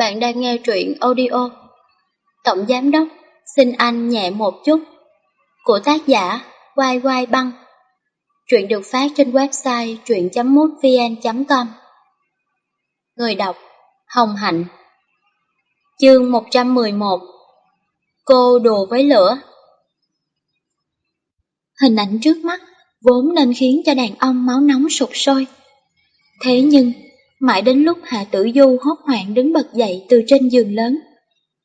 Bạn đang nghe truyện audio. Tổng Giám Đốc Xin anh nhẹ một chút. Của tác giả Quai Quai Băng. Truyện được phát trên website truyện.mútvn.com Người đọc Hồng Hạnh. Chương 111 Cô đùa với lửa. Hình ảnh trước mắt vốn nên khiến cho đàn ông máu nóng sụp sôi. Thế nhưng, mãi đến lúc Hạ Tử Du hốt hoảng đứng bật dậy từ trên giường lớn,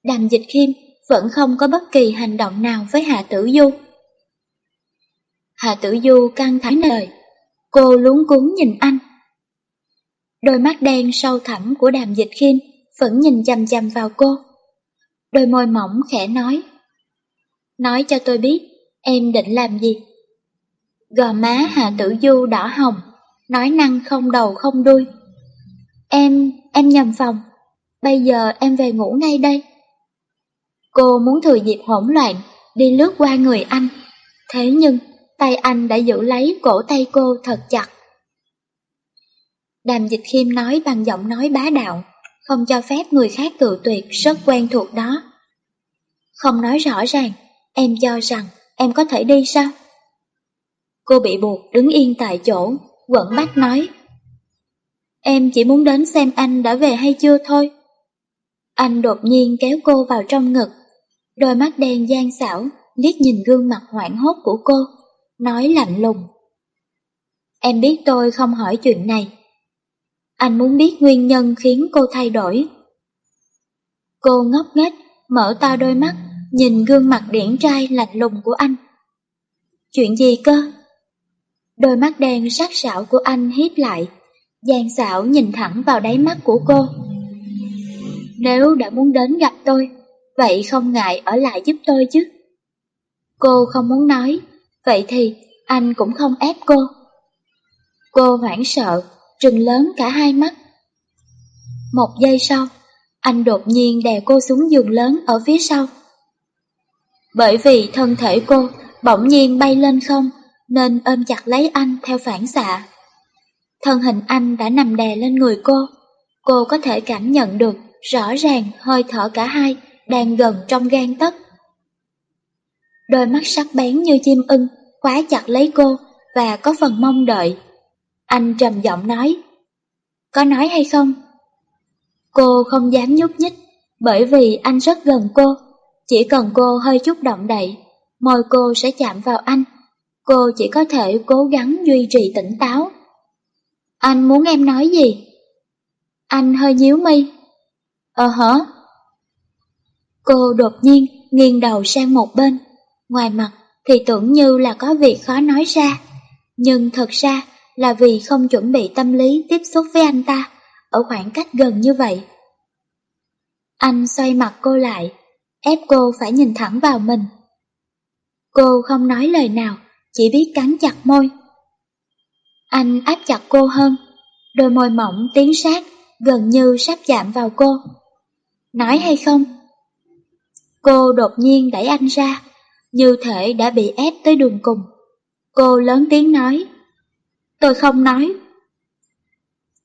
Đàm Dịch Khiêm vẫn không có bất kỳ hành động nào với Hạ Tử Du. Hạ Tử Du căng thẳng lời, cô luống cuống nhìn anh. Đôi mắt đen sâu thẳm của Đàm Dịch Khiêm vẫn nhìn chằm chằm vào cô. Đôi môi mỏng khẽ nói, nói cho tôi biết em định làm gì. Gò má Hạ Tử Du đỏ hồng, nói năng không đầu không đuôi. Em, em nhầm phòng, bây giờ em về ngủ ngay đây. Cô muốn thừa dịp hỗn loạn, đi lướt qua người anh. Thế nhưng, tay anh đã giữ lấy cổ tay cô thật chặt. Đàm dịch khiêm nói bằng giọng nói bá đạo, không cho phép người khác cự tuyệt rất quen thuộc đó. Không nói rõ ràng, em cho rằng em có thể đi sao? Cô bị buộc đứng yên tại chỗ, quẩn bách nói. Em chỉ muốn đến xem anh đã về hay chưa thôi. Anh đột nhiên kéo cô vào trong ngực, đôi mắt đen gian xảo, liếc nhìn gương mặt hoảng hốt của cô, nói lạnh lùng. Em biết tôi không hỏi chuyện này. Anh muốn biết nguyên nhân khiến cô thay đổi. Cô ngốc nghếch, mở to đôi mắt, nhìn gương mặt điển trai lạnh lùng của anh. Chuyện gì cơ? Đôi mắt đen sắc sảo của anh hít lại, Giang xảo nhìn thẳng vào đáy mắt của cô. Nếu đã muốn đến gặp tôi, vậy không ngại ở lại giúp tôi chứ. Cô không muốn nói, vậy thì anh cũng không ép cô. Cô hoảng sợ, trừng lớn cả hai mắt. Một giây sau, anh đột nhiên đè cô xuống giường lớn ở phía sau. Bởi vì thân thể cô bỗng nhiên bay lên không, nên ôm chặt lấy anh theo phản xạ. Thân hình anh đã nằm đè lên người cô, cô có thể cảm nhận được rõ ràng hơi thở cả hai đang gần trong gan tấc. Đôi mắt sắc bén như chim ưng khóa chặt lấy cô và có phần mong đợi. Anh trầm giọng nói, có nói hay không? Cô không dám nhúc nhích, bởi vì anh rất gần cô, chỉ cần cô hơi chút động đậy, môi cô sẽ chạm vào anh. Cô chỉ có thể cố gắng duy trì tỉnh táo. Anh muốn em nói gì? Anh hơi nhíu mi. Ờ hả? Cô đột nhiên nghiêng đầu sang một bên. Ngoài mặt thì tưởng như là có việc khó nói ra. Nhưng thật ra là vì không chuẩn bị tâm lý tiếp xúc với anh ta ở khoảng cách gần như vậy. Anh xoay mặt cô lại, ép cô phải nhìn thẳng vào mình. Cô không nói lời nào, chỉ biết cắn chặt môi. Anh áp chặt cô hơn, đôi môi mỏng tiến sát, gần như sắp chạm vào cô. Nói hay không? Cô đột nhiên đẩy anh ra, như thể đã bị ép tới đường cùng. Cô lớn tiếng nói, tôi không nói.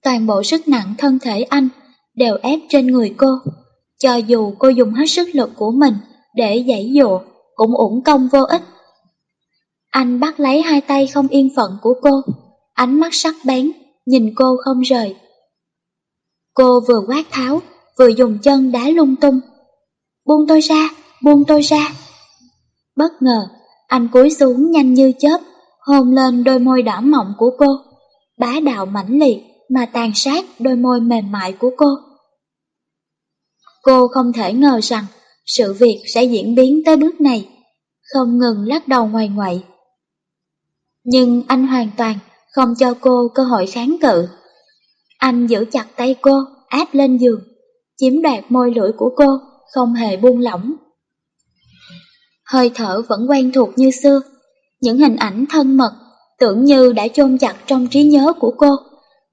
Toàn bộ sức nặng thân thể anh đều ép trên người cô, cho dù cô dùng hết sức lực của mình để giãy dụa, cũng uổng công vô ích. Anh bắt lấy hai tay không yên phận của cô, ánh mắt sắc bén, nhìn cô không rời. Cô vừa quát tháo, vừa dùng chân đá lung tung. Buông tôi ra, buông tôi ra. Bất ngờ, anh cúi xuống nhanh như chớp, hôn lên đôi môi đỏ mọng của cô, bá đạo mãnh liệt mà tàn sát đôi môi mềm mại của cô. Cô không thể ngờ rằng sự việc sẽ diễn biến tới bước này, không ngừng lắc đầu ngoài ngoại. Nhưng anh hoàn toàn không cho cô cơ hội kháng cự. Anh giữ chặt tay cô, áp lên giường, chiếm đoạt môi lưỡi của cô, không hề buông lỏng. Hơi thở vẫn quen thuộc như xưa, những hình ảnh thân mật, tưởng như đã chôn chặt trong trí nhớ của cô,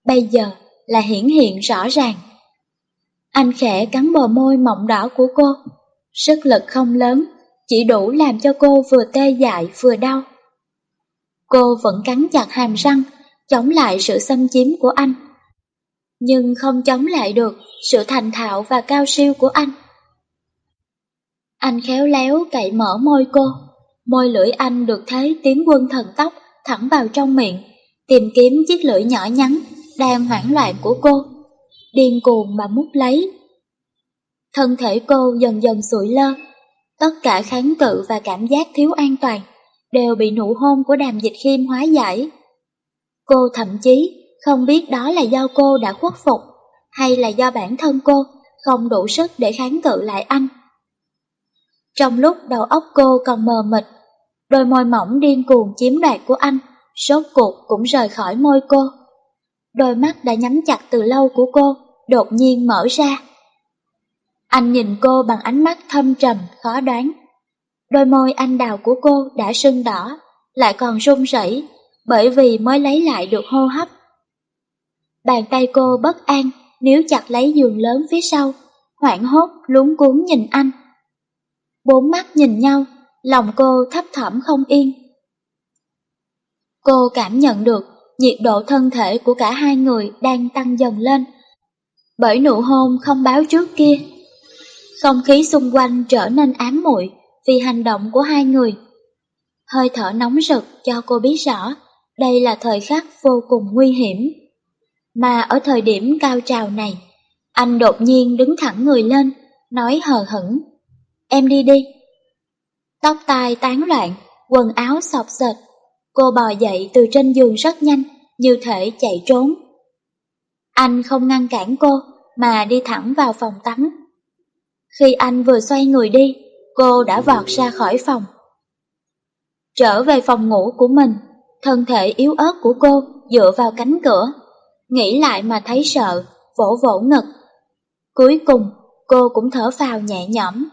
bây giờ là hiển hiện rõ ràng. Anh khẽ cắn bờ môi mọng đỏ của cô, sức lực không lớn, chỉ đủ làm cho cô vừa tê dại vừa đau. Cô vẫn cắn chặt hàm răng, chống lại sự xâm chiếm của anh. nhưng không chống lại được sự thành thạo và cao siêu của anh. Anh khéo léo cậy mở môi cô, môi lưỡi anh được thế tiến quân thần tốc thẳng vào trong miệng, tìm kiếm chiếc lưỡi nhỏ nhắn đang hoảng loạn của cô, điên cuồng mà mút lấy. Thân thể cô dần dần sụi lơ, tất cả kháng cự và cảm giác thiếu an toàn đều bị nụ hôn của đàm dịch khiêm hóa giải. Cô thậm chí không biết đó là do cô đã khuất phục, hay là do bản thân cô không đủ sức để kháng cự lại anh. Trong lúc đầu óc cô còn mờ mịt, đôi môi mỏng điên cuồng chiếm đoạt của anh, sốt cuộc cũng rời khỏi môi cô. Đôi mắt đã nhắm chặt từ lâu của cô, đột nhiên mở ra. Anh nhìn cô bằng ánh mắt thâm trầm, khó đoán. Đôi môi anh đào của cô đã sưng đỏ, lại còn run rẩy bởi vì mới lấy lại được hô hấp. Bàn tay cô bất an, nếu chặt lấy giường lớn phía sau, hoảng hốt luống cuốn nhìn anh. Bốn mắt nhìn nhau, lòng cô thấp thỏm không yên. Cô cảm nhận được nhiệt độ thân thể của cả hai người đang tăng dần lên, bởi nụ hôn không báo trước kia. Không khí xung quanh trở nên ám muội vì hành động của hai người. Hơi thở nóng rực cho cô biết rõ đây là thời khắc vô cùng nguy hiểm. Mà ở thời điểm cao trào này, anh đột nhiên đứng thẳng người lên, nói hờ hững. Em đi đi. Tóc tai tán loạn, quần áo sọc sệt. Cô bò dậy từ trên giường rất nhanh, như thể chạy trốn. Anh không ngăn cản cô, mà đi thẳng vào phòng tắm. Khi anh vừa xoay người đi, cô đã vọt ra khỏi phòng. Trở về phòng ngủ của mình, thân thể yếu ớt của cô dựa vào cánh cửa, nghĩ lại mà thấy sợ, vỗ vỗ ngực. Cuối cùng, cô cũng thở phào nhẹ nhõm.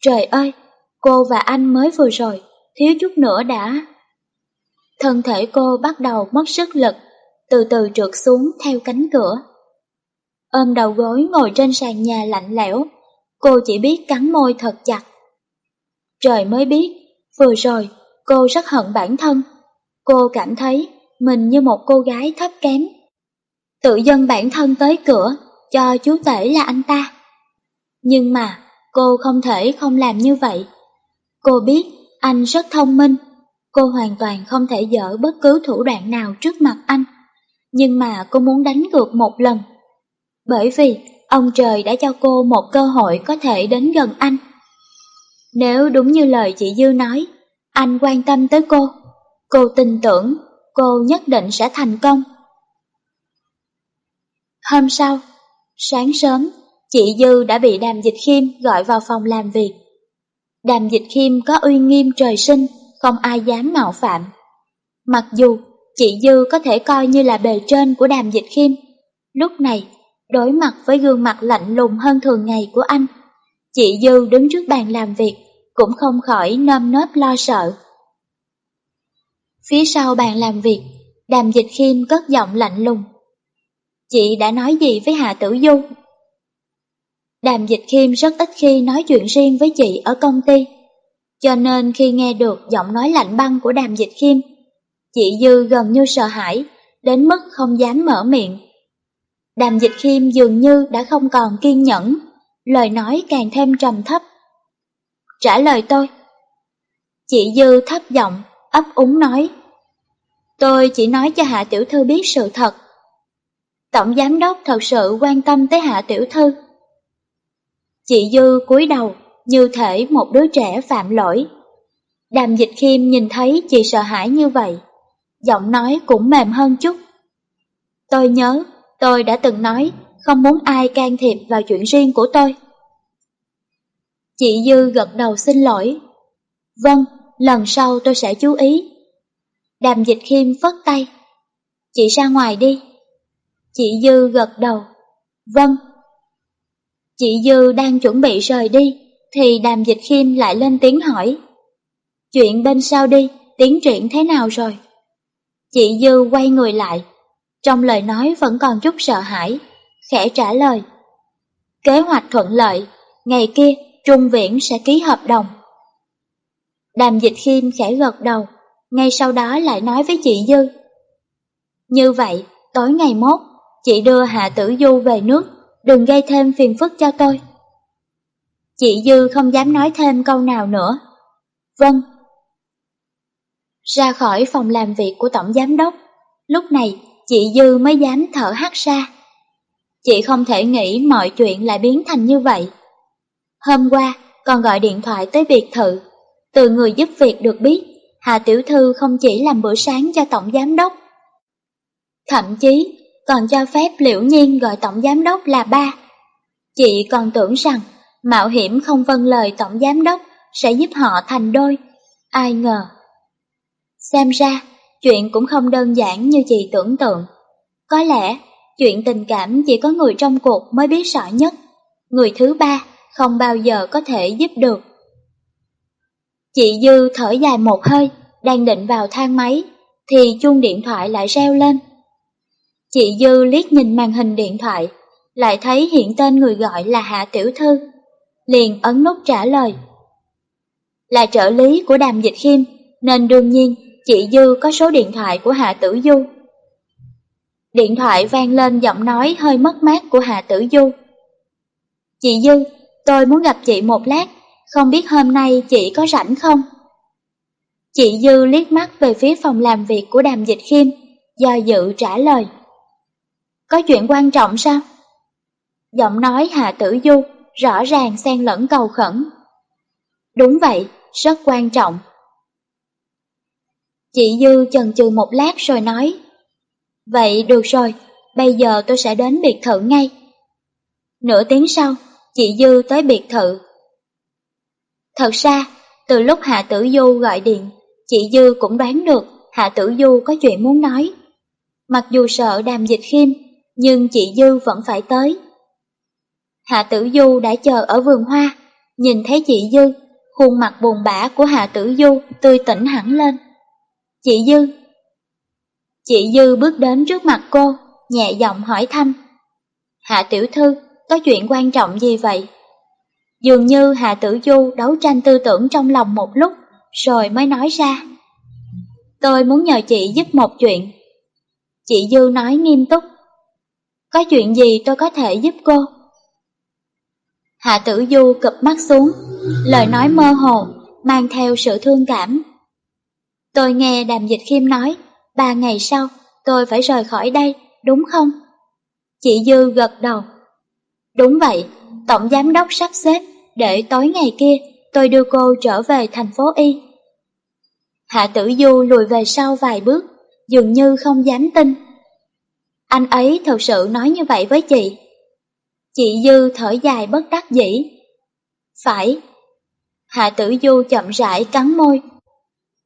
Trời ơi, cô và anh mới vừa rồi, thiếu chút nữa đã... Thân thể cô bắt đầu mất sức lực, từ từ trượt xuống theo cánh cửa. Ôm đầu gối ngồi trên sàn nhà lạnh lẽo, cô chỉ biết cắn môi thật chặt. Trời mới biết, vừa rồi cô rất hận bản thân. Cô cảm thấy mình như một cô gái thấp kém. Tự dân bản thân tới cửa, cho chú tể là anh ta. Nhưng mà cô không thể không làm như vậy. Cô biết anh rất thông minh, cô hoàn toàn không thể dở bất cứ thủ đoạn nào trước mặt anh. Nhưng mà cô muốn đánh cược một lần. Bởi vì ông trời đã cho cô một cơ hội có thể đến gần anh. Nếu đúng như lời chị Dư nói, anh quan tâm tới cô, cô tin tưởng cô nhất định sẽ thành công. Hôm sau, sáng sớm, chị Dư đã bị Đàm Dịch Khiêm gọi vào phòng làm việc. Đàm Dịch Khiêm có uy nghiêm trời sinh, không ai dám mạo phạm. Mặc dù chị Dư có thể coi như là bề trên của Đàm Dịch Khiêm, lúc này đối mặt với gương mặt lạnh lùng hơn thường ngày của anh, chị Dư đứng trước bàn làm việc cũng không khỏi nơm nớp lo sợ. Phía sau bàn làm việc, đàm dịch khiêm cất giọng lạnh lùng. Chị đã nói gì với Hạ Tử Du? Đàm dịch khiêm rất ít khi nói chuyện riêng với chị ở công ty, cho nên khi nghe được giọng nói lạnh băng của đàm dịch khiêm, chị Dư gần như sợ hãi, đến mức không dám mở miệng. Đàm dịch khiêm dường như đã không còn kiên nhẫn, lời nói càng thêm trầm thấp. Trả lời tôi. Chị Dư thấp giọng, ấp úng nói. Tôi chỉ nói cho Hạ Tiểu Thư biết sự thật. Tổng Giám Đốc thật sự quan tâm tới Hạ Tiểu Thư. Chị Dư cúi đầu, như thể một đứa trẻ phạm lỗi. Đàm dịch khiêm nhìn thấy chị sợ hãi như vậy, giọng nói cũng mềm hơn chút. Tôi nhớ, tôi đã từng nói không muốn ai can thiệp vào chuyện riêng của tôi. Chị Dư gật đầu xin lỗi. Vâng, lần sau tôi sẽ chú ý. Đàm dịch khiêm phất tay. Chị ra ngoài đi. Chị Dư gật đầu. Vâng. Chị Dư đang chuẩn bị rời đi, thì đàm dịch khiêm lại lên tiếng hỏi. Chuyện bên sau đi, tiến triển thế nào rồi? Chị Dư quay người lại, trong lời nói vẫn còn chút sợ hãi, khẽ trả lời. Kế hoạch thuận lợi, ngày kia Trung Viễn sẽ ký hợp đồng. Đàm dịch khiêm khẽ gật đầu, ngay sau đó lại nói với chị Dư. Như vậy, tối ngày mốt, chị đưa Hạ Tử Du về nước, đừng gây thêm phiền phức cho tôi. Chị Dư không dám nói thêm câu nào nữa. Vâng. Ra khỏi phòng làm việc của Tổng Giám Đốc, lúc này chị Dư mới dám thở hắt ra. Chị không thể nghĩ mọi chuyện lại biến thành như vậy. Hôm qua, còn gọi điện thoại tới biệt thự. Từ người giúp việc được biết, Hà Tiểu Thư không chỉ làm bữa sáng cho Tổng Giám Đốc. Thậm chí, còn cho phép Liễu Nhiên gọi Tổng Giám Đốc là ba. Chị còn tưởng rằng mạo hiểm không vâng lời Tổng Giám Đốc sẽ giúp họ thành đôi. Ai ngờ. Xem ra, chuyện cũng không đơn giản như chị tưởng tượng. Có lẽ, chuyện tình cảm chỉ có người trong cuộc mới biết rõ nhất. Người thứ ba không bao giờ có thể giúp được. Chị Dư thở dài một hơi, đang định vào thang máy, thì chuông điện thoại lại reo lên. Chị Dư liếc nhìn màn hình điện thoại, lại thấy hiện tên người gọi là Hạ Tiểu Thư, liền ấn nút trả lời. Là trợ lý của Đàm Dịch Khiêm, nên đương nhiên chị Dư có số điện thoại của Hạ Tử Du. Điện thoại vang lên giọng nói hơi mất mát của Hạ Tử Du. Chị Dư, tôi muốn gặp chị một lát, không biết hôm nay chị có rảnh không? Chị Dư liếc mắt về phía phòng làm việc của Đàm Dịch Khiêm, do dự trả lời. Có chuyện quan trọng sao? Giọng nói Hạ Tử Du rõ ràng xen lẫn cầu khẩn. Đúng vậy, rất quan trọng. Chị Dư chần chừ một lát rồi nói. Vậy được rồi, bây giờ tôi sẽ đến biệt thự ngay. Nửa tiếng sau, chị Dư tới biệt thự. Thật ra, từ lúc Hạ Tử Du gọi điện, chị Dư cũng đoán được Hạ Tử Du có chuyện muốn nói. Mặc dù sợ đàm dịch khiêm, nhưng chị Dư vẫn phải tới. Hạ Tử Du đã chờ ở vườn hoa, nhìn thấy chị Dư, khuôn mặt buồn bã của Hạ Tử Du tươi tỉnh hẳn lên. Chị Dư Chị Dư bước đến trước mặt cô, nhẹ giọng hỏi thăm. Hạ Tiểu Thư, có chuyện quan trọng gì vậy? Dường như Hạ Tử Du đấu tranh tư tưởng trong lòng một lúc, rồi mới nói ra. Tôi muốn nhờ chị giúp một chuyện. Chị Dư nói nghiêm túc. Có chuyện gì tôi có thể giúp cô? Hạ Tử Du cụp mắt xuống, lời nói mơ hồ, mang theo sự thương cảm. Tôi nghe Đàm Dịch Khiêm nói, ba ngày sau tôi phải rời khỏi đây, đúng không? Chị Dư gật đầu. Đúng vậy, Tổng Giám đốc sắp xếp để tối ngày kia tôi đưa cô trở về thành phố Y. Hạ Tử Du lùi về sau vài bước, dường như không dám tin. Anh ấy thật sự nói như vậy với chị. Chị Dư thở dài bất đắc dĩ. Phải. Hạ Tử Du chậm rãi cắn môi.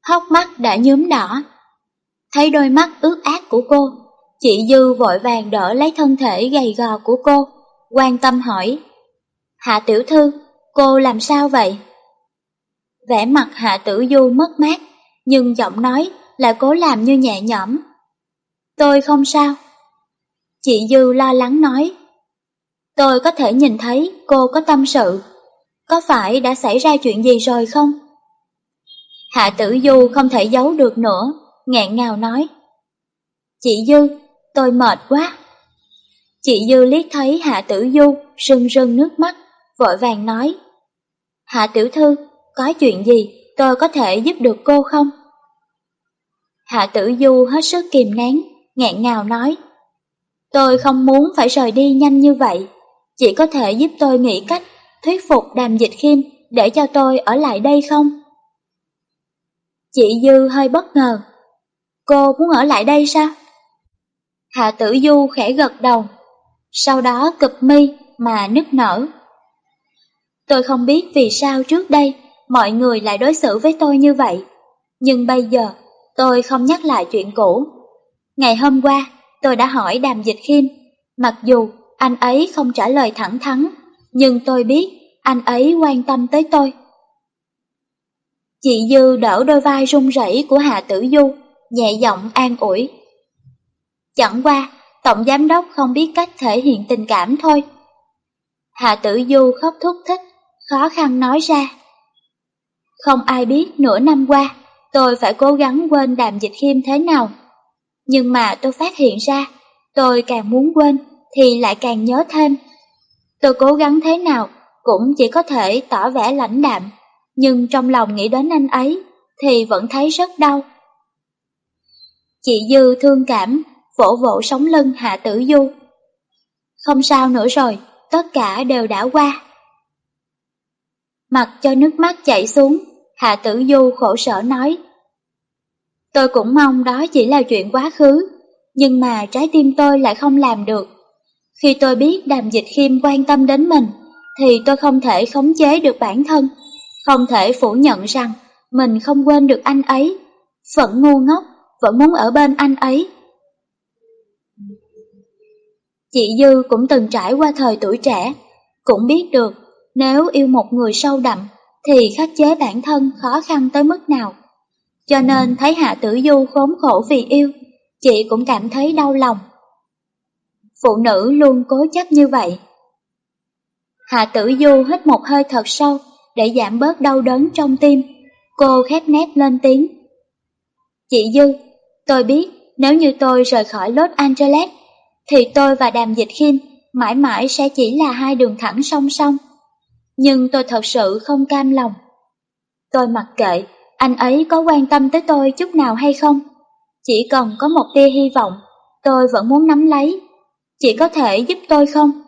Hốc mắt đã nhúm đỏ. Thấy đôi mắt ướt át của cô, chị Dư vội vàng đỡ lấy thân thể gầy gò của cô, quan tâm hỏi. Hạ Tiểu Thư, cô làm sao vậy? Vẻ mặt Hạ Tử Du mất mát, nhưng giọng nói lại cố làm như nhẹ nhõm. Tôi không sao. Chị Dư lo lắng nói. Tôi có thể nhìn thấy cô có tâm sự. Có phải đã xảy ra chuyện gì rồi không? Hạ tử du không thể giấu được nữa, ngẹn ngào nói. Chị Dư, tôi mệt quá. Chị Dư liếc thấy Hạ tử du, rưng rưng nước mắt, vội vàng nói. Hạ tiểu thư, có chuyện gì tôi có thể giúp được cô không? Hạ tử du hết sức kìm nén, ngẹn ngào nói. Tôi không muốn phải rời đi nhanh như vậy. Chị có thể giúp tôi nghĩ cách thuyết phục đàm dịch khiêm để cho tôi ở lại đây không? Chị Dư hơi bất ngờ. Cô muốn ở lại đây sao? Hạ tử Du khẽ gật đầu, sau đó cụp mi mà nức nở. Tôi không biết vì sao trước đây mọi người lại đối xử với tôi như vậy, nhưng bây giờ tôi không nhắc lại chuyện cũ. Ngày hôm qua, tôi đã hỏi đàm dịch khiêm, mặc dù anh ấy không trả lời thẳng thắn, nhưng tôi biết anh ấy quan tâm tới tôi. Chị Dư đỡ đôi vai run rẩy của Hạ Tử Du, nhẹ giọng an ủi. Chẳng qua, Tổng Giám Đốc không biết cách thể hiện tình cảm thôi. Hạ Tử Du khóc thúc thích, khó khăn nói ra. Không ai biết nửa năm qua, tôi phải cố gắng quên đàm dịch khiêm thế nào. Nhưng mà tôi phát hiện ra, tôi càng muốn quên thì lại càng nhớ thêm. Tôi cố gắng thế nào cũng chỉ có thể tỏ vẻ lãnh đạm, nhưng trong lòng nghĩ đến anh ấy thì vẫn thấy rất đau. Chị Dư thương cảm, vỗ vỗ sống lưng Hạ Tử Du. Không sao nữa rồi, tất cả đều đã qua. Mặt cho nước mắt chảy xuống, Hạ Tử Du khổ sở nói. Tôi cũng mong đó chỉ là chuyện quá khứ, nhưng mà trái tim tôi lại không làm được. Khi tôi biết đàm dịch khiêm quan tâm đến mình, thì tôi không thể khống chế được bản thân, không thể phủ nhận rằng mình không quên được anh ấy, phận ngu ngốc, vẫn muốn ở bên anh ấy. Chị Dư cũng từng trải qua thời tuổi trẻ, cũng biết được nếu yêu một người sâu đậm thì khắc chế bản thân khó khăn tới mức nào. Cho nên thấy Hạ Tử Du khốn khổ vì yêu, chị cũng cảm thấy đau lòng. Phụ nữ luôn cố chấp như vậy. Hạ Tử Du hít một hơi thật sâu để giảm bớt đau đớn trong tim. Cô khép nét lên tiếng. Chị Dư, tôi biết nếu như tôi rời khỏi Los Angeles, thì tôi và Đàm Dịch Khiêm mãi mãi sẽ chỉ là hai đường thẳng song song. Nhưng tôi thật sự không cam lòng. Tôi mặc kệ, anh ấy có quan tâm tới tôi chút nào hay không. Chỉ cần có một tia hy vọng, tôi vẫn muốn nắm lấy. Chị có thể giúp tôi không?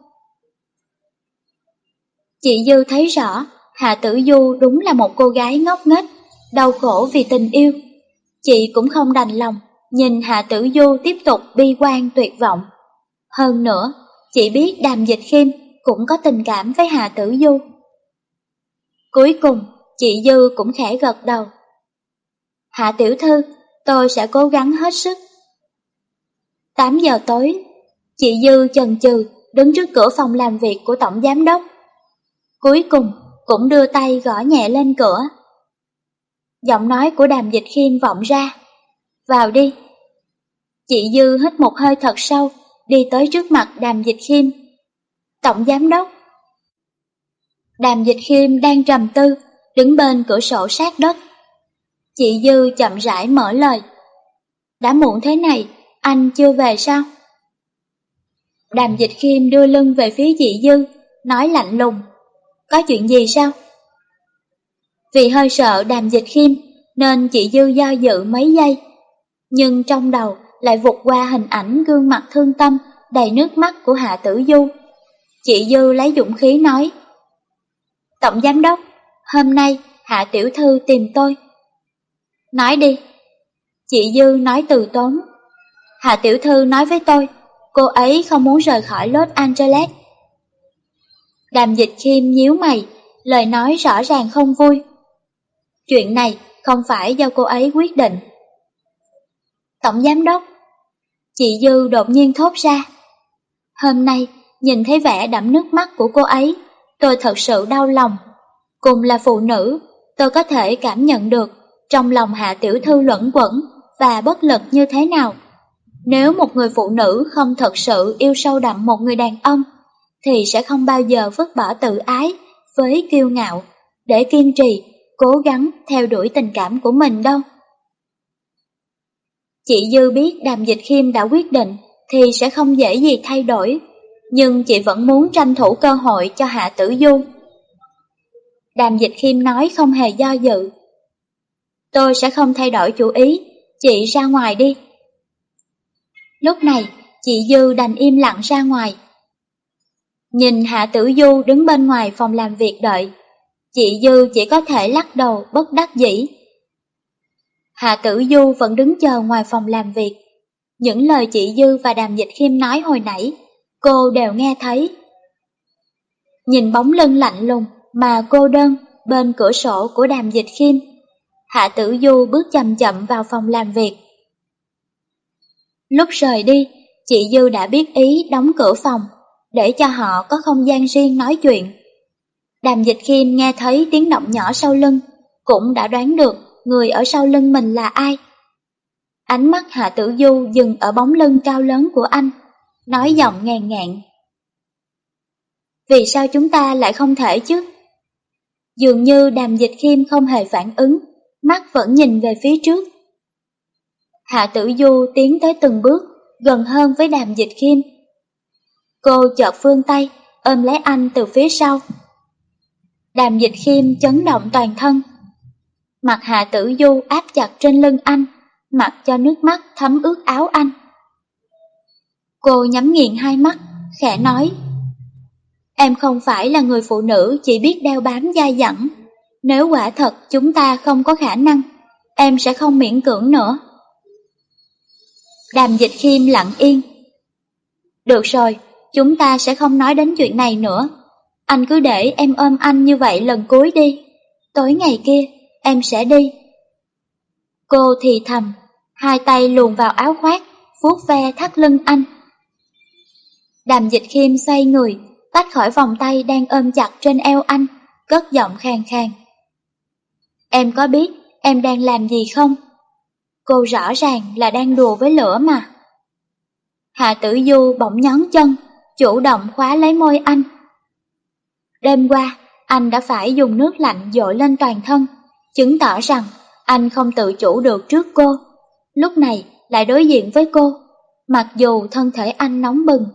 Chị Dư thấy rõ, Hạ Tử Du đúng là một cô gái ngốc nghếch, đau khổ vì tình yêu. Chị cũng không đành lòng, nhìn Hạ Tử Du tiếp tục bi quan tuyệt vọng. Hơn nữa, chị biết Đàm Dịch Khiêm cũng có tình cảm với Hạ Tử Du. Cuối cùng, chị Dư cũng khẽ gật đầu. Hạ Tiểu Thư, tôi sẽ cố gắng hết sức. 8 giờ tối, chị Dư chần chừ đứng trước cửa phòng làm việc của Tổng Giám Đốc. Cuối cùng, cũng đưa tay gõ nhẹ lên cửa. Giọng nói của đàm dịch khiêm vọng ra. Vào đi. Chị Dư hít một hơi thật sâu, đi tới trước mặt đàm dịch khiêm. Tổng giám đốc. Đàm dịch khiêm đang trầm tư, đứng bên cửa sổ sát đất. Chị Dư chậm rãi mở lời. Đã muộn thế này, anh chưa về sao? Đàm dịch khiêm đưa lưng về phía chị Dư, nói lạnh lùng. Có chuyện gì sao? Vì hơi sợ đàm dịch khiêm, nên chị Dư do dự mấy giây. Nhưng trong đầu lại vụt qua hình ảnh gương mặt thương tâm, đầy nước mắt của Hạ Tử Du. Chị Dư lấy dũng khí nói. Tổng Giám Đốc, hôm nay Hạ Tiểu Thư tìm tôi. Nói đi. Chị Dư nói từ tốn. Hạ Tiểu Thư nói với tôi, cô ấy không muốn rời khỏi Los Angeles Đàm dịch khiêm nhíu mày, lời nói rõ ràng không vui. Chuyện này không phải do cô ấy quyết định. Tổng giám đốc, chị Dư đột nhiên thốt ra. Hôm nay, nhìn thấy vẻ đẫm nước mắt của cô ấy, tôi thật sự đau lòng. Cùng là phụ nữ, tôi có thể cảm nhận được trong lòng hạ tiểu thư luẩn quẩn và bất lực như thế nào. Nếu một người phụ nữ không thật sự yêu sâu đậm một người đàn ông, thì sẽ không bao giờ vứt bỏ tự ái với kiêu ngạo để kiên trì, cố gắng theo đuổi tình cảm của mình đâu. Chị Dư biết Đàm Dịch Khiêm đã quyết định thì sẽ không dễ gì thay đổi, nhưng chị vẫn muốn tranh thủ cơ hội cho Hạ Tử Du. Đàm Dịch Khiêm nói không hề do dự. Tôi sẽ không thay đổi chủ ý, chị ra ngoài đi. Lúc này, chị Dư đành im lặng ra ngoài, Nhìn Hạ Tử Du đứng bên ngoài phòng làm việc đợi, chị Dư chỉ có thể lắc đầu bất đắc dĩ. Hạ Tử Du vẫn đứng chờ ngoài phòng làm việc. Những lời chị Dư và Đàm Dịch Khiêm nói hồi nãy, cô đều nghe thấy. Nhìn bóng lưng lạnh lùng mà cô đơn bên cửa sổ của Đàm Dịch Khiêm, Hạ Tử Du bước chậm chậm vào phòng làm việc. Lúc rời đi, chị Dư đã biết ý đóng cửa phòng để cho họ có không gian riêng nói chuyện. Đàm dịch khiêm nghe thấy tiếng động nhỏ sau lưng, cũng đã đoán được người ở sau lưng mình là ai. Ánh mắt Hạ Tử Du dừng ở bóng lưng cao lớn của anh, nói giọng ngàn ngạn. Vì sao chúng ta lại không thể chứ? Dường như đàm dịch khiêm không hề phản ứng, mắt vẫn nhìn về phía trước. Hạ Tử Du tiến tới từng bước, gần hơn với đàm dịch khiêm. Cô chợt phương tay, ôm lấy anh từ phía sau. Đàm dịch khiêm chấn động toàn thân. Mặt hạ tử du áp chặt trên lưng anh, mặc cho nước mắt thấm ướt áo anh. Cô nhắm nghiền hai mắt, khẽ nói. Em không phải là người phụ nữ chỉ biết đeo bám dai dẳng. Nếu quả thật chúng ta không có khả năng, em sẽ không miễn cưỡng nữa. Đàm dịch khiêm lặng yên. Được rồi, chúng ta sẽ không nói đến chuyện này nữa. Anh cứ để em ôm anh như vậy lần cuối đi. Tối ngày kia, em sẽ đi. Cô thì thầm, hai tay luồn vào áo khoác, vuốt ve thắt lưng anh. Đàm dịch khiêm xoay người, tách khỏi vòng tay đang ôm chặt trên eo anh, cất giọng khàn khàn. Em có biết em đang làm gì không? Cô rõ ràng là đang đùa với lửa mà. Hạ tử du bỗng nhón chân, chủ động khóa lấy môi anh. Đêm qua, anh đã phải dùng nước lạnh dội lên toàn thân, chứng tỏ rằng anh không tự chủ được trước cô. Lúc này lại đối diện với cô, mặc dù thân thể anh nóng bừng,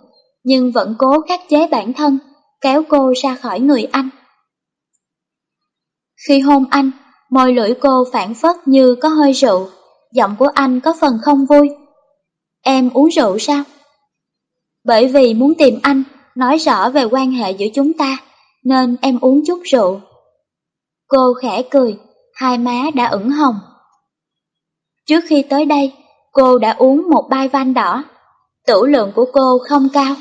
nhưng vẫn cố khắc chế bản thân, kéo cô ra khỏi người anh. Khi hôn anh, môi lưỡi cô phản phất như có hơi rượu, giọng của anh có phần không vui. Em uống rượu sao? Bởi vì muốn tìm anh, nói rõ về quan hệ giữa chúng ta, nên em uống chút rượu. Cô khẽ cười, hai má đã ửng hồng. Trước khi tới đây, cô đã uống một bai van đỏ. Tửu lượng của cô không cao,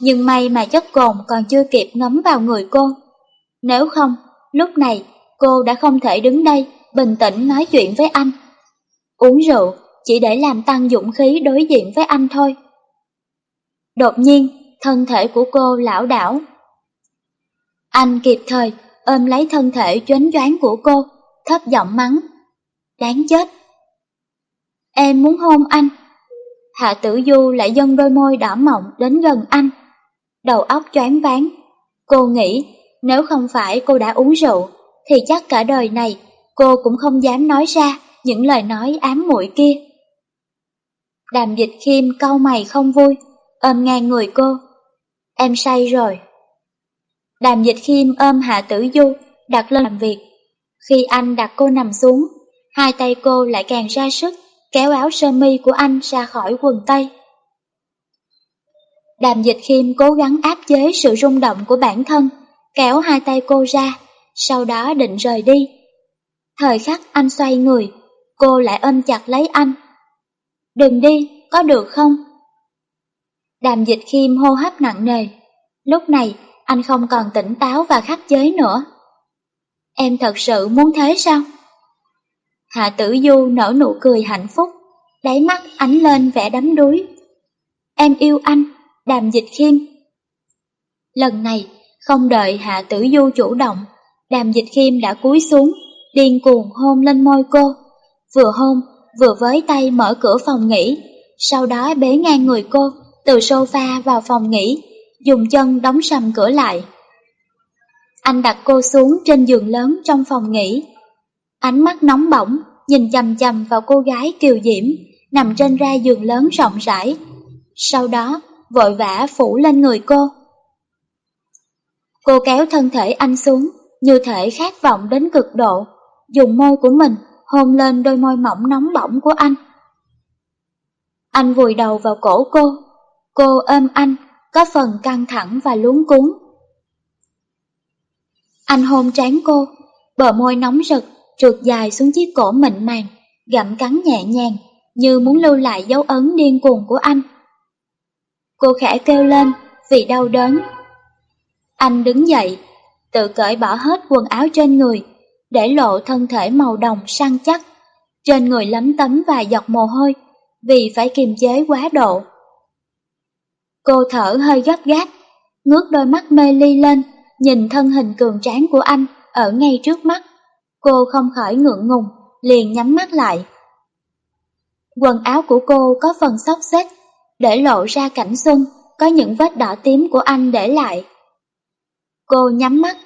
nhưng may mà chất cồn còn chưa kịp ngấm vào người cô. Nếu không, lúc này cô đã không thể đứng đây bình tĩnh nói chuyện với anh. Uống rượu chỉ để làm tăng dũng khí đối diện với anh thôi. Đột nhiên, thân thể của cô lão đảo. Anh kịp thời ôm lấy thân thể choáng choáng của cô, thấp giọng mắng. Đáng chết! Em muốn hôn anh. Hạ tử du lại dâng đôi môi đỏ mọng đến gần anh. Đầu óc choáng váng. Cô nghĩ nếu không phải cô đã uống rượu, thì chắc cả đời này cô cũng không dám nói ra những lời nói ám muội kia. Đàm dịch khiêm cau mày không vui, ôm ngang người cô. Em say rồi. Đàm dịch khiêm ôm Hạ Tử Du, đặt lên làm việc. Khi anh đặt cô nằm xuống, hai tay cô lại càng ra sức, kéo áo sơ mi của anh ra khỏi quần tây. Đàm dịch khiêm cố gắng áp chế sự rung động của bản thân, kéo hai tay cô ra, sau đó định rời đi. Thời khắc anh xoay người, cô lại ôm chặt lấy anh. Đừng đi, có được không? Đàm dịch khiêm hô hấp nặng nề. Lúc này, anh không còn tỉnh táo và khắc chế nữa. Em thật sự muốn thế sao? Hạ tử du nở nụ cười hạnh phúc, đáy mắt ánh lên vẻ đắm đuối. Em yêu anh, đàm dịch khiêm. Lần này, không đợi Hạ tử du chủ động, đàm dịch khiêm đã cúi xuống, điên cuồng hôn lên môi cô. Vừa hôn, vừa với tay mở cửa phòng nghỉ, sau đó bế ngang người cô, từ sofa vào phòng nghỉ, dùng chân đóng sầm cửa lại. Anh đặt cô xuống trên giường lớn trong phòng nghỉ. Ánh mắt nóng bỏng, nhìn chầm chầm vào cô gái kiều diễm, nằm trên ra giường lớn rộng rãi. Sau đó, vội vã phủ lên người cô. Cô kéo thân thể anh xuống, như thể khát vọng đến cực độ, dùng môi của mình hôn lên đôi môi mỏng nóng bỏng của anh. Anh vùi đầu vào cổ cô, cô ôm anh, có phần căng thẳng và luống cúng anh hôn trán cô, bờ môi nóng rực, trượt dài xuống chiếc cổ mịn màng, gặm cắn nhẹ nhàng, như muốn lưu lại dấu ấn điên cuồng của anh. Cô khẽ kêu lên vì đau đớn. Anh đứng dậy, tự cởi bỏ hết quần áo trên người, để lộ thân thể màu đồng săn chắc. Trên người lấm tấm vài giọt mồ hôi, vì phải kiềm chế quá độ. Cô thở hơi gấp gáp, ngước đôi mắt mê ly lên, nhìn thân hình cường tráng của anh ở ngay trước mắt. Cô không khỏi ngượng ngùng, liền nhắm mắt lại. Quần áo của cô có phần xốc xếch, để lộ ra cảnh xuân, có những vết đỏ tím của anh để lại. Cô nhắm mắt,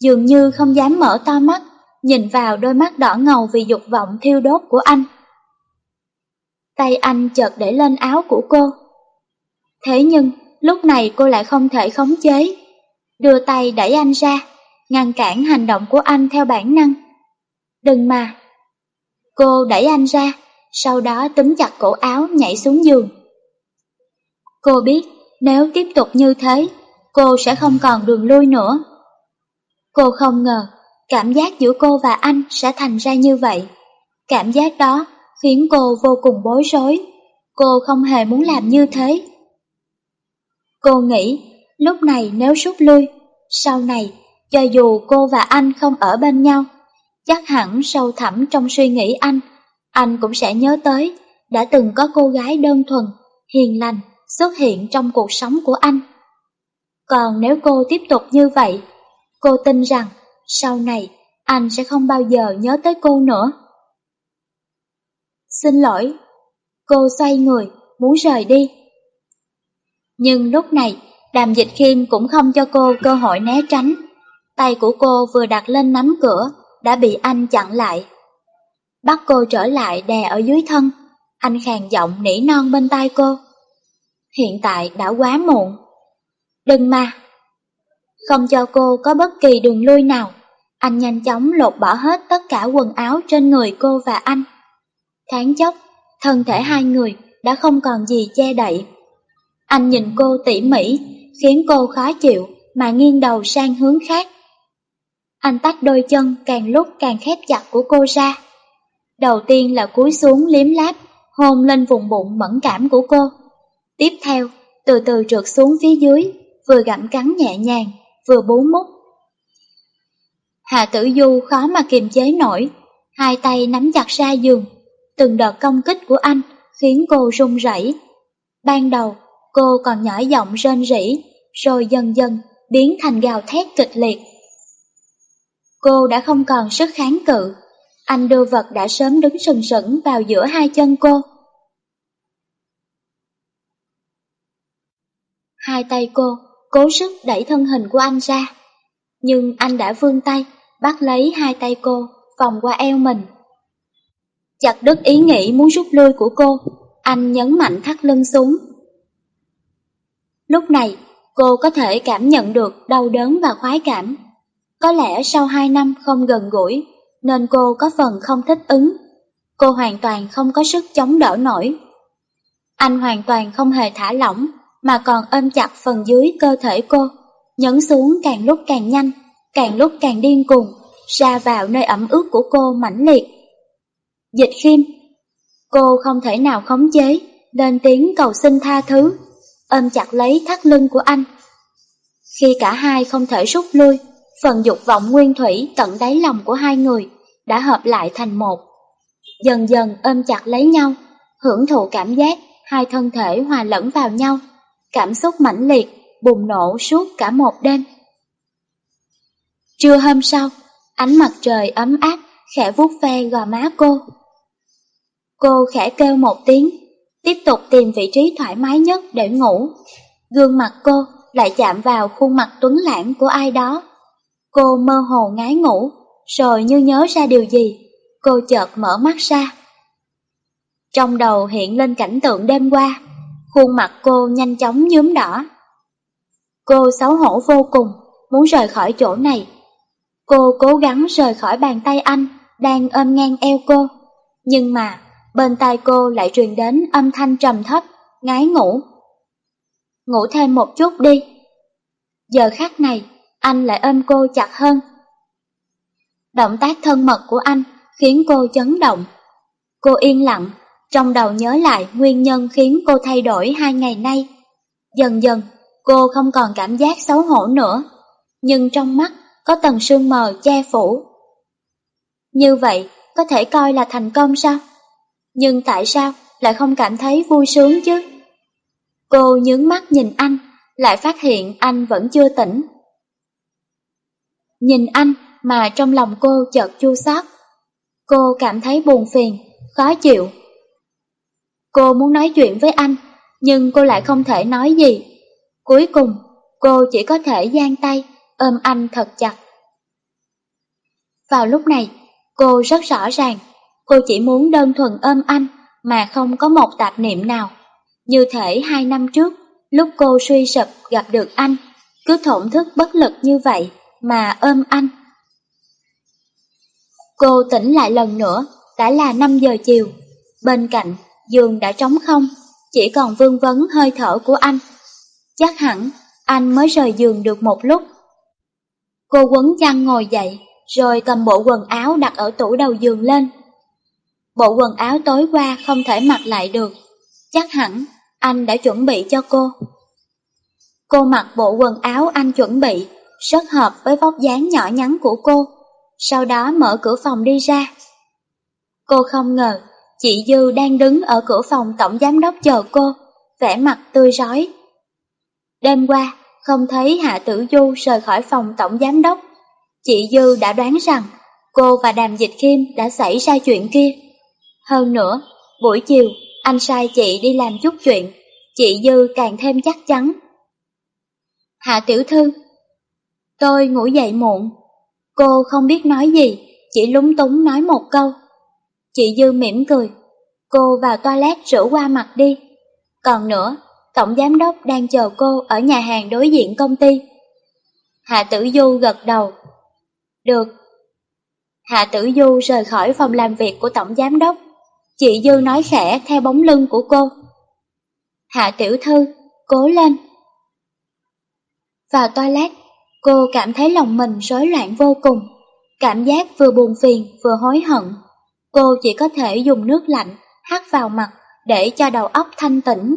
dường như không dám mở to mắt, nhìn vào đôi mắt đỏ ngầu vì dục vọng thiêu đốt của anh. Tay anh chợt để lên áo của cô, Thế nhưng, lúc này cô lại không thể khống chế. Đưa tay đẩy anh ra, ngăn cản hành động của anh theo bản năng. Đừng mà! Cô đẩy anh ra, sau đó túm chặt cổ áo nhảy xuống giường. Cô biết nếu tiếp tục như thế, cô sẽ không còn đường lui nữa. Cô không ngờ cảm giác giữa cô và anh sẽ thành ra như vậy. Cảm giác đó khiến cô vô cùng bối rối. Cô không hề muốn làm như thế. Cô nghĩ lúc này nếu rút lui, sau này cho dù cô và anh không ở bên nhau, chắc hẳn sâu thẳm trong suy nghĩ anh, anh cũng sẽ nhớ tới đã từng có cô gái đơn thuần, hiền lành xuất hiện trong cuộc sống của anh. Còn nếu cô tiếp tục như vậy, cô tin rằng sau này anh sẽ không bao giờ nhớ tới cô nữa. Xin lỗi, cô xoay người, muốn rời đi. Nhưng lúc này, đàm dịch khiêm cũng không cho cô cơ hội né tránh. Tay của cô vừa đặt lên nắm cửa, đã bị anh chặn lại. Bắt cô trở lại đè ở dưới thân, anh khàn giọng nỉ non bên tai cô. Hiện tại đã quá muộn. Đừng mà! Không cho cô có bất kỳ đường lui nào, anh nhanh chóng lột bỏ hết tất cả quần áo trên người cô và anh. Tháng chốc, thân thể hai người đã không còn gì che đậy. Anh nhìn cô tỉ mỉ, khiến cô khó chịu mà nghiêng đầu sang hướng khác. Anh tách đôi chân càng lúc càng khép chặt của cô ra. Đầu tiên là cúi xuống liếm láp, hôn lên vùng bụng mẫn cảm của cô. Tiếp theo, từ từ trượt xuống phía dưới, vừa gặm cắn nhẹ nhàng, vừa bú mút. Hạ tử du khó mà kiềm chế nổi, hai tay nắm chặt ra giường. Từng đợt công kích của anh khiến cô run rẩy. Ban đầu, cô còn nhỏ giọng rên rỉ, rồi dần dần biến thành gào thét kịch liệt. Cô đã không còn sức kháng cự, anh đưa vật đã sớm đứng sừng sững vào giữa hai chân cô. Hai tay cô cố sức đẩy thân hình của anh ra, nhưng anh đã vươn tay, bắt lấy hai tay cô, vòng qua eo mình. Chặt đứt ý nghĩ muốn rút lui của cô, anh nhấn mạnh thắt lưng xuống. Lúc này, cô có thể cảm nhận được đau đớn và khoái cảm. Có lẽ sau hai năm không gần gũi, nên cô có phần không thích ứng. Cô hoàn toàn không có sức chống đỡ nổi. Anh hoàn toàn không hề thả lỏng, mà còn ôm chặt phần dưới cơ thể cô, nhấn xuống càng lúc càng nhanh, càng lúc càng điên cuồng, ra vào nơi ẩm ướt của cô mãnh liệt. Dịch khiêm, cô không thể nào khống chế, lên tiếng cầu xin tha thứ, ôm chặt lấy thắt lưng của anh. Khi cả hai không thể rút lui, phần dục vọng nguyên thủy tận đáy lòng của hai người đã hợp lại thành một. Dần dần ôm chặt lấy nhau, hưởng thụ cảm giác hai thân thể hòa lẫn vào nhau, cảm xúc mãnh liệt, bùng nổ suốt cả một đêm. Trưa hôm sau, ánh mặt trời ấm áp khẽ vuốt ve gò má cô. Cô khẽ kêu một tiếng, tiếp tục tìm vị trí thoải mái nhất để ngủ. Gương mặt cô lại chạm vào khuôn mặt tuấn lãng của ai đó. Cô mơ hồ ngái ngủ, rồi như nhớ ra điều gì, cô chợt mở mắt ra. Trong đầu hiện lên cảnh tượng đêm qua, khuôn mặt cô nhanh chóng nhuốm đỏ. Cô xấu hổ vô cùng, muốn rời khỏi chỗ này. Cô cố gắng rời khỏi bàn tay anh, đang ôm ngang eo cô. Nhưng mà, bên tai cô lại truyền đến âm thanh trầm thấp, ngái ngủ. Ngủ thêm một chút đi. Giờ khắc này, anh lại ôm cô chặt hơn. Động tác thân mật của anh khiến cô chấn động. Cô yên lặng, trong đầu nhớ lại nguyên nhân khiến cô thay đổi hai ngày nay. Dần dần, cô không còn cảm giác xấu hổ nữa, nhưng trong mắt có tầng sương mờ che phủ. Như vậy, có thể coi là thành công sao? Nhưng tại sao lại không cảm thấy vui sướng chứ? Cô nhướng mắt nhìn anh, lại phát hiện anh vẫn chưa tỉnh. Nhìn anh mà trong lòng cô chợt chua xót. Cô cảm thấy buồn phiền, khó chịu Cô muốn nói chuyện với anh, nhưng cô lại không thể nói gì. Cuối cùng, cô chỉ có thể giang tay, ôm anh thật chặt. Vào lúc này, cô rất rõ ràng, cô chỉ muốn đơn thuần ôm anh mà không có một tạp niệm nào. Như thể hai năm trước, lúc cô suy sụp gặp được anh, cứ thổn thức bất lực như vậy mà ôm anh. Cô tỉnh lại lần nữa, đã là 5 giờ chiều. Bên cạnh, giường đã trống không, chỉ còn vương vấn hơi thở của anh. Chắc hẳn, anh mới rời giường được một lúc. Cô quấn chăn ngồi dậy, rồi cầm bộ quần áo đặt ở tủ đầu giường lên. Bộ quần áo tối qua không thể mặc lại được, chắc hẳn anh đã chuẩn bị cho cô. Cô mặc bộ quần áo anh chuẩn bị, rất hợp với vóc dáng nhỏ nhắn của cô, sau đó mở cửa phòng đi ra. Cô không ngờ, chị Dư đang đứng ở cửa phòng tổng giám đốc chờ cô, vẻ mặt tươi rói. Đêm qua, không thấy Hạ Tử Du rời khỏi phòng tổng giám đốc. Chị Dư đã đoán rằng cô và Đàm Dịch Khiêm đã xảy ra chuyện kia. Hơn nữa, buổi chiều, anh sai chị đi làm chút chuyện, chị Dư càng thêm chắc chắn. Hạ Tiểu Thư Tôi ngủ dậy muộn. Cô không biết nói gì, chỉ lúng túng nói một câu. Chị Dư mỉm cười. Cô vào toilet rửa qua mặt đi. Còn nữa, Tổng Giám Đốc đang chờ cô ở nhà hàng đối diện công ty. Hạ Tử Du gật đầu. Được. Hạ Tử Du rời khỏi phòng làm việc của Tổng Giám Đốc. Chị Dư nói khẽ theo bóng lưng của cô. Hạ Tiểu Thư, cố lên. Vào toilet, cô cảm thấy lòng mình rối loạn vô cùng. Cảm giác vừa buồn phiền vừa hối hận. Cô chỉ có thể dùng nước lạnh hắt vào mặt để cho đầu óc thanh tĩnh.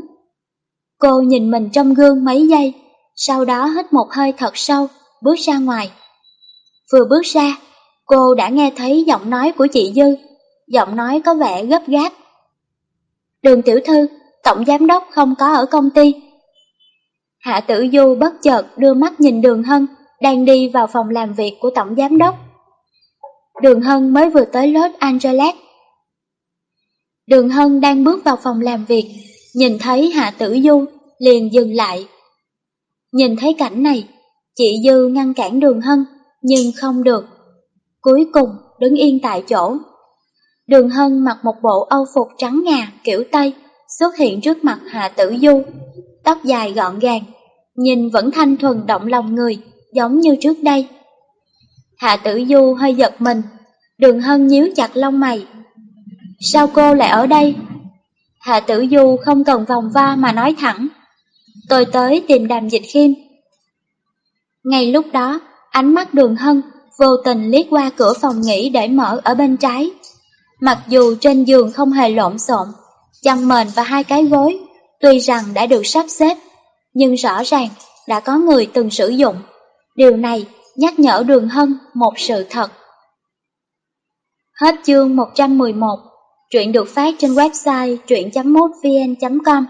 Cô nhìn mình trong gương mấy giây, sau đó hít một hơi thật sâu, bước ra ngoài. Vừa bước ra, cô đã nghe thấy giọng nói của chị Dư, giọng nói có vẻ gấp gáp. Đường tiểu thư, tổng giám đốc không có ở công ty. Hạ tử du bất chợt đưa mắt nhìn đường hân, đang đi vào phòng làm việc của tổng giám đốc. Đường hân mới vừa tới Los Angeles. Đường hân đang bước vào phòng làm việc, nhìn thấy Hạ tử du, liền dừng lại. Nhìn thấy cảnh này, chị Dư ngăn cản đường hân, nhưng không được. Cuối cùng đứng yên tại chỗ. Đường hân mặc một bộ âu phục trắng ngà kiểu Tây, xuất hiện trước mặt Hạ Tử Du. Tóc dài gọn gàng, nhìn vẫn thanh thuần động lòng người, giống như trước đây. Hạ Tử Du hơi giật mình, đường hân nhíu chặt lông mày. Sao cô lại ở đây? Hạ Tử Du không cần vòng va mà nói thẳng. Tôi tới tìm đàm dịch khiêm. Ngay lúc đó, ánh mắt đường hân vô tình liếc qua cửa phòng nghỉ để mở ở bên trái. Mặc dù trên giường không hề lộn xộn, chăn mền và hai cái gối, tuy rằng đã được sắp xếp, nhưng rõ ràng đã có người từng sử dụng. Điều này nhắc nhở đường hân một sự thật. Hết chương 111, truyện được phát trên website truyện.mútvn.com.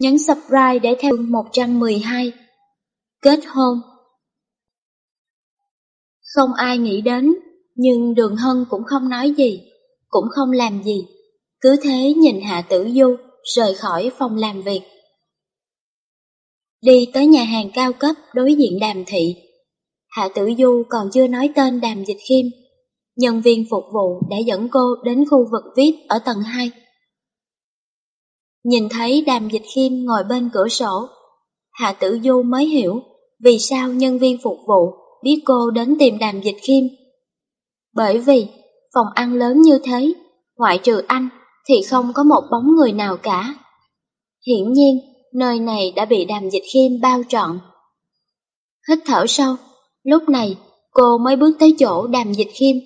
Nhấn subscribe để theo 112. Kết hôn Không ai nghĩ đến, nhưng đường hân cũng không nói gì, cũng không làm gì. Cứ thế nhìn Hạ Tử Du rời khỏi phòng làm việc. Đi tới nhà hàng cao cấp đối diện đàm thị. Hạ Tử Du còn chưa nói tên đàm dịch khiêm. Nhân viên phục vụ đã dẫn cô đến khu vực VIP ở tầng 2. Nhìn thấy đàm dịch khiêm ngồi bên cửa sổ, Hạ Tử Du mới hiểu vì sao nhân viên phục vụ biết cô đến tìm đàm dịch khiêm. Bởi vì phòng ăn lớn như thế, ngoại trừ anh thì không có một bóng người nào cả. Hiển nhiên, nơi này đã bị đàm dịch khiêm bao trọn. Hít thở sâu, lúc này cô mới bước tới chỗ đàm dịch khiêm.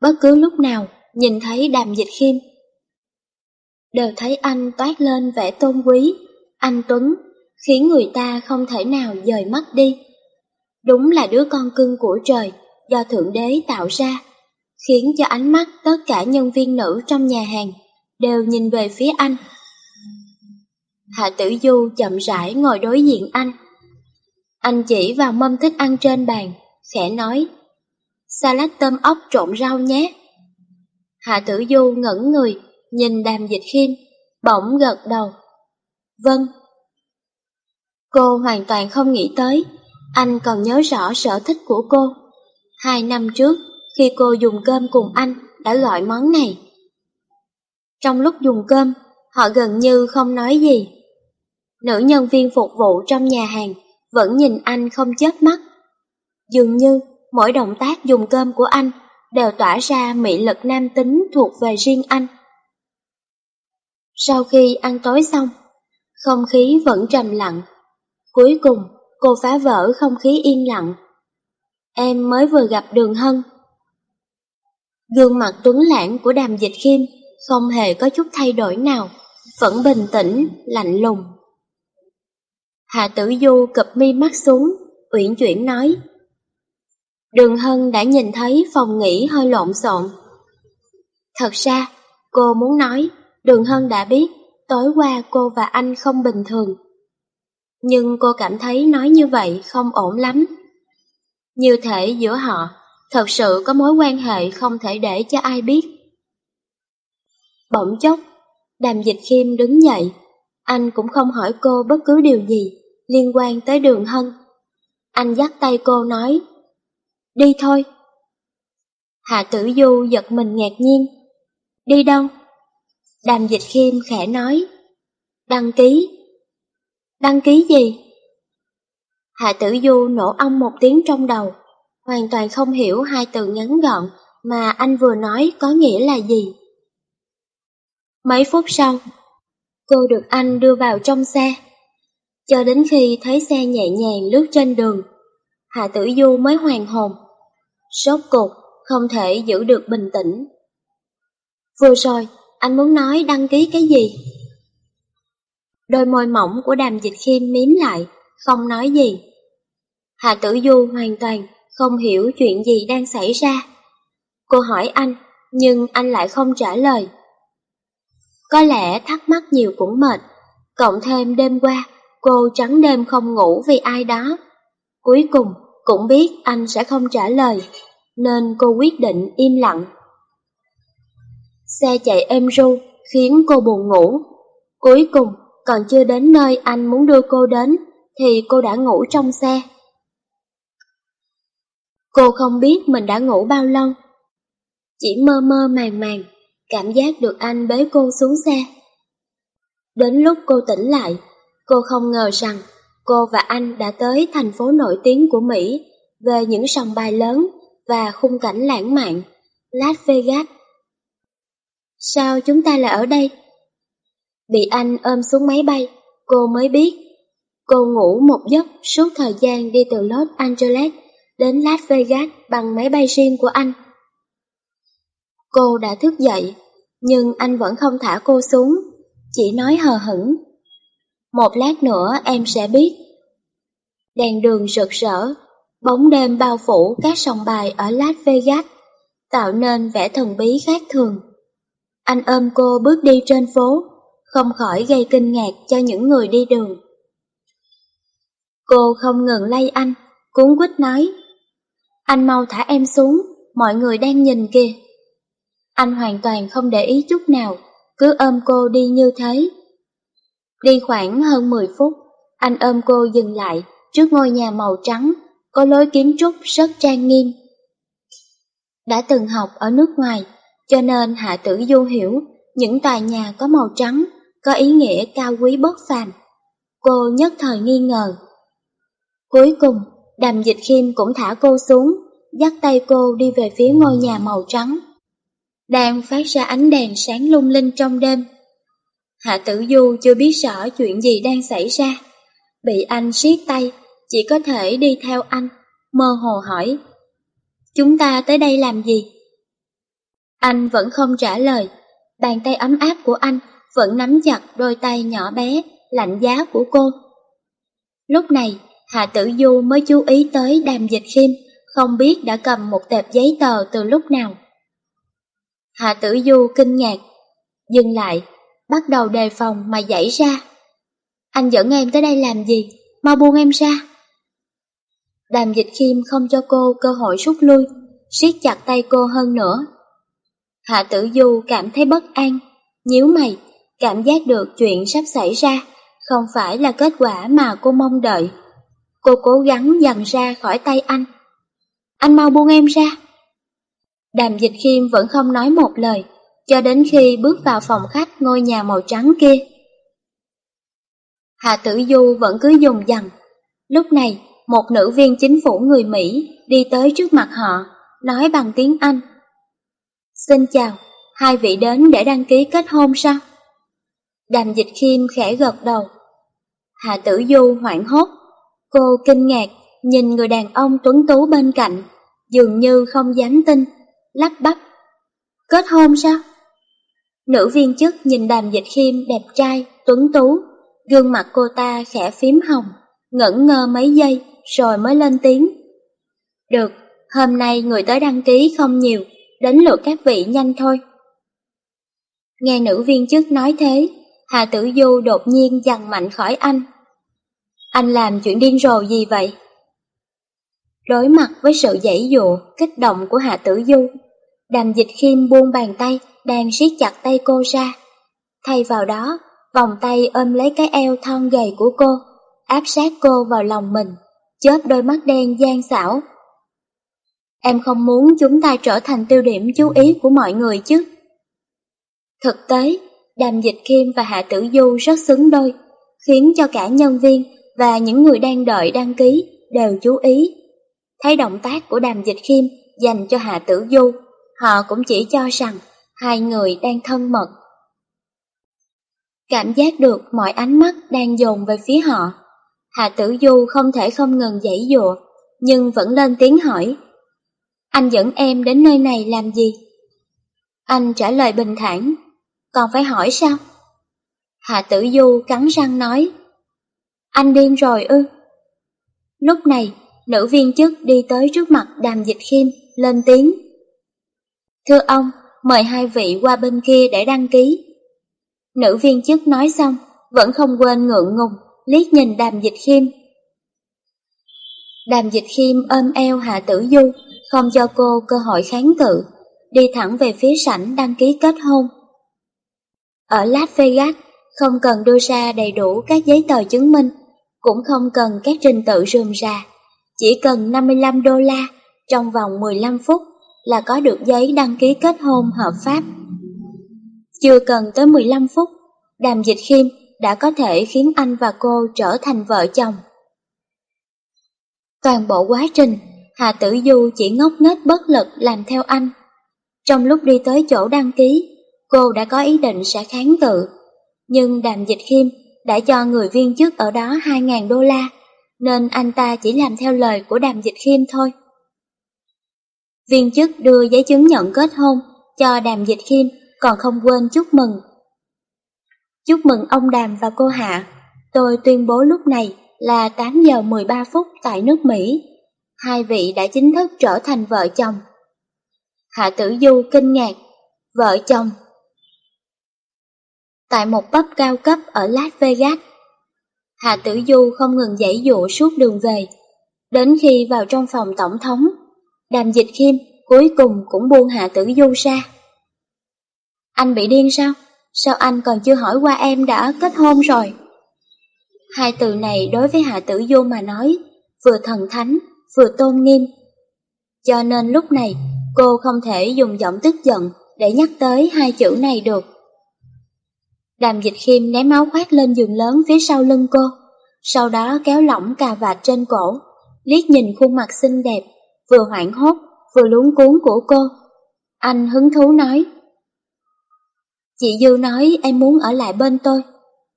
Bất cứ lúc nào nhìn thấy đàm dịch khiêm đều thấy anh toát lên vẻ tôn quý, anh Tuấn, khiến người ta không thể nào dời mắt đi. Đúng là đứa con cưng của trời, do Thượng Đế tạo ra, khiến cho ánh mắt tất cả nhân viên nữ trong nhà hàng đều nhìn về phía anh. Hạ Tử Du chậm rãi ngồi đối diện anh. Anh chỉ vào mâm thức ăn trên bàn, khẽ nói, salad tôm ốc trộn rau nhé. Hạ Tử Du ngẩn người, nhìn đàm dịch khiêm, bỗng gật đầu. Vâng. Cô hoàn toàn không nghĩ tới, anh còn nhớ rõ sở thích của cô. Hai năm trước, khi cô dùng cơm cùng anh, đã gọi món này. Trong lúc dùng cơm, họ gần như không nói gì. nữ nhân viên phục vụ trong nhà hàng vẫn nhìn anh không chớp mắt. Dường như mỗi động tác dùng cơm của anh đều tỏa ra mị lực nam tính thuộc về riêng anh. Sau khi ăn tối xong, không khí vẫn trầm lặng. Cuối cùng, cô phá vỡ không khí yên lặng. Em mới vừa gặp Đường Hân. Gương mặt tuấn lãng của đàm dịch khiêm không hề có chút thay đổi nào, vẫn bình tĩnh, lạnh lùng. Hạ tử du cập mi mắt xuống, uyển chuyển nói. Đường Hân đã nhìn thấy phòng nghỉ hơi lộn xộn. Thật ra, cô muốn nói, Đường Hân đã biết tối qua cô và anh không bình thường. Nhưng cô cảm thấy nói như vậy không ổn lắm. Như thể giữa họ thật sự có mối quan hệ không thể để cho ai biết. Bỗng chốc, đàm dịch khiêm đứng dậy, anh cũng không hỏi cô bất cứ điều gì liên quan tới đường hân. Anh dắt tay cô nói, đi thôi. Hạ tử du giật mình ngạc nhiên, đi đâu? Đàm dịch khiêm khẽ nói, đăng ký. Đăng ký gì? Hạ tử du nổ ong một tiếng trong đầu, hoàn toàn không hiểu hai từ ngắn gọn mà anh vừa nói có nghĩa là gì. Mấy phút sau, cô được anh đưa vào trong xe. Cho đến khi thấy xe nhẹ nhàng lướt trên đường, Hạ Tử Du mới hoàn hồn. Sốt cục, không thể giữ được bình tĩnh. Vừa rồi, anh muốn nói đăng ký cái gì? Đôi môi mỏng của đàm dịch khiêm miếm lại, không nói gì. Hạ Tử Du hoàn toàn không hiểu chuyện gì đang xảy ra. Cô hỏi anh, nhưng anh lại không trả lời. Có lẽ thắc mắc nhiều cũng mệt, cộng thêm đêm qua, cô trắng đêm không ngủ vì ai đó. Cuối cùng, cũng biết anh sẽ không trả lời, nên cô quyết định im lặng. Xe chạy êm ru, khiến cô buồn ngủ. Cuối cùng, còn chưa đến nơi anh muốn đưa cô đến, thì cô đã ngủ trong xe. Cô không biết mình đã ngủ bao lâu. Chỉ mơ mơ màng màng, cảm giác được anh bế cô xuống xe. Đến lúc cô tỉnh lại, cô không ngờ rằng cô và anh đã tới thành phố nổi tiếng của Mỹ về những sòng bài lớn và khung cảnh lãng mạn, Las Vegas. Sao chúng ta lại ở đây? Bị anh ôm xuống máy bay, cô mới biết. Cô ngủ một giấc suốt thời gian đi từ Los Angeles đến Las Vegas bằng máy bay riêng của anh. Cô đã thức dậy, nhưng anh vẫn không thả cô xuống, chỉ nói hờ hững. Một lát nữa em sẽ biết. Đèn đường rực rỡ, bóng đêm bao phủ các sòng bài ở Las Vegas, tạo nên vẻ thần bí khác thường. Anh ôm cô bước đi trên phố, không khỏi gây kinh ngạc cho những người đi đường. Cô không ngừng lay anh, cuốn quýt nói. Anh mau thả em xuống, mọi người đang nhìn kìa. Anh hoàn toàn không để ý chút nào, cứ ôm cô đi như thế. Đi khoảng hơn 10 phút, anh ôm cô dừng lại trước ngôi nhà màu trắng, có lối kiến trúc rất trang nghiêm. Đã từng học ở nước ngoài, cho nên Hạ Tử Du hiểu những tòa nhà có màu trắng có ý nghĩa cao quý bất phàm. Cô nhất thời nghi ngờ. Cuối cùng, Đàm Dịch Khiêm cũng thả cô xuống, dắt tay cô đi về phía ngôi nhà màu trắng. Đang phát ra ánh đèn sáng lung linh trong đêm. Hạ Tử Du chưa biết rõ chuyện gì đang xảy ra. Bị anh siết tay, chỉ có thể đi theo anh, mơ hồ hỏi. Chúng ta tới đây làm gì? Anh vẫn không trả lời, bàn tay ấm áp của anh vẫn nắm chặt đôi tay nhỏ bé, lạnh giá của cô. Lúc này, Hạ Tử Du mới chú ý tới đàm dịch khiêm, không biết đã cầm một tệp giấy tờ từ lúc nào. Hạ Tử Du kinh ngạc, dừng lại, bắt đầu đề phòng mà dãy ra. Anh dẫn em tới đây làm gì? Mau buông em ra. Đàm dịch khiêm không cho cô cơ hội rút lui, siết chặt tay cô hơn nữa. Hạ tử du cảm thấy bất an, nhíu mày, cảm giác được chuyện sắp xảy ra, không phải là kết quả mà cô mong đợi. Cô cố gắng dằn ra khỏi tay anh. Anh mau buông em ra. Đàm dịch khiêm vẫn không nói một lời, cho đến khi bước vào phòng khách ngôi nhà màu trắng kia. Hà Tử Du vẫn cứ dùng dằn. Lúc này, một nữ viên chính phủ người Mỹ đi tới trước mặt họ, nói bằng tiếng Anh. Xin chào, hai vị đến để đăng ký kết hôn sao? Đàm dịch khiêm khẽ gật đầu. Hạ tử du hoảng hốt. Cô kinh ngạc, nhìn người đàn ông tuấn tú bên cạnh, dường như không dám tin, lắp bắp. Kết hôn sao? Nữ viên chức nhìn đàm dịch khiêm đẹp trai, tuấn tú, gương mặt cô ta khẽ phím hồng, ngẩn ngơ mấy giây rồi mới lên tiếng. Được, hôm nay người tới đăng ký không nhiều, đến lượt các vị nhanh thôi. Nghe nữ viên chức nói thế, Hà Tử Du đột nhiên dằn mạnh khỏi anh. Anh làm chuyện điên rồ gì vậy? Đối mặt với sự dãy dụ, kích động của Hạ Tử Du, đàm dịch khiêm buông bàn tay đang siết chặt tay cô ra. Thay vào đó, vòng tay ôm lấy cái eo thon gầy của cô, áp sát cô vào lòng mình, chớp đôi mắt đen gian xảo. Em không muốn chúng ta trở thành tiêu điểm chú ý của mọi người chứ. Thực tế, Đàm Dịch Kim và Hạ Tử Du rất xứng đôi, khiến cho cả nhân viên và những người đang đợi đăng ký đều chú ý. Thấy động tác của Đàm Dịch khiêm dành cho Hạ Tử Du, họ cũng chỉ cho rằng hai người đang thân mật. Cảm giác được mọi ánh mắt đang dồn về phía họ. Hạ Tử Du không thể không ngừng dãy dụa, nhưng vẫn lên tiếng hỏi. Anh dẫn em đến nơi này làm gì? Anh trả lời bình thản, còn phải hỏi sao? Hạ tử du cắn răng nói, anh điên rồi ư? Lúc này, nữ viên chức đi tới trước mặt đàm dịch khiêm, lên tiếng. Thưa ông, mời hai vị qua bên kia để đăng ký. Nữ viên chức nói xong, vẫn không quên ngượng ngùng, liếc nhìn đàm dịch khiêm. Đàm dịch khiêm ôm eo hạ tử du, không cho cô cơ hội kháng cự, đi thẳng về phía sảnh đăng ký kết hôn. Ở Las Vegas, không cần đưa ra đầy đủ các giấy tờ chứng minh, cũng không cần các trình tự rườm rà. Chỉ cần 55 đô la trong vòng 15 phút là có được giấy đăng ký kết hôn hợp pháp. Chưa cần tới 15 phút, Đàm Dịch Khiêm đã có thể khiến anh và cô trở thành vợ chồng. Toàn bộ quá trình, Hà Tử Du chỉ ngốc nghếch bất lực làm theo anh. Trong lúc đi tới chỗ đăng ký, cô đã có ý định sẽ kháng cự. Nhưng Đàm Dịch Khiêm đã cho người viên chức ở đó 2.000 đô la, nên anh ta chỉ làm theo lời của Đàm Dịch Khiêm thôi. Viên chức đưa giấy chứng nhận kết hôn cho Đàm Dịch Khiêm còn không quên chúc mừng. Chúc mừng ông Đàm và cô Hạ, tôi tuyên bố lúc này là 8 giờ 13 phút tại nước Mỹ. Hai vị đã chính thức trở thành vợ chồng. Hạ Tử Du kinh ngạc, vợ chồng tại một pub cao cấp ở Las Vegas. Hạ Tử Du không ngừng dãy dụ suốt đường về, đến khi vào trong phòng tổng thống, Đàm Dịch Khiêm cuối cùng cũng buông Hạ Tử Du ra. Anh bị điên sao? Sao anh còn chưa hỏi qua em đã kết hôn rồi? Hai từ này đối với Hạ Tử Du mà nói, vừa thần thánh, vừa tôn nghiêm. Cho nên lúc này, cô không thể dùng giọng tức giận để nhắc tới hai chữ này được. Đàm dịch khiêm ném áo khoác lên giường lớn phía sau lưng cô, sau đó kéo lỏng cà vạt trên cổ, liếc nhìn khuôn mặt xinh đẹp, vừa hoảng hốt, vừa luống cuốn của cô. Anh hứng thú nói, Chị Dư nói em muốn ở lại bên tôi.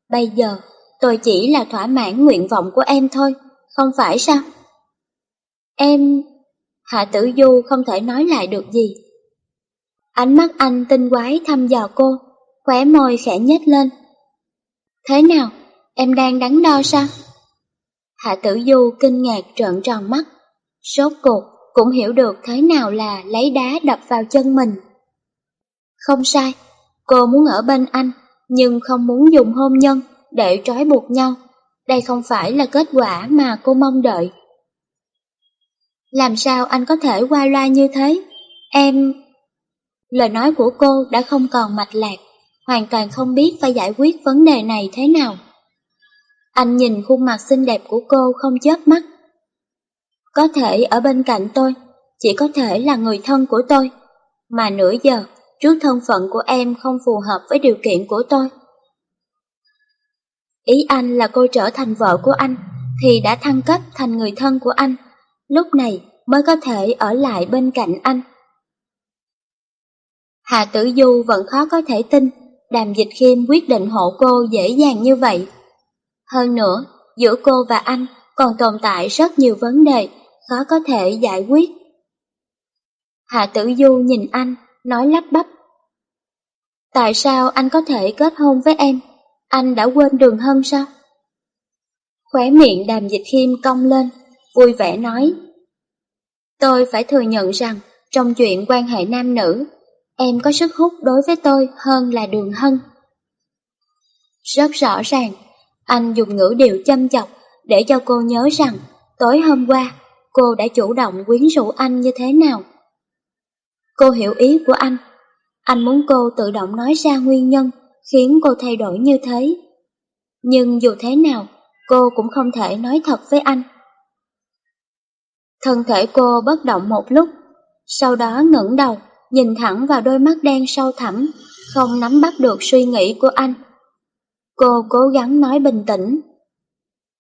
Bây giờ, tôi chỉ là thỏa mãn nguyện vọng của em thôi, không phải sao? Em... Hạ tử du không thể nói lại được gì. Ánh mắt anh tinh quái thăm dò cô, khóe môi khẽ nhếch lên. Thế nào, em đang đắn đo sao? Hạ tử du kinh ngạc trợn tròn mắt, sốt cuộc cũng hiểu được thế nào là lấy đá đập vào chân mình. Không sai, cô muốn ở bên anh, nhưng không muốn dùng hôn nhân để trói buộc nhau. Đây không phải là kết quả mà cô mong đợi. Làm sao anh có thể qua loa như thế? Em... Lời nói của cô đã không còn mạch lạc hoàn toàn không biết phải giải quyết vấn đề này thế nào. Anh nhìn khuôn mặt xinh đẹp của cô không chớp mắt. Có thể ở bên cạnh tôi, chỉ có thể là người thân của tôi, mà nửa giờ trước thân phận của em không phù hợp với điều kiện của tôi. Ý anh là cô trở thành vợ của anh, thì đã thăng cấp thành người thân của anh, lúc này mới có thể ở lại bên cạnh anh. Hà Tử Du vẫn khó có thể tin Đàm Dịch Khiêm quyết định hộ cô dễ dàng như vậy. Hơn nữa, giữa cô và anh còn tồn tại rất nhiều vấn đề khó có thể giải quyết. Hạ Tử Du nhìn anh, nói lắp bắp. Tại sao anh có thể kết hôn với em? Anh đã quên đường hân sao? Khóe miệng đàm dịch khiêm cong lên, vui vẻ nói. Tôi phải thừa nhận rằng, trong chuyện quan hệ nam nữ, em có sức hút đối với tôi hơn là đường hân. Rất rõ ràng, anh dùng ngữ điệu châm chọc để cho cô nhớ rằng tối hôm qua cô đã chủ động quyến rũ anh như thế nào. Cô hiểu ý của anh. Anh muốn cô tự động nói ra nguyên nhân khiến cô thay đổi như thế. Nhưng dù thế nào, cô cũng không thể nói thật với anh. Thân thể cô bất động một lúc, sau đó ngẩng đầu, nhìn thẳng vào đôi mắt đen sâu thẳm, không nắm bắt được suy nghĩ của anh. Cô cố gắng nói bình tĩnh.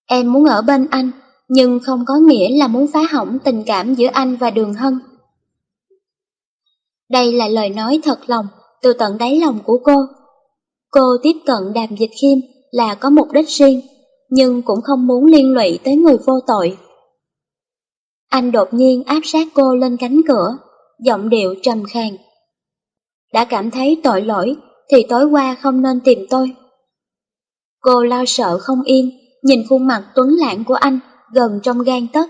Em muốn ở bên anh, nhưng không có nghĩa là muốn phá hỏng tình cảm giữa anh và Đường Hân. Đây là lời nói thật lòng, từ tận đáy lòng của cô. Cô tiếp cận đàm dịch khiêm là có mục đích riêng, nhưng cũng không muốn liên lụy tới người vô tội. Anh đột nhiên áp sát cô lên cánh cửa, giọng điệu trầm khàn. Đã cảm thấy tội lỗi thì tối qua không nên tìm tôi. Cô lo sợ không yên, nhìn khuôn mặt tuấn lãng của anh gần trong gan tấc,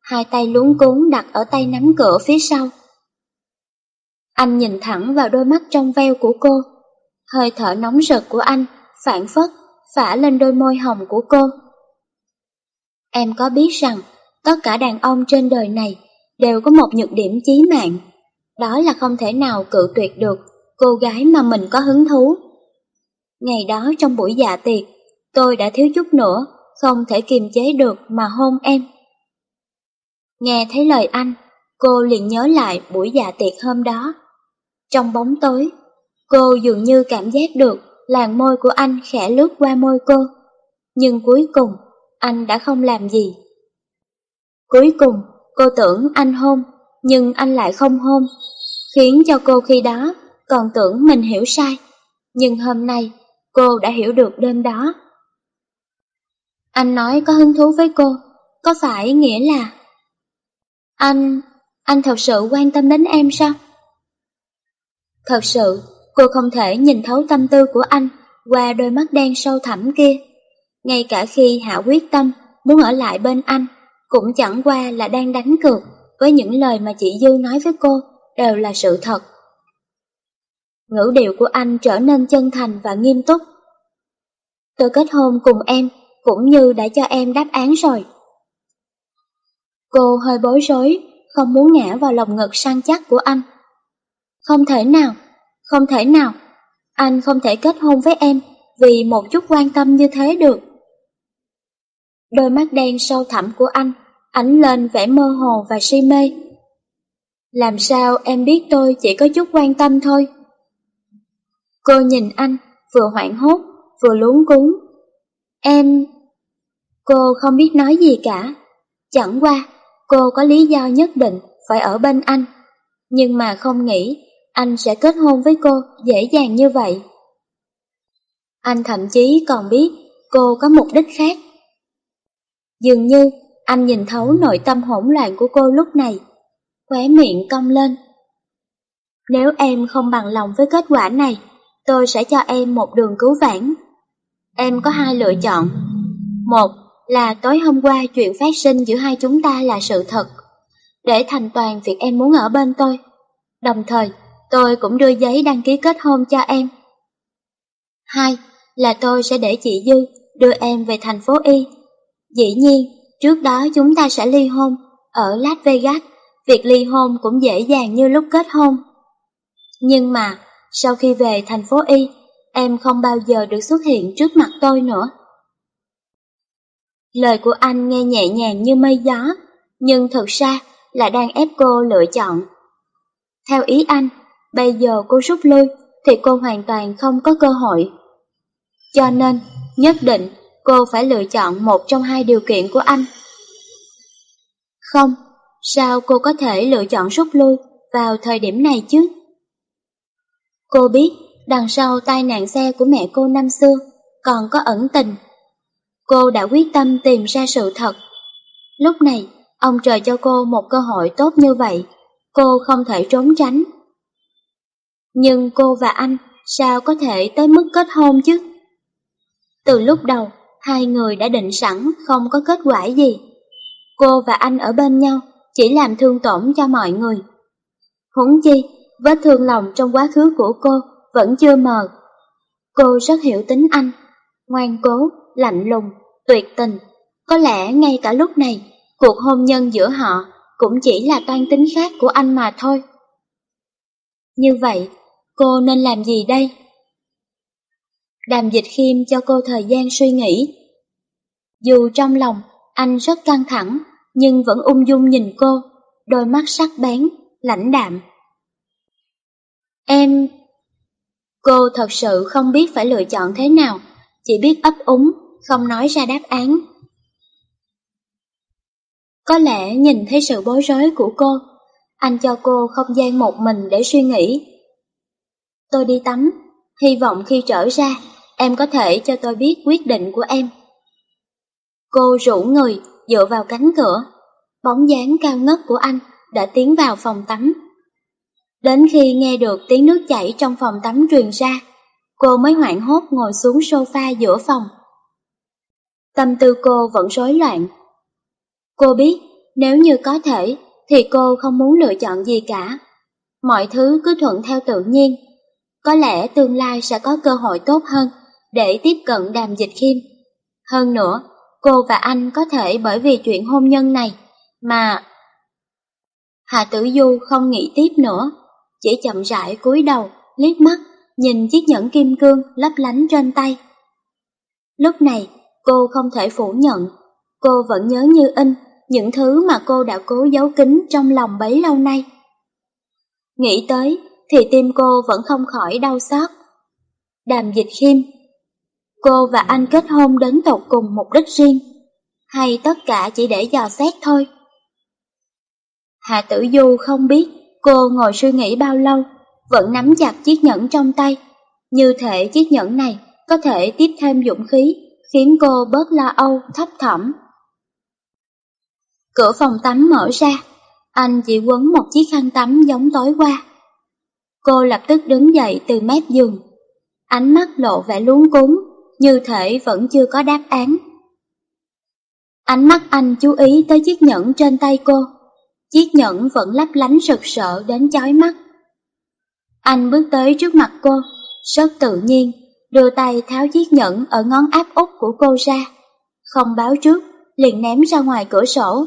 hai tay luống cuốn đặt ở tay nắm cửa phía sau. Anh nhìn thẳng vào đôi mắt trong veo của cô, hơi thở nóng rực của anh phản phất phả lên đôi môi hồng của cô. Em có biết rằng tất cả đàn ông trên đời này đều có một nhược điểm chí mạng, đó là không thể nào cự tuyệt được cô gái mà mình có hứng thú. Ngày đó trong buổi dạ tiệc, tôi đã thiếu chút nữa không thể kiềm chế được mà hôn em. Nghe thấy lời anh, cô liền nhớ lại buổi dạ tiệc hôm đó. Trong bóng tối, cô dường như cảm giác được làn môi của anh khẽ lướt qua môi cô. Nhưng cuối cùng, anh đã không làm gì. Cuối cùng, cô tưởng anh hôn, nhưng anh lại không hôn, khiến cho cô khi đó còn tưởng mình hiểu sai. Nhưng hôm nay, cô đã hiểu được đêm đó. Anh nói có hứng thú với cô, có phải nghĩa là... Anh, anh thật sự quan tâm đến em sao? Thật sự, cô không thể nhìn thấu tâm tư của anh qua đôi mắt đen sâu thẳm kia. Ngay cả khi Hạ quyết tâm muốn ở lại bên anh, cũng chẳng qua là đang đánh cược với những lời mà chị Dư nói với cô đều là sự thật. Ngữ điệu của anh trở nên chân thành và nghiêm túc. Tôi kết hôn cùng em cũng như đã cho em đáp án rồi. Cô hơi bối rối, không muốn ngã vào lòng ngực săn chắc của anh. Không thể nào, không thể nào, anh không thể kết hôn với em vì một chút quan tâm như thế được. Đôi mắt đen sâu thẳm của anh ánh lên vẻ mơ hồ và si mê. Làm sao em biết tôi chỉ có chút quan tâm thôi? Cô nhìn anh, vừa hoảng hốt, vừa luống cuống. Em... Cô không biết nói gì cả. Chẳng qua, cô có lý do nhất định phải ở bên anh. Nhưng mà không nghĩ anh sẽ kết hôn với cô dễ dàng như vậy. Anh thậm chí còn biết cô có mục đích khác. Dường như anh nhìn thấu nội tâm hỗn loạn của cô lúc này, khóe miệng cong lên. Nếu em không bằng lòng với kết quả này, tôi sẽ cho em một đường cứu vãn. Em có hai lựa chọn. Một là tối hôm qua chuyện phát sinh giữa hai chúng ta là sự thật, để thành toàn việc em muốn ở bên tôi. Đồng thời, tôi cũng đưa giấy đăng ký kết hôn cho em. Hai là tôi sẽ để chị Dư đưa em về thành phố Y. Dĩ nhiên, trước đó chúng ta sẽ ly hôn ở Las Vegas. Việc ly hôn cũng dễ dàng như lúc kết hôn. Nhưng mà, sau khi về thành phố Y, em không bao giờ được xuất hiện trước mặt tôi nữa. Lời của anh nghe nhẹ nhàng như mây gió, nhưng thực ra là đang ép cô lựa chọn. Theo ý anh, bây giờ cô rút lui thì cô hoàn toàn không có cơ hội. Cho nên, nhất định cô phải lựa chọn một trong hai điều kiện của anh. Không, sao cô có thể lựa chọn rút lui vào thời điểm này chứ? Cô biết đằng sau tai nạn xe của mẹ cô năm xưa còn có ẩn tình. Cô đã quyết tâm tìm ra sự thật. Lúc này, ông trời cho cô một cơ hội tốt như vậy, cô không thể trốn tránh. Nhưng cô và anh sao có thể tới mức kết hôn chứ? Từ lúc đầu, hai người đã định sẵn không có kết quả gì. Cô và anh ở bên nhau chỉ làm thương tổn cho mọi người. Huống chi, vết thương lòng trong quá khứ của cô vẫn chưa mờ. Cô rất hiểu tính anh, ngoan cố, lạnh lùng, tuyệt tình. Có lẽ ngay cả lúc này, cuộc hôn nhân giữa họ cũng chỉ là toan tính khác của anh mà thôi. Như vậy, cô nên làm gì đây? Đàm dịch khiêm cho cô thời gian suy nghĩ. Dù trong lòng anh rất căng thẳng, nhưng vẫn ung dung nhìn cô, đôi mắt sắc bén, lãnh đạm. Em... Cô thật sự không biết phải lựa chọn thế nào, chỉ biết ấp úng, không nói ra đáp án. Có lẽ nhìn thấy sự bối rối của cô, anh cho cô không gian một mình để suy nghĩ. Tôi đi tắm, hy vọng khi trở ra, em có thể cho tôi biết quyết định của em. Cô rủ người dựa vào cánh cửa, bóng dáng cao ngất của anh đã tiến vào phòng tắm. Đến khi nghe được tiếng nước chảy trong phòng tắm truyền ra, cô mới hoảng hốt ngồi xuống sofa giữa phòng. Tâm tư cô vẫn rối loạn. Cô biết, nếu như có thể, thì cô không muốn lựa chọn gì cả. Mọi thứ cứ thuận theo tự nhiên. Có lẽ tương lai sẽ có cơ hội tốt hơn để tiếp cận đàm dịch khiêm. Hơn nữa, cô và anh có thể bởi vì chuyện hôn nhân này mà... Hạ Tử Du không nghĩ tiếp nữa, chỉ chậm rãi cúi đầu, liếc mắt, nhìn chiếc nhẫn kim cương lấp lánh trên tay. Lúc này, cô không thể phủ nhận, cô vẫn nhớ như in những thứ mà cô đã cố giấu kín trong lòng bấy lâu nay. Nghĩ tới, thì tim cô vẫn không khỏi đau xót. Đàm dịch khiêm Cô và anh kết hôn đến tột cùng mục đích riêng, hay tất cả chỉ để dò xét thôi? Hạ tử du không biết cô ngồi suy nghĩ bao lâu, vẫn nắm chặt chiếc nhẫn trong tay, như thể chiếc nhẫn này có thể tiếp thêm dũng khí, khiến cô bớt lo âu, thấp thỏm. Cửa phòng tắm mở ra, anh chỉ quấn một chiếc khăn tắm giống tối qua. Cô lập tức đứng dậy từ mép giường, ánh mắt lộ vẻ luống cuốn, như thể vẫn chưa có đáp án. Ánh mắt anh chú ý tới chiếc nhẫn trên tay cô, chiếc nhẫn vẫn lấp lánh rực rỡ đến chói mắt. Anh bước tới trước mặt cô, rất tự nhiên, đưa tay tháo chiếc nhẫn ở ngón áp út của cô ra, không báo trước, liền ném ra ngoài cửa sổ.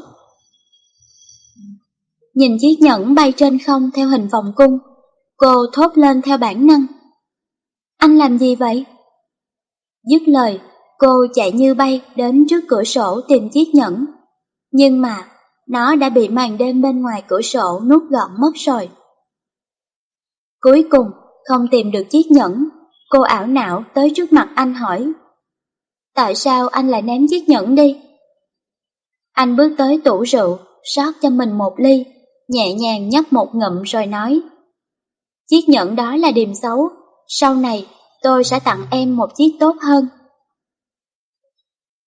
Nhìn chiếc nhẫn bay trên không theo hình vòng cung, cô thốt lên theo bản năng. Anh làm gì vậy? Dứt lời, cô chạy như bay đến trước cửa sổ tìm chiếc nhẫn. Nhưng mà, nó đã bị màn đêm bên ngoài cửa sổ nuốt gọn mất rồi. Cuối cùng, không tìm được chiếc nhẫn, cô ảo não tới trước mặt anh hỏi. Tại sao anh lại ném chiếc nhẫn đi? Anh bước tới tủ rượu, rót cho mình một ly, nhẹ nhàng nhấp một ngụm rồi nói. Chiếc nhẫn đó là điềm xấu, sau này tôi sẽ tặng em một chiếc tốt hơn.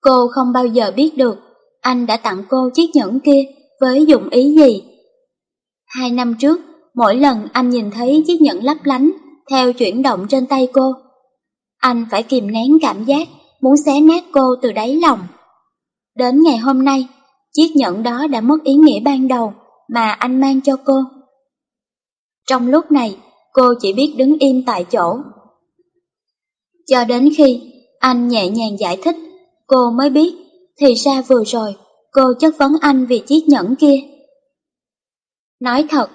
Cô không bao giờ biết được anh đã tặng cô chiếc nhẫn kia với dụng ý gì. Hai năm trước, mỗi lần anh nhìn thấy chiếc nhẫn lấp lánh theo chuyển động trên tay cô, anh phải kìm nén cảm giác muốn xé nát cô từ đáy lòng. Đến ngày hôm nay, chiếc nhẫn đó đã mất ý nghĩa ban đầu mà anh mang cho cô. Trong lúc này, cô chỉ biết đứng im tại chỗ. Cho đến khi anh nhẹ nhàng giải thích, cô mới biết, thì ra vừa rồi cô chất vấn anh vì chiếc nhẫn kia. Nói thật,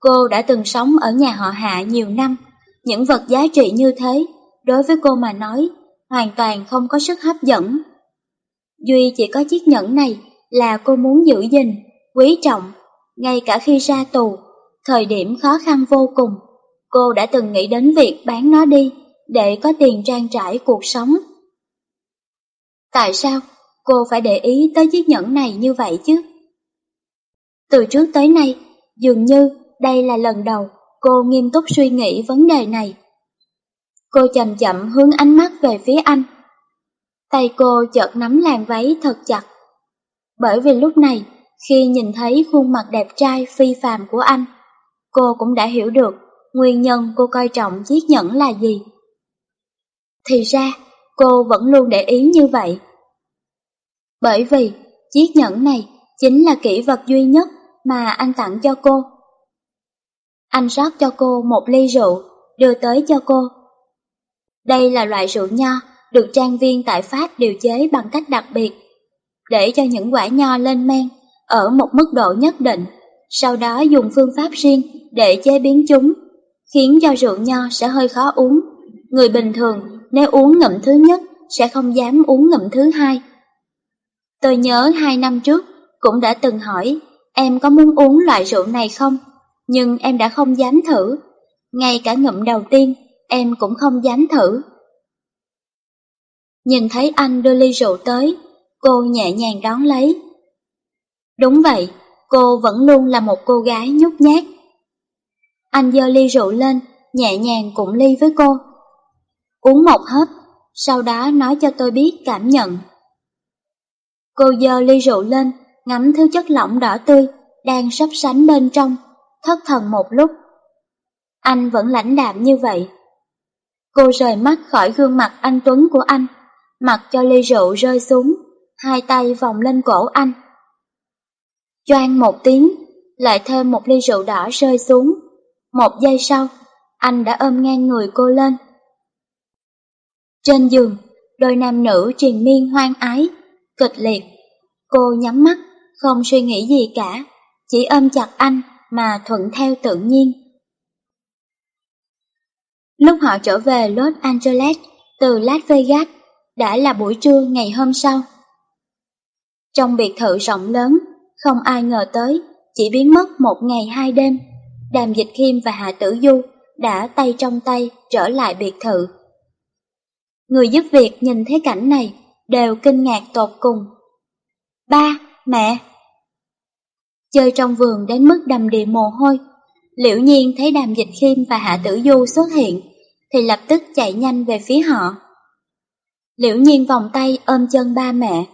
cô đã từng sống ở nhà họ hạ nhiều năm, những vật giá trị như thế, đối với cô mà nói, hoàn toàn không có sức hấp dẫn. Duy chỉ có chiếc nhẫn này là cô muốn giữ gìn, quý trọng, ngay cả khi ra tù, thời điểm khó khăn vô cùng, cô đã từng nghĩ đến việc bán nó đi để có tiền trang trải cuộc sống. Tại sao cô phải để ý tới chiếc nhẫn này như vậy chứ? Từ trước tới nay, dường như đây là lần đầu cô nghiêm túc suy nghĩ vấn đề này. Cô chậm chậm hướng ánh mắt về phía anh. Tay cô chợt nắm làn váy thật chặt. Bởi vì lúc này, khi nhìn thấy khuôn mặt đẹp trai phi phàm của anh, cô cũng đã hiểu được nguyên nhân cô coi trọng chiếc nhẫn là gì. Thì ra, cô vẫn luôn để ý như vậy. Bởi vì, chiếc nhẫn này chính là kỷ vật duy nhất mà anh tặng cho cô. Anh rót cho cô một ly rượu, đưa tới cho cô. Đây là loại rượu nho được trang viên tại Pháp điều chế bằng cách đặc biệt, để cho những quả nho lên men ở một mức độ nhất định, sau đó dùng phương pháp riêng để chế biến chúng, khiến cho rượu nho sẽ hơi khó uống. Người bình thường nếu uống ngậm thứ nhất sẽ không dám uống ngậm thứ hai. Tôi nhớ hai năm trước cũng đã từng hỏi em có muốn uống loại rượu này không, nhưng em đã không dám thử. Ngay cả ngậm đầu tiên em cũng không dám thử. Nhìn thấy anh đưa ly rượu tới, cô nhẹ nhàng đón lấy. Đúng vậy, cô vẫn luôn là một cô gái nhút nhát. Anh giơ ly rượu lên, nhẹ nhàng cụng ly với cô. Uống một hớp, sau đó nói cho tôi biết cảm nhận. Cô giơ ly rượu lên, ngắm thứ chất lỏng đỏ tươi, đang sắp sánh bên trong, thất thần một lúc. Anh vẫn lãnh đạm như vậy. Cô rời mắt khỏi gương mặt anh Tuấn của anh, mặc cho ly rượu rơi xuống, hai tay vòng lên cổ anh. Choang một tiếng, lại thêm một ly rượu đỏ rơi xuống. Một giây sau, anh đã ôm ngang người cô lên. Trên giường, đôi nam nữ triền miên hoang ái, kịch liệt. Cô nhắm mắt, không suy nghĩ gì cả, chỉ ôm chặt anh mà thuận theo tự nhiên. Lúc họ trở về Los Angeles từ Las Vegas, đã là buổi trưa ngày hôm sau. Trong biệt thự rộng lớn, không ai ngờ tới, chỉ biến mất một ngày hai đêm. Đàm Dịch Khiêm và Hạ Tử Du đã tay trong tay trở lại biệt thự. Người giúp việc nhìn thấy cảnh này đều kinh ngạc tột cùng. Ba, mẹ! Chơi trong vườn đến mức đầm đìa mồ hôi, liễu nhiên thấy Đàm Dịch Khiêm và Hạ Tử Du xuất hiện, thì lập tức chạy nhanh về phía họ. Liễu nhiên vòng tay ôm chân ba mẹ,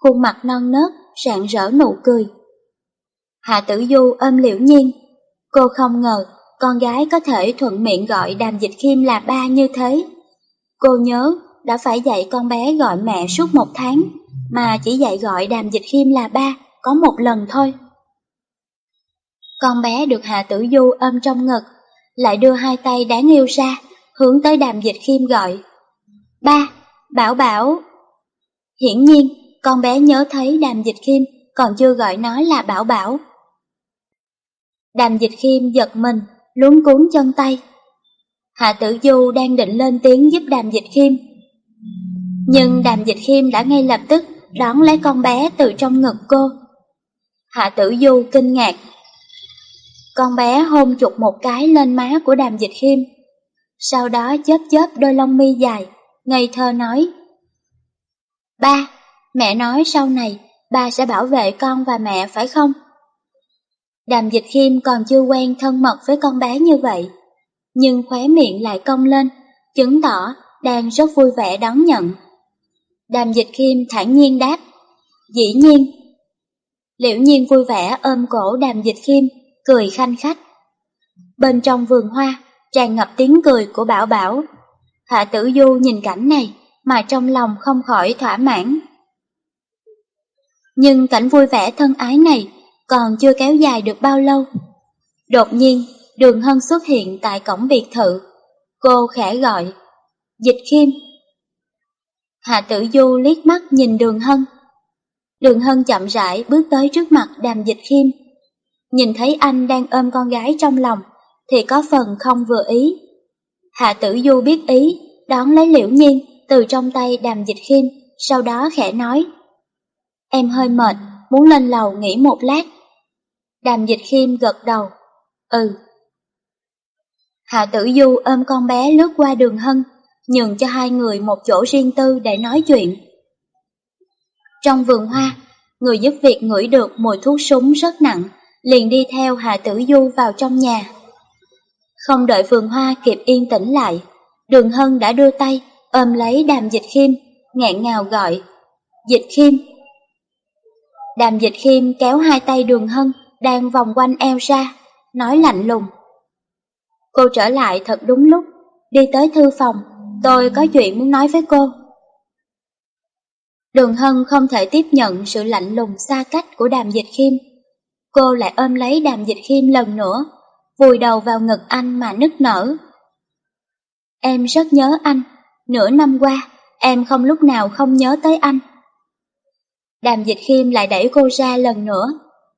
khuôn mặt non nớt, rạng rỡ nụ cười. Hạ tử du ôm liễu nhiên, cô không ngờ con gái có thể thuận miệng gọi đàm dịch khiêm là ba như thế. Cô nhớ đã phải dạy con bé gọi mẹ suốt một tháng, mà chỉ dạy gọi đàm dịch khiêm là ba có một lần thôi. Con bé được Hạ Tử Du ôm trong ngực, lại đưa hai tay đáng yêu ra, hướng tới đàm dịch khiêm gọi. Ba, Bảo Bảo. Hiển nhiên, con bé nhớ thấy đàm dịch khiêm còn chưa gọi nó là Bảo Bảo. Đàm dịch khiêm giật mình, luống cuốn chân tay. Hạ tử du đang định lên tiếng giúp đàm dịch khiêm. Nhưng đàm dịch khiêm đã ngay lập tức đón lấy con bé từ trong ngực cô. Hạ tử du kinh ngạc. Con bé hôn chụp một cái lên má của đàm dịch khiêm. Sau đó chớp chớp đôi lông mi dài, ngây thơ nói. Ba, mẹ nói sau này ba sẽ bảo vệ con và mẹ phải không? Đàm dịch khiêm còn chưa quen thân mật với con bé như vậy, nhưng khóe miệng lại cong lên, chứng tỏ đang rất vui vẻ đón nhận. Đàm dịch khiêm thản nhiên đáp, dĩ nhiên. Liễu nhiên vui vẻ ôm cổ đàm dịch khiêm, cười khanh khách. Bên trong vườn hoa, tràn ngập tiếng cười của Bảo Bảo. Hạ tử du nhìn cảnh này, mà trong lòng không khỏi thỏa mãn. Nhưng cảnh vui vẻ thân ái này còn chưa kéo dài được bao lâu. Đột nhiên, đường hân xuất hiện tại cổng biệt thự. Cô khẽ gọi, dịch khiêm. Hạ tử du liếc mắt nhìn đường hân. Đường hân chậm rãi bước tới trước mặt đàm dịch khiêm. Nhìn thấy anh đang ôm con gái trong lòng, thì có phần không vừa ý. Hạ tử du biết ý, đón lấy liễu nhiên từ trong tay đàm dịch khiêm, sau đó khẽ nói. Em hơi mệt, muốn lên lầu nghỉ một lát. Đàm dịch khiêm gật đầu. Ừ. Hạ tử du ôm con bé lướt qua đường hân, nhường cho hai người một chỗ riêng tư để nói chuyện. Trong vườn hoa, người giúp việc ngửi được mùi thuốc súng rất nặng, liền đi theo Hạ Tử Du vào trong nhà. Không đợi vườn hoa kịp yên tĩnh lại, Đường Hân đã đưa tay ôm lấy đàm dịch khiêm, ngẹn ngào gọi. Dịch khiêm! Đàm dịch khiêm kéo hai tay đường Hân đang vòng quanh eo ra, nói lạnh lùng. Cô trở lại thật đúng lúc, đi tới thư phòng, tôi có chuyện muốn nói với cô. Đường Hân không thể tiếp nhận sự lạnh lùng xa cách của đàm dịch khiêm. Cô lại ôm lấy đàm dịch khiêm lần nữa, vùi đầu vào ngực anh mà nức nở. Em rất nhớ anh, nửa năm qua, em không lúc nào không nhớ tới anh. Đàm dịch khiêm lại đẩy cô ra lần nữa,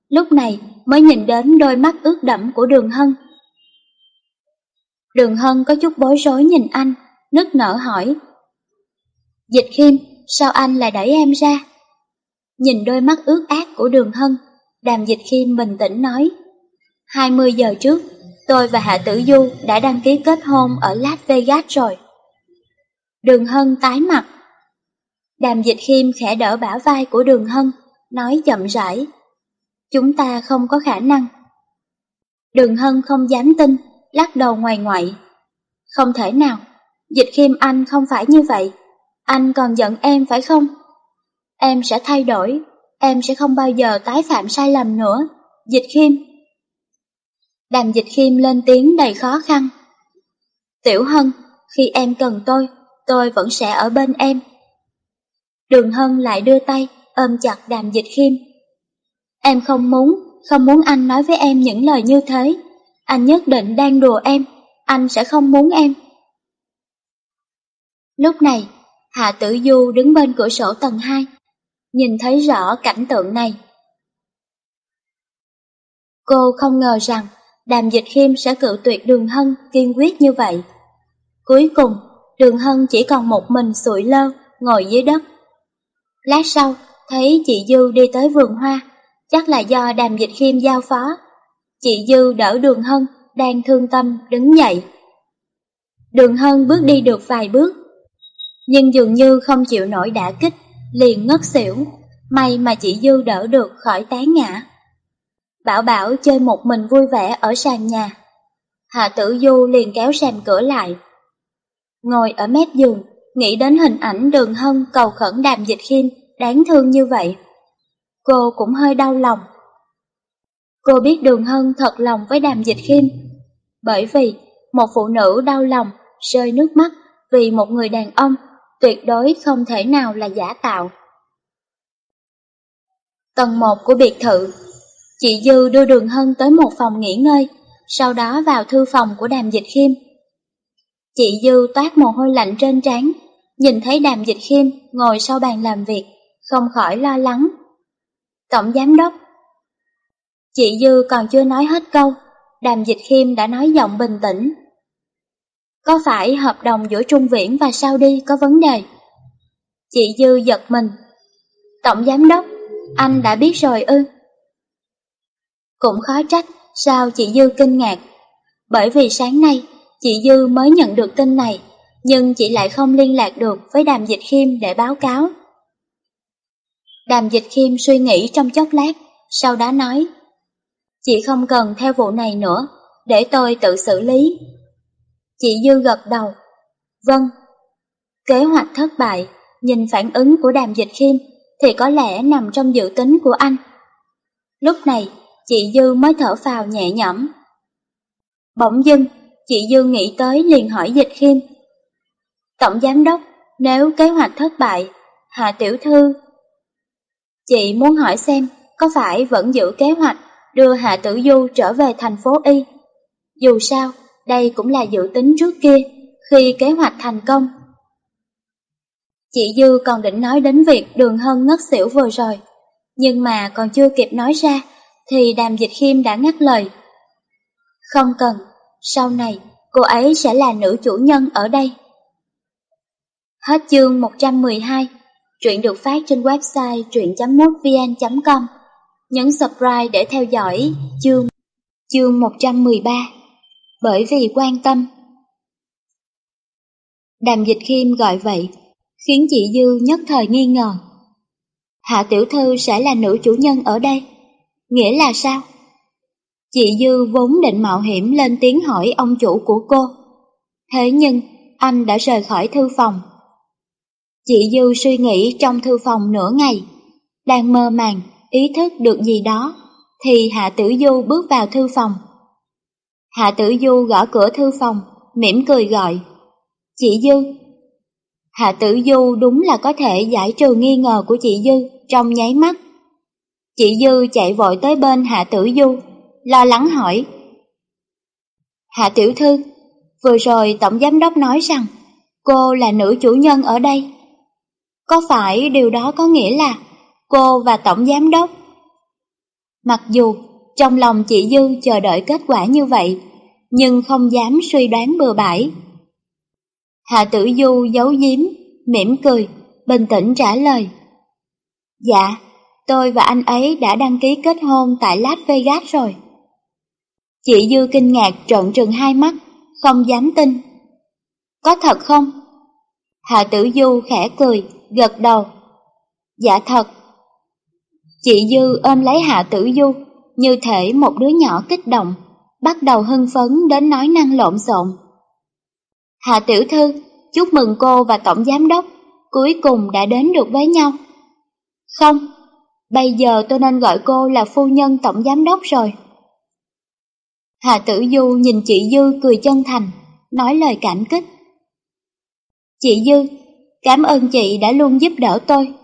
lúc này mới nhìn đến đôi mắt ướt đẫm của đường hân. Đường hân có chút bối rối nhìn anh, nức nở hỏi. Dịch khiêm, sao anh lại đẩy em ra? Nhìn đôi mắt ướt át của đường hân, đàm dịch khiêm bình tĩnh nói. 20 giờ trước, tôi và Hạ Tử Du đã đăng ký kết hôn ở Las Vegas rồi. Đường Hân tái mặt. Đàm dịch khiêm khẽ đỡ bả vai của Đường Hân, nói chậm rãi. Chúng ta không có khả năng. Đường Hân không dám tin, lắc đầu ngoài ngoại. Không thể nào, dịch khiêm anh không phải như vậy. Anh còn giận em phải không? Em sẽ thay đổi, em sẽ không bao giờ tái phạm sai lầm nữa. Dịch khiêm. Đàm dịch khiêm lên tiếng đầy khó khăn. Tiểu Hân, khi em cần tôi, tôi vẫn sẽ ở bên em. Đường Hân lại đưa tay, ôm chặt đàm dịch khiêm. Em không muốn, không muốn anh nói với em những lời như thế. Anh nhất định đang đùa em, anh sẽ không muốn em. Lúc này, Hạ Tử Du đứng bên cửa sổ tầng 2, nhìn thấy rõ cảnh tượng này. Cô không ngờ rằng Đàm Dịch Khiêm sẽ cự tuyệt Đường Hân kiên quyết như vậy. Cuối cùng, Đường Hân chỉ còn một mình sụi lơ, ngồi dưới đất. Lát sau, thấy chị Dư đi tới vườn hoa, chắc là do Đàm Dịch Khiêm giao phó. Chị Dư đỡ Đường Hân, đang thương tâm, đứng dậy. Đường Hân bước đi được vài bước, nhưng dường như không chịu nổi đả kích, liền ngất xỉu. May mà chị Dư đỡ được khỏi té ngã. Bảo Bảo chơi một mình vui vẻ ở sàn nhà. Hạ Tử Du liền kéo sàn cửa lại. Ngồi ở mép giường, nghĩ đến hình ảnh đường hân cầu khẩn đàm dịch khiêm, đáng thương như vậy. Cô cũng hơi đau lòng. Cô biết đường hân thật lòng với đàm dịch khiêm, bởi vì một phụ nữ đau lòng, rơi nước mắt vì một người đàn ông tuyệt đối không thể nào là giả tạo. Tầng 1 của biệt thự Chị Dư đưa Đường Hân tới một phòng nghỉ ngơi, sau đó vào thư phòng của Đàm Dịch Khiêm. Chị Dư toát mồ hôi lạnh trên trán, nhìn thấy Đàm Dịch Khiêm ngồi sau bàn làm việc, không khỏi lo lắng. Tổng Giám Đốc Chị Dư còn chưa nói hết câu, Đàm Dịch Khiêm đã nói giọng bình tĩnh. Có phải hợp đồng giữa Trung Viễn và Saudi có vấn đề? Chị Dư giật mình. Tổng Giám Đốc, anh đã biết rồi ư? Cũng khó trách sao chị Dư kinh ngạc. Bởi vì sáng nay, chị Dư mới nhận được tin này, nhưng chị lại không liên lạc được với Đàm Dịch Khiêm để báo cáo. Đàm Dịch Khiêm suy nghĩ trong chốc lát, sau đó nói, Chị không cần theo vụ này nữa, để tôi tự xử lý. Chị Dư gật đầu, Vâng. Kế hoạch thất bại, nhìn phản ứng của Đàm Dịch Khiêm thì có lẽ nằm trong dự tính của anh. Lúc này, chị Dư mới thở phào nhẹ nhõm. Bỗng dưng, chị Dư nghĩ tới liền hỏi Dịch Khiêm. Tổng Giám Đốc, nếu kế hoạch thất bại, hà Tiểu Thư... Chị muốn hỏi xem có phải vẫn giữ kế hoạch đưa Hạ Tử Du trở về thành phố Y. Dù sao, đây cũng là dự tính trước kia, khi kế hoạch thành công. Chị Dư còn định nói đến việc đường hân ngất xỉu vừa rồi, nhưng mà còn chưa kịp nói ra thì đàm dịch khiêm đã ngắt lời. Không cần, sau này cô ấy sẽ là nữ chủ nhân ở đây. Hết chương 112, truyện được phát trên website truyện.mútvn.com. Nhấn subscribe để theo dõi chương chương 113. Bởi vì quan tâm. Đàm dịch khiêm gọi vậy, khiến chị Dư nhất thời nghi ngờ. Hạ tiểu thư sẽ là nữ chủ nhân ở đây. Nghĩa là sao? Chị Dư vốn định mạo hiểm lên tiếng hỏi ông chủ của cô. Thế nhưng, anh đã rời khỏi thư phòng. Chị Dư suy nghĩ trong thư phòng nửa ngày, đang mơ màng, ý thức được gì đó, thì Hạ Tử Du bước vào thư phòng. Hạ Tử Du gõ cửa thư phòng, mỉm cười gọi. Chị Dư. Hạ Tử Du đúng là có thể giải trừ nghi ngờ của chị Dư trong nháy mắt. Chị Dư chạy vội tới bên Hạ Tử Du, lo lắng hỏi. Hạ Tiểu Thư, vừa rồi Tổng Giám Đốc nói rằng cô là nữ chủ nhân ở đây. Có phải điều đó có nghĩa là cô và Tổng Giám Đốc? Mặc dù trong lòng chị Dư chờ đợi kết quả như vậy, nhưng không dám suy đoán bừa bãi. Hạ Tử Du giấu giếm, mỉm cười, bình tĩnh trả lời. Dạ, tôi và anh ấy đã đăng ký kết hôn tại Las Vegas rồi. Chị Dư kinh ngạc trợn trừng hai mắt, không dám tin. Có thật không? Hạ Tử Du khẽ cười, gật đầu. Dạ thật. Chị Dư ôm lấy Hạ Tử Du, như thể một đứa nhỏ kích động, bắt đầu hưng phấn đến nói năng lộn xộn. Hạ Tiểu Thư, chúc mừng cô và Tổng Giám Đốc, cuối cùng đã đến được với nhau. Không, bây giờ tôi nên gọi cô là phu nhân Tổng Giám Đốc rồi. Hạ Tử Du nhìn chị Dư cười chân thành, nói lời cảm kích. Chị Dư, cảm ơn chị đã luôn giúp đỡ tôi.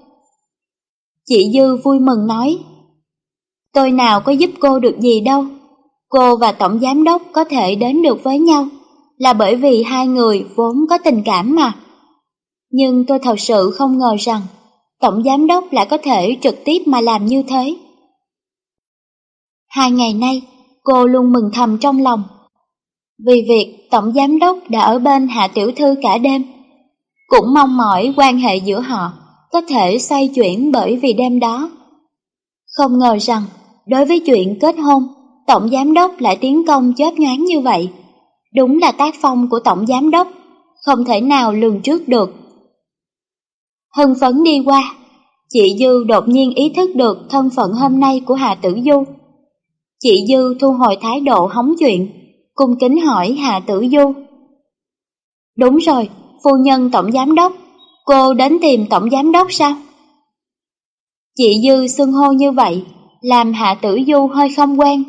Chị Dư vui mừng nói, tôi nào có giúp cô được gì đâu, cô và Tổng Giám Đốc có thể đến được với nhau là bởi vì hai người vốn có tình cảm mà. Nhưng tôi thật sự không ngờ rằng Tổng Giám Đốc lại có thể trực tiếp mà làm như thế. Hai ngày nay, cô luôn mừng thầm trong lòng. Vì việc Tổng Giám Đốc đã ở bên Hạ Tiểu Thư cả đêm, cũng mong mỏi quan hệ giữa họ có thể xoay chuyển bởi vì đêm đó. Không ngờ rằng, đối với chuyện kết hôn, Tổng Giám Đốc lại tiến công chớp nhoáng như vậy. Đúng là tác phong của Tổng Giám Đốc, không thể nào lường trước được. Hưng phấn đi qua, chị Dư đột nhiên ý thức được thân phận hôm nay của Hà Tử Du. Chị Dư thu hồi thái độ hóng chuyện, cung kính hỏi Hà Tử Du. Đúng rồi, phu nhân Tổng Giám Đốc, cô đến tìm Tổng Giám Đốc sao? Chị Dư xưng hô như vậy, làm Hạ Tử Du hơi không quen,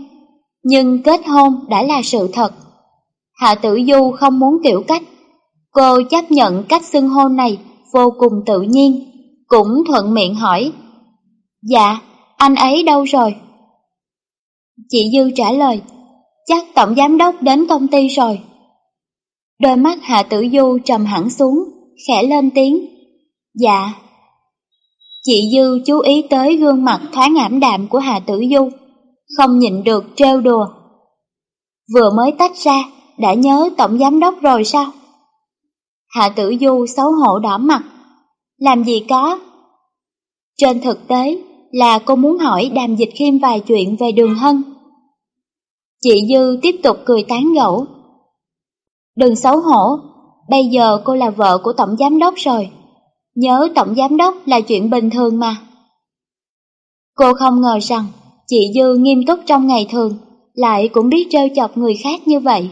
nhưng kết hôn đã là sự thật. Hạ Tử Du không muốn kiểu cách, cô chấp nhận cách xưng hô này vô cùng tự nhiên, cũng thuận miệng hỏi. Dạ, anh ấy đâu rồi? Chị Dư trả lời, chắc tổng giám đốc đến công ty rồi. Đôi mắt Hạ Tử Du trầm hẳn xuống, khẽ lên tiếng. Dạ. Chị Dư chú ý tới gương mặt thoáng ảm đạm của hà Tử Du, không nhịn được trêu đùa. Vừa mới tách ra, đã nhớ tổng giám đốc rồi sao? Hạ Tử Du xấu hổ đỏ mặt. Làm gì có? Trên thực tế là cô muốn hỏi đàm dịch khiêm vài chuyện về đường hân. Chị Dư tiếp tục cười tán gẫu. Đừng xấu hổ, bây giờ cô là vợ của tổng giám đốc rồi. Nhớ tổng giám đốc là chuyện bình thường mà. Cô không ngờ rằng chị Dư nghiêm túc trong ngày thường, lại cũng biết trêu chọc người khác như vậy.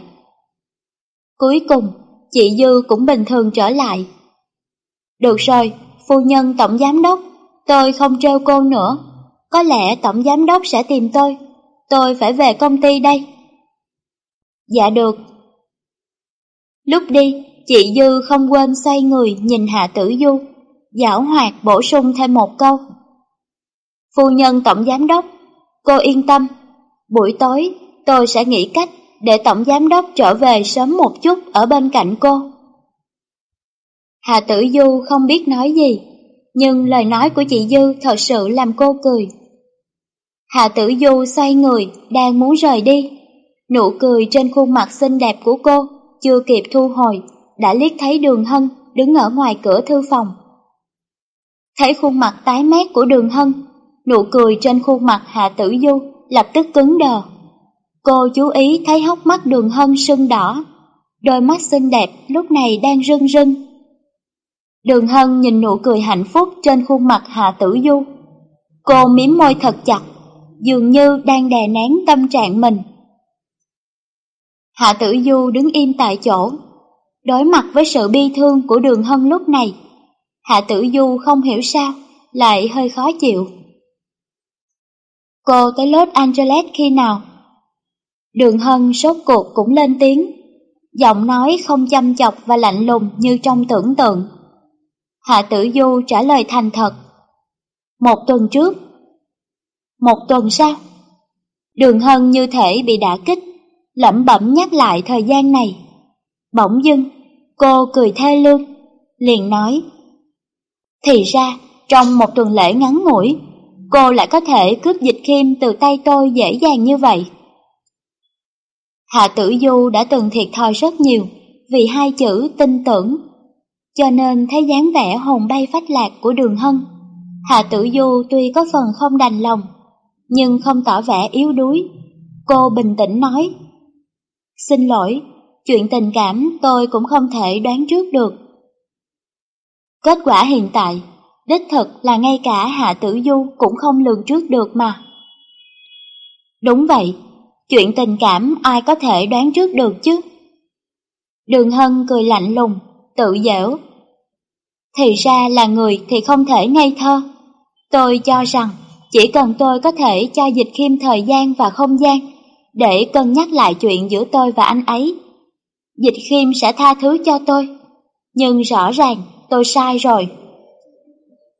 Cuối cùng, chị Dư cũng bình thường trở lại. Được rồi, phu nhân tổng giám đốc, tôi không trêu cô nữa. Có lẽ tổng giám đốc sẽ tìm tôi. Tôi phải về công ty đây. Dạ được. Lúc đi, chị Dư không quên xoay người nhìn Hạ Tử Du, giảo hoạt bổ sung thêm một câu. Phu nhân tổng giám đốc, cô yên tâm, buổi tối tôi sẽ nghĩ cách để tổng giám đốc trở về sớm một chút ở bên cạnh cô. Hà Tử Du không biết nói gì, nhưng lời nói của chị Dư thật sự làm cô cười. Hà Tử Du xoay người, đang muốn rời đi. Nụ cười trên khuôn mặt xinh đẹp của cô chưa kịp thu hồi, đã liếc thấy Đường Hân đứng ở ngoài cửa thư phòng. Thấy khuôn mặt tái mét của Đường Hân, nụ cười trên khuôn mặt Hạ Tử Du lập tức cứng đờ. Cô chú ý thấy hốc mắt đường hân sưng đỏ, đôi mắt xinh đẹp lúc này đang rưng rưng. Đường hân nhìn nụ cười hạnh phúc trên khuôn mặt Hạ Tử Du, Cô miếm môi thật chặt, dường như đang đè nén tâm trạng mình. Hạ Tử Du đứng im tại chỗ, đối mặt với sự bi thương của Đường Hân lúc này. Hạ Tử Du không hiểu sao, lại hơi khó chịu. Cô tới Los Angeles khi nào? Đường Hân sốt cuộc cũng lên tiếng, giọng nói không chăm chọc và lạnh lùng như trong tưởng tượng. Hạ Tử Du trả lời thành thật. Một tuần trước. Một tuần sau? Đường Hân như thể bị đả kích, lẩm bẩm nhắc lại thời gian này. Bỗng dưng, cô cười thê lương, liền nói. Thì ra, trong một tuần lễ ngắn ngủi, cô lại có thể cướp dịch khiêm từ tay tôi dễ dàng như vậy. Hạ Tử Du đã từng thiệt thòi rất nhiều vì hai chữ tin tưởng, cho nên thấy dáng vẻ hồn bay phách lạc của Đường Hân. Hạ Tử Du tuy có phần không đành lòng, nhưng không tỏ vẻ yếu đuối. Cô bình tĩnh nói, Xin lỗi, chuyện tình cảm tôi cũng không thể đoán trước được. Kết quả hiện tại, đích thực là ngay cả Hạ Tử Du cũng không lường trước được mà. Đúng vậy, chuyện tình cảm ai có thể đoán trước được chứ? Đường Hân cười lạnh lùng, tự dễu. Thì ra là người thì không thể ngây thơ. Tôi cho rằng chỉ cần tôi có thể cho dịch khiêm thời gian và không gian để cân nhắc lại chuyện giữa tôi và anh ấy. Dịch khiêm sẽ tha thứ cho tôi. Nhưng rõ ràng tôi sai rồi.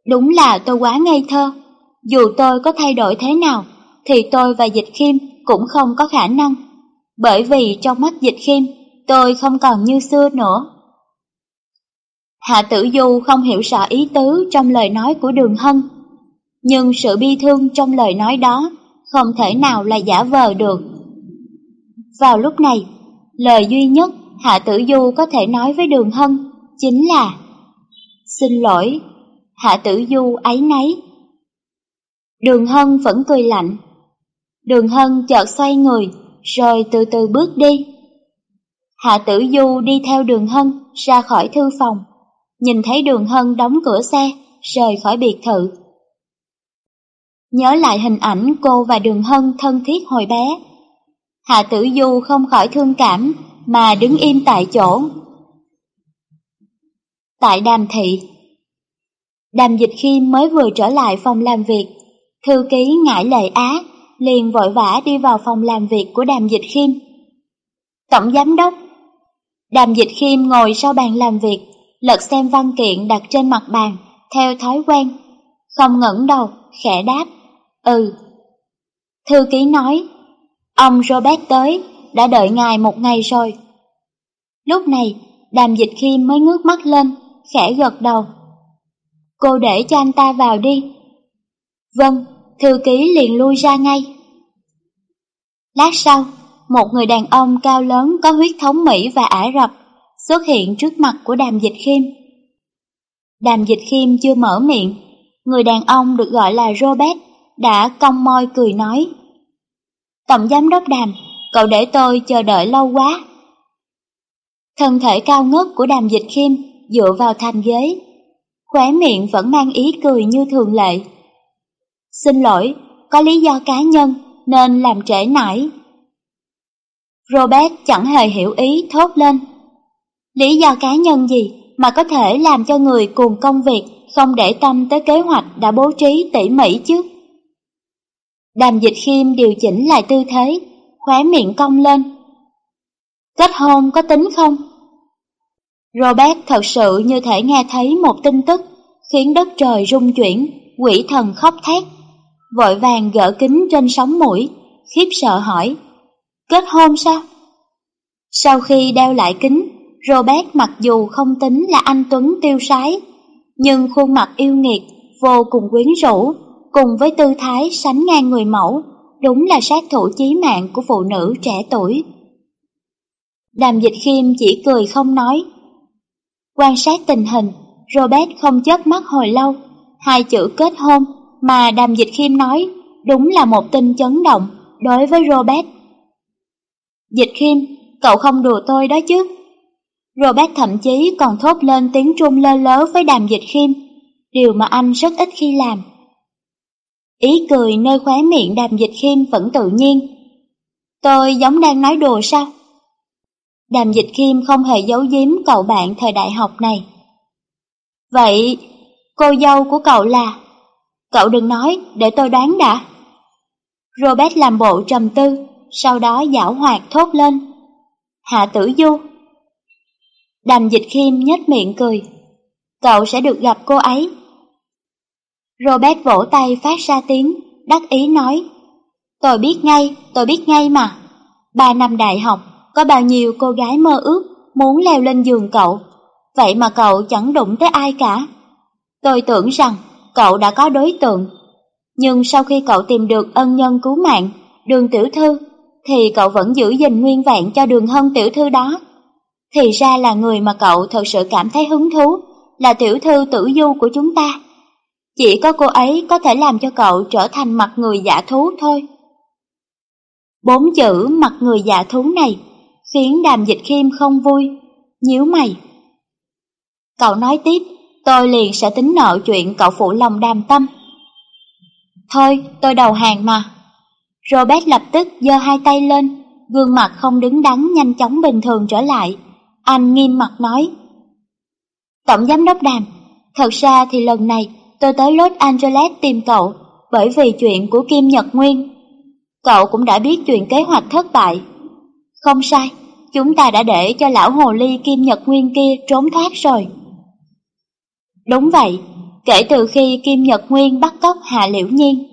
Đúng là tôi quá ngây thơ. Dù tôi có thay đổi thế nào, thì tôi và Dịch Khiêm cũng không có khả năng. Bởi vì trong mắt Dịch Khiêm, tôi không còn như xưa nữa. Hạ Tử Du không hiểu rõ ý tứ trong lời nói của Đường Hân. Nhưng sự bi thương trong lời nói đó không thể nào là giả vờ được. Vào lúc này, lời duy nhất Hạ Tử Du có thể nói với Đường Hân chính là Xin lỗi, Hạ Tử Du ấy nấy. Đường Hân vẫn cười lạnh. Đường Hân chợt xoay người, rồi từ từ bước đi. Hạ Tử Du đi theo Đường Hân ra khỏi thư phòng, nhìn thấy Đường Hân đóng cửa xe, rời khỏi biệt thự. Nhớ lại hình ảnh cô và Đường Hân thân thiết hồi bé. Hạ Tử Du không khỏi thương cảm mà đứng im tại chỗ. Tại đàm thị, Đàm Dịch khi mới vừa trở lại phòng làm việc, thư ký ngại lệ á liền vội vã đi vào phòng làm việc của Đàm Dịch Khiêm. Tổng giám đốc Đàm Dịch Khiêm ngồi sau bàn làm việc, lật xem văn kiện đặt trên mặt bàn, theo thói quen. Không ngẩng đầu, khẽ đáp, ừ. Thư ký nói, ông Robert tới, đã đợi ngài một ngày rồi. Lúc này, đàm dịch khiêm mới ngước mắt lên, khẽ gật đầu. Cô để cho anh ta vào đi. Vâng, thư ký liền lui ra ngay. Lát sau, một người đàn ông cao lớn có huyết thống Mỹ và Ả Rập xuất hiện trước mặt của đàm dịch khiêm. Đàm dịch khiêm chưa mở miệng, người đàn ông được gọi là Robert đã cong môi cười nói. Tổng giám đốc đàm, cậu để tôi chờ đợi lâu quá. Thân thể cao ngất của đàm dịch khiêm dựa vào thành ghế, khóe miệng vẫn mang ý cười như thường lệ. Xin lỗi, có lý do cá nhân nên làm trễ nải. Robert chẳng hề hiểu ý thốt lên. Lý do cá nhân gì mà có thể làm cho người cùng công việc không để tâm tới kế hoạch đã bố trí tỉ mỉ chứ? Đàm dịch khiêm điều chỉnh lại tư thế, khóe miệng cong lên. Kết hôn có tính không? Robert thật sự như thể nghe thấy một tin tức khiến đất trời rung chuyển, quỷ thần khóc thét. Vội vàng gỡ kính trên sóng mũi, khiếp sợ hỏi. Kết hôn sao? Sau khi đeo lại kính, Robert mặc dù không tính là anh Tuấn tiêu sái, nhưng khuôn mặt yêu nghiệt, vô cùng quyến rũ, cùng với tư thái sánh ngang người mẫu, đúng là sát thủ chí mạng của phụ nữ trẻ tuổi. Đàm dịch khiêm chỉ cười không nói. Quan sát tình hình, Robert không chớp mắt hồi lâu, hai chữ kết hôn mà đàm dịch khiêm nói đúng là một tin chấn động đối với Robert. Dịch khiêm, cậu không đùa tôi đó chứ. Robert thậm chí còn thốt lên tiếng trung lơ lớ với đàm dịch khiêm, điều mà anh rất ít khi làm. Ý cười nơi khóe miệng đàm dịch khiêm vẫn tự nhiên. Tôi giống đang nói đùa sao? Đàm dịch khiêm không hề giấu giếm cậu bạn thời đại học này. Vậy, cô dâu của cậu là... Cậu đừng nói, để tôi đoán đã. Robert làm bộ trầm tư, sau đó giảo hoạt thốt lên. Hạ tử du. Đàm dịch khiêm nhếch miệng cười. Cậu sẽ được gặp cô ấy. Robert vỗ tay phát ra tiếng, đắc ý nói. Tôi biết ngay, tôi biết ngay mà. Ba năm đại học, có bao nhiêu cô gái mơ ước muốn leo lên giường cậu, vậy mà cậu chẳng đụng tới ai cả. Tôi tưởng rằng cậu đã có đối tượng, nhưng sau khi cậu tìm được ân nhân cứu mạng, đường tiểu thư, thì cậu vẫn giữ gìn nguyên vẹn cho đường hân tiểu thư đó. Thì ra là người mà cậu thật sự cảm thấy hứng thú, là tiểu thư tử du của chúng ta. Chỉ có cô ấy có thể làm cho cậu trở thành mặt người giả thú thôi. Bốn chữ mặt người giả thú này khiến đàm dịch khiêm không vui, nhíu mày. Cậu nói tiếp, tôi liền sẽ tính nợ chuyện cậu phụ lòng đàm tâm. Thôi, tôi đầu hàng mà. Robert lập tức giơ hai tay lên, gương mặt không đứng đắn nhanh chóng bình thường trở lại. Anh nghiêm mặt nói. Tổng giám đốc đàm, thật ra thì lần này tôi tới Los Angeles tìm cậu bởi vì chuyện của Kim Nhật Nguyên. Cậu cũng đã biết chuyện kế hoạch thất bại. Không sai, chúng ta đã để cho lão hồ ly Kim Nhật Nguyên kia trốn thoát rồi. Đúng vậy, kể từ khi Kim Nhật Nguyên bắt cóc Hạ Liễu Nhiên,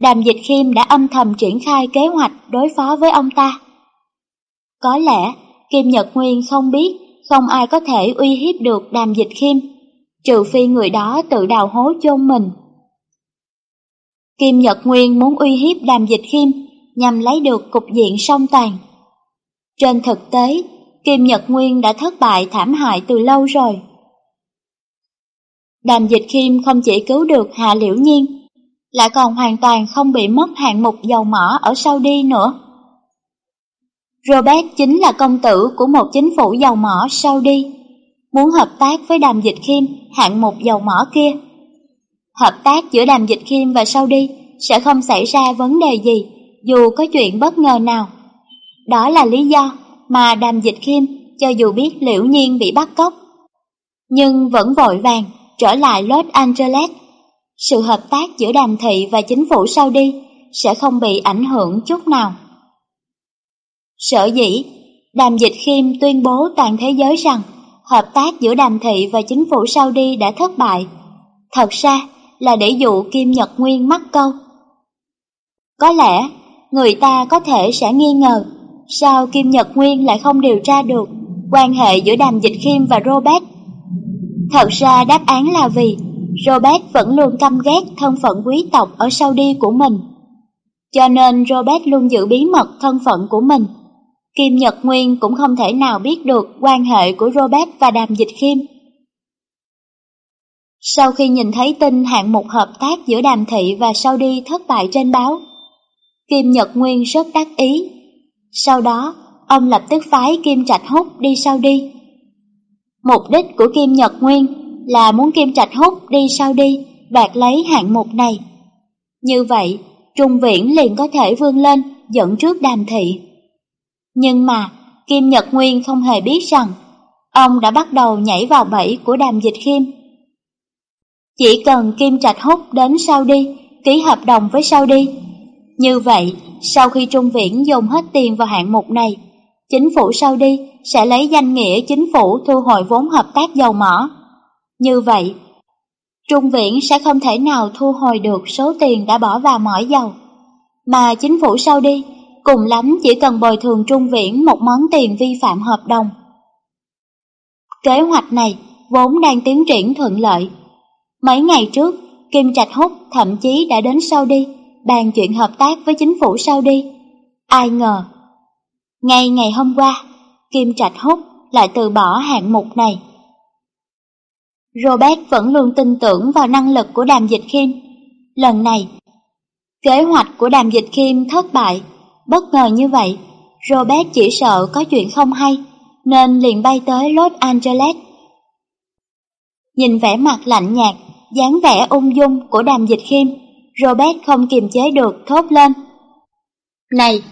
Đàm Dịch Khiêm đã âm thầm triển khai kế hoạch đối phó với ông ta. Có lẽ Kim Nhật Nguyên không biết không ai có thể uy hiếp được Đàm Dịch Khiêm, trừ phi người đó tự đào hố chôn mình. Kim Nhật Nguyên muốn uy hiếp Đàm Dịch Khiêm nhằm lấy được cục diện song toàn. Trên thực tế, Kim Nhật Nguyên đã thất bại thảm hại từ lâu rồi. Đàm Dịch Khiêm không chỉ cứu được Hạ Liễu Nhiên, lại còn hoàn toàn không bị mất hạng mục dầu mỏ ở Saudi nữa. Robert chính là công tử của một chính phủ dầu mỏ Saudi, muốn hợp tác với Đàm Dịch Khiêm hạng mục dầu mỏ kia. Hợp tác giữa Đàm Dịch Khiêm và Saudi sẽ không xảy ra vấn đề gì dù có chuyện bất ngờ nào. Đó là lý do mà Đàm Dịch Khiêm cho dù biết liễu nhiên bị bắt cóc, nhưng vẫn vội vàng trở lại Los Angeles. Sự hợp tác giữa đàm thị và chính phủ Saudi sẽ không bị ảnh hưởng chút nào. Sở dĩ, đàm dịch khiêm tuyên bố toàn thế giới rằng hợp tác giữa đàm thị và chính phủ Saudi đã thất bại. Thật ra là để dụ Kim Nhật Nguyên mắc câu. Có lẽ, người ta có thể sẽ nghi ngờ sao Kim Nhật Nguyên lại không điều tra được quan hệ giữa đàm dịch khiêm và Robert Thật ra đáp án là vì Robert vẫn luôn căm ghét thân phận quý tộc ở Saudi của mình. Cho nên Robert luôn giữ bí mật thân phận của mình. Kim Nhật Nguyên cũng không thể nào biết được quan hệ của Robert và Đàm Dịch Khiêm. Sau khi nhìn thấy tin hạng mục hợp tác giữa Đàm Thị và Saudi thất bại trên báo, Kim Nhật Nguyên rất đắc ý. Sau đó, ông lập tức phái Kim Trạch Húc đi Saudi Mục đích của Kim Nhật Nguyên là muốn Kim Trạch Húc đi Saudi đoạt lấy hạng mục này. Như vậy, Trung Viễn liền có thể vươn lên, dẫn trước đàm thị. Nhưng mà, Kim Nhật Nguyên không hề biết rằng, ông đã bắt đầu nhảy vào bẫy của đàm dịch khiêm. Chỉ cần Kim Trạch Húc đến sau đi, ký hợp đồng với sau đi. Như vậy, sau khi Trung Viễn dùng hết tiền vào hạng mục này, chính phủ Saudi sẽ lấy danh nghĩa chính phủ thu hồi vốn hợp tác dầu mỏ. Như vậy, Trung Viễn sẽ không thể nào thu hồi được số tiền đã bỏ vào mỏ dầu, mà chính phủ Saudi cùng lắm chỉ cần bồi thường Trung Viễn một món tiền vi phạm hợp đồng. Kế hoạch này vốn đang tiến triển thuận lợi. Mấy ngày trước, Kim Trạch Húc thậm chí đã đến Saudi bàn chuyện hợp tác với chính phủ Saudi. Ai ngờ ngay ngày hôm qua, Kim Trạch Húc lại từ bỏ hạng mục này. Robert vẫn luôn tin tưởng vào năng lực của Đàm Dịch Khiêm. Lần này, kế hoạch của Đàm Dịch Khiêm thất bại. Bất ngờ như vậy, Robert chỉ sợ có chuyện không hay, nên liền bay tới Los Angeles. Nhìn vẻ mặt lạnh nhạt, dáng vẻ ung dung của Đàm Dịch Khiêm, Robert không kiềm chế được thốt lên. Này,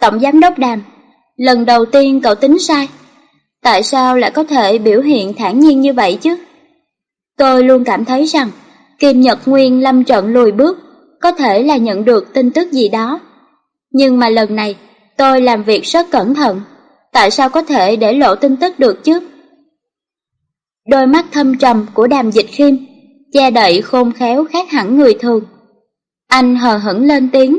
Tổng Giám Đốc Đàm, lần đầu tiên cậu tính sai. Tại sao lại có thể biểu hiện thản nhiên như vậy chứ? Tôi luôn cảm thấy rằng Kim Nhật Nguyên lâm trận lùi bước có thể là nhận được tin tức gì đó. Nhưng mà lần này tôi làm việc rất cẩn thận, tại sao có thể để lộ tin tức được chứ? Đôi mắt thâm trầm của đàm dịch khiêm, che đậy khôn khéo khác hẳn người thường. Anh hờ hững lên tiếng.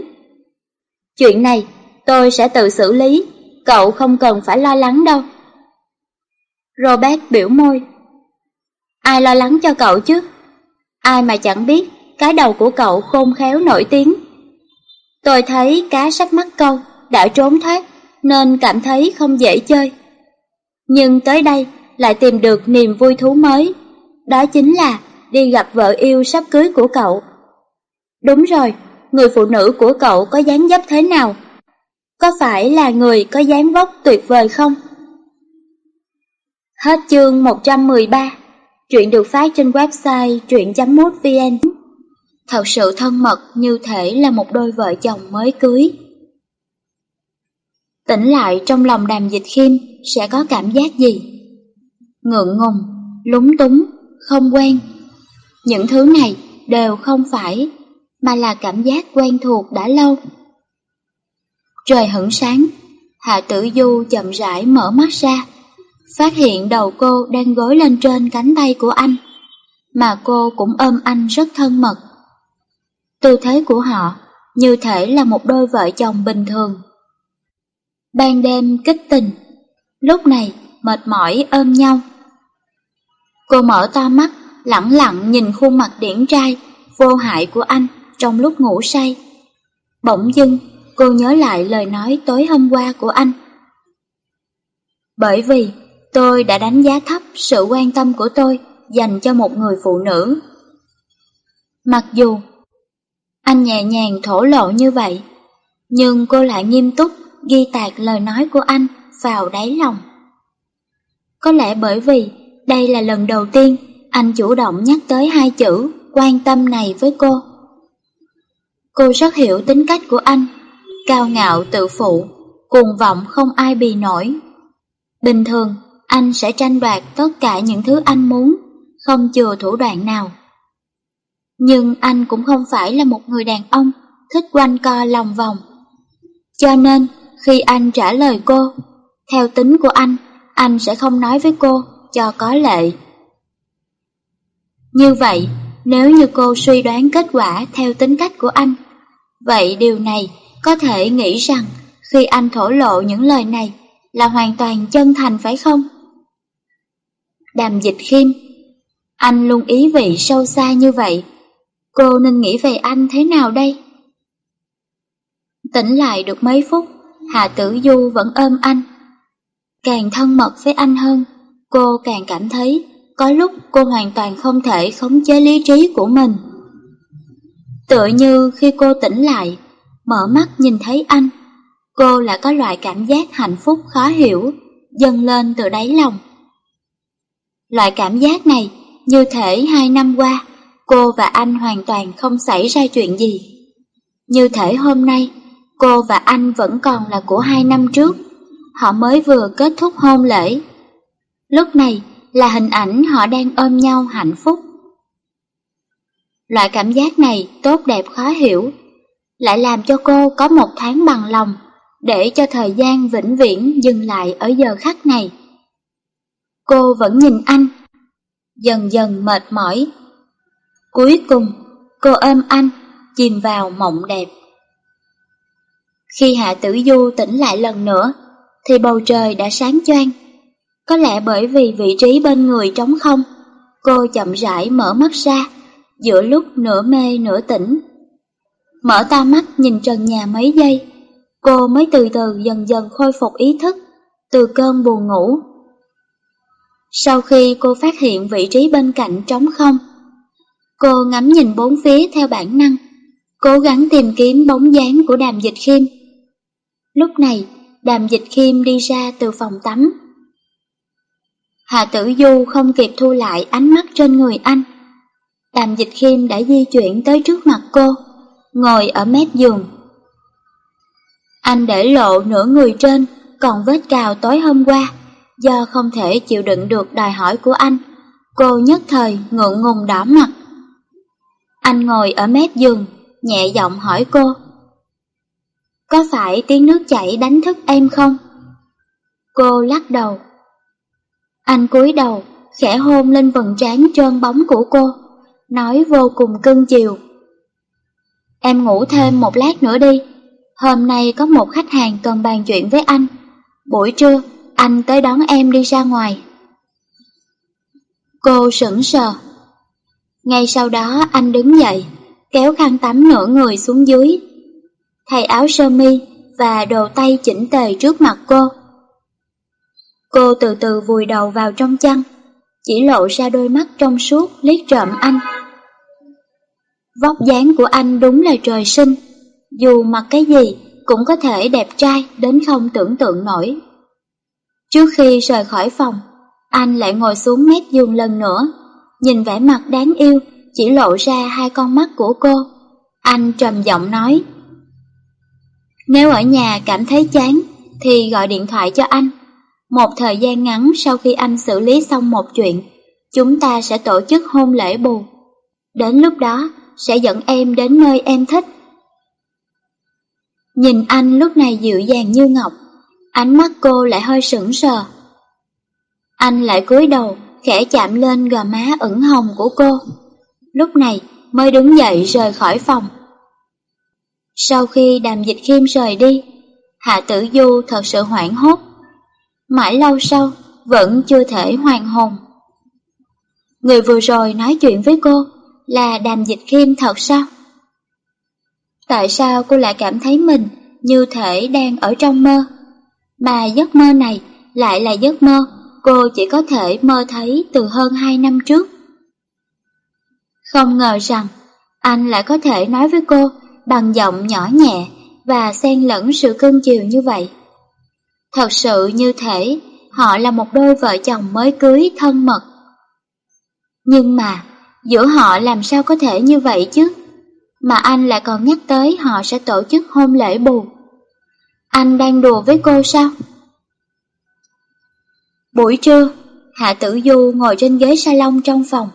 Chuyện này tôi sẽ tự xử lý, cậu không cần phải lo lắng đâu. Robert biểu môi. Ai lo lắng cho cậu chứ? Ai mà chẳng biết cái đầu của cậu khôn khéo nổi tiếng. Tôi thấy cá sắp mắc câu đã trốn thoát nên cảm thấy không dễ chơi. Nhưng tới đây lại tìm được niềm vui thú mới, đó chính là đi gặp vợ yêu sắp cưới của cậu. Đúng rồi, người phụ nữ của cậu có dáng dấp thế nào? Có phải là người có dáng vóc tuyệt vời không? Hết chương 113, truyện được phát trên website truyện.mútvn. Thật sự thân mật như thể là một đôi vợ chồng mới cưới. Tỉnh lại trong lòng đàm dịch khiêm sẽ có cảm giác gì? Ngượng ngùng, lúng túng, không quen. Những thứ này đều không phải, mà là cảm giác quen thuộc đã lâu. Trời hửng sáng, Hạ Tử Du chậm rãi mở mắt ra, phát hiện đầu cô đang gối lên trên cánh tay của anh, mà cô cũng ôm anh rất thân mật. Tư thế của họ như thể là một đôi vợ chồng bình thường. Ban đêm kích tình, lúc này mệt mỏi ôm nhau. Cô mở to mắt, lặng lặng nhìn khuôn mặt điển trai, vô hại của anh trong lúc ngủ say. Bỗng dưng, cô nhớ lại lời nói tối hôm qua của anh. Bởi vì tôi đã đánh giá thấp sự quan tâm của tôi dành cho một người phụ nữ. Mặc dù anh nhẹ nhàng thổ lộ như vậy, nhưng cô lại nghiêm túc ghi tạc lời nói của anh vào đáy lòng. Có lẽ bởi vì đây là lần đầu tiên anh chủ động nhắc tới hai chữ quan tâm này với cô. Cô rất hiểu tính cách của anh, cao ngạo tự phụ, cuồng vọng không ai bì nổi. Bình thường, anh sẽ tranh đoạt tất cả những thứ anh muốn, không chừa thủ đoạn nào. Nhưng anh cũng không phải là một người đàn ông thích quanh co lòng vòng. Cho nên, khi anh trả lời cô, theo tính của anh, anh sẽ không nói với cô cho có lệ. Như vậy, nếu như cô suy đoán kết quả theo tính cách của anh, vậy điều này có thể nghĩ rằng khi anh thổ lộ những lời này là hoàn toàn chân thành phải không? Đàm dịch khiêm Anh luôn ý vị sâu xa như vậy, cô nên nghĩ về anh thế nào đây? Tỉnh lại được mấy phút, Hạ Tử Du vẫn ôm anh. Càng thân mật với anh hơn, cô càng cảm thấy có lúc cô hoàn toàn không thể khống chế lý trí của mình. Tựa như khi cô tỉnh lại, mở mắt nhìn thấy anh, cô lại có loại cảm giác hạnh phúc khó hiểu, dâng lên từ đáy lòng. Loại cảm giác này như thể hai năm qua, cô và anh hoàn toàn không xảy ra chuyện gì. Như thể hôm nay, cô và anh vẫn còn là của hai năm trước, họ mới vừa kết thúc hôn lễ. Lúc này là hình ảnh họ đang ôm nhau hạnh phúc. Loại cảm giác này tốt đẹp khó hiểu, lại làm cho cô có một tháng bằng lòng để cho thời gian vĩnh viễn dừng lại ở giờ khắc này. Cô vẫn nhìn anh, dần dần mệt mỏi. Cuối cùng, cô ôm anh, chìm vào mộng đẹp. Khi Hạ Tử Du tỉnh lại lần nữa, thì bầu trời đã sáng choang. Có lẽ bởi vì vị trí bên người trống không, cô chậm rãi mở mắt ra, giữa lúc nửa mê nửa tỉnh. Mở to mắt nhìn trần nhà mấy giây, cô mới từ từ dần dần khôi phục ý thức từ cơn buồn ngủ. Sau khi cô phát hiện vị trí bên cạnh trống không, cô ngắm nhìn bốn phía theo bản năng, cố gắng tìm kiếm bóng dáng của đàm dịch khiêm. Lúc này, đàm dịch khiêm đi ra từ phòng tắm. hà tử du không kịp thu lại ánh mắt trên người anh. Đàm dịch khiêm đã di chuyển tới trước mặt cô, ngồi ở mép giường. Anh để lộ nửa người trên, còn vết cào tối hôm qua, do không thể chịu đựng được đòi hỏi của anh, cô nhất thời ngượng ngùng đỏ mặt. Anh ngồi ở mép giường, nhẹ giọng hỏi cô. Có phải tiếng nước chảy đánh thức em không? Cô lắc đầu. Anh cúi đầu, khẽ hôn lên vầng trán trơn bóng của cô, nói vô cùng cưng chiều. Em ngủ thêm một lát nữa đi, hôm nay có một khách hàng cần bàn chuyện với anh. Buổi trưa, anh tới đón em đi ra ngoài. Cô sững sờ. Ngay sau đó anh đứng dậy, kéo khăn tắm nửa người xuống dưới, thay áo sơ mi và đồ tay chỉnh tề trước mặt cô. Cô từ từ vùi đầu vào trong chăn, chỉ lộ ra đôi mắt trong suốt liếc trộm anh. Vóc dáng của anh đúng là trời sinh, dù mặc cái gì cũng có thể đẹp trai đến không tưởng tượng nổi. Trước khi rời khỏi phòng, anh lại ngồi xuống mép giường lần nữa, nhìn vẻ mặt đáng yêu, chỉ lộ ra hai con mắt của cô. Anh trầm giọng nói, Nếu ở nhà cảm thấy chán, thì gọi điện thoại cho anh. Một thời gian ngắn sau khi anh xử lý xong một chuyện, chúng ta sẽ tổ chức hôn lễ bù. Đến lúc đó, sẽ dẫn em đến nơi em thích. Nhìn anh lúc này dịu dàng như ngọc, ánh mắt cô lại hơi sững sờ. Anh lại cúi đầu, khẽ chạm lên gò má ửng hồng của cô. Lúc này mới đứng dậy rời khỏi phòng. Sau khi đàm dịch khiêm rời đi, Hạ Tử Du thật sự hoảng hốt. Mãi lâu sau, vẫn chưa thể hoàn hồn. Người vừa rồi nói chuyện với cô là đàm dịch khiêm thật sao? Tại sao cô lại cảm thấy mình như thể đang ở trong mơ? Mà giấc mơ này lại là giấc mơ cô chỉ có thể mơ thấy từ hơn hai năm trước. Không ngờ rằng, anh lại có thể nói với cô bằng giọng nhỏ nhẹ và xen lẫn sự cưng chiều như vậy. Thật sự như thể họ là một đôi vợ chồng mới cưới thân mật. Nhưng mà, giữa họ làm sao có thể như vậy chứ? Mà anh lại còn nhắc tới họ sẽ tổ chức hôn lễ bù. Anh đang đùa với cô sao? Buổi trưa, Hạ Tử Du ngồi trên ghế salon trong phòng,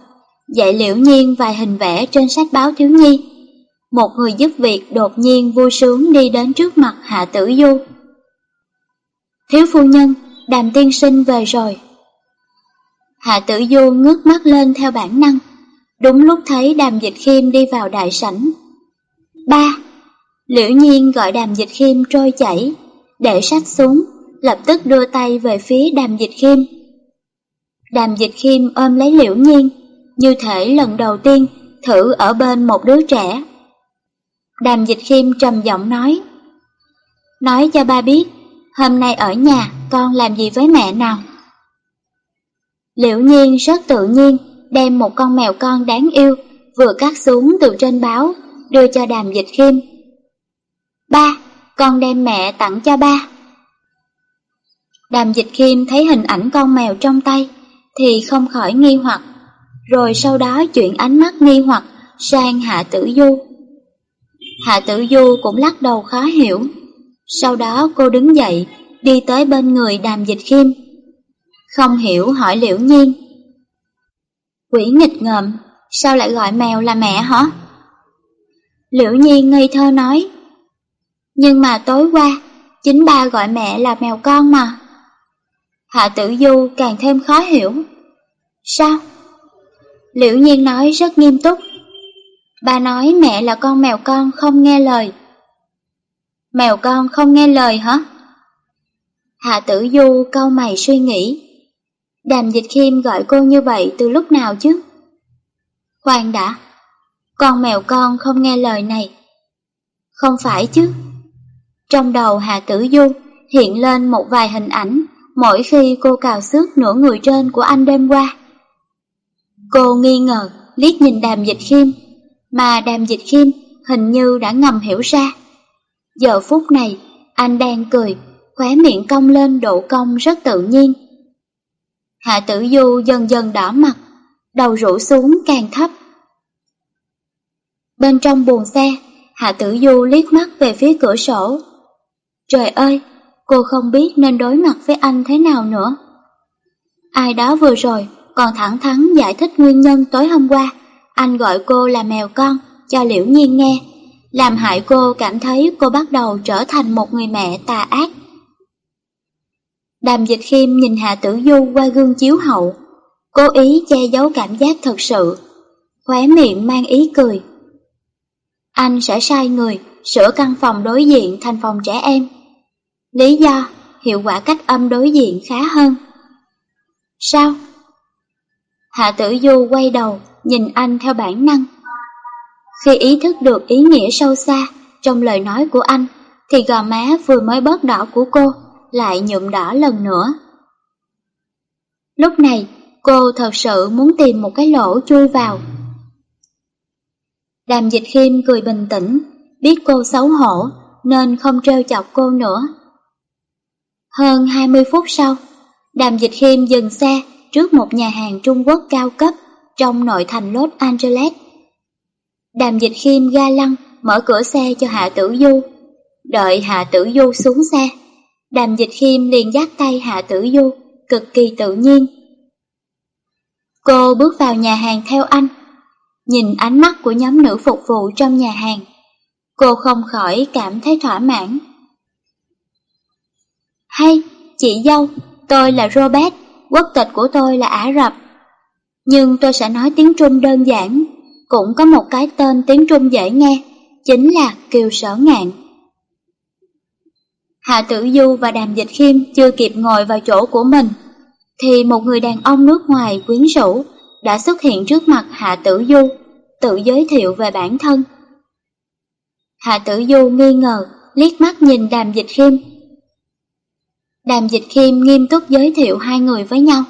dạy liễu nhiên vài hình vẽ trên sách báo thiếu nhi. Một người giúp việc đột nhiên vui sướng đi đến trước mặt Hạ Tử Du. Thiếu phu nhân, đàm tiên sinh về rồi. Hạ Tử Du ngước mắt lên theo bản năng, đúng lúc thấy đàm dịch khiêm đi vào đại sảnh. Ba, liễu nhiên gọi đàm dịch khiêm trôi chảy, để sách xuống, lập tức đưa tay về phía đàm dịch khiêm. Đàm dịch khiêm ôm lấy liễu nhiên, như thể lần đầu tiên thử ở bên một đứa trẻ. Đàm dịch khiêm trầm giọng nói, Nói cho ba biết, hôm nay ở nhà con làm gì với mẹ nào? Liễu nhiên rất tự nhiên đem một con mèo con đáng yêu vừa cắt xuống từ trên báo đưa cho đàm dịch khiêm. Ba, con đem mẹ tặng cho ba. Đàm dịch khiêm thấy hình ảnh con mèo trong tay thì không khỏi nghi hoặc, rồi sau đó chuyển ánh mắt nghi hoặc sang Hạ Tử Du. Hạ Tử Du cũng lắc đầu khó hiểu, sau đó cô đứng dậy đi tới bên người đàm dịch khiêm. Không hiểu hỏi liễu nhiên. Quỷ nghịch ngợm, sao lại gọi mèo là mẹ hả? Liễu nhiên ngây thơ nói. Nhưng mà tối qua, chính ba gọi mẹ là mèo con mà. Hạ tử du càng thêm khó hiểu. Sao? Liễu nhiên nói rất nghiêm túc. Bà nói mẹ là con mèo con không nghe lời. Mèo con không nghe lời hả? Hạ tử du câu mày suy nghĩ. Đàm dịch khiêm gọi cô như vậy từ lúc nào chứ? Khoan đã, con mèo con không nghe lời này. Không phải chứ. Trong đầu Hạ tử du hiện lên một vài hình ảnh mỗi khi cô cào xước nửa người trên của anh đêm qua. Cô nghi ngờ liếc nhìn đàm dịch khiêm, mà đàm dịch khiêm hình như đã ngầm hiểu ra. Giờ phút này, anh đang cười, khóe miệng cong lên độ cong rất tự nhiên. Hạ tử du dần dần đỏ mặt, đầu rũ xuống càng thấp. Bên trong buồng xe, Hạ Tử Du liếc mắt về phía cửa sổ. Trời ơi, cô không biết nên đối mặt với anh thế nào nữa. Ai đó vừa rồi còn thẳng thắn giải thích nguyên nhân tối hôm qua, anh gọi cô là mèo con cho Liễu Nhiên nghe, làm hại cô cảm thấy cô bắt đầu trở thành một người mẹ tà ác. Đàm dịch khiêm nhìn Hạ Tử Du qua gương chiếu hậu, cố ý che giấu cảm giác thật sự, khóe miệng mang ý cười. Anh sẽ sai người sửa căn phòng đối diện thành phòng trẻ em. Lý do, hiệu quả cách âm đối diện khá hơn. Sao? Hạ tử du quay đầu, nhìn anh theo bản năng. Khi ý thức được ý nghĩa sâu xa trong lời nói của anh, thì gò má vừa mới bớt đỏ của cô lại nhuộm đỏ lần nữa. Lúc này, cô thật sự muốn tìm một cái lỗ chui vào. Đàm dịch khiêm cười bình tĩnh, biết cô xấu hổ nên không trêu chọc cô nữa. Hơn 20 phút sau, đàm dịch khiêm dừng xe trước một nhà hàng Trung Quốc cao cấp trong nội thành Los Angeles. Đàm dịch khiêm ga lăng mở cửa xe cho Hạ Tử Du. Đợi Hạ Tử Du xuống xe, đàm dịch khiêm liền dắt tay Hạ Tử Du, cực kỳ tự nhiên. Cô bước vào nhà hàng theo anh, nhìn ánh mắt của nhóm nữ phục vụ trong nhà hàng. Cô không khỏi cảm thấy thỏa mãn. Hay, chị dâu, tôi là Robert, quốc tịch của tôi là Ả Rập. Nhưng tôi sẽ nói tiếng Trung đơn giản, cũng có một cái tên tiếng Trung dễ nghe, chính là Kiều Sở Ngạn. Hạ Tử Du và Đàm Dịch Khiêm chưa kịp ngồi vào chỗ của mình, thì một người đàn ông nước ngoài quyến rũ đã xuất hiện trước mặt Hạ Tử Du, tự giới thiệu về bản thân. Hạ Tử Du nghi ngờ, liếc mắt nhìn Đàm Dịch Khiêm. Đàm Dịch Khiêm nghiêm túc giới thiệu hai người với nhau.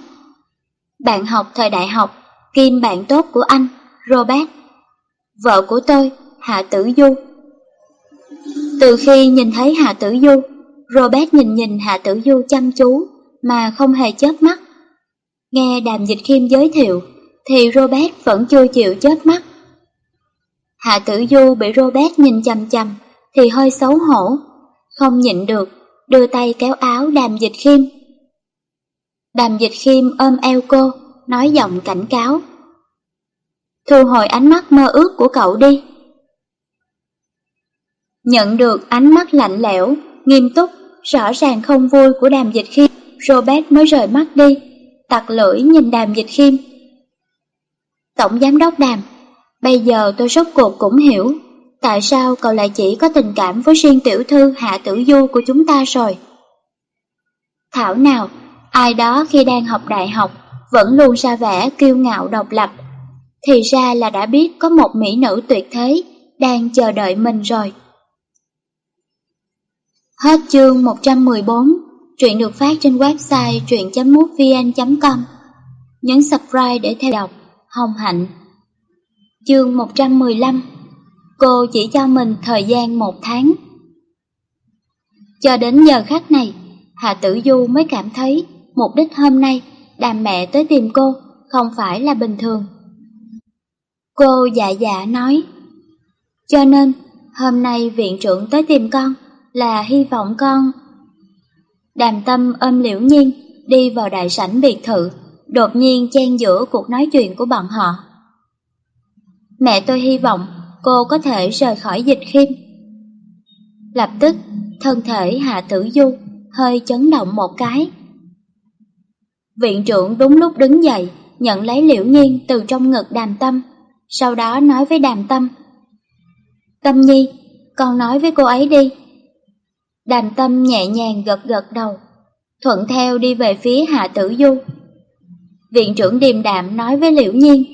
Bạn học thời đại học, kim bạn tốt của anh, Robert. Vợ của tôi, Hạ Tử Du. Từ khi nhìn thấy Hạ Tử Du, Robert nhìn nhìn Hạ Tử Du chăm chú mà không hề chớp mắt. Nghe Đàm Dịch Khiêm giới thiệu thì Robert vẫn chưa chịu chớp mắt. Hạ Tử Du bị Robert nhìn chằm chằm thì hơi xấu hổ, không nhịn được, đưa tay kéo áo Đàm Dịch Khiêm. Đàm Dịch Khiêm ôm eo cô, nói giọng cảnh cáo. Thu hồi ánh mắt mơ ước của cậu đi. Nhận được ánh mắt lạnh lẽo, nghiêm túc, rõ ràng không vui của Đàm Dịch Khiêm, Robert mới rời mắt đi, tặc lưỡi nhìn Đàm Dịch Khiêm. Tổng Giám đốc Đàm, bây giờ tôi rốt cuộc cũng hiểu tại sao cậu lại chỉ có tình cảm với riêng tiểu thư Hạ Tử Du của chúng ta rồi. Thảo nào, ai đó khi đang học đại học vẫn luôn ra vẻ kiêu ngạo độc lập, thì ra là đã biết có một mỹ nữ tuyệt thế đang chờ đợi mình rồi. Hết chương 114, truyện được phát trên website truyện.mútvn.com. Nhấn subscribe để theo đọc. Hồng Hạnh Chương 115 Cô chỉ cho mình thời gian một tháng. Cho đến giờ khắc này, Hạ Tử Du mới cảm thấy mục đích hôm nay đàm mẹ tới tìm cô không phải là bình thường. Cô dạ dạ nói, cho nên hôm nay viện trưởng tới tìm con là hy vọng con. Đàm tâm ôm liễu nhiên đi vào đại sảnh biệt thự, đột nhiên chen giữa cuộc nói chuyện của bọn họ. Mẹ tôi hy vọng cô có thể rời khỏi dịch khiêm. Lập tức, thân thể Hạ Tử Du hơi chấn động một cái. Viện trưởng đúng lúc đứng dậy, nhận lấy liễu nhiên từ trong ngực đàm tâm, sau đó nói với đàm tâm. Tâm nhi, con nói với cô ấy đi. Đàm tâm nhẹ nhàng gật gật đầu, thuận theo đi về phía Hạ Tử Du. Viện trưởng điềm đạm nói với liễu nhiên.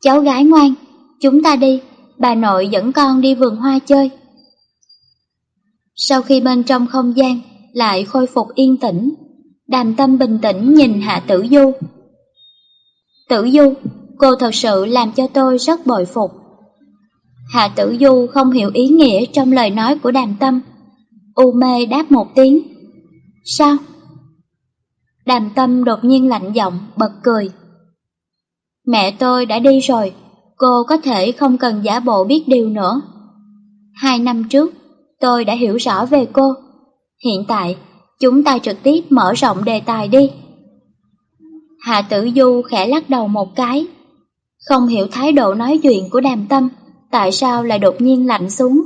Cháu gái ngoan, chúng ta đi, bà nội dẫn con đi vườn hoa chơi. Sau khi bên trong không gian lại khôi phục yên tĩnh, đàm tâm bình tĩnh nhìn Hạ Tử Du. Tử Du, cô thật sự làm cho tôi rất bội phục. Hạ Tử Du không hiểu ý nghĩa trong lời nói của đàm tâm. U mê đáp một tiếng. Sao? Đàm tâm đột nhiên lạnh giọng, bật cười. Mẹ tôi đã đi rồi, cô có thể không cần giả bộ biết điều nữa. Hai năm trước, tôi đã hiểu rõ về cô. Hiện tại, chúng ta trực tiếp mở rộng đề tài đi. Hạ tử du khẽ lắc đầu một cái. Không hiểu thái độ nói chuyện của đàm tâm, tại sao lại đột nhiên lạnh xuống.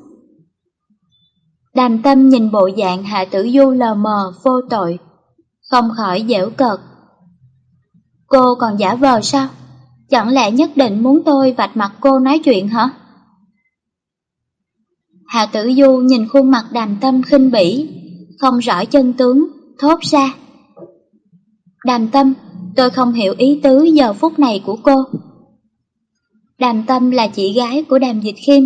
Đàm tâm nhìn bộ dạng hạ tử du lờ mờ, vô tội, không khỏi dễu cợt. Cô còn giả vờ sao? Chẳng lẽ nhất định muốn tôi vạch mặt cô nói chuyện hả? Hạ tử du nhìn khuôn mặt đàm tâm khinh bỉ, không rõ chân tướng, thốt ra. Đàm tâm, tôi không hiểu ý tứ giờ phút này của cô. Đàm tâm là chị gái của đàm dịch khiêm.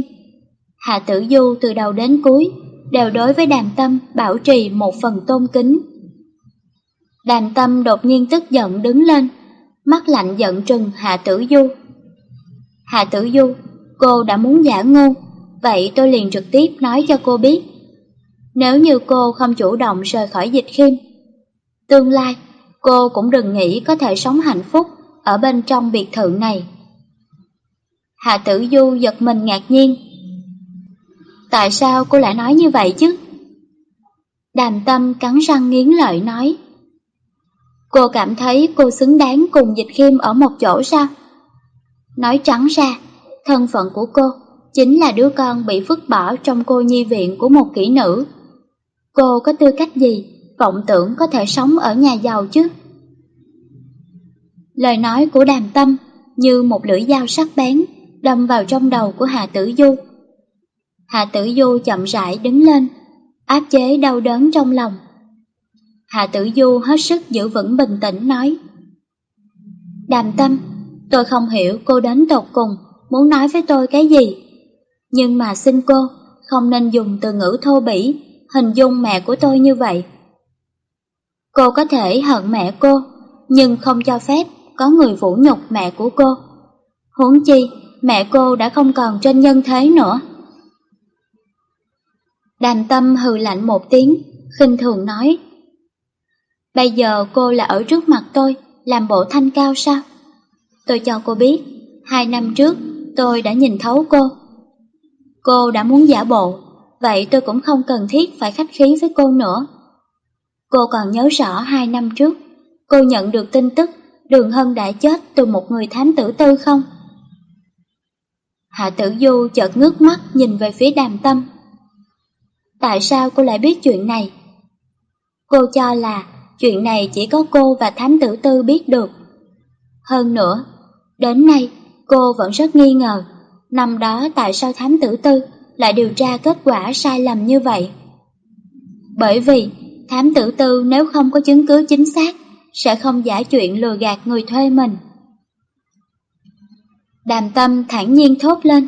Hạ tử du từ đầu đến cuối đều đối với đàm tâm bảo trì một phần tôn kính. Đàm tâm đột nhiên tức giận đứng lên, mắt lạnh giận trừng Hạ tử du. Hạ tử du, cô đã muốn giả ngu, vậy tôi liền trực tiếp nói cho cô biết. Nếu như cô không chủ động rời khỏi dịch khiêm, tương lai cô cũng đừng nghĩ có thể sống hạnh phúc ở bên trong biệt thự này. Hạ tử du giật mình ngạc nhiên. Tại sao cô lại nói như vậy chứ? Đàm tâm cắn răng nghiến lợi nói. Cô cảm thấy cô xứng đáng cùng dịch khiêm ở một chỗ sao? Nói trắng ra, thân phận của cô chính là đứa con bị vứt bỏ trong cô nhi viện của một kỹ nữ. Cô có tư cách gì vọng tưởng có thể sống ở nhà giàu chứ? Lời nói của đàm tâm như một lưỡi dao sắc bén đâm vào trong đầu của Hà Tử Du. Hà Tử Du chậm rãi đứng lên, áp chế đau đớn trong lòng. Hà Tử Du hết sức giữ vững bình tĩnh nói. Đàm tâm, tôi không hiểu cô đến tột cùng muốn nói với tôi cái gì. Nhưng mà xin cô không nên dùng từ ngữ thô bỉ hình dung mẹ của tôi như vậy. Cô có thể hận mẹ cô, nhưng không cho phép có người vũ nhục mẹ của cô. Huống chi, mẹ cô đã không còn trên nhân thế nữa. Đàm tâm hừ lạnh một tiếng, khinh thường nói. Bây giờ cô là ở trước mặt tôi, làm bộ thanh cao sao? Tôi cho cô biết, hai năm trước tôi đã nhìn thấu cô. Cô đã muốn giả bộ, vậy tôi cũng không cần thiết phải khách khí với cô nữa. Cô còn nhớ rõ hai năm trước, cô nhận được tin tức Đường Hân đã chết từ một người thám tử tư không? Hạ tử du chợt ngước mắt nhìn về phía đàm tâm. Tại sao cô lại biết chuyện này? Cô cho là chuyện này chỉ có cô và thám tử tư biết được. Hơn nữa, đến nay cô vẫn rất nghi ngờ năm đó tại sao thám tử tư lại điều tra kết quả sai lầm như vậy. Bởi vì thám tử tư nếu không có chứng cứ chính xác sẽ không giả chuyện lừa gạt người thuê mình. Đàm tâm thản nhiên thốt lên.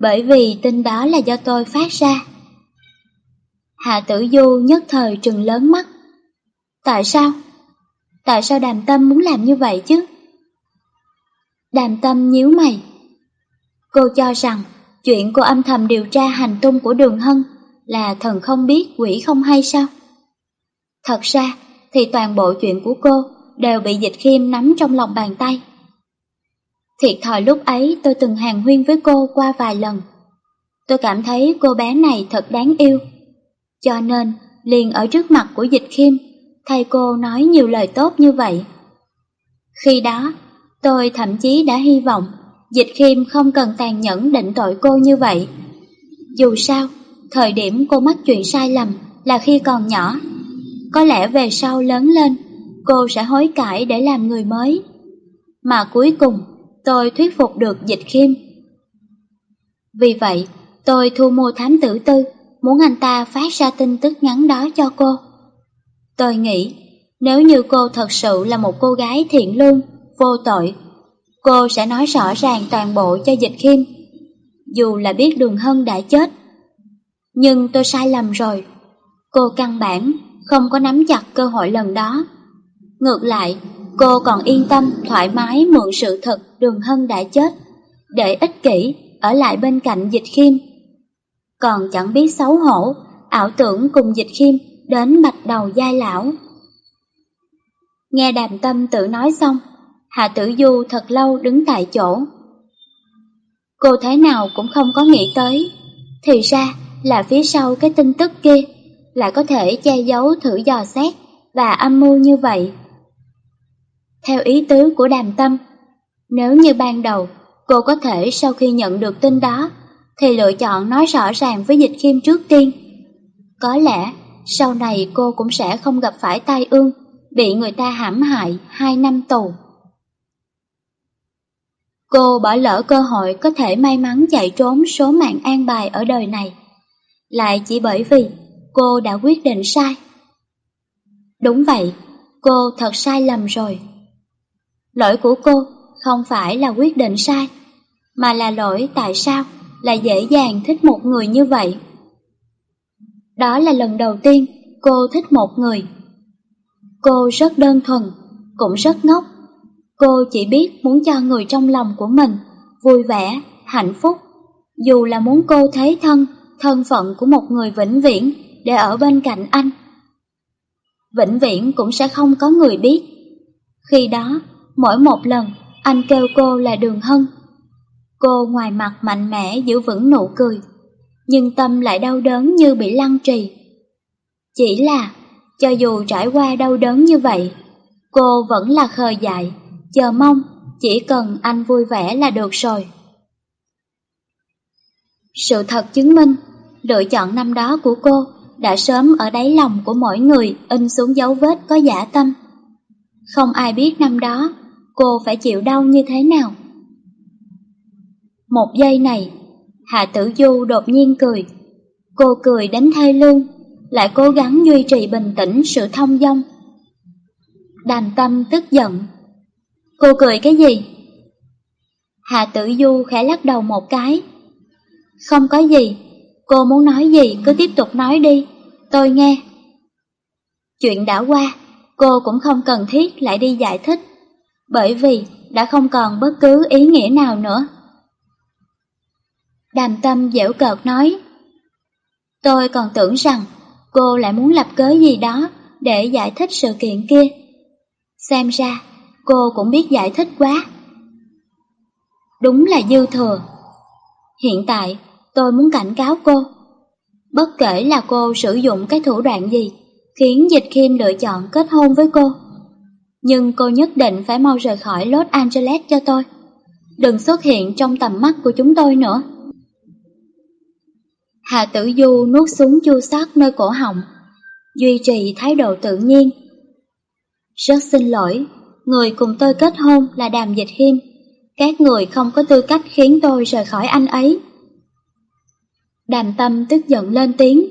Bởi vì tin đó là do tôi phát ra. Hạ tử du nhất thời trừng lớn mắt. Tại sao? Tại sao đàm tâm muốn làm như vậy chứ? Đàm tâm nhíu mày. Cô cho rằng chuyện cô âm thầm điều tra hành tung của đường hân là thần không biết quỷ không hay sao? Thật ra thì toàn bộ chuyện của cô đều bị dịch khiêm nắm trong lòng bàn tay. Thiệt thòi lúc ấy tôi từng hàng huyên với cô qua vài lần. Tôi cảm thấy cô bé này thật đáng yêu. Cho nên, liền ở trước mặt của dịch khiêm, Thầy cô nói nhiều lời tốt như vậy. Khi đó, tôi thậm chí đã hy vọng dịch khiêm không cần tàn nhẫn định tội cô như vậy. Dù sao, thời điểm cô mắc chuyện sai lầm là khi còn nhỏ. Có lẽ về sau lớn lên, cô sẽ hối cải để làm người mới. Mà cuối cùng, tôi thuyết phục được dịch khiêm. Vì vậy, tôi thu mua thám tử tư, muốn anh ta phát ra tin tức ngắn đó cho cô. Tôi nghĩ, nếu như cô thật sự là một cô gái thiện lương, vô tội, cô sẽ nói rõ ràng toàn bộ cho dịch khiêm, dù là biết đường hân đã chết. Nhưng tôi sai lầm rồi, cô căn bản không có nắm chặt cơ hội lần đó. Ngược lại, cô còn yên tâm thoải mái mượn sự thật đường hân đã chết, để ích kỷ ở lại bên cạnh dịch khiêm. Còn chẳng biết xấu hổ, ảo tưởng cùng dịch khiêm đến bạch đầu giai lão. Nghe đàm tâm tự nói xong, Hạ Tử Du thật lâu đứng tại chỗ. Cô thế nào cũng không có nghĩ tới, Thì ra là phía sau cái tin tức kia lại có thể che giấu thử dò xét và âm mưu như vậy. Theo ý tứ của đàm tâm, nếu như ban đầu cô có thể sau khi nhận được tin đó thì lựa chọn nói rõ ràng với dịch khiêm trước tiên. Có lẽ sau này cô cũng sẽ không gặp phải tai ương, bị người ta hãm hại hai năm tù. Cô bỏ lỡ cơ hội có thể may mắn chạy trốn số mạng an bài ở đời này, lại chỉ bởi vì cô đã quyết định sai. Đúng vậy, cô thật sai lầm rồi. Lỗi của cô không phải là quyết định sai, mà là lỗi tại sao là dễ dàng thích một người như vậy. Đó là lần đầu tiên cô thích một người. Cô rất đơn thuần, cũng rất ngốc. Cô chỉ biết muốn cho người trong lòng của mình vui vẻ, hạnh phúc, dù là muốn cô thấy thân, thân phận của một người vĩnh viễn để ở bên cạnh anh. Vĩnh viễn cũng sẽ không có người biết. Khi đó, mỗi một lần anh kêu cô là Đường Hân. Cô ngoài mặt mạnh mẽ giữ vững nụ cười, nhưng tâm lại đau đớn như bị lăng trì. Chỉ là, cho dù trải qua đau đớn như vậy, cô vẫn là khờ dại, chờ mong chỉ cần anh vui vẻ là được rồi. Sự thật chứng minh, lựa chọn năm đó của cô đã sớm ở đáy lòng của mỗi người in xuống dấu vết có giả tâm. Không ai biết năm đó cô phải chịu đau như thế nào. Một giây này, Hạ Tử Du đột nhiên cười. Cô cười đến thê lương, lại cố gắng duy trì bình tĩnh sự thông dong. Đàm tâm tức giận. Cô cười cái gì? Hạ Tử Du khẽ lắc đầu một cái. Không có gì, cô muốn nói gì cứ tiếp tục nói đi, tôi nghe. Chuyện đã qua, cô cũng không cần thiết lại đi giải thích, bởi vì đã không còn bất cứ ý nghĩa nào nữa. Đàm tâm dễu cợt nói, tôi còn tưởng rằng cô lại muốn lập cớ gì đó để giải thích sự kiện kia. Xem ra, cô cũng biết giải thích quá. Đúng là dư thừa. Hiện tại, tôi muốn cảnh cáo cô. Bất kể là cô sử dụng cái thủ đoạn gì, khiến Dịch Kim lựa chọn kết hôn với cô. Nhưng cô nhất định phải mau rời khỏi Los Angeles cho tôi. Đừng xuất hiện trong tầm mắt của chúng tôi nữa. Hà Tử Du nuốt xuống chua sát nơi cổ họng, duy trì thái độ tự nhiên. Rất xin lỗi, người cùng tôi kết hôn là Đàm Dịch Hiêm. Các người không có tư cách khiến tôi rời khỏi anh ấy. Đàm tâm tức giận lên tiếng.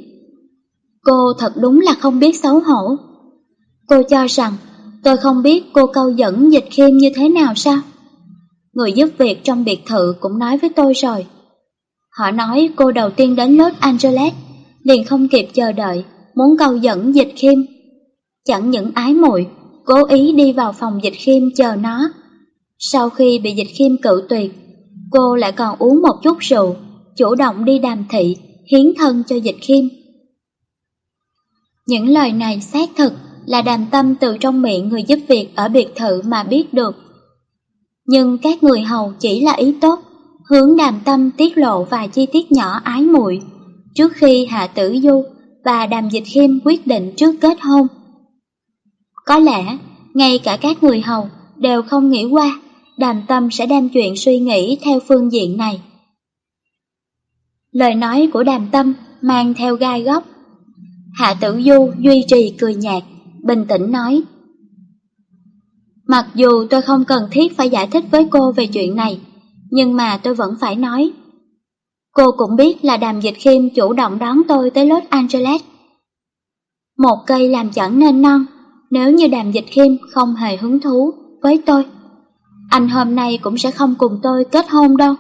Cô thật đúng là không biết xấu hổ. Cô cho rằng tôi không biết cô câu dẫn dịch khiêm như thế nào sao? Người giúp việc trong biệt thự cũng nói với tôi rồi. Họ nói cô đầu tiên đến Los Angeles, liền không kịp chờ đợi, muốn câu dẫn dịch khiêm. Chẳng những ái muội cố ý đi vào phòng dịch khiêm chờ nó. Sau khi bị dịch khiêm cự tuyệt, cô lại còn uống một chút rượu, chủ động đi đàm thị, hiến thân cho dịch khiêm. Những lời này xác thực là đàm tâm từ trong miệng người giúp việc ở biệt thự mà biết được. Nhưng các người hầu chỉ là ý tốt, hướng đàm tâm tiết lộ vài chi tiết nhỏ ái muội trước khi Hạ Tử Du và Đàm Dịch Khiêm quyết định trước kết hôn. Có lẽ, ngay cả các người hầu đều không nghĩ qua Đàm Tâm sẽ đem chuyện suy nghĩ theo phương diện này. Lời nói của Đàm Tâm mang theo gai góc. Hạ Tử Du duy trì cười nhạt, bình tĩnh nói. Mặc dù tôi không cần thiết phải giải thích với cô về chuyện này, nhưng mà tôi vẫn phải nói. Cô cũng biết là Đàm Dịch Khiêm chủ động đón tôi tới Los Angeles. Một cây làm chẳng nên non, nếu như Đàm Dịch Khiêm không hề hứng thú với tôi. Anh hôm nay cũng sẽ không cùng tôi kết hôn đâu.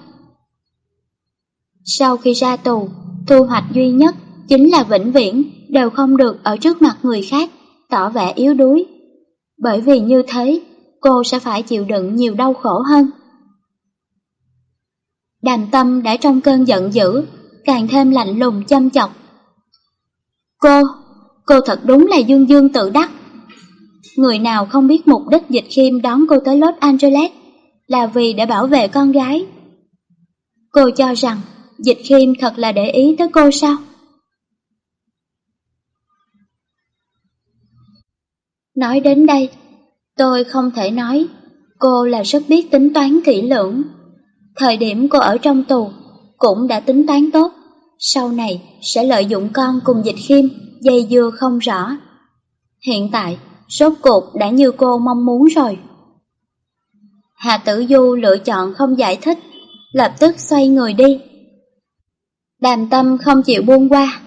Sau khi ra tù, thu hoạch duy nhất chính là vĩnh viễn đều không được ở trước mặt người khác tỏ vẻ yếu đuối. Bởi vì như thế, cô sẽ phải chịu đựng nhiều đau khổ hơn. Đàm tâm đã trong cơn giận dữ, càng thêm lạnh lùng chăm chọc. Cô, cô thật đúng là dương dương tự đắc. Người nào không biết mục đích dịch khiêm đón cô tới Los Angeles là vì để bảo vệ con gái. Cô cho rằng Dịch khiêm thật là để ý tới cô sao? Nói đến đây, tôi không thể nói cô là rất biết tính toán kỹ lưỡng. Thời điểm cô ở trong tù cũng đã tính toán tốt, sau này sẽ lợi dụng con cùng dịch khiêm dây dưa không rõ. Hiện tại, sốt cuộc đã như cô mong muốn rồi. Hà Tử Du lựa chọn không giải thích, lập tức xoay người đi. Đàm tâm không chịu buông qua.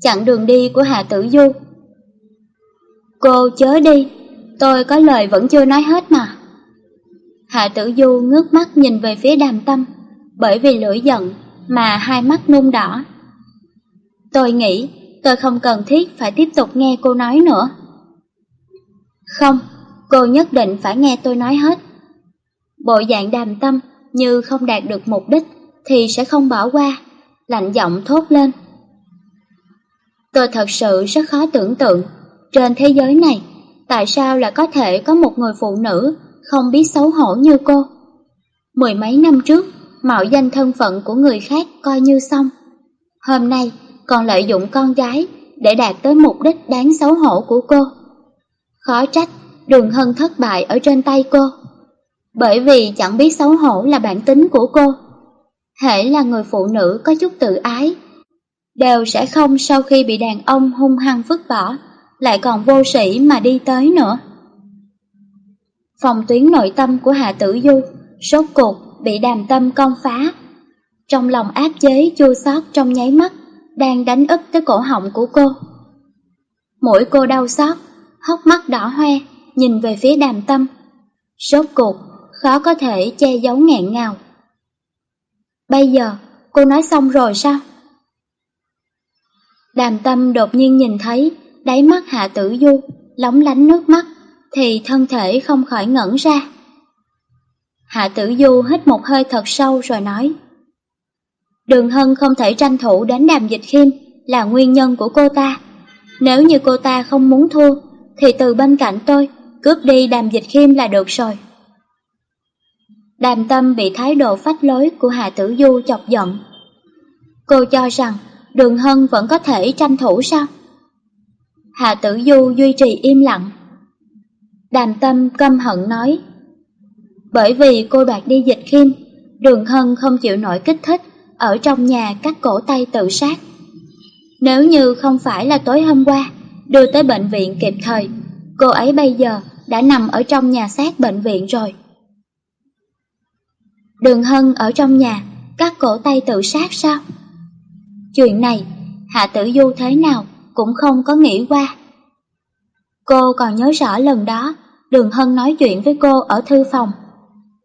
Chặn đường đi của Hà Tử Du. Cô chớ đi, tôi có lời vẫn chưa nói hết mà. Hạ Tử Du ngước mắt nhìn về phía đàm tâm, bởi vì lưỡi giận mà hai mắt nung đỏ. Tôi nghĩ tôi không cần thiết phải tiếp tục nghe cô nói nữa. Không, cô nhất định phải nghe tôi nói hết. Bộ dạng đàm tâm như không đạt được mục đích thì sẽ không bỏ qua, lạnh giọng thốt lên. Tôi thật sự rất khó tưởng tượng, trên thế giới này, tại sao lại có thể có một người phụ nữ không biết xấu hổ như cô? Mười mấy năm trước, mạo danh thân phận của người khác coi như xong. Hôm nay, còn lợi dụng con gái để đạt tới mục đích đáng xấu hổ của cô. Khó trách, đường hân thất bại ở trên tay cô. Bởi vì chẳng biết xấu hổ là bản tính của cô. Hễ là người phụ nữ có chút tự ái, đều sẽ không sau khi bị đàn ông hung hăng vứt bỏ, lại còn vô sĩ mà đi tới nữa. Phòng tuyến nội tâm của Hạ Tử Du, sốt cuộc bị đàm tâm công phá. Trong lòng áp chế chua xót trong nháy mắt, đang đánh ức tới cổ họng của cô. Mũi cô đau xót, hốc mắt đỏ hoe, nhìn về phía đàm tâm. Sốt cuộc, khó có thể che giấu ngẹn ngào. Bây giờ, cô nói xong rồi sao? Đàm tâm đột nhiên nhìn thấy đáy mắt Hạ Tử Du lóng lánh nước mắt, thì thân thể không khỏi ngẩn ra. Hạ Tử Du hít một hơi thật sâu rồi nói. Đường Hân không thể tranh thủ đến đàm dịch khiêm là nguyên nhân của cô ta. Nếu như cô ta không muốn thua, thì từ bên cạnh tôi, cướp đi đàm dịch khiêm là được rồi. Đàm tâm bị thái độ phách lối của Hạ Tử Du chọc giận. Cô cho rằng đường hân vẫn có thể tranh thủ sao? Hạ Tử Du duy trì im lặng. Đàm tâm căm hận nói. Bởi vì cô đoạt đi dịch khiêm, đường hân không chịu nổi kích thích, ở trong nhà cắt cổ tay tự sát. Nếu như không phải là tối hôm qua, đưa tới bệnh viện kịp thời, cô ấy bây giờ đã nằm ở trong nhà xác bệnh viện rồi. Đường Hân ở trong nhà, cắt cổ tay tự sát sao? Chuyện này, Hạ Tử Du thế nào cũng không có nghĩ qua. Cô còn nhớ rõ lần đó, Đường Hân nói chuyện với cô ở thư phòng.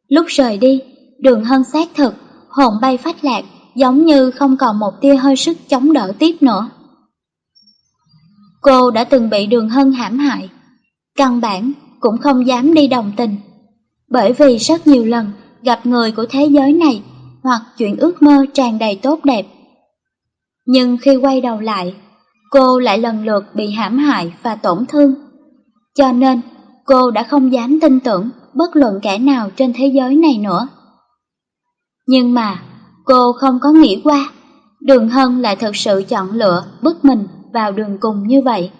Lúc rời đi, Đường Hân xác thực, hồn bay phách lạc, giống như không còn một tia hơi sức chống đỡ tiếp nữa. Cô đã từng bị Đường Hân hãm hại, căn bản cũng không dám đi đồng tình, bởi vì rất nhiều lần gặp người của thế giới này hoặc chuyện ước mơ tràn đầy tốt đẹp. Nhưng khi quay đầu lại, cô lại lần lượt bị hãm hại và tổn thương. Cho nên, cô đã không dám tin tưởng bất luận kẻ nào trên thế giới này nữa. Nhưng mà, cô không có nghĩ qua, Đường Hân lại thực sự chọn lựa bước mình vào đường cùng như vậy.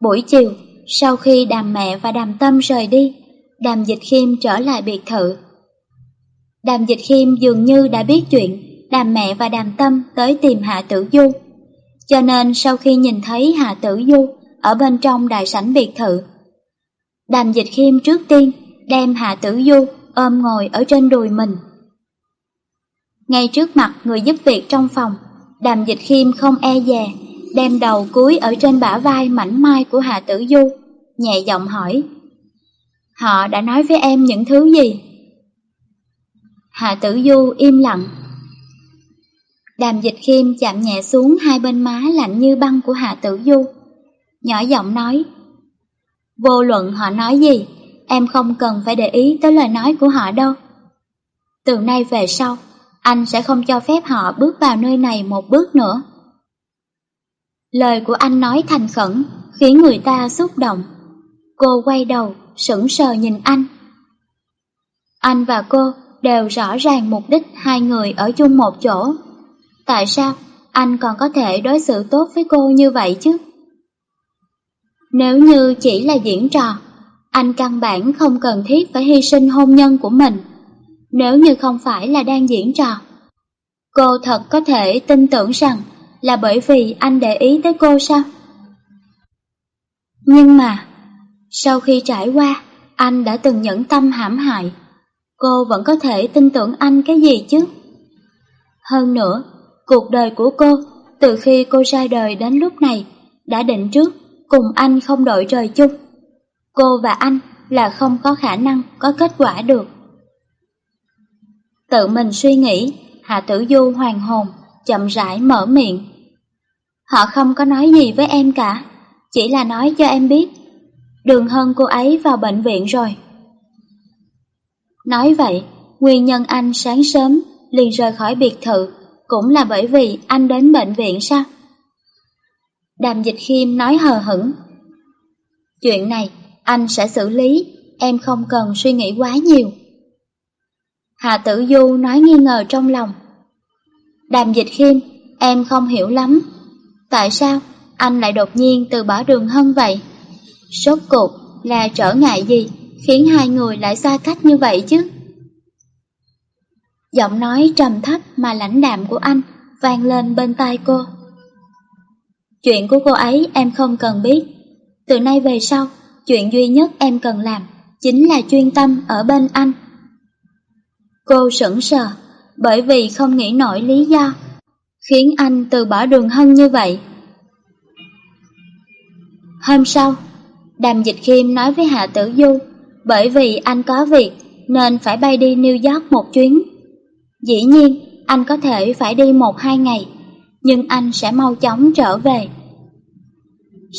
Buổi chiều, sau khi đàm mẹ và đàm tâm rời đi, đàm dịch khiêm trở lại biệt thự. Đàm dịch khiêm dường như đã biết chuyện đàm mẹ và đàm tâm tới tìm Hạ Tử Du. Cho nên sau khi nhìn thấy Hạ Tử Du ở bên trong đại sảnh biệt thự, đàm dịch khiêm trước tiên đem Hạ Tử Du ôm ngồi ở trên đùi mình. Ngay trước mặt người giúp việc trong phòng, đàm dịch khiêm không e dè, đem đầu cúi ở trên bả vai mảnh mai của Hạ Tử Du, nhẹ giọng hỏi. Họ đã nói với em những thứ gì? Hạ Tử Du im lặng. Đàm dịch khiêm chạm nhẹ xuống hai bên má lạnh như băng của Hạ Tử Du. Nhỏ giọng nói. Vô luận họ nói gì, em không cần phải để ý tới lời nói của họ đâu. Từ nay về sau, anh sẽ không cho phép họ bước vào nơi này một bước nữa. Lời của anh nói thành khẩn, khiến người ta xúc động. Cô quay đầu, sững sờ nhìn anh. Anh và cô đều rõ ràng mục đích hai người ở chung một chỗ. Tại sao anh còn có thể đối xử tốt với cô như vậy chứ? Nếu như chỉ là diễn trò, anh căn bản không cần thiết phải hy sinh hôn nhân của mình. Nếu như không phải là đang diễn trò, cô thật có thể tin tưởng rằng là bởi vì anh để ý tới cô sao? Nhưng mà, sau khi trải qua, anh đã từng nhẫn tâm hãm hại. Cô vẫn có thể tin tưởng anh cái gì chứ? Hơn nữa, cuộc đời của cô, từ khi cô ra đời đến lúc này, đã định trước cùng anh không đội trời chung. Cô và anh là không có khả năng có kết quả được. Tự mình suy nghĩ, Hạ Tử Du hoàng hồn, chậm rãi mở miệng. Họ không có nói gì với em cả, chỉ là nói cho em biết, đường hân cô ấy vào bệnh viện rồi. Nói vậy, nguyên nhân anh sáng sớm liền rời khỏi biệt thự cũng là bởi vì anh đến bệnh viện sao? Đàm dịch khiêm nói hờ hững. Chuyện này anh sẽ xử lý, em không cần suy nghĩ quá nhiều. Hà Tử Du nói nghi ngờ trong lòng. Đàm dịch khiêm, em không hiểu lắm. Tại sao anh lại đột nhiên từ bỏ đường hân vậy? Sốt cuộc là trở ngại gì khiến hai người lại xa cách như vậy chứ? Giọng nói trầm thấp mà lãnh đạm của anh vang lên bên tai cô. Chuyện của cô ấy em không cần biết. Từ nay về sau, chuyện duy nhất em cần làm chính là chuyên tâm ở bên anh. Cô sững sờ, bởi vì không nghĩ nổi lý do, khiến anh từ bỏ đường hân như vậy. Hôm sau, Đàm Dịch Khiêm nói với Hạ Tử Du, bởi vì anh có việc nên phải bay đi New York một chuyến. Dĩ nhiên, anh có thể phải đi một hai ngày, nhưng anh sẽ mau chóng trở về.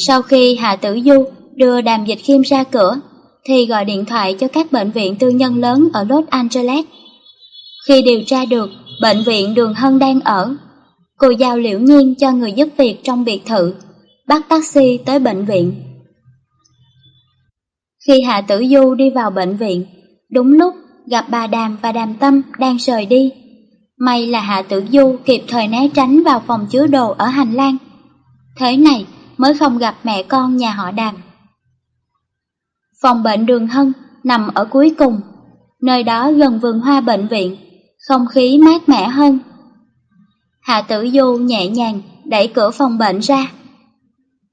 Sau khi Hạ Tử Du đưa Đàm Dịch Khiêm ra cửa, thì gọi điện thoại cho các bệnh viện tư nhân lớn ở Los Angeles. Khi điều tra được bệnh viện Đường Hân đang ở, cô giao liễu nhiên cho người giúp việc trong biệt thự, bắt taxi tới bệnh viện. Khi Hạ Tử Du đi vào bệnh viện, đúng lúc gặp bà Đàm và Đàm Tâm đang rời đi. May là Hạ Tử Du kịp thời né tránh vào phòng chứa đồ ở hành lang. Thế này mới không gặp mẹ con nhà họ Đàm. Phòng bệnh đường Hân nằm ở cuối cùng, nơi đó gần vườn hoa bệnh viện, không khí mát mẻ hơn. Hạ Tử Du nhẹ nhàng đẩy cửa phòng bệnh ra.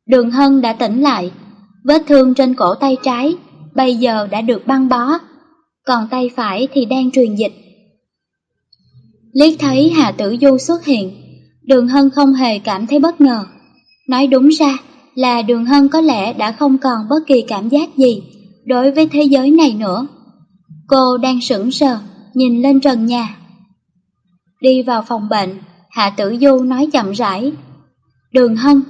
Đường Hân đã tỉnh lại, vết thương trên cổ tay trái bây giờ đã được băng bó, còn tay phải thì đang truyền dịch. Liếc thấy Hà Tử Du xuất hiện, Đường Hân không hề cảm thấy bất ngờ. Nói đúng ra là Đường Hân có lẽ đã không còn bất kỳ cảm giác gì đối với thế giới này nữa. Cô đang sững sờ, nhìn lên trần nhà. Đi vào phòng bệnh, Hạ Tử Du nói chậm rãi. Đường Hân.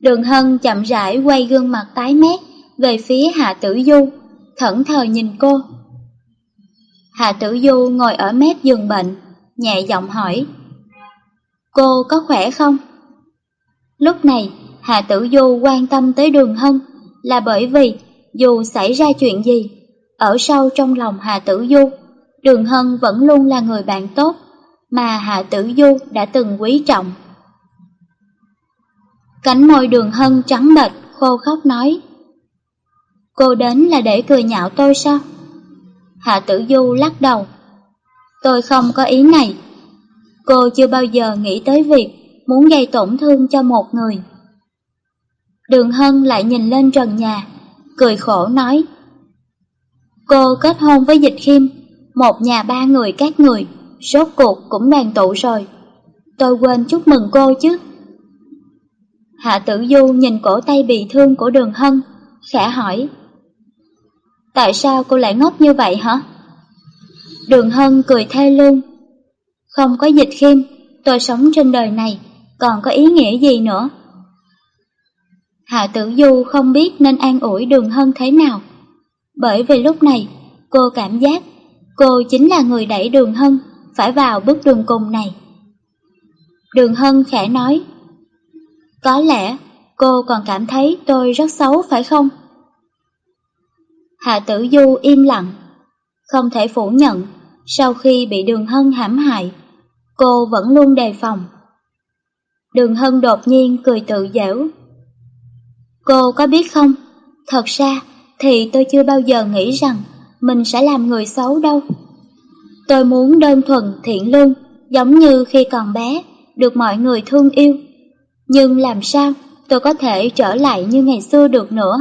Đường Hân chậm rãi quay gương mặt tái mét về phía Hạ Tử Du, thẫn thờ nhìn cô. Hạ Tử Du ngồi ở mép giường bệnh, nhẹ giọng hỏi. Cô có khỏe không? Lúc này, Hạ Tử Du quan tâm tới Đường Hân là bởi vì dù xảy ra chuyện gì, ở sâu trong lòng Hà Tử Du, Đường Hân vẫn luôn là người bạn tốt mà Hạ Tử Du đã từng quý trọng. Cánh môi Đường Hân trắng bệch, khô khóc nói: "Cô đến là để cười nhạo tôi sao?" Hạ Tử Du lắc đầu. "Tôi không có ý này. Cô chưa bao giờ nghĩ tới việc muốn gây tổn thương cho một người." Đường Hân lại nhìn lên trần nhà, cười khổ nói. Cô kết hôn với Dịch Khiêm, một nhà ba người các người, rốt cuộc cũng đoàn tụ rồi. Tôi quên chúc mừng cô chứ. Hạ Tử Du nhìn cổ tay bị thương của Đường Hân, khẽ hỏi. Tại sao cô lại ngốc như vậy hả? Đường Hân cười thê lương. Không có Dịch Khiêm, tôi sống trên đời này, còn có ý nghĩa gì nữa? Hạ Tử Du không biết nên an ủi Đường Hân thế nào. Bởi vì lúc này, cô cảm giác cô chính là người đẩy Đường Hân phải vào bước đường cùng này. Đường Hân khẽ nói, Có lẽ cô còn cảm thấy tôi rất xấu phải không? Hạ Tử Du im lặng. Không thể phủ nhận, sau khi bị Đường Hân hãm hại, cô vẫn luôn đề phòng. Đường Hân đột nhiên cười tự giễu. Cô có biết không, thật ra thì tôi chưa bao giờ nghĩ rằng mình sẽ làm người xấu đâu. Tôi muốn đơn thuần thiện lương, giống như khi còn bé, được mọi người thương yêu. Nhưng làm sao tôi có thể trở lại như ngày xưa được nữa?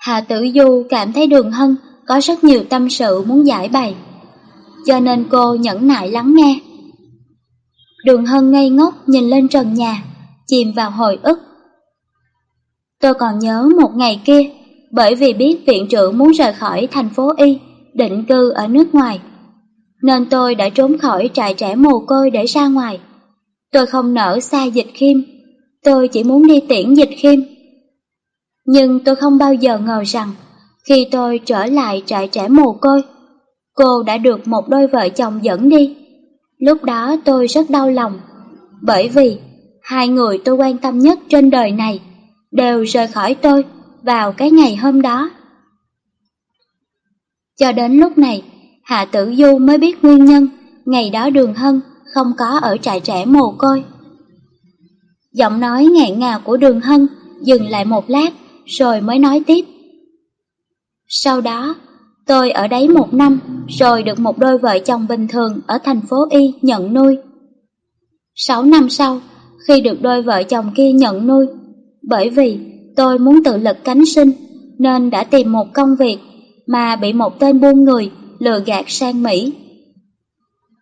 Hà Tử Du cảm thấy Đường Hân có rất nhiều tâm sự muốn giải bày, cho nên cô nhẫn nại lắng nghe. Đường Hân ngây ngốc nhìn lên trần nhà, chìm vào hồi ức. Tôi còn nhớ một ngày kia, bởi vì biết viện trưởng muốn rời khỏi thành phố Y, định cư ở nước ngoài, nên tôi đã trốn khỏi trại trẻ mồ côi để ra ngoài. Tôi không nỡ xa dịch khiêm, tôi chỉ muốn đi tiễn dịch khiêm. Nhưng tôi không bao giờ ngờ rằng, khi tôi trở lại trại trẻ mồ côi, cô đã được một đôi vợ chồng dẫn đi. Lúc đó tôi rất đau lòng, bởi vì hai người tôi quan tâm nhất trên đời này đều rời khỏi tôi vào cái ngày hôm đó. Cho đến lúc này, Hạ Tử Du mới biết nguyên nhân ngày đó Đường Hân không có ở trại trẻ mồ côi. Giọng nói ngẹn ngào của Đường Hân dừng lại một lát rồi mới nói tiếp. Sau đó, tôi ở đấy một năm rồi được một đôi vợ chồng bình thường ở thành phố Y nhận nuôi. Sáu năm sau, khi được đôi vợ chồng kia nhận nuôi, bởi vì tôi muốn tự lực cánh sinh nên đã tìm một công việc mà bị một tên buôn người lừa gạt sang Mỹ.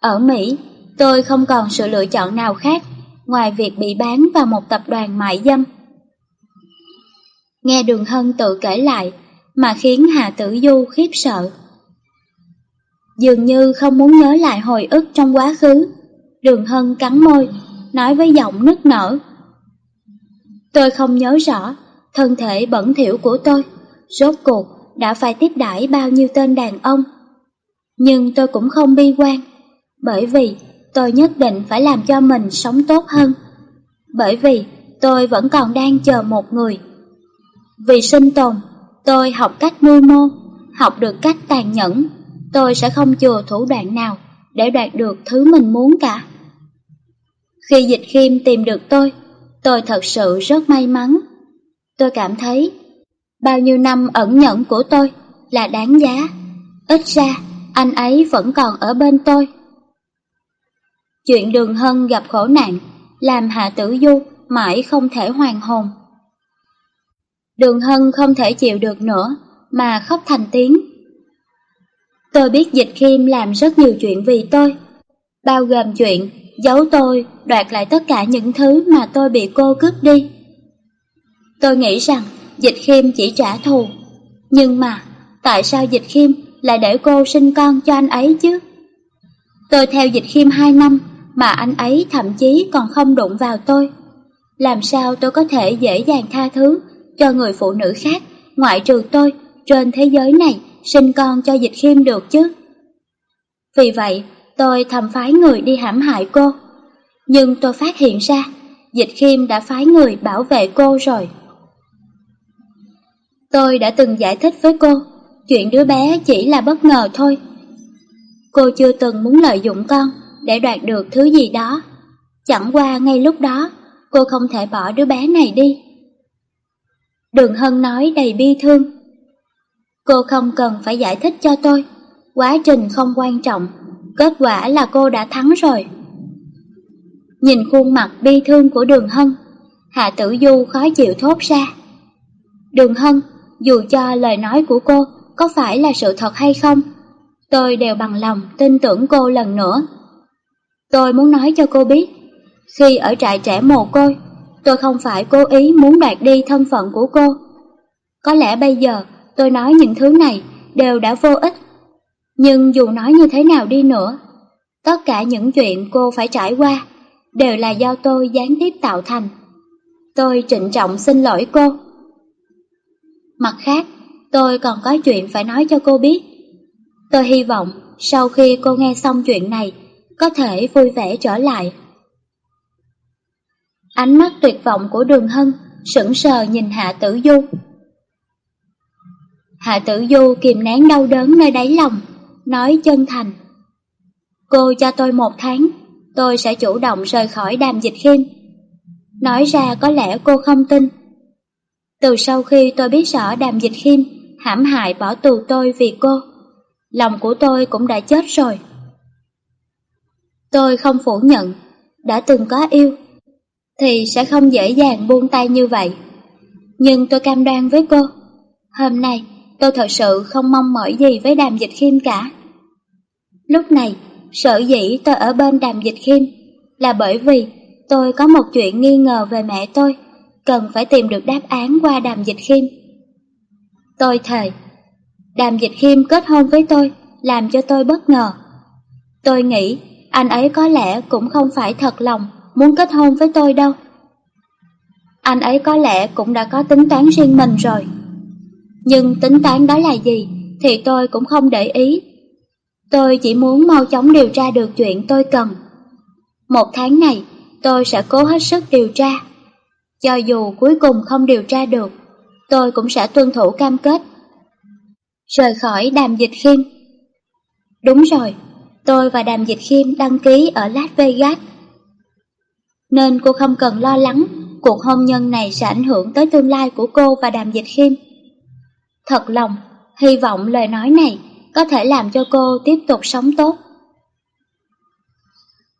Ở Mỹ, tôi không còn sự lựa chọn nào khác ngoài việc bị bán vào một tập đoàn mại dâm. Nghe Đường Hân tự kể lại mà khiến Hà Tử Du khiếp sợ. Dường như không muốn nhớ lại hồi ức trong quá khứ, Đường Hân cắn môi, nói với giọng nức nở. Tôi không nhớ rõ thân thể bẩn thỉu của tôi, rốt cuộc đã phải tiếp đãi bao nhiêu tên đàn ông. Nhưng tôi cũng không bi quan, bởi vì tôi nhất định phải làm cho mình sống tốt hơn. Bởi vì tôi vẫn còn đang chờ một người. Vì sinh tồn, tôi học cách mưu mô, học được cách tàn nhẫn. Tôi sẽ không chừa thủ đoạn nào để đạt được thứ mình muốn cả. Khi dịch khiêm tìm được tôi, tôi thật sự rất may mắn. Tôi cảm thấy bao nhiêu năm ẩn nhẫn của tôi là đáng giá. Ít ra, anh ấy vẫn còn ở bên tôi. Chuyện đường hân gặp khổ nạn, làm Hạ Tử Du mãi không thể hoàn hồn. Đường hân không thể chịu được nữa, mà khóc thành tiếng. Tôi biết dịch khiêm làm rất nhiều chuyện vì tôi, bao gồm chuyện giấu tôi đoạt lại tất cả những thứ mà tôi bị cô cướp đi. Tôi nghĩ rằng dịch khiêm chỉ trả thù, nhưng mà tại sao dịch khiêm lại để cô sinh con cho anh ấy chứ? Tôi theo dịch khiêm hai năm mà anh ấy thậm chí còn không đụng vào tôi. Làm sao tôi có thể dễ dàng tha thứ cho người phụ nữ khác ngoại trừ tôi trên thế giới này sinh con cho dịch khiêm được chứ? Vì vậy, tôi thầm phái người đi hãm hại cô. Nhưng tôi phát hiện ra, dịch khiêm đã phái người bảo vệ cô rồi. Tôi đã từng giải thích với cô, chuyện đứa bé chỉ là bất ngờ thôi. Cô chưa từng muốn lợi dụng con để đoạt được thứ gì đó. Chẳng qua ngay lúc đó, cô không thể bỏ đứa bé này đi. Đường Hân nói đầy bi thương. Cô không cần phải giải thích cho tôi, quá trình không quan trọng, kết quả là cô đã thắng rồi. Nhìn khuôn mặt bi thương của Đường Hân, Hạ Tử Du khó chịu thốt ra. Đường Hân, dù cho lời nói của cô có phải là sự thật hay không, tôi đều bằng lòng tin tưởng cô lần nữa. Tôi muốn nói cho cô biết, khi ở trại trẻ mồ côi, tôi không phải cố ý muốn đoạt đi thân phận của cô. Có lẽ bây giờ tôi nói những thứ này đều đã vô ích, nhưng dù nói như thế nào đi nữa, tất cả những chuyện cô phải trải qua đều là do tôi gián tiếp tạo thành. Tôi trịnh trọng xin lỗi cô. Mặt khác, tôi còn có chuyện phải nói cho cô biết. Tôi hy vọng sau khi cô nghe xong chuyện này, có thể vui vẻ trở lại. Ánh mắt tuyệt vọng của đường hân sững sờ nhìn Hạ Tử Du. Hạ Tử Du kìm nén đau đớn nơi đáy lòng, nói chân thành. Cô cho tôi một tháng, tôi sẽ chủ động rời khỏi đàm dịch khiêm. Nói ra có lẽ cô không tin. Từ sau khi tôi biết rõ đàm dịch khiêm hãm hại bỏ tù tôi vì cô, lòng của tôi cũng đã chết rồi. Tôi không phủ nhận, đã từng có yêu, thì sẽ không dễ dàng buông tay như vậy. Nhưng tôi cam đoan với cô, hôm nay tôi thật sự không mong mỏi gì với đàm dịch khiêm cả. Lúc này, sở dĩ tôi ở bên đàm dịch khiêm là bởi vì tôi có một chuyện nghi ngờ về mẹ tôi, cần phải tìm được đáp án qua đàm dịch khiêm. Tôi thề, đàm dịch khiêm kết hôn với tôi làm cho tôi bất ngờ. Tôi nghĩ anh ấy có lẽ cũng không phải thật lòng muốn kết hôn với tôi đâu. Anh ấy có lẽ cũng đã có tính toán riêng mình rồi. Nhưng tính toán đó là gì thì tôi cũng không để ý. Tôi chỉ muốn mau chóng điều tra được chuyện tôi cần. Một tháng này, tôi sẽ cố hết sức điều tra. Cho dù cuối cùng không điều tra được, tôi cũng sẽ tuân thủ cam kết. Rời khỏi đàm dịch khiêm. Đúng rồi, tôi và đàm dịch khiêm đăng ký ở Las Vegas. Nên cô không cần lo lắng cuộc hôn nhân này sẽ ảnh hưởng tới tương lai của cô và đàm dịch khiêm. Thật lòng, hy vọng lời nói này có thể làm cho cô tiếp tục sống tốt.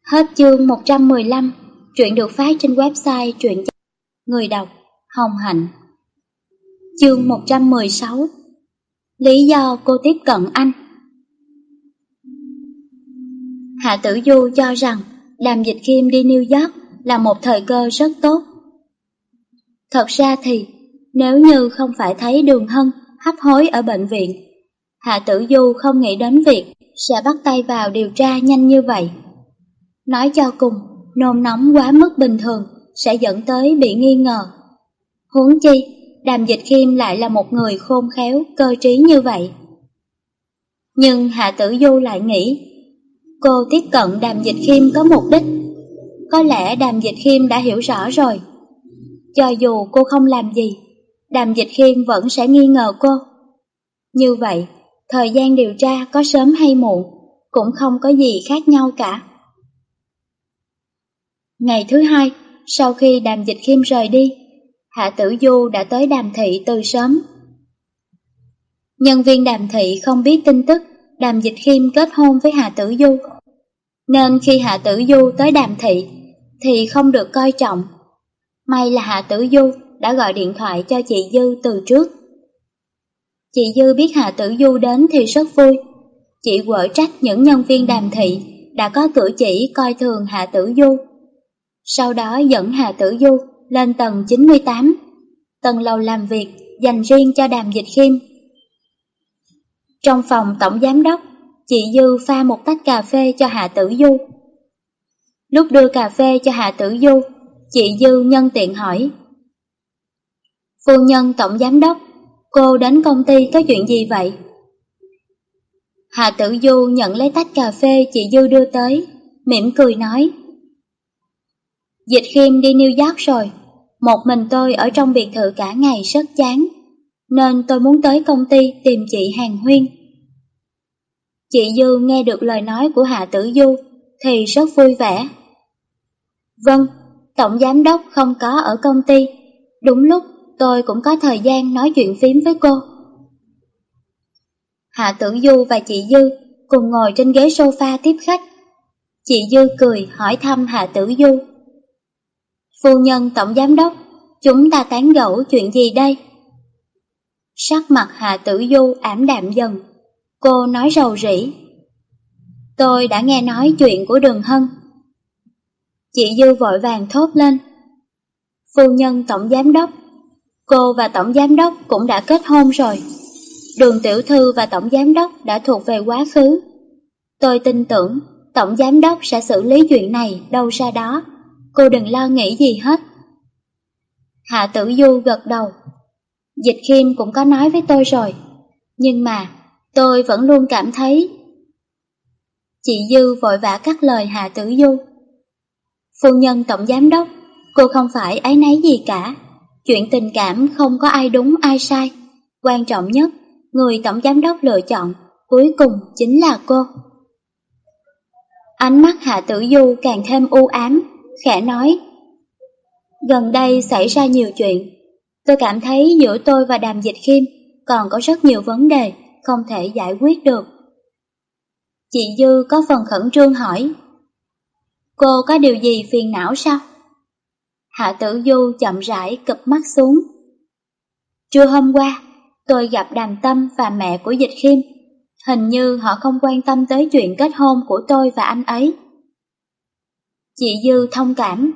Hết chương 115, chuyện được phát trên website truyện người đọc Hồng Hạnh. Chương 116 Lý do cô tiếp cận anh Hạ Tử Du cho rằng Đàm Dịch Kim đi New York là một thời cơ rất tốt. Thật ra thì, nếu như không phải thấy Đường Hân hấp hối ở bệnh viện, Hạ Tử Du không nghĩ đến việc sẽ bắt tay vào điều tra nhanh như vậy. Nói cho cùng, nôn nóng quá mức bình thường sẽ dẫn tới bị nghi ngờ. Huống chi, Đàm Dịch Khiêm lại là một người khôn khéo, cơ trí như vậy. Nhưng Hạ Tử Du lại nghĩ, cô tiếp cận Đàm Dịch Khiêm có mục đích. Có lẽ Đàm Dịch Khiêm đã hiểu rõ rồi. Cho dù cô không làm gì, Đàm Dịch Khiêm vẫn sẽ nghi ngờ cô. Như vậy, thời gian điều tra có sớm hay muộn, cũng không có gì khác nhau cả. Ngày thứ hai, sau khi Đàm Dịch Khiêm rời đi, Hạ Tử Du đã tới Đàm Thị từ sớm. Nhân viên Đàm Thị không biết tin tức Đàm Dịch Khiêm kết hôn với Hạ Tử Du, nên khi Hạ Tử Du tới Đàm Thị thì không được coi trọng. May là Hạ Tử Du đã gọi điện thoại cho chị Dư từ trước. Chị Dư biết Hạ Tử Du đến thì rất vui. Chị quở trách những nhân viên đàm thị đã có cử chỉ coi thường Hạ Tử Du. Sau đó dẫn Hạ Tử Du lên tầng 98, tầng lầu làm việc dành riêng cho đàm dịch khiêm. Trong phòng tổng giám đốc, chị Dư pha một tách cà phê cho Hạ Tử Du. Lúc đưa cà phê cho Hạ Tử Du, chị Dư nhân tiện hỏi. Phu nhân tổng giám đốc, cô đến công ty có chuyện gì vậy? Hạ Tử Du nhận lấy tách cà phê chị Dư đưa tới, mỉm cười nói. Dịch khiêm đi New York rồi, một mình tôi ở trong biệt thự cả ngày rất chán, nên tôi muốn tới công ty tìm chị Hàng Huyên. Chị Dư nghe được lời nói của Hạ Tử Du thì rất vui vẻ. Vâng, Tổng Giám Đốc không có ở công ty, đúng lúc tôi cũng có thời gian nói chuyện phím với cô. Hạ Tử Du và chị Dư cùng ngồi trên ghế sofa tiếp khách. Chị Dư cười hỏi thăm Hạ Tử Du. Phu nhân tổng giám đốc, chúng ta tán gẫu chuyện gì đây? Sắc mặt Hạ Tử Du ảm đạm dần, cô nói rầu rĩ. Tôi đã nghe nói chuyện của Đường Hân. Chị Dư vội vàng thốt lên. Phu nhân tổng giám đốc, cô và tổng giám đốc cũng đã kết hôn rồi. Đường tiểu thư và tổng giám đốc đã thuộc về quá khứ. Tôi tin tưởng tổng giám đốc sẽ xử lý chuyện này đâu ra đó cô đừng lo nghĩ gì hết. Hạ tử du gật đầu. Dịch khiêm cũng có nói với tôi rồi, nhưng mà tôi vẫn luôn cảm thấy... Chị Dư vội vã cắt lời Hạ tử du. Phu nhân tổng giám đốc, cô không phải ấy nấy gì cả. Chuyện tình cảm không có ai đúng ai sai. Quan trọng nhất người tổng giám đốc lựa chọn cuối cùng chính là cô. Ánh mắt Hạ Tử Du càng thêm u ám, khẽ nói. Gần đây xảy ra nhiều chuyện, tôi cảm thấy giữa tôi và Đàm Dịch Khiêm còn có rất nhiều vấn đề không thể giải quyết được. Chị Dư có phần khẩn trương hỏi. Cô có điều gì phiền não sao? Hạ Tử Du chậm rãi cụp mắt xuống. Trưa hôm qua, tôi gặp Đàm Tâm và mẹ của Dịch Khiêm. Hình như họ không quan tâm tới chuyện kết hôn của tôi và anh ấy. Chị Dư thông cảm.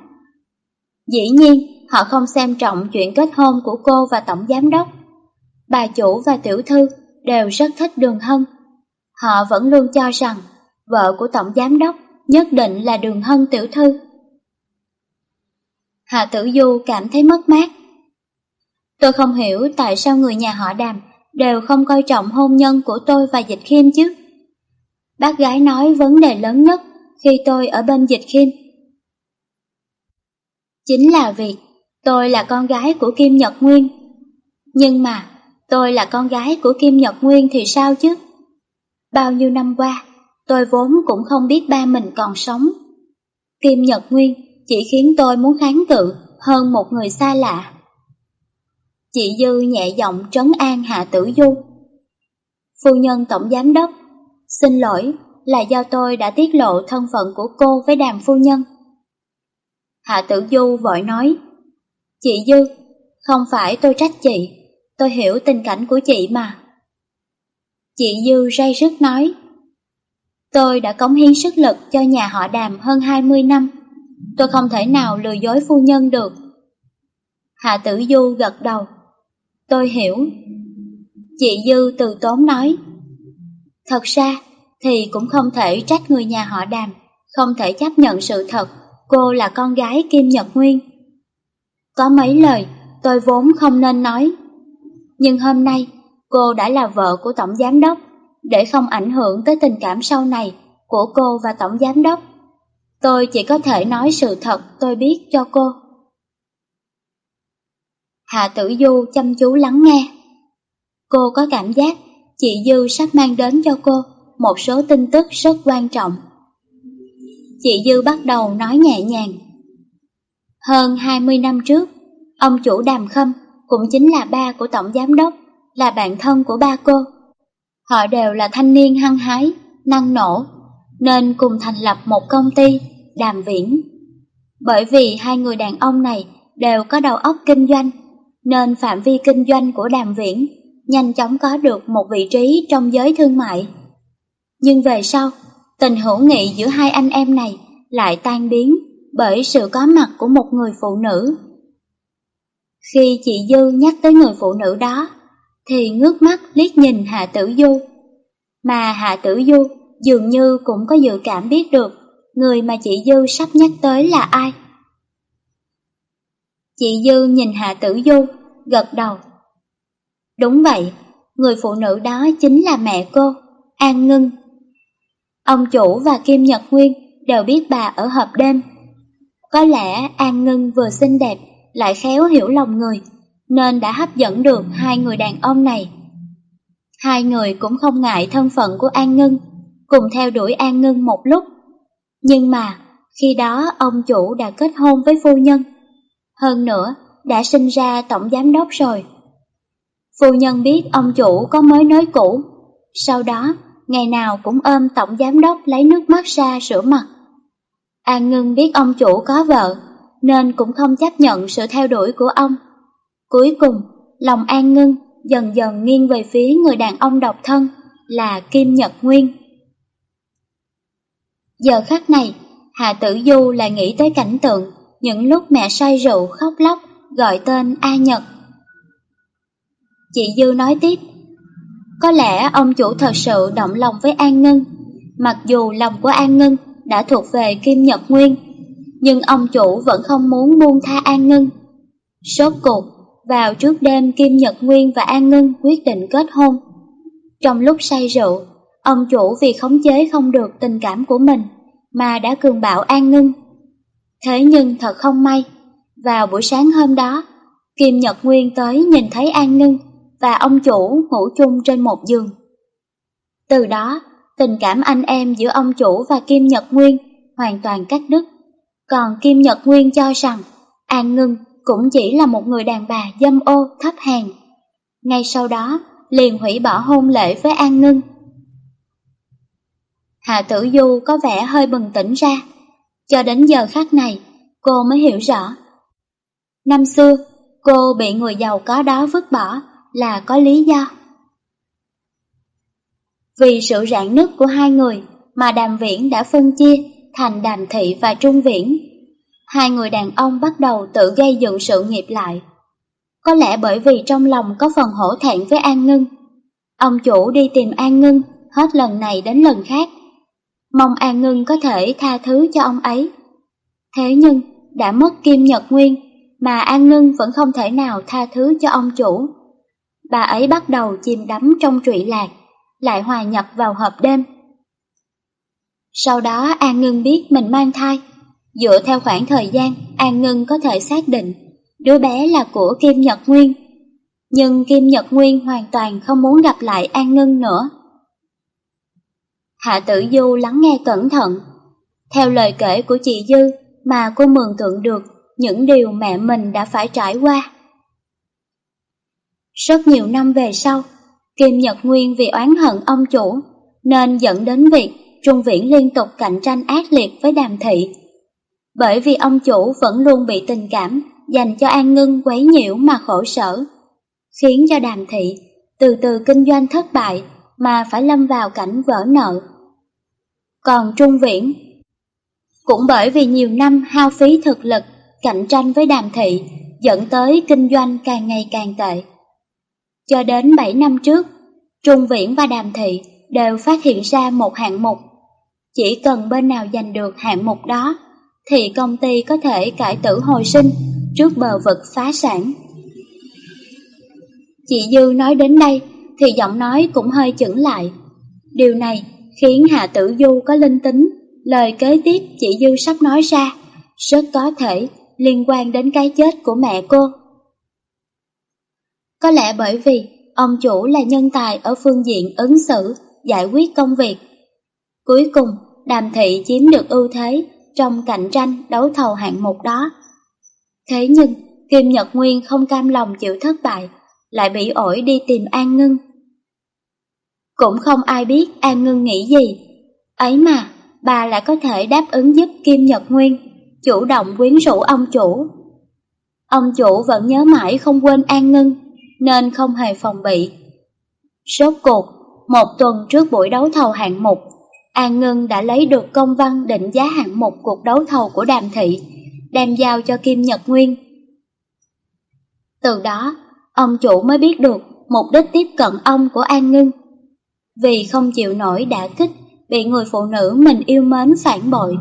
Dĩ nhiên, họ không xem trọng chuyện kết hôn của cô và Tổng Giám Đốc. Bà chủ và tiểu thư đều rất thích Đường Hân. Họ vẫn luôn cho rằng vợ của Tổng Giám Đốc nhất định là Đường Hân tiểu thư. Hạ Tử Du cảm thấy mất mát. Tôi không hiểu tại sao người nhà họ đàm đều không coi trọng hôn nhân của tôi và Dịch Khiêm chứ. Bác gái nói vấn đề lớn nhất khi tôi ở bên Dịch Khiêm. Chính là việc tôi là con gái của Kim Nhật Nguyên. Nhưng mà tôi là con gái của Kim Nhật Nguyên thì sao chứ? Bao nhiêu năm qua, tôi vốn cũng không biết ba mình còn sống. Kim Nhật Nguyên chỉ khiến tôi muốn kháng cự hơn một người xa lạ. Chị Dư nhẹ giọng trấn an Hạ Tử Du. Phu nhân tổng giám đốc, xin lỗi là do tôi đã tiết lộ thân phận của cô với đàm phu nhân. Hạ Tử Du vội nói, Chị Dư, không phải tôi trách chị, tôi hiểu tình cảnh của chị mà. Chị Dư ray rứt nói, Tôi đã cống hiến sức lực cho nhà họ đàm hơn 20 năm, tôi không thể nào lừa dối phu nhân được. Hạ Tử Du gật đầu, tôi hiểu. Chị Dư từ tốn nói, Thật ra thì cũng không thể trách người nhà họ đàm, không thể chấp nhận sự thật cô là con gái Kim Nhật Nguyên. Có mấy lời tôi vốn không nên nói, nhưng hôm nay cô đã là vợ của Tổng Giám Đốc, để không ảnh hưởng tới tình cảm sau này của cô và Tổng Giám Đốc. Tôi chỉ có thể nói sự thật tôi biết cho cô. Hạ Tử Du chăm chú lắng nghe. Cô có cảm giác chị Dư sắp mang đến cho cô một số tin tức rất quan trọng. Chị Dư bắt đầu nói nhẹ nhàng. Hơn 20 năm trước, ông chủ Đàm Khâm cũng chính là ba của Tổng Giám Đốc, là bạn thân của ba cô. Họ đều là thanh niên hăng hái, năng nổ, nên cùng thành lập một công ty, Đàm Viễn. Bởi vì hai người đàn ông này đều có đầu óc kinh doanh, nên phạm vi kinh doanh của Đàm Viễn nhanh chóng có được một vị trí trong giới thương mại. Nhưng về sau, tình hữu nghị giữa hai anh em này lại tan biến bởi sự có mặt của một người phụ nữ. Khi chị Dư nhắc tới người phụ nữ đó, thì ngước mắt liếc nhìn Hạ Tử Du. Mà Hạ Tử Du dường như cũng có dự cảm biết được người mà chị Dư sắp nhắc tới là ai. Chị Dư nhìn Hạ Tử Du, gật đầu. Đúng vậy, người phụ nữ đó chính là mẹ cô, An Ngân. Ông chủ và Kim Nhật Nguyên đều biết bà ở hộp đêm. Có lẽ An Ngân vừa xinh đẹp lại khéo hiểu lòng người, nên đã hấp dẫn được hai người đàn ông này. Hai người cũng không ngại thân phận của An Ngân, cùng theo đuổi An Ngân một lúc. Nhưng mà, khi đó ông chủ đã kết hôn với phu nhân. Hơn nữa, đã sinh ra tổng giám đốc rồi. Phu nhân biết ông chủ có mới nới cũ, sau đó ngày nào cũng ôm tổng giám đốc lấy nước mắt ra rửa mặt. An Ngân biết ông chủ có vợ, nên cũng không chấp nhận sự theo đuổi của ông. Cuối cùng, lòng An Ngân dần dần nghiêng về phía người đàn ông độc thân là Kim Nhật Nguyên. Giờ khắc này, Hạ Tử Du lại nghĩ tới cảnh tượng những lúc mẹ say rượu khóc lóc gọi tên A Nhật. Chị Dư nói tiếp, có lẽ ông chủ thật sự động lòng với An Ngân, mặc dù lòng của An Ngân đã thuộc về Kim Nhật Nguyên, nhưng ông chủ vẫn không muốn buông tha An Ngân. Sốt cuộc, vào trước đêm Kim Nhật Nguyên và An Ngân quyết định kết hôn. Trong lúc say rượu, ông chủ vì khống chế không được tình cảm của mình mà đã cường bạo An Ngân. Thế nhưng thật không may, vào buổi sáng hôm đó, Kim Nhật Nguyên tới nhìn thấy An Ngân và ông chủ ngủ chung trên một giường. Từ đó, tình cảm anh em giữa ông chủ và Kim Nhật Nguyên hoàn toàn cắt đứt. Còn Kim Nhật Nguyên cho rằng An Ngân cũng chỉ là một người đàn bà dâm ô thấp hèn. Ngay sau đó, liền hủy bỏ hôn lễ với An Ngân. Hạ Tử Du có vẻ hơi bừng tỉnh ra. Cho đến giờ khắc này, cô mới hiểu rõ. Năm xưa, cô bị người giàu có đó vứt bỏ là có lý do. Vì sự rạn nứt của hai người mà đàm viễn đã phân chia thành đàm thị và trung viễn. Hai người đàn ông bắt đầu tự gây dựng sự nghiệp lại. Có lẽ bởi vì trong lòng có phần hổ thẹn với An Ngân. Ông chủ đi tìm An Ngân hết lần này đến lần khác. Mong An Ngân có thể tha thứ cho ông ấy. Thế nhưng, đã mất Kim Nhật Nguyên, mà An Ngân vẫn không thể nào tha thứ cho ông chủ. Bà ấy bắt đầu chìm đắm trong trụy lạc, lại hòa nhập vào hộp đêm. Sau đó An Ngân biết mình mang thai. Dựa theo khoảng thời gian, An Ngân có thể xác định đứa bé là của Kim Nhật Nguyên. Nhưng Kim Nhật Nguyên hoàn toàn không muốn gặp lại An Ngân nữa. Hạ Tử Du lắng nghe cẩn thận. Theo lời kể của chị Dư mà cô mường tượng được những điều mẹ mình đã phải trải qua. Rất nhiều năm về sau, Kim Nhật Nguyên vì oán hận ông chủ nên dẫn đến việc Trung Viễn liên tục cạnh tranh ác liệt với Đàm Thị. Bởi vì ông chủ vẫn luôn bị tình cảm dành cho An Ngân quấy nhiễu mà khổ sở, khiến cho Đàm Thị từ từ kinh doanh thất bại mà phải lâm vào cảnh vỡ nợ. Còn Trung Viễn cũng bởi vì nhiều năm hao phí thực lực cạnh tranh với Đàm Thị dẫn tới kinh doanh càng ngày càng tệ. Cho đến 7 năm trước, Trung Viễn và Đàm Thị đều phát hiện ra một hạng mục. Chỉ cần bên nào giành được hạng mục đó, thì công ty có thể cải tử hồi sinh trước bờ vực phá sản. Chị Dư nói đến đây thì giọng nói cũng hơi chững lại. Điều này khiến Hạ Tử Du có linh tính, lời kế tiếp chị Dư sắp nói ra rất có thể liên quan đến cái chết của mẹ cô. Có lẽ bởi vì ông chủ là nhân tài ở phương diện ứng xử, giải quyết công việc. Cuối cùng, Đàm Thị chiếm được ưu thế trong cạnh tranh đấu thầu hạng mục đó. Thế nhưng, Kim Nhật Nguyên không cam lòng chịu thất bại, lại bị ổi đi tìm An Ngân. Cũng không ai biết An Ngân nghĩ gì. Ấy mà, bà lại có thể đáp ứng giúp Kim Nhật Nguyên, chủ động quyến rũ ông chủ. Ông chủ vẫn nhớ mãi không quên An Ngân, nên không hề phòng bị. Rốt cuộc, một tuần trước buổi đấu thầu hạng mục, An Ngân đã lấy được công văn định giá hạng mục cuộc đấu thầu của Đàm Thị, đem giao cho Kim Nhật Nguyên. Từ đó, ông chủ mới biết được mục đích tiếp cận ông của An Ngân. Vì không chịu nổi đã kích, bị người phụ nữ mình yêu mến phản bội,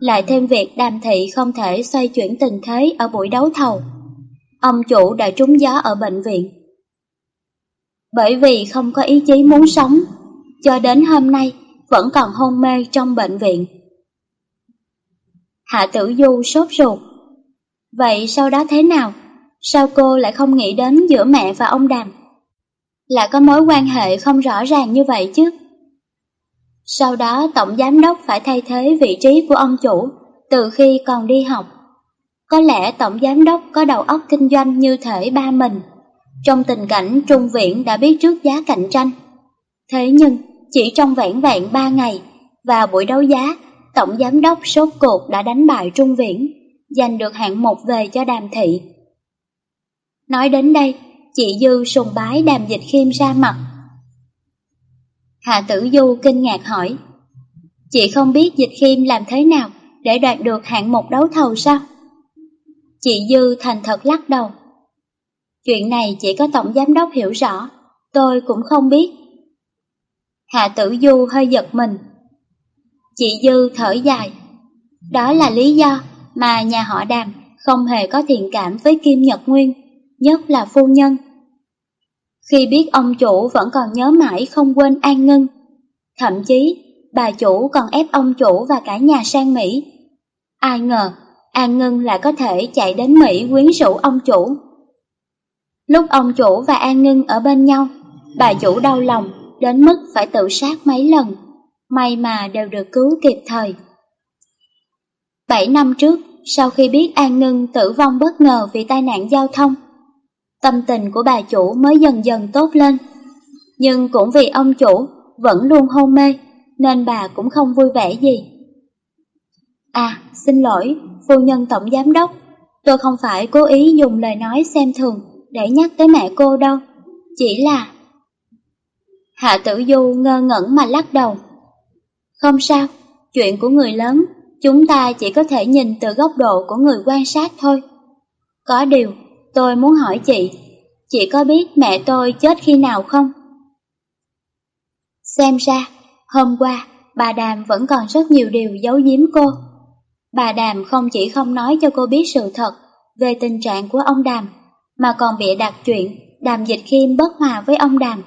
lại thêm việc Đàm Thị không thể xoay chuyển tình thế ở buổi đấu thầu. Ông chủ đã trúng gió ở bệnh viện. Bởi vì không có ý chí muốn sống, cho đến hôm nay vẫn còn hôn mê trong bệnh viện. Hạ tử du sốt ruột. Vậy sau đó thế nào? Sao cô lại không nghĩ đến giữa mẹ và ông Đàm? là có mối quan hệ không rõ ràng như vậy chứ? Sau đó tổng giám đốc phải thay thế vị trí của ông chủ từ khi còn đi học. Có lẽ tổng giám đốc có đầu óc kinh doanh như thể ba mình. Trong tình cảnh Trung viện đã biết trước giá cạnh tranh. Thế nhưng, chỉ trong vẻn vẹn ba ngày, và buổi đấu giá, Tổng Giám đốc sốt cột đã đánh bại Trung Viễn, giành được hạng mục về cho Đàm Thị. Nói đến đây, chị Dư sùng bái Đàm Dịch Khiêm ra mặt. Hạ Tử Du kinh ngạc hỏi, chị không biết Dịch Khiêm làm thế nào để đoạt được hạng mục đấu thầu sao? Chị Dư thành thật lắc đầu. Chuyện này chỉ có Tổng Giám đốc hiểu rõ, tôi cũng không biết. Hạ Tử Du hơi giật mình. Chị Dư thở dài. Đó là lý do mà nhà họ đàm không hề có thiện cảm với Kim Nhật Nguyên, nhất là phu nhân. Khi biết ông chủ vẫn còn nhớ mãi không quên An Ngân, thậm chí bà chủ còn ép ông chủ và cả nhà sang Mỹ. Ai ngờ An Ngân lại có thể chạy đến Mỹ quyến rũ ông chủ. Lúc ông chủ và An Ngưng ở bên nhau, bà chủ đau lòng đến mức phải tự sát mấy lần, may mà đều được cứu kịp thời. Bảy năm trước, sau khi biết An Ngân tử vong bất ngờ vì tai nạn giao thông, tâm tình của bà chủ mới dần dần tốt lên. Nhưng cũng vì ông chủ vẫn luôn hôn mê, nên bà cũng không vui vẻ gì. À, xin lỗi, phu nhân tổng giám đốc, tôi không phải cố ý dùng lời nói xem thường để nhắc tới mẹ cô đâu, chỉ là... Hạ tử du ngơ ngẩn mà lắc đầu. Không sao, chuyện của người lớn, chúng ta chỉ có thể nhìn từ góc độ của người quan sát thôi. Có điều, tôi muốn hỏi chị, chị có biết mẹ tôi chết khi nào không? Xem ra, hôm qua, bà Đàm vẫn còn rất nhiều điều giấu giếm cô. Bà Đàm không chỉ không nói cho cô biết sự thật về tình trạng của ông Đàm, mà còn bịa đặt chuyện Đàm Dịch Khiêm bất hòa với ông Đàm.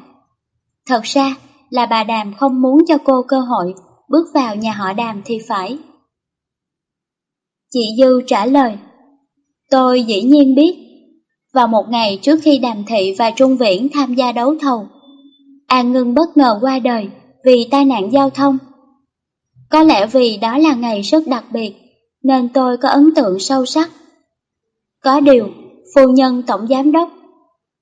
Thật ra là bà Đàm không muốn cho cô cơ hội bước vào nhà họ Đàm thì phải. Chị Dư trả lời, tôi dĩ nhiên biết. Vào một ngày trước khi Đàm Thị và Trung Viễn tham gia đấu thầu, An Ngưng bất ngờ qua đời vì tai nạn giao thông. Có lẽ vì đó là ngày rất đặc biệt, nên tôi có ấn tượng sâu sắc. Có điều, phu nhân tổng giám đốc,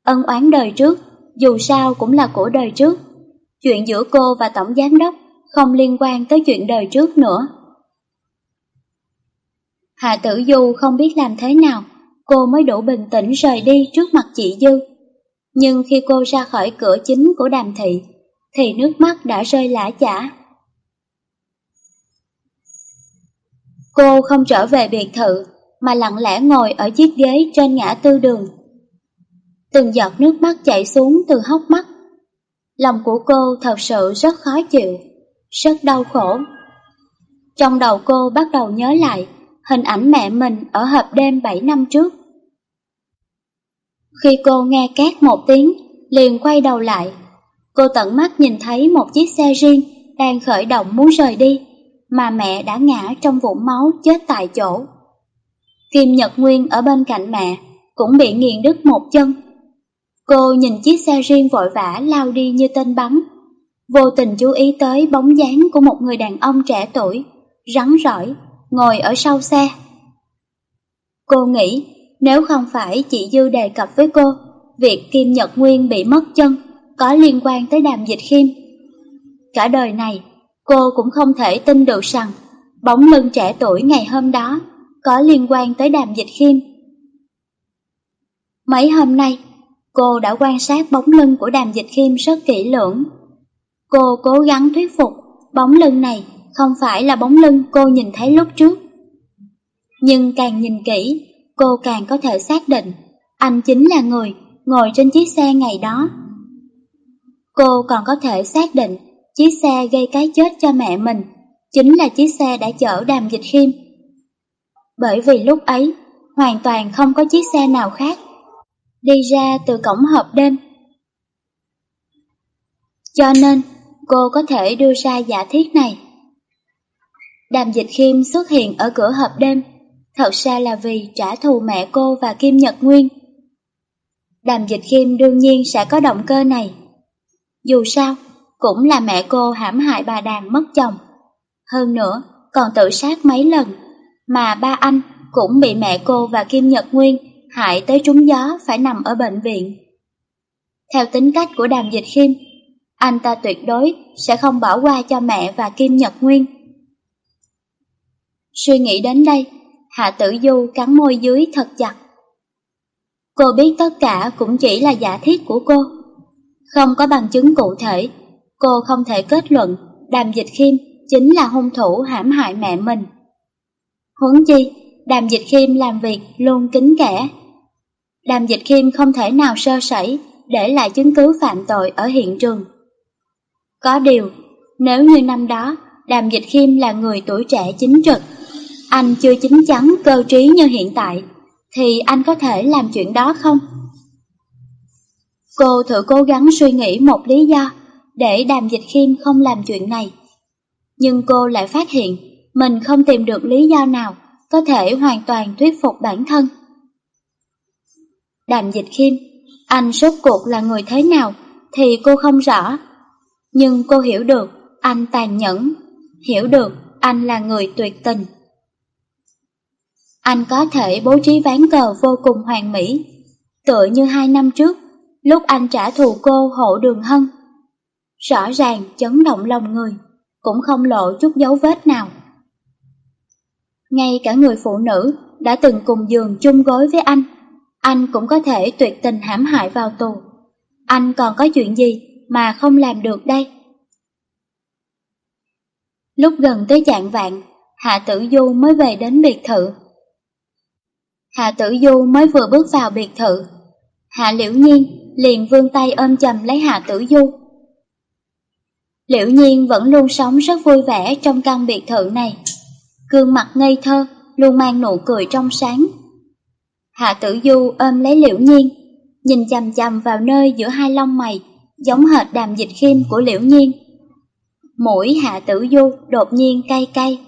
ân oán đời trước, dù sao cũng là của đời trước. Chuyện giữa cô và tổng giám đốc không liên quan tới chuyện đời trước nữa. Hạ tử du không biết làm thế nào, cô mới đủ bình tĩnh rời đi trước mặt chị Dư. Nhưng khi cô ra khỏi cửa chính của đàm thị, thì nước mắt đã rơi lã chả. Cô không trở về biệt thự, mà lặng lẽ ngồi ở chiếc ghế trên ngã tư đường. Từng giọt nước mắt chảy xuống từ hốc mắt. Lòng của cô thật sự rất khó chịu, rất đau khổ. Trong đầu cô bắt đầu nhớ lại hình ảnh mẹ mình ở hộp đêm 7 năm trước. Khi cô nghe két một tiếng, liền quay đầu lại. Cô tận mắt nhìn thấy một chiếc xe riêng đang khởi động muốn rời đi, mà mẹ đã ngã trong vũng máu chết tại chỗ. Kim Nhật Nguyên ở bên cạnh mẹ cũng bị nghiền đứt một chân. Cô nhìn chiếc xe riêng vội vã lao đi như tên bắn, vô tình chú ý tới bóng dáng của một người đàn ông trẻ tuổi, rắn rỏi, ngồi ở sau xe. Cô nghĩ nếu không phải chị Dư đề cập với cô, việc Kim Nhật Nguyên bị mất chân có liên quan tới đàm dịch khiêm. Cả đời này, cô cũng không thể tin được rằng bóng lưng trẻ tuổi ngày hôm đó có liên quan tới đàm dịch khiêm. Mấy hôm nay, cô đã quan sát bóng lưng của đàm dịch khiêm rất kỹ lưỡng. Cô cố gắng thuyết phục bóng lưng này không phải là bóng lưng cô nhìn thấy lúc trước. Nhưng càng nhìn kỹ, cô càng có thể xác định anh chính là người ngồi trên chiếc xe ngày đó. Cô còn có thể xác định chiếc xe gây cái chết cho mẹ mình chính là chiếc xe đã chở đàm dịch khiêm bởi vì lúc ấy hoàn toàn không có chiếc xe nào khác đi ra từ cổng hộp đêm. Cho nên, cô có thể đưa ra giả thiết này. Đàm Dịch Khiêm xuất hiện ở cửa hộp đêm, thật ra là vì trả thù mẹ cô và Kim Nhật Nguyên. Đàm Dịch Khiêm đương nhiên sẽ có động cơ này. Dù sao, cũng là mẹ cô hãm hại bà Đàm mất chồng. Hơn nữa, còn tự sát mấy lần mà ba anh cũng bị mẹ cô và Kim Nhật Nguyên hại tới trúng gió phải nằm ở bệnh viện. Theo tính cách của Đàm Dịch Khiêm, anh ta tuyệt đối sẽ không bỏ qua cho mẹ và Kim Nhật Nguyên. Suy nghĩ đến đây, Hạ Tử Du cắn môi dưới thật chặt. Cô biết tất cả cũng chỉ là giả thiết của cô. Không có bằng chứng cụ thể, cô không thể kết luận Đàm Dịch Khiêm chính là hung thủ hãm hại mẹ mình. Huống chi, Đàm Dịch Khiêm làm việc luôn kính kẻ. Đàm Dịch Khiêm không thể nào sơ sẩy để lại chứng cứ phạm tội ở hiện trường. Có điều, nếu như năm đó Đàm Dịch Khiêm là người tuổi trẻ chính trực, anh chưa chính chắn cơ trí như hiện tại, thì anh có thể làm chuyện đó không? Cô thử cố gắng suy nghĩ một lý do để Đàm Dịch Khiêm không làm chuyện này. Nhưng cô lại phát hiện mình không tìm được lý do nào có thể hoàn toàn thuyết phục bản thân. Đàm dịch khiêm, Anh sốt cuộc là người thế nào thì cô không rõ. Nhưng cô hiểu được anh tàn nhẫn, hiểu được anh là người tuyệt tình. Anh có thể bố trí ván cờ vô cùng hoàn mỹ, tựa như hai năm trước, lúc anh trả thù cô hộ đường hân. Rõ ràng chấn động lòng người, cũng không lộ chút dấu vết nào. Ngay cả người phụ nữ đã từng cùng giường chung gối với anh, anh cũng có thể tuyệt tình hãm hại vào tù. Anh còn có chuyện gì mà không làm được đây? Lúc gần tới trạng vạn, Hạ Tử Du mới về đến biệt thự. Hạ Tử Du mới vừa bước vào biệt thự. Hạ Liễu Nhiên liền vươn tay ôm chầm lấy Hạ Tử Du. Liễu Nhiên vẫn luôn sống rất vui vẻ trong căn biệt thự này. Gương mặt ngây thơ, luôn mang nụ cười trong sáng. Hạ Tử Du ôm lấy Liễu Nhiên, nhìn chằm chằm vào nơi giữa hai lông mày, giống hệt đàm dịch khiêm của Liễu Nhiên. Mũi Hạ Tử Du đột nhiên cay cay,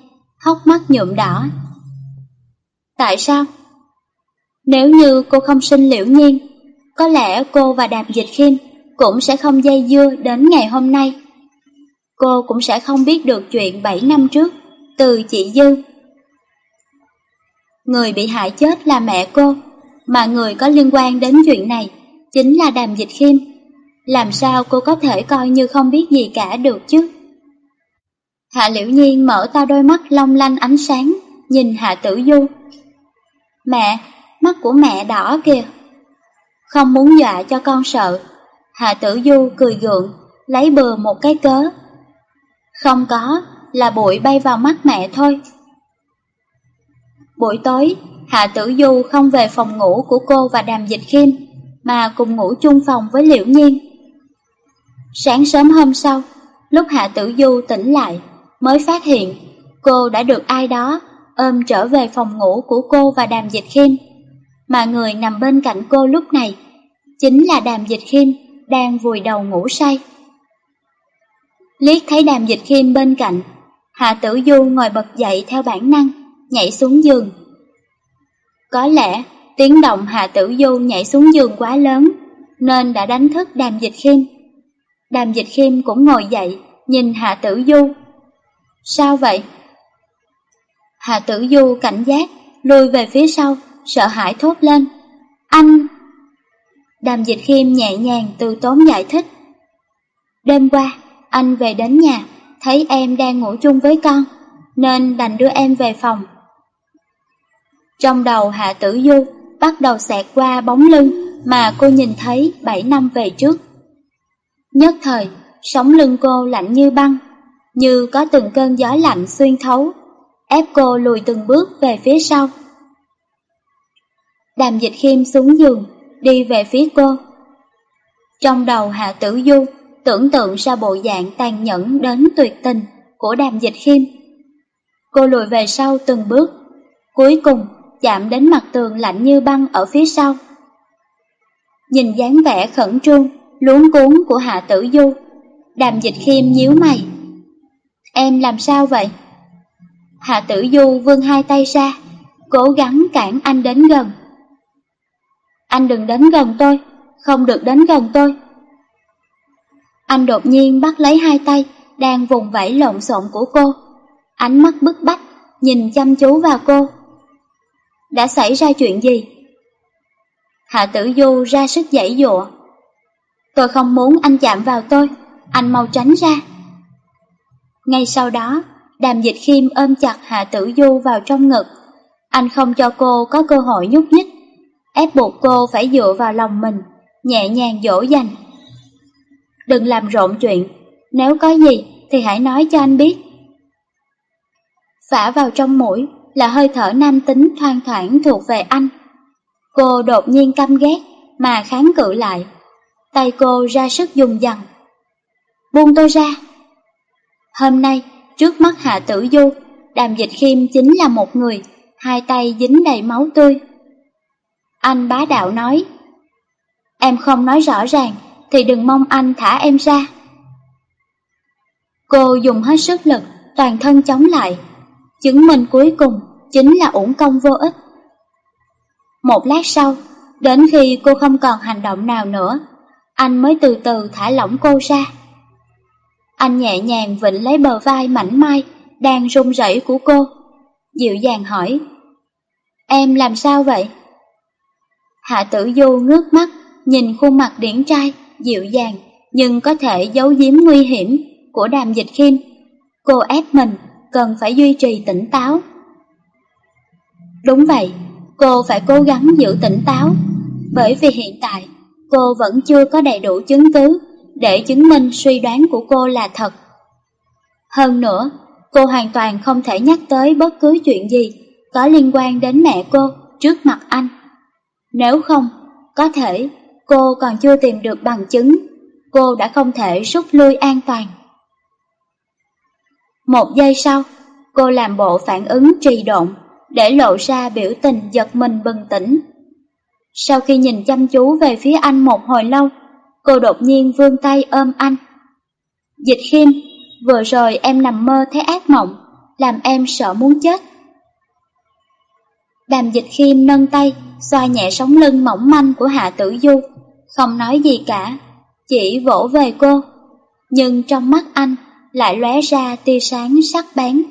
hốc mắt nhuộm đỏ. Tại sao? Nếu như cô không sinh Liễu Nhiên, có lẽ cô và Đàm Dịch Khiêm cũng sẽ không dây dưa đến ngày hôm nay. Cô cũng sẽ không biết được chuyện 7 năm trước từ chị Dư. Người bị hại chết là mẹ cô, mà người có liên quan đến chuyện này chính là Đàm Dịch Khiêm. Làm sao cô có thể coi như không biết gì cả được chứ? Hạ Liễu Nhiên mở to đôi mắt long lanh ánh sáng, nhìn Hạ Tử Du. Mẹ, mắt của mẹ đỏ kìa. Không muốn dọa cho con sợ, Hạ Tử Du cười gượng, lấy bừa một cái cớ. Không có, là bụi bay vào mắt mẹ thôi. Buổi tối, Hạ Tử Du không về phòng ngủ của cô và Đàm Dịch Khiêm, mà cùng ngủ chung phòng với Liễu Nhiên. Sáng sớm hôm sau, lúc Hạ Tử Du tỉnh lại, mới phát hiện cô đã được ai đó ôm trở về phòng ngủ của cô và Đàm Dịch Khiêm, mà người nằm bên cạnh cô lúc này chính là Đàm Dịch Khiêm đang vùi đầu ngủ say. Liếc thấy Đàm Dịch Khiêm bên cạnh, Hạ Tử Du ngồi bật dậy theo bản năng, nhảy xuống giường. Có lẽ tiếng động Hạ Tử Du nhảy xuống giường quá lớn, nên đã đánh thức Đàm Dịch Khiêm. Đàm Dịch Khiêm cũng ngồi dậy, nhìn Hạ Tử Du. Sao vậy? Hạ Tử Du cảnh giác, lùi về phía sau, sợ hãi thốt lên. Anh! Đàm Dịch Khiêm nhẹ nhàng từ tốn giải thích. Đêm qua, anh về đến nhà, thấy em đang ngủ chung với con, nên đành đưa em về phòng. Trong đầu Hạ Tử Du bắt đầu xẹt qua bóng lưng mà cô nhìn thấy 7 năm về trước. Nhất thời, sống lưng cô lạnh như băng, như có từng cơn gió lạnh xuyên thấu, ép cô lùi từng bước về phía sau. Đàm dịch khiêm xuống giường, đi về phía cô. Trong đầu Hạ Tử Du tưởng tượng ra bộ dạng tàn nhẫn đến tuyệt tình của đàm dịch khiêm. Cô lùi về sau từng bước, cuối cùng chạm đến mặt tường lạnh như băng ở phía sau. Nhìn dáng vẻ khẩn trương, luống cuốn của Hạ Tử Du, đàm dịch khiêm nhíu mày. Em làm sao vậy? Hạ Tử Du vươn hai tay ra, cố gắng cản anh đến gần. Anh đừng đến gần tôi, không được đến gần tôi. Anh đột nhiên bắt lấy hai tay, đang vùng vẫy lộn xộn của cô. Ánh mắt bức bách, nhìn chăm chú vào cô. Đã xảy ra chuyện gì? Hạ tử du ra sức giãy dụa. Tôi không muốn anh chạm vào tôi, anh mau tránh ra. Ngay sau đó, đàm dịch khiêm ôm chặt Hạ tử du vào trong ngực. Anh không cho cô có cơ hội nhúc nhích, ép buộc cô phải dựa vào lòng mình, nhẹ nhàng dỗ dành. Đừng làm rộn chuyện, nếu có gì thì hãy nói cho anh biết. Phả vào trong mũi là hơi thở nam tính thoang thoảng thuộc về anh. Cô đột nhiên căm ghét mà kháng cự lại. Tay cô ra sức dùng dằn. Buông tôi ra. Hôm nay, trước mắt Hạ Tử Du, Đàm Dịch Khiêm chính là một người, hai tay dính đầy máu tươi. Anh bá đạo nói, Em không nói rõ ràng, thì đừng mong anh thả em ra. Cô dùng hết sức lực, toàn thân chống lại. Chứng minh cuối cùng chính là uổng công vô ích. Một lát sau, Đến khi cô không còn hành động nào nữa, anh mới từ từ thả lỏng cô ra. Anh nhẹ nhàng vịnh lấy bờ vai mảnh mai đang run rẩy của cô, dịu dàng hỏi. Em làm sao vậy? Hạ tử du ngước mắt, nhìn khuôn mặt điển trai, dịu dàng, nhưng có thể giấu giếm nguy hiểm của đàm dịch khiêm. Cô ép mình, cần phải duy trì tỉnh táo. Đúng vậy, cô phải cố gắng giữ tỉnh táo, bởi vì hiện tại cô vẫn chưa có đầy đủ chứng cứ để chứng minh suy đoán của cô là thật. Hơn nữa, cô hoàn toàn không thể nhắc tới bất cứ chuyện gì có liên quan đến mẹ cô trước mặt anh. Nếu không, có thể cô còn chưa tìm được bằng chứng, cô đã không thể rút lui an toàn. Một giây sau, cô làm bộ phản ứng trì độn để lộ ra biểu tình giật mình bừng tỉnh. Sau khi nhìn chăm chú về phía anh một hồi lâu, cô đột nhiên vươn tay ôm anh. Dịch khiêm, vừa rồi em nằm mơ thấy ác mộng, làm em sợ muốn chết. Đàm dịch khiêm nâng tay, xoa nhẹ sống lưng mỏng manh của Hạ Tử Du, không nói gì cả, chỉ vỗ về cô. Nhưng trong mắt anh lại lóe ra tia sáng sắc bén.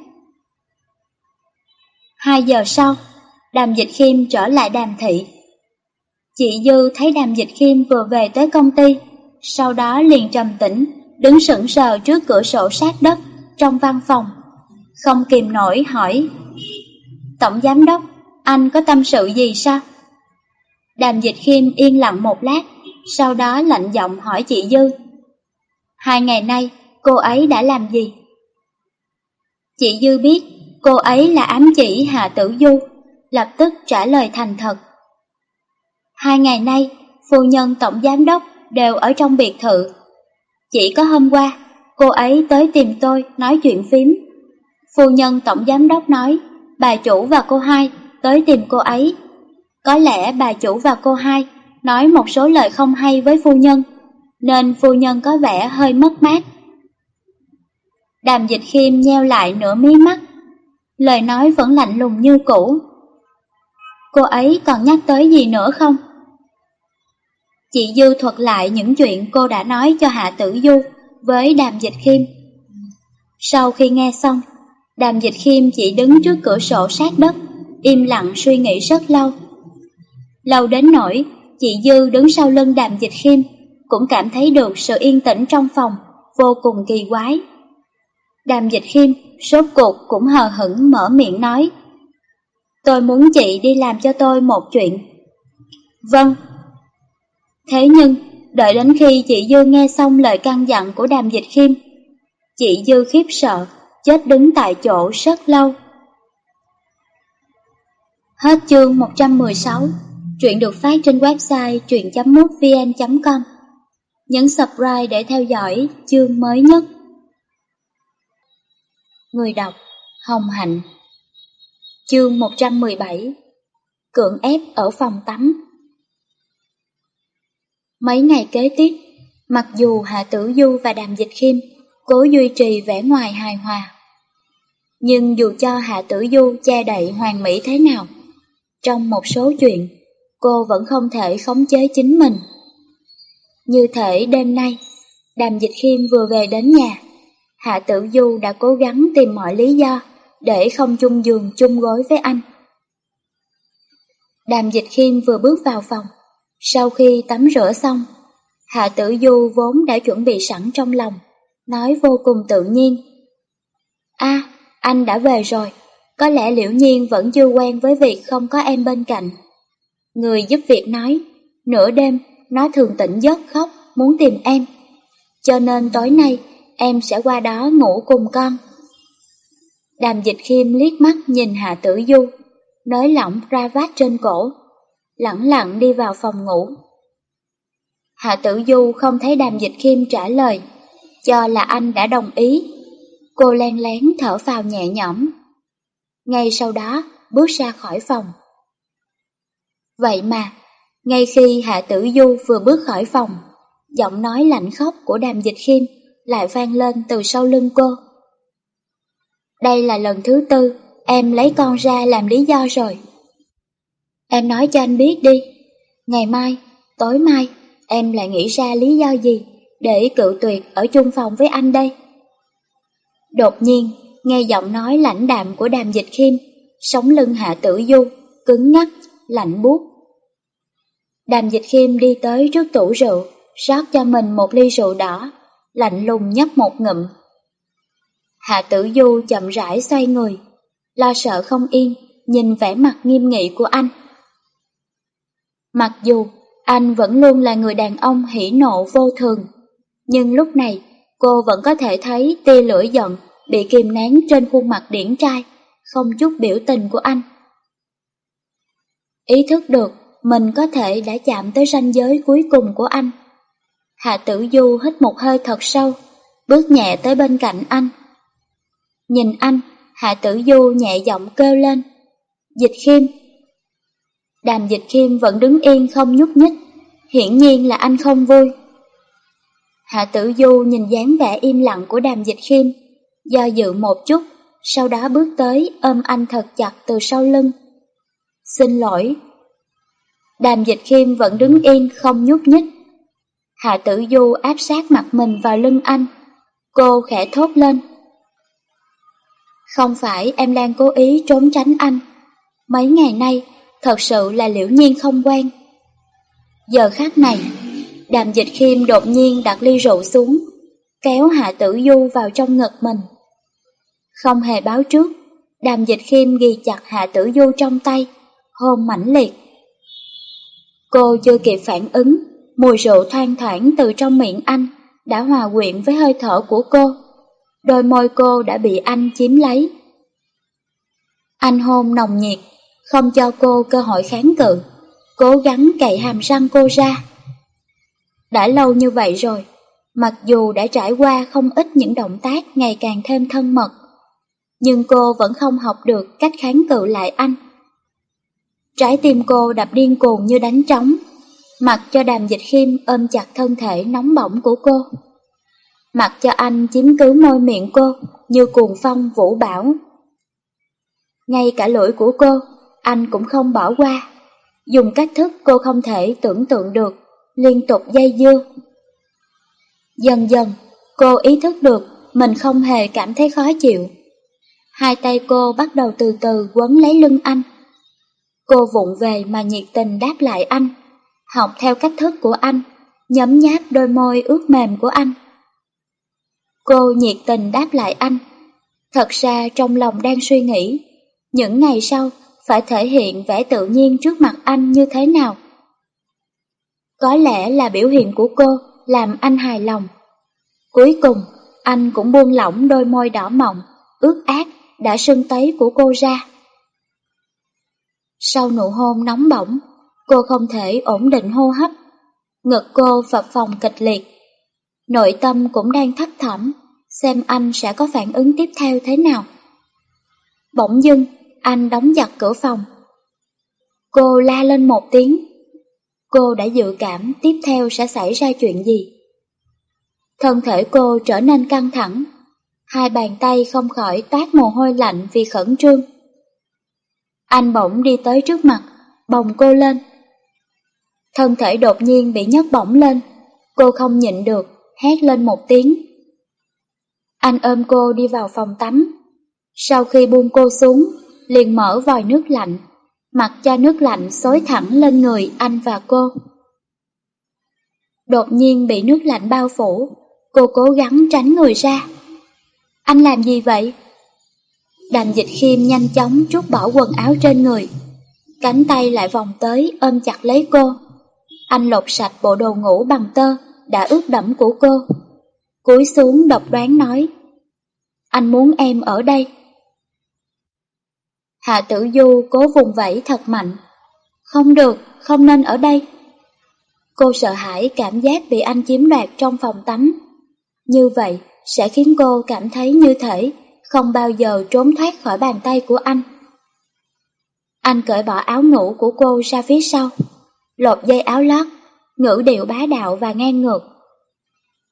Hai giờ sau, đàm dịch khiêm trở lại đàm thị. Chị Dư thấy đàm dịch khiêm vừa về tới công ty, sau đó liền trầm tĩnh, đứng sững sờ trước cửa sổ sát đất trong văn phòng. Không kìm nổi hỏi, Tổng Giám Đốc, anh có tâm sự gì sao? Đàm dịch khiêm yên lặng một lát, sau đó lạnh giọng hỏi chị Dư. Hai ngày nay, cô ấy đã làm gì? Chị Dư biết cô ấy là ám chỉ Hạ Tử Du, lập tức trả lời thành thật. Hai ngày nay, phu nhân tổng giám đốc đều ở trong biệt thự. Chỉ có hôm qua, cô ấy tới tìm tôi nói chuyện phím. Phu nhân tổng giám đốc nói, bà chủ và cô hai tới tìm cô ấy. Có lẽ bà chủ và cô hai nói một số lời không hay với phu nhân, nên phu nhân có vẻ hơi mất mát. Đàm dịch khiêm nheo lại nửa mí mắt, lời nói vẫn lạnh lùng như cũ. Cô ấy còn nhắc tới gì nữa không? Chị Dư thuật lại những chuyện cô đã nói cho Hạ Tử Du với Đàm Dịch Khiêm. Sau khi nghe xong, Đàm Dịch Khiêm chỉ đứng trước cửa sổ sát đất, im lặng suy nghĩ rất lâu. Lâu đến nỗi, chị Dư đứng sau lưng Đàm Dịch Khiêm cũng cảm thấy được sự yên tĩnh trong phòng, vô cùng kỳ quái. Đàm Dịch Khiêm sốt cuộc cũng hờ hững mở miệng nói Tôi muốn chị đi làm cho tôi một chuyện. Vâng, Thế nhưng, đợi đến khi chị Dư nghe xong lời căn dặn của đàm dịch khiêm, chị Dư khiếp sợ, chết đứng tại chỗ rất lâu. Hết chương 116, chuyện được phát trên website truyện.mútvn.com. Nhấn subscribe để theo dõi chương mới nhất. Người đọc Hồng Hạnh Chương 117 Cưỡng ép ở phòng tắm Mấy ngày kế tiếp, mặc dù Hạ Tử Du và Đàm Dịch Khiêm cố duy trì vẻ ngoài hài hòa, nhưng dù cho Hạ Tử Du che đậy hoàn mỹ thế nào, trong một số chuyện, cô vẫn không thể khống chế chính mình. Như thể đêm nay, Đàm Dịch Khiêm vừa về đến nhà, Hạ Tử Du đã cố gắng tìm mọi lý do để không chung giường chung gối với anh. Đàm Dịch Khiêm vừa bước vào phòng, sau khi tắm rửa xong, Hạ Tử Du vốn đã chuẩn bị sẵn trong lòng, nói vô cùng tự nhiên. a anh đã về rồi, có lẽ liễu nhiên vẫn chưa quen với việc không có em bên cạnh. Người giúp việc nói, nửa đêm nó thường tỉnh giấc khóc, muốn tìm em. Cho nên tối nay em sẽ qua đó ngủ cùng con. Đàm dịch khiêm liếc mắt nhìn Hạ Tử Du, nới lỏng ra vát trên cổ, lẳng lặng đi vào phòng ngủ. Hạ tử du không thấy đàm dịch khiêm trả lời, cho là anh đã đồng ý. Cô len lén thở phào nhẹ nhõm. Ngay sau đó, bước ra khỏi phòng. Vậy mà, ngay khi Hạ Tử Du vừa bước khỏi phòng, giọng nói lạnh khóc của đàm dịch khiêm lại vang lên từ sau lưng cô. Đây là lần thứ tư em lấy con ra làm lý do rồi. Em nói cho anh biết đi, Ngày mai, tối mai, em lại nghĩ ra lý do gì để cự tuyệt ở chung phòng với anh đây? Đột nhiên, nghe giọng nói lãnh đạm của đàm dịch khiêm, sống lưng hạ tử du, cứng ngắc, lạnh buốt. Đàm dịch khiêm đi tới trước tủ rượu, rót cho mình một ly rượu đỏ, lạnh lùng nhấp một ngụm. Hạ tử du chậm rãi xoay người, lo sợ không yên, nhìn vẻ mặt nghiêm nghị của anh. Mặc dù anh vẫn luôn là người đàn ông hỉ nộ vô thường, nhưng lúc này cô vẫn có thể thấy tia lưỡi giận bị kìm nén trên khuôn mặt điển trai, không chút biểu tình của anh. Ý thức được mình có thể đã chạm tới ranh giới cuối cùng của anh. Hạ tử du hít một hơi thật sâu, bước nhẹ tới bên cạnh anh. Nhìn anh, Hạ tử du nhẹ giọng kêu lên. Dịch khiêm. Đàm dịch khiêm vẫn đứng yên không nhúc nhích, hiển nhiên là anh không vui. Hạ tử du nhìn dáng vẻ im lặng của đàm dịch khiêm, do dự một chút, sau đó bước tới ôm anh thật chặt từ sau lưng. Xin lỗi. Đàm dịch khiêm vẫn đứng yên không nhúc nhích. Hạ tử du áp sát mặt mình vào lưng anh. Cô khẽ thốt lên. Không phải em đang cố ý trốn tránh anh. Mấy ngày nay, thật sự là liễu nhiên không quen. Giờ khác này, đàm dịch khiêm đột nhiên đặt ly rượu xuống, kéo Hạ Tử Du vào trong ngực mình. Không hề báo trước, đàm dịch khiêm ghi chặt Hạ Tử Du trong tay, hôn mãnh liệt. Cô chưa kịp phản ứng, mùi rượu thoang thoảng từ trong miệng anh đã hòa quyện với hơi thở của cô. Đôi môi cô đã bị anh chiếm lấy. Anh hôn nồng nhiệt, không cho cô cơ hội kháng cự, cố gắng cậy hàm răng cô ra. Đã lâu như vậy rồi, mặc dù đã trải qua không ít những động tác ngày càng thêm thân mật, nhưng cô vẫn không học được cách kháng cự lại anh. Trái tim cô đập điên cuồng như đánh trống, mặc cho đàm dịch khiêm ôm chặt thân thể nóng bỏng của cô. Mặc cho anh chiếm cứ môi miệng cô như cuồng phong vũ bão. Ngay cả lỗi của cô, anh cũng không bỏ qua. Dùng cách thức cô không thể tưởng tượng được, liên tục dây dưa. Dần dần, cô ý thức được mình không hề cảm thấy khó chịu. Hai tay cô bắt đầu từ từ quấn lấy lưng anh. Cô vụng về mà nhiệt tình đáp lại anh, học theo cách thức của anh, nhấm nháp đôi môi ướt mềm của anh. Cô nhiệt tình đáp lại anh. Thật ra trong lòng đang suy nghĩ, những ngày sau phải thể hiện vẻ tự nhiên trước mặt anh như thế nào. Có lẽ là biểu hiện của cô làm anh hài lòng. Cuối cùng, anh cũng buông lỏng đôi môi đỏ mọng, ướt át đã sưng tấy của cô ra. Sau nụ hôn nóng bỏng, cô không thể ổn định hô hấp. Ngực cô phập phòng kịch liệt. Nội tâm cũng đang thấp thỏm, xem anh sẽ có phản ứng tiếp theo thế nào. Bỗng dưng, anh đóng chặt cửa phòng. Cô la lên một tiếng. Cô đã dự cảm tiếp theo sẽ xảy ra chuyện gì. Thân thể cô trở nên căng thẳng, hai bàn tay không khỏi toát mồ hôi lạnh vì khẩn trương. Anh bỗng đi tới trước mặt, bồng cô lên. Thân thể đột nhiên bị nhấc bổng lên, cô không nhịn được, hét lên một tiếng. Anh ôm cô đi vào phòng tắm. Sau khi buông cô xuống, liền mở vòi nước lạnh, mặc cho nước lạnh xối thẳng lên người anh và cô. Đột nhiên bị nước lạnh bao phủ, cô cố gắng tránh người ra. Anh làm gì vậy? Đàm dịch khiêm nhanh chóng trút bỏ quần áo trên người. Cánh tay lại vòng tới ôm chặt lấy cô. Anh lột sạch bộ đồ ngủ bằng tơ đã ướt đẫm của cô. Cúi xuống độc đoán nói. Anh muốn em ở đây. Hạ tử du cố vùng vẫy thật mạnh. Không được, không nên ở đây. Cô sợ hãi cảm giác bị anh chiếm đoạt trong phòng tắm. Như vậy sẽ khiến cô cảm thấy như thể không bao giờ trốn thoát khỏi bàn tay của anh. Anh cởi bỏ áo ngủ của cô ra phía sau, lột dây áo lót, ngữ điệu bá đạo và ngang ngược.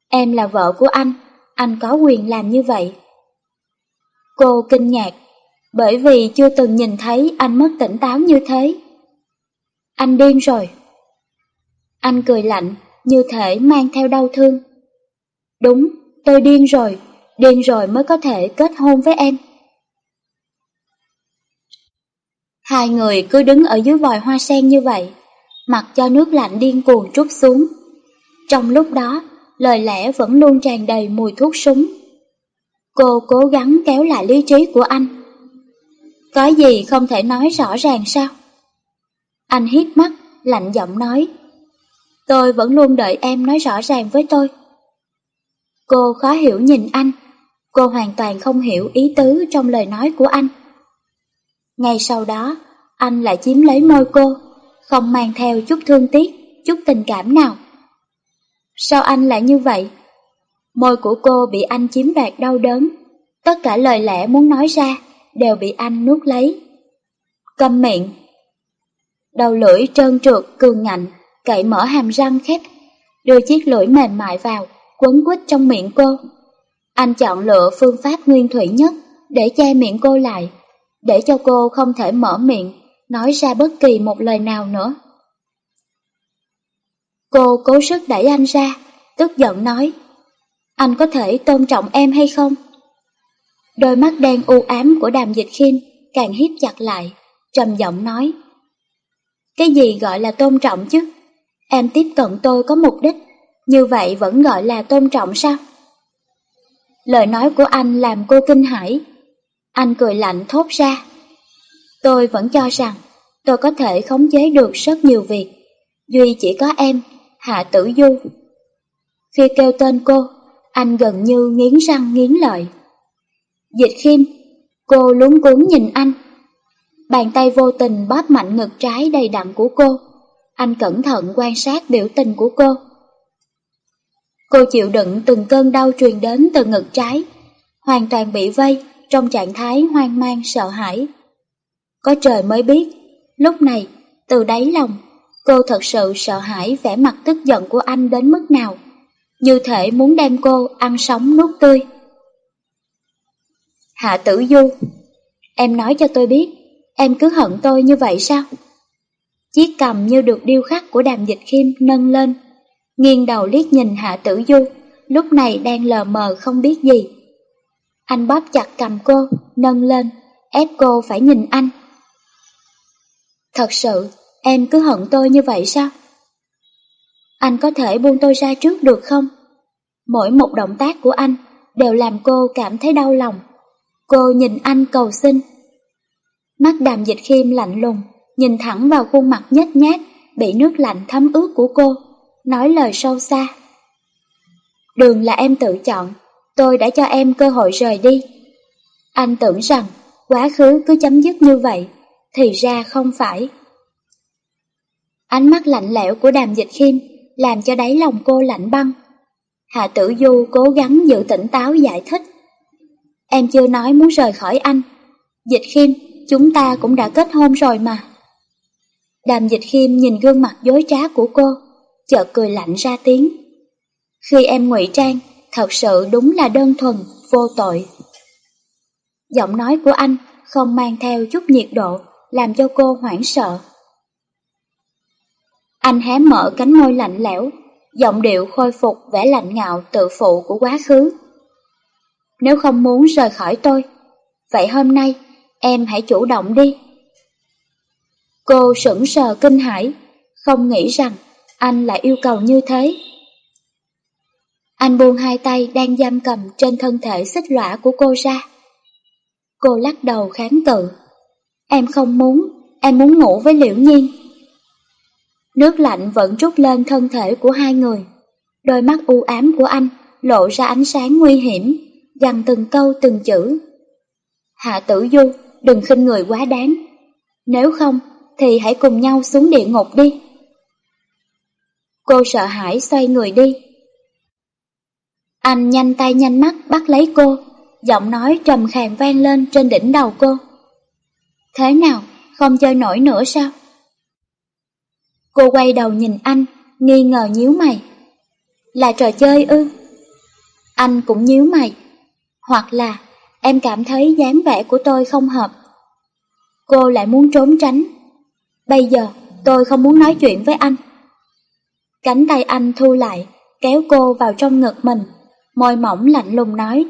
Em là vợ của anh, anh có quyền làm như vậy. Cô kinh ngạc, bởi vì chưa từng nhìn thấy anh mất tỉnh táo như thế. Anh điên rồi. Anh cười lạnh, như thể mang theo đau thương. Đúng, tôi điên rồi, điên rồi mới có thể kết hôn với em. Hai người cứ đứng ở dưới vòi hoa sen như vậy, mặc cho nước lạnh điên cuồng trút xuống. Trong lúc đó, lời lẽ vẫn luôn tràn đầy mùi thuốc súng. Cô cố gắng kéo lại lý trí của anh. Có gì không thể nói rõ ràng sao? Anh hít mắt, lạnh giọng nói. Tôi vẫn luôn đợi em nói rõ ràng với tôi. Cô khó hiểu nhìn anh, cô hoàn toàn không hiểu ý tứ trong lời nói của anh. Ngay sau đó, anh lại chiếm lấy môi cô, không mang theo chút thương tiếc, chút tình cảm nào. Sao anh lại như vậy? Môi của cô bị anh chiếm đoạt đau đớn, tất cả lời lẽ muốn nói ra đều bị anh nuốt lấy. Câm miệng. Đầu lưỡi trơn trượt, cường ngạnh, cậy mở hàm răng khép, đưa chiếc lưỡi mềm mại vào, quấn quýt trong miệng cô. Anh chọn lựa phương pháp nguyên thủy nhất để che miệng cô lại, để cho cô không thể mở miệng, nói ra bất kỳ một lời nào nữa. Cô cố sức đẩy anh ra, tức giận nói, anh có thể tôn trọng em hay không? Đôi mắt đen u ám của đàm dịch khiêm càng hiếp chặt lại, trầm giọng nói. Cái gì gọi là tôn trọng chứ? Em tiếp cận tôi có mục đích, như vậy vẫn gọi là tôn trọng sao? Lời nói của anh làm cô kinh hãi. Anh cười lạnh thốt ra. Tôi vẫn cho rằng tôi có thể khống chế được rất nhiều việc. Duy chỉ có em, Hạ Tử Du. Khi kêu tên cô, anh gần như nghiến răng nghiến lợi. Dịch khiêm, cô lúng cuốn nhìn anh. Bàn tay vô tình bóp mạnh ngực trái đầy đặn của cô. Anh cẩn thận quan sát biểu tình của cô. Cô chịu đựng từng cơn đau truyền đến từ ngực trái, hoàn toàn bị vây trong trạng thái hoang mang sợ hãi. Có trời mới biết, lúc này, từ đáy lòng, cô thật sự sợ hãi vẻ mặt tức giận của anh đến mức nào, như thể muốn đem cô ăn sống nuốt tươi. Hạ tử du, em nói cho tôi biết, em cứ hận tôi như vậy sao? Chiếc cầm như được điêu khắc của đàm dịch khiêm nâng lên, nghiêng đầu liếc nhìn Hạ Tử Du, lúc này đang lờ mờ không biết gì. Anh bóp chặt cầm cô, nâng lên, ép cô phải nhìn anh. Thật sự, em cứ hận tôi như vậy sao? Anh có thể buông tôi ra trước được không? Mỗi một động tác của anh đều làm cô cảm thấy đau lòng. Cô nhìn anh cầu xin. Mắt đàm dịch khiêm lạnh lùng, nhìn thẳng vào khuôn mặt nhếch nhác, bị nước lạnh thấm ướt của cô, nói lời sâu xa. Đường là em tự chọn, tôi đã cho em cơ hội rời đi. Anh tưởng rằng quá khứ cứ chấm dứt như vậy, thì ra không phải. Ánh mắt lạnh lẽo của đàm dịch khiêm làm cho đáy lòng cô lạnh băng. Hạ tử du cố gắng giữ tỉnh táo giải thích. Em chưa nói muốn rời khỏi anh. Dịch khiêm, chúng ta cũng đã kết hôn rồi mà. Đàm dịch khiêm nhìn gương mặt dối trá của cô, chợt cười lạnh ra tiếng. Khi em ngụy trang, thật sự đúng là đơn thuần, vô tội. Giọng nói của anh không mang theo chút nhiệt độ, làm cho cô hoảng sợ. Anh hé mở cánh môi lạnh lẽo, giọng điệu khôi phục vẻ lạnh ngạo tự phụ của quá khứ. Nếu không muốn rời khỏi tôi, vậy hôm nay em hãy chủ động đi. Cô sững sờ kinh hãi, không nghĩ rằng anh lại yêu cầu như thế. Anh buông hai tay đang giam cầm trên thân thể xích lõa của cô ra. Cô lắc đầu kháng cự. Em không muốn, em muốn ngủ với Liễu Nhiên. Nước lạnh vẫn trút lên thân thể của hai người. Đôi mắt u ám của anh lộ ra ánh sáng nguy hiểm, dằn từng câu từng chữ. Hạ tử du, đừng khinh người quá đáng. Nếu không, thì hãy cùng nhau xuống địa ngục đi. Cô sợ hãi xoay người đi. Anh nhanh tay nhanh mắt bắt lấy cô, giọng nói trầm khàn vang lên trên đỉnh đầu cô. Thế nào, không chơi nổi nữa sao? Cô quay đầu nhìn anh, nghi ngờ nhíu mày. Là trò chơi ư? Anh cũng nhíu mày. Hoặc là em cảm thấy dáng vẻ của tôi không hợp. Cô lại muốn trốn tránh. Bây giờ tôi không muốn nói chuyện với anh. Cánh tay anh thu lại, kéo cô vào trong ngực mình, môi mỏng lạnh lùng nói.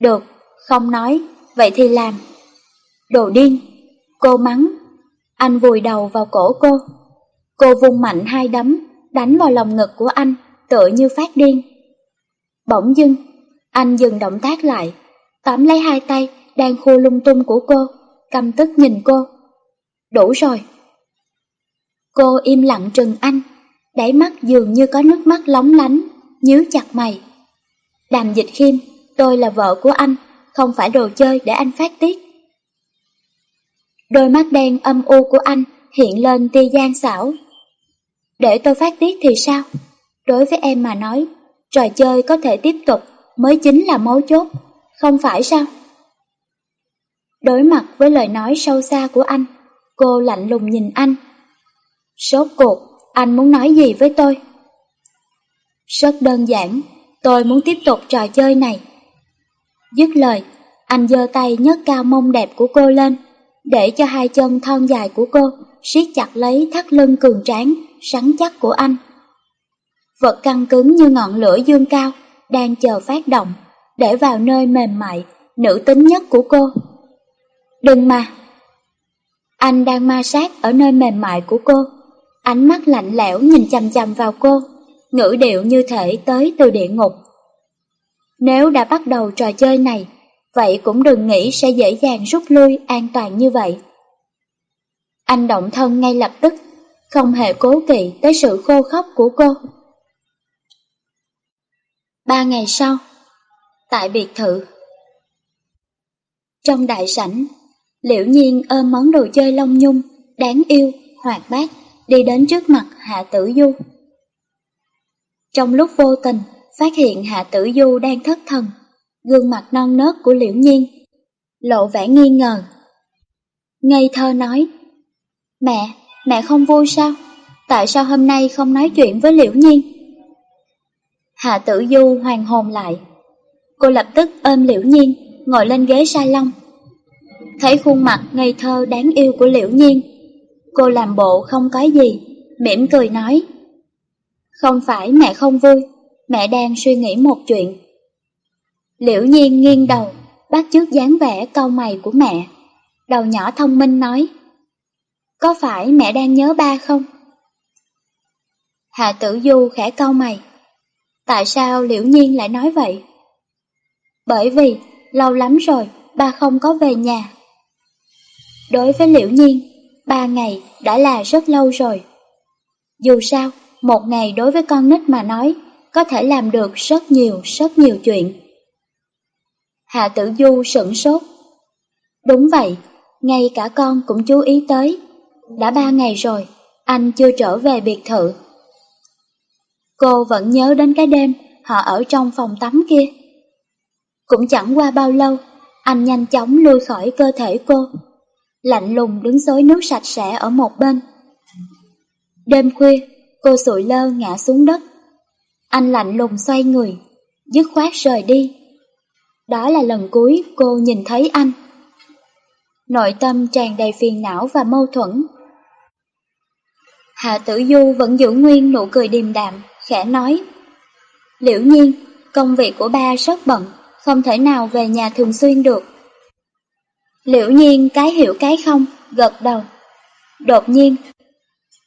Được, không nói, vậy thì làm. Đồ điên, cô mắng. Anh vùi đầu vào cổ cô. Cô vung mạnh hai đấm, đánh vào lòng ngực của anh, tựa như phát điên. Bỗng dưng, anh dừng động tác lại, tóm lấy hai tay đang khu lung tung của cô, căm tức nhìn cô. Đủ rồi. Cô im lặng trừng anh, đáy mắt dường như có nước mắt lóng lánh, nhíu chặt mày. Đàm dịch khiêm, tôi là vợ của anh, không phải đồ chơi để anh phát tiết. Đôi mắt đen âm u của anh hiện lên tia gian xảo. Để tôi phát tiết thì sao? Đối với em mà nói, trò chơi có thể tiếp tục mới chính là mấu chốt, không phải sao? Đối mặt với lời nói sâu xa của anh, cô lạnh lùng nhìn anh. Sốt cuộc, anh muốn nói gì với tôi? Rất đơn giản, tôi muốn tiếp tục trò chơi này. Dứt lời, anh giơ tay nhấc cao mông đẹp của cô lên, để cho hai chân thon dài của cô siết chặt lấy thắt lưng cường tráng, sắn chắc của anh. Vật căng cứng như ngọn lửa dương cao, đang chờ phát động, để vào nơi mềm mại, nữ tính nhất của cô. Đừng mà! Anh đang ma sát ở nơi mềm mại của cô, ánh mắt lạnh lẽo nhìn chằm chằm vào cô, ngữ điệu như thể tới từ địa ngục. Nếu đã bắt đầu trò chơi này, vậy cũng đừng nghĩ sẽ dễ dàng rút lui an toàn như vậy. Anh động thân ngay lập tức, không hề cố kỵ tới sự khô khóc của cô. Ba ngày sau, tại biệt thự. Trong đại sảnh, liễu nhiên ôm món đồ chơi lông nhung, đáng yêu, hoạt bát, đi đến trước mặt Hạ Tử Du. Trong lúc vô tình, phát hiện Hạ Tử Du đang thất thần, gương mặt non nớt của liễu nhiên, lộ vẻ nghi ngờ. Ngây thơ nói, Mẹ, mẹ không vui sao? Tại sao hôm nay không nói chuyện với liễu nhiên? Hạ tử du hoàng hồn lại. Cô lập tức ôm liễu nhiên, ngồi lên ghế salon. Thấy khuôn mặt ngây thơ đáng yêu của liễu nhiên, cô làm bộ không có gì, mỉm cười nói. Không phải mẹ không vui, mẹ đang suy nghĩ một chuyện. Liễu nhiên nghiêng đầu, bắt chước dáng vẻ câu mày của mẹ. Đầu nhỏ thông minh nói. Có phải mẹ đang nhớ ba không? Hạ tử du khẽ câu mày. Tại sao liễu nhiên lại nói vậy? Bởi vì lâu lắm rồi ba không có về nhà. Đối với liễu nhiên, ba ngày đã là rất lâu rồi. Dù sao, một ngày đối với con nít mà nói, có thể làm được rất nhiều, rất nhiều chuyện. Hạ tử du sửng sốt. Đúng vậy, ngay cả con cũng chú ý tới. Đã ba ngày rồi, anh chưa trở về biệt thự. Cô vẫn nhớ đến cái đêm họ ở trong phòng tắm kia. Cũng chẳng qua bao lâu, anh nhanh chóng lui khỏi cơ thể cô. Lạnh lùng đứng xối nước sạch sẽ ở một bên. Đêm khuya, cô sụi lơ ngã xuống đất. Anh lạnh lùng xoay người, dứt khoát rời đi. Đó là lần cuối cô nhìn thấy anh. Nội tâm tràn đầy phiền não và mâu thuẫn. Hạ tử du vẫn giữ nguyên nụ cười điềm đạm, khẽ nói. Liễu nhiên, công việc của ba rất bận, không thể nào về nhà thường xuyên được. Liễu nhiên cái hiểu cái không, gật đầu. Đột nhiên,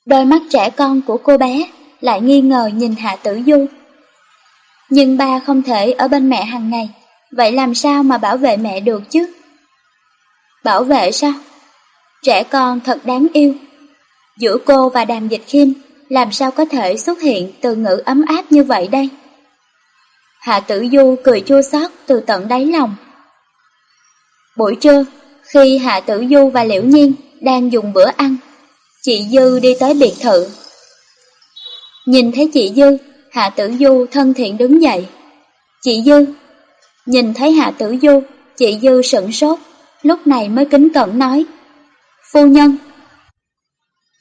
đôi mắt trẻ con của cô bé lại nghi ngờ nhìn Hạ Tử Du. Nhưng ba không thể ở bên mẹ hàng ngày, vậy làm sao mà bảo vệ mẹ được chứ? Bảo vệ sao? Trẻ con thật đáng yêu. Giữa cô và đàm dịch khiêm làm sao có thể xuất hiện từ ngữ ấm áp như vậy đây? Hạ tử du cười chua xót từ tận đáy lòng. Buổi trưa, khi Hạ tử du và Liễu Nhiên đang dùng bữa ăn, chị Dư đi tới biệt thự. Nhìn thấy chị Dư, Hạ tử du thân thiện đứng dậy. Chị Dư, nhìn thấy Hạ tử du, chị Dư sửng sốt, lúc này mới kính cẩn nói. Phu nhân,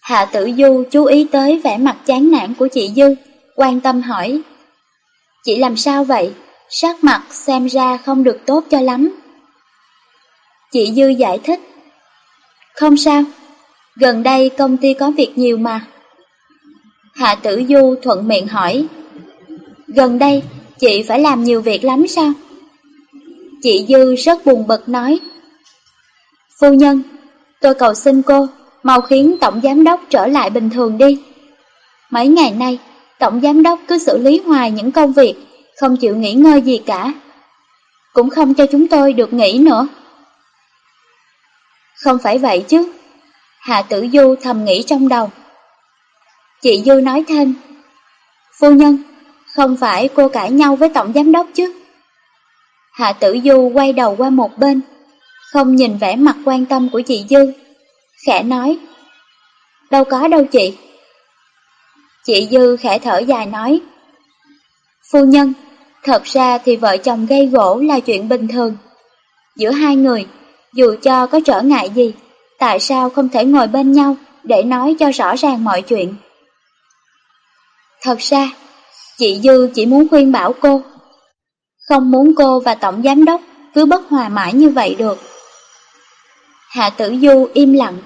Hạ tử du chú ý tới vẻ mặt chán nản của chị Dư, quan tâm hỏi. Chị làm sao vậy? Sắc mặt xem ra không được tốt cho lắm. Chị Dư giải thích. Không sao, gần đây công ty có việc nhiều mà. Hạ Tử Du thuận miệng hỏi. Gần đây, chị phải làm nhiều việc lắm sao? Chị Dư rất buồn bực nói. Phu nhân, tôi cầu xin cô, mau khiến Tổng Giám Đốc trở lại bình thường đi. Mấy ngày nay, Tổng Giám Đốc cứ xử lý hoài những công việc, không chịu nghỉ ngơi gì cả. Cũng không cho chúng tôi được nghỉ nữa. Không phải vậy chứ. Hạ Tử Du thầm nghĩ trong đầu. Chị Du nói thêm. Phu nhân, không phải cô cãi nhau với Tổng Giám Đốc chứ? Hạ Tử Du quay đầu qua một bên, không nhìn vẻ mặt quan tâm của chị Dư. Khẽ nói, đâu có đâu chị. Chị Dư khẽ thở dài nói, Phu nhân, thật ra thì vợ chồng gây gỗ là chuyện bình thường. Giữa hai người, dù cho có trở ngại gì, tại sao không thể ngồi bên nhau để nói cho rõ ràng mọi chuyện? Thật ra, chị Dư chỉ muốn khuyên bảo cô không muốn cô và Tổng Giám Đốc cứ bất hòa mãi như vậy được. Hạ Tử Du im lặng.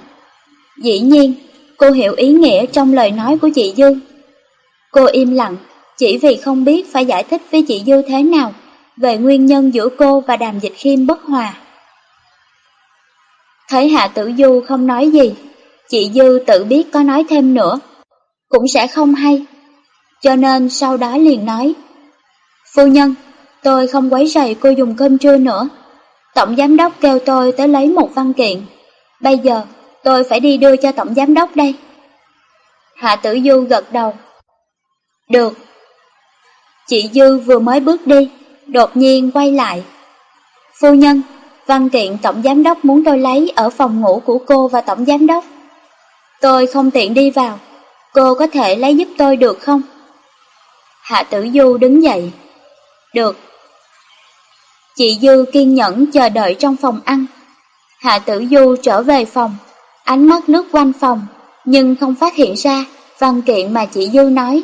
Dĩ nhiên, cô hiểu ý nghĩa trong lời nói của chị Dư. Cô im lặng chỉ vì không biết phải giải thích với chị Dư thế nào về nguyên nhân giữa cô và Đàm Dịch Khiêm bất hòa. Thấy Hạ Tử Du không nói gì, chị Dư tự biết có nói thêm nữa, cũng sẽ không hay. Cho nên sau đó liền nói, Phu nhân, Tôi không quấy rầy cô dùng cơm trưa nữa. Tổng giám đốc kêu tôi tới lấy một văn kiện. Bây giờ tôi phải đi đưa cho tổng giám đốc đây. Hạ tử du gật đầu. Được. Chị Dư vừa mới bước đi, đột nhiên quay lại. Phu nhân, văn kiện tổng giám đốc muốn tôi lấy ở phòng ngủ của cô và tổng giám đốc. Tôi không tiện đi vào, cô có thể lấy giúp tôi được không? Hạ tử du đứng dậy. Được. Chị Dư kiên nhẫn chờ đợi trong phòng ăn. Hạ Tử Du trở về phòng, ánh mắt lướt quanh phòng, nhưng không phát hiện ra văn kiện mà chị Dư nói.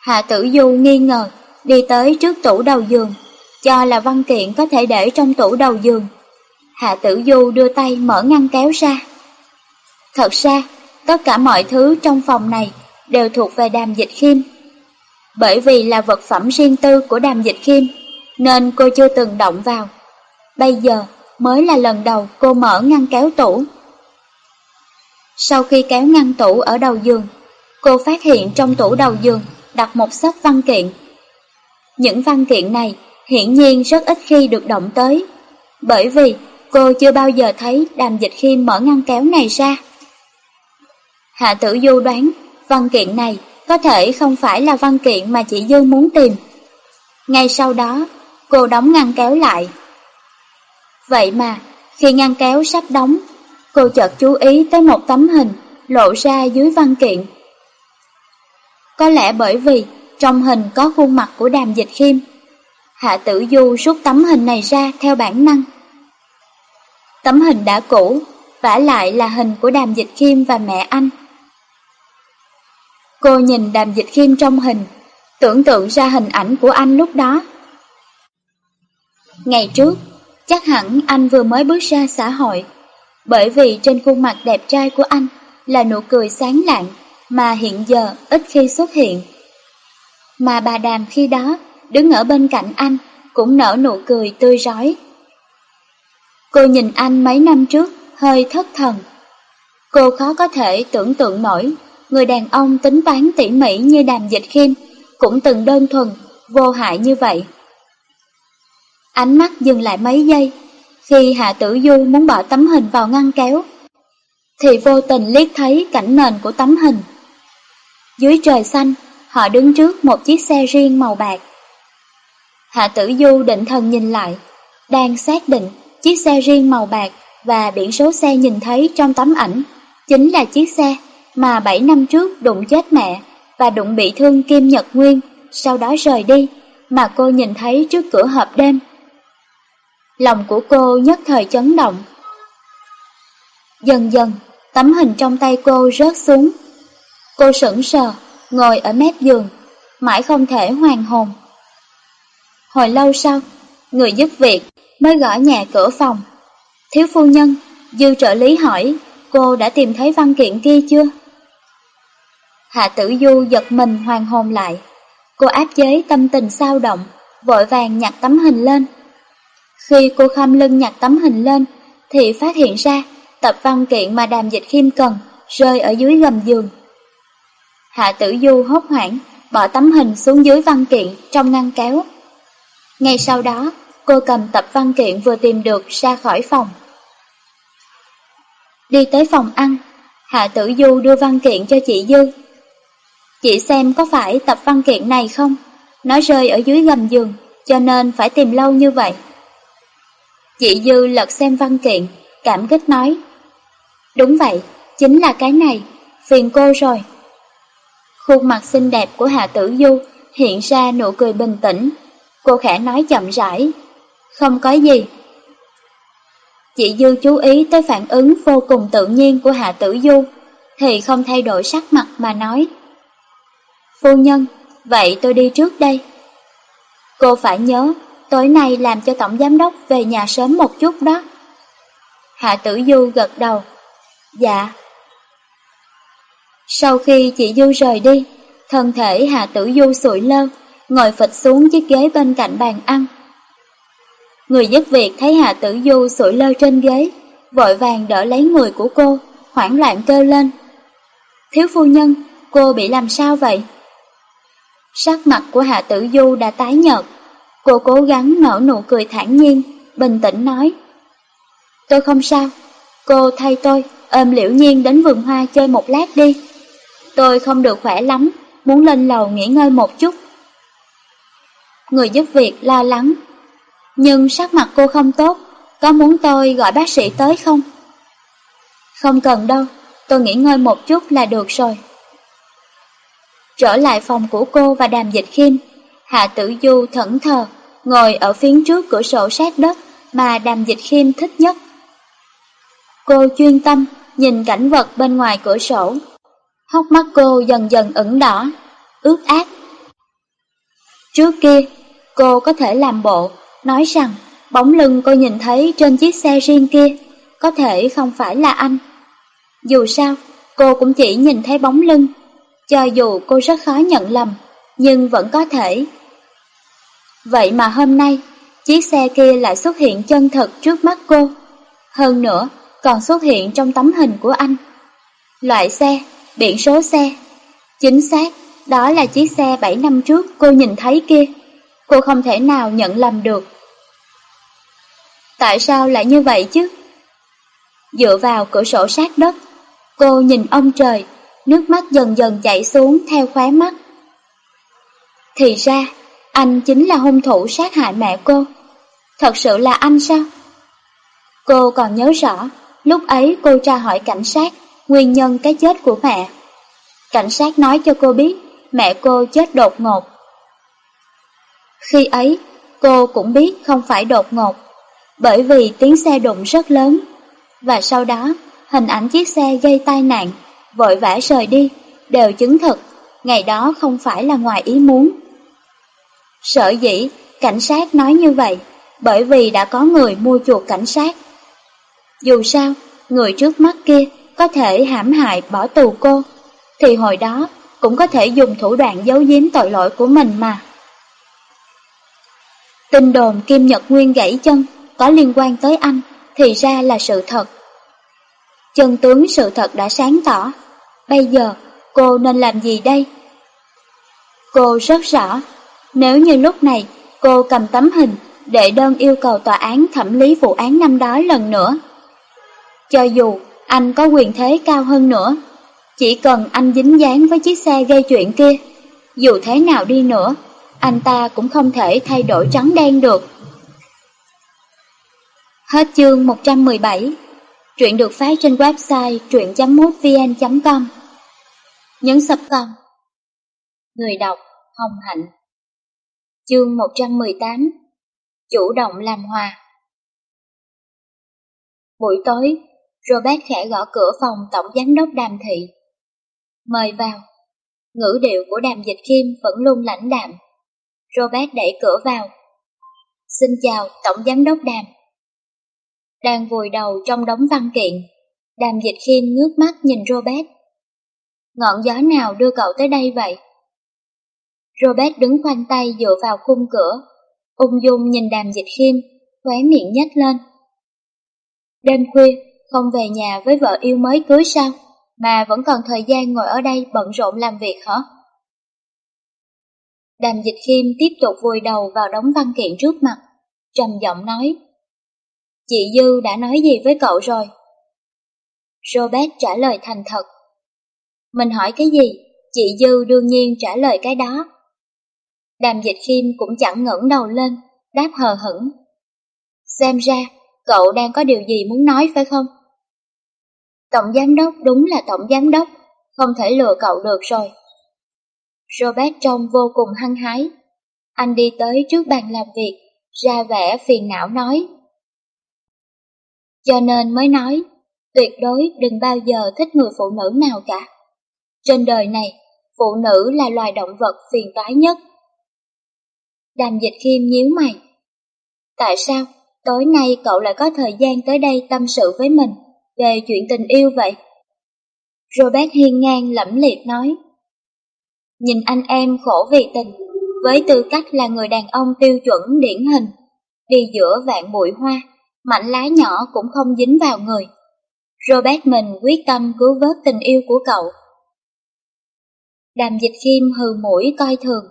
Hạ Tử Du nghi ngờ, đi tới trước tủ đầu giường, cho là văn kiện có thể để trong tủ đầu giường. Hạ Tử Du đưa tay mở ngăn kéo ra. Thật ra, tất cả mọi thứ trong phòng này đều thuộc về đàm dịch khiêm. Bởi vì là vật phẩm riêng tư của đàm dịch khiêm, nên cô chưa từng động vào. Bây giờ mới là lần đầu cô mở ngăn kéo tủ. Sau khi kéo ngăn tủ ở đầu giường, cô phát hiện trong tủ đầu giường đặt một sấp văn kiện. Những văn kiện này hiển nhiên rất ít khi được động tới, bởi vì cô chưa bao giờ thấy đàm dịch khiêm mở ngăn kéo này ra. Hạ tử du đoán văn kiện này có thể không phải là văn kiện mà chị Dương muốn tìm. Ngay sau đó, cô đóng ngăn kéo lại. Vậy mà, khi ngăn kéo sắp đóng, cô chợt chú ý tới một tấm hình lộ ra dưới văn kiện. Có lẽ bởi vì trong hình có khuôn mặt của đàm dịch khiêm, Hạ Tử Du rút tấm hình này ra theo bản năng. Tấm hình đã cũ, vả lại là hình của đàm dịch khiêm và mẹ anh. Cô nhìn đàm dịch khiêm trong hình, tưởng tượng ra hình ảnh của anh lúc đó. Ngày trước, chắc hẳn anh vừa mới bước ra xã hội, bởi vì trên khuôn mặt đẹp trai của anh là nụ cười sáng lạng mà hiện giờ ít khi xuất hiện. Mà bà Đàm khi đó đứng ở bên cạnh anh cũng nở nụ cười tươi rói. Cô nhìn anh mấy năm trước hơi thất thần. Cô khó có thể tưởng tượng nổi người đàn ông tính toán tỉ mỉ như Đàm Dịch Khiêm cũng từng đơn thuần, vô hại như vậy. Ánh mắt dừng lại mấy giây, khi Hạ Tử Du muốn bỏ tấm hình vào ngăn kéo, thì vô tình liếc thấy cảnh nền của tấm hình. Dưới trời xanh, họ đứng trước một chiếc xe riêng màu bạc. Hạ Tử Du định thần nhìn lại, đang xác định chiếc xe riêng màu bạc và biển số xe nhìn thấy trong tấm ảnh chính là chiếc xe mà 7 năm trước đụng chết mẹ và đụng bị thương Kim Nhật Nguyên, sau đó rời đi, mà cô nhìn thấy trước cửa hộp đêm. Lòng của cô nhất thời chấn động. Dần dần, tấm hình trong tay cô rớt xuống. Cô sững sờ, ngồi ở mép giường, mãi không thể hoàn hồn. Hồi lâu sau, người giúp việc mới gõ nhà cửa phòng. Thiếu phu nhân, dư trợ lý hỏi cô đã tìm thấy văn kiện kia chưa? Hạ tử du giật mình hoàn hồn lại. Cô áp chế tâm tình sao động, vội vàng nhặt tấm hình lên. Khi cô khâm lưng nhặt tấm hình lên, thì phát hiện ra tập văn kiện mà đàm dịch khiêm cần rơi ở dưới gầm giường. Hạ tử du hốt hoảng, bỏ tấm hình xuống dưới văn kiện trong ngăn kéo. Ngay sau đó, cô cầm tập văn kiện vừa tìm được ra khỏi phòng. Đi tới phòng ăn, Hạ tử du đưa văn kiện cho chị Dư. Chị xem có phải tập văn kiện này không? Nó rơi ở dưới gầm giường, cho nên phải tìm lâu như vậy. Chị Dư lật xem văn kiện, cảm kích nói. Đúng vậy, chính là cái này, phiền cô rồi. Khuôn mặt xinh đẹp của Hạ Tử Du hiện ra nụ cười bình tĩnh. Cô khẽ nói chậm rãi. Không có gì. Chị Dư chú ý tới phản ứng vô cùng tự nhiên của Hạ Tử Du, thì không thay đổi sắc mặt mà nói. Phu nhân, vậy tôi đi trước đây. Cô phải nhớ, tối nay làm cho Tổng Giám Đốc về nhà sớm một chút đó. Hạ Tử Du gật đầu. Dạ. Sau khi chị Du rời đi, thân thể Hạ Tử Du sụi lơ, ngồi phịch xuống chiếc ghế bên cạnh bàn ăn. Người giúp việc thấy Hạ Tử Du sụi lơ trên ghế, vội vàng đỡ lấy người của cô, hoảng loạn kêu lên. Thiếu phu nhân, cô bị làm sao vậy? Sắc mặt của Hạ Tử Du đã tái nhợt, cô cố gắng nở nụ cười thản nhiên, bình tĩnh nói. Tôi không sao, cô thay tôi, ôm liễu nhiên đến vườn hoa chơi một lát đi. Tôi không được khỏe lắm, muốn lên lầu nghỉ ngơi một chút. Người giúp việc lo lắng, nhưng sắc mặt cô không tốt, có muốn tôi gọi bác sĩ tới không? Không cần đâu, tôi nghỉ ngơi một chút là được rồi. Trở lại phòng của cô và đàm dịch khiêm, Hạ Tử Du thẫn thờ, ngồi ở phía trước cửa sổ sát đất mà đàm dịch khiêm thích nhất. Cô chuyên tâm, nhìn cảnh vật bên ngoài cửa sổ. Hốc mắt cô dần dần ửng đỏ, ướt át. Trước kia, cô có thể làm bộ, nói rằng bóng lưng cô nhìn thấy trên chiếc xe riêng kia có thể không phải là anh. Dù sao, cô cũng chỉ nhìn thấy bóng lưng, cho dù cô rất khó nhận lầm, nhưng vẫn có thể. Vậy mà hôm nay, chiếc xe kia lại xuất hiện chân thật trước mắt cô. Hơn nữa, còn xuất hiện trong tấm hình của anh. Loại xe, biển số xe. Chính xác, đó là chiếc xe 7 năm trước cô nhìn thấy kia. Cô không thể nào nhận lầm được. Tại sao lại như vậy chứ? Dựa vào cửa sổ sát đất, cô nhìn ông trời, nước mắt dần dần chảy xuống theo khóe mắt. Thì ra, anh chính là hung thủ sát hại mẹ cô. Thật sự là anh sao? Cô còn nhớ rõ, lúc ấy cô tra hỏi cảnh sát nguyên nhân cái chết của mẹ. Cảnh sát nói cho cô biết mẹ cô chết đột ngột. Khi ấy, cô cũng biết không phải đột ngột, bởi vì tiếng xe đụng rất lớn. Và sau đó, hình ảnh chiếc xe gây tai nạn, vội vã rời đi, đều chứng thực ngày đó không phải là ngoài ý muốn. Sở dĩ, cảnh sát nói như vậy, bởi vì đã có người mua chuộc cảnh sát. Dù sao, người trước mắt kia có thể hãm hại bỏ tù cô, thì hồi đó cũng có thể dùng thủ đoạn giấu giếm tội lỗi của mình mà. Tin đồn Kim Nhật Nguyên gãy chân có liên quan tới anh thì ra là sự thật. Chân tướng sự thật đã sáng tỏ, bây giờ cô nên làm gì đây? Cô rất rõ, nếu như lúc này cô cầm tấm hình để đơn yêu cầu tòa án thẩm lý vụ án năm đó lần nữa. Cho dù anh có quyền thế cao hơn nữa, chỉ cần anh dính dáng với chiếc xe gây chuyện kia, dù thế nào đi nữa, anh ta cũng không thể thay đổi trắng đen được. Hết chương 117 Truyện được phát trên website truyện.mútvn.com Nhấn subscribe Người đọc Hồng Hạnh Chương 118 Chủ động làm hòa Buổi tối, Robert khẽ gõ cửa phòng Tổng Giám đốc Đàm Thị. Mời vào. Ngữ điệu của Đàm Dịch Khiêm vẫn luôn lãnh đạm. Robert đẩy cửa vào. Xin chào Tổng Giám đốc Đàm. Đang vùi đầu trong đống văn kiện, Đàm Dịch Khiêm ngước mắt nhìn Robert. Ngọn gió nào đưa cậu tới đây vậy? Robert đứng khoanh tay dựa vào khung cửa, ung dung nhìn đàm dịch khiêm, khóe miệng nhếch lên. Đêm khuya, không về nhà với vợ yêu mới cưới sao, mà vẫn còn thời gian ngồi ở đây bận rộn làm việc hả? Đàm dịch khiêm tiếp tục vùi đầu vào đống văn kiện trước mặt, trầm giọng nói. Chị Dư đã nói gì với cậu rồi? Robert trả lời thành thật. Mình hỏi cái gì, chị Dư đương nhiên trả lời cái đó. Đàm dịch khiêm cũng chẳng ngẩng đầu lên, đáp hờ hững. Xem ra, cậu đang có điều gì muốn nói phải không? Tổng giám đốc đúng là tổng giám đốc, không thể lừa cậu được rồi. Robert trông vô cùng hăng hái. Anh đi tới trước bàn làm việc, ra vẻ phiền não nói. Cho nên mới nói, tuyệt đối đừng bao giờ thích người phụ nữ nào cả. Trên đời này, phụ nữ là loài động vật phiền toái nhất. Đàm dịch khiêm nhíu mày. Tại sao tối nay cậu lại có thời gian tới đây tâm sự với mình về chuyện tình yêu vậy? Robert hiên ngang lẫm liệt nói. Nhìn anh em khổ vì tình, với tư cách là người đàn ông tiêu chuẩn điển hình, đi giữa vạn bụi hoa, mảnh lá nhỏ cũng không dính vào người. Robert mình quyết tâm cứu vớt tình yêu của cậu. Đàm dịch khiêm hừ mũi coi thường.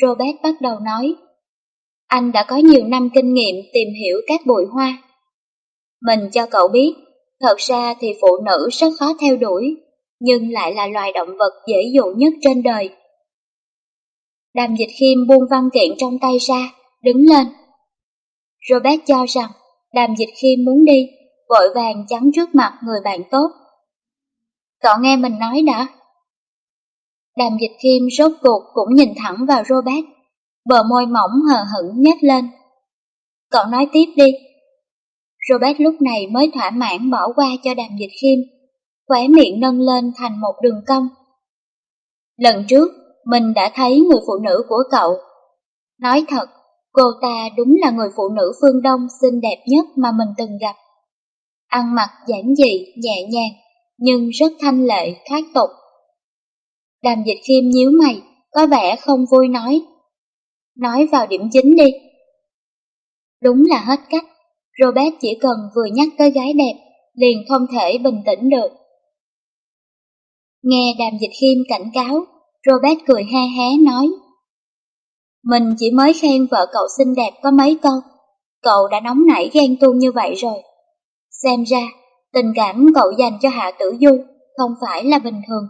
Robert bắt đầu nói, anh đã có nhiều năm kinh nghiệm tìm hiểu các bụi hoa. Mình cho cậu biết, thật ra thì phụ nữ rất khó theo đuổi, nhưng lại là loài động vật dễ dụ nhất trên đời. Đàm dịch khiêm buông văn kiện trong tay ra, đứng lên. Robert cho rằng đàm dịch khiêm muốn đi, vội vàng chắn trước mặt người bạn tốt. Cậu nghe mình nói đã. Đàm dịch kim rốt cuộc cũng nhìn thẳng vào Robert, bờ môi mỏng hờ hững nhếch lên. Cậu nói tiếp đi. Robert lúc này mới thỏa mãn bỏ qua cho đàm dịch khiêm, khóe miệng nâng lên thành một đường cong. Lần trước, mình đã thấy người phụ nữ của cậu. Nói thật, cô ta đúng là người phụ nữ phương Đông xinh đẹp nhất mà mình từng gặp. Ăn mặc giản dị, nhẹ nhàng, nhưng rất thanh lệ, thoát tục. Đàm dịch khiêm nhíu mày, có vẻ không vui nói. Nói vào điểm chính đi. Đúng là hết cách, Robert chỉ cần vừa nhắc tới gái đẹp, liền không thể bình tĩnh được. Nghe đàm dịch khiêm cảnh cáo, Robert cười he hé nói. Mình chỉ mới khen vợ cậu xinh đẹp có mấy câu, cậu đã nóng nảy ghen tuông như vậy rồi. Xem ra, tình cảm cậu dành cho Hạ Tử Du không phải là bình thường.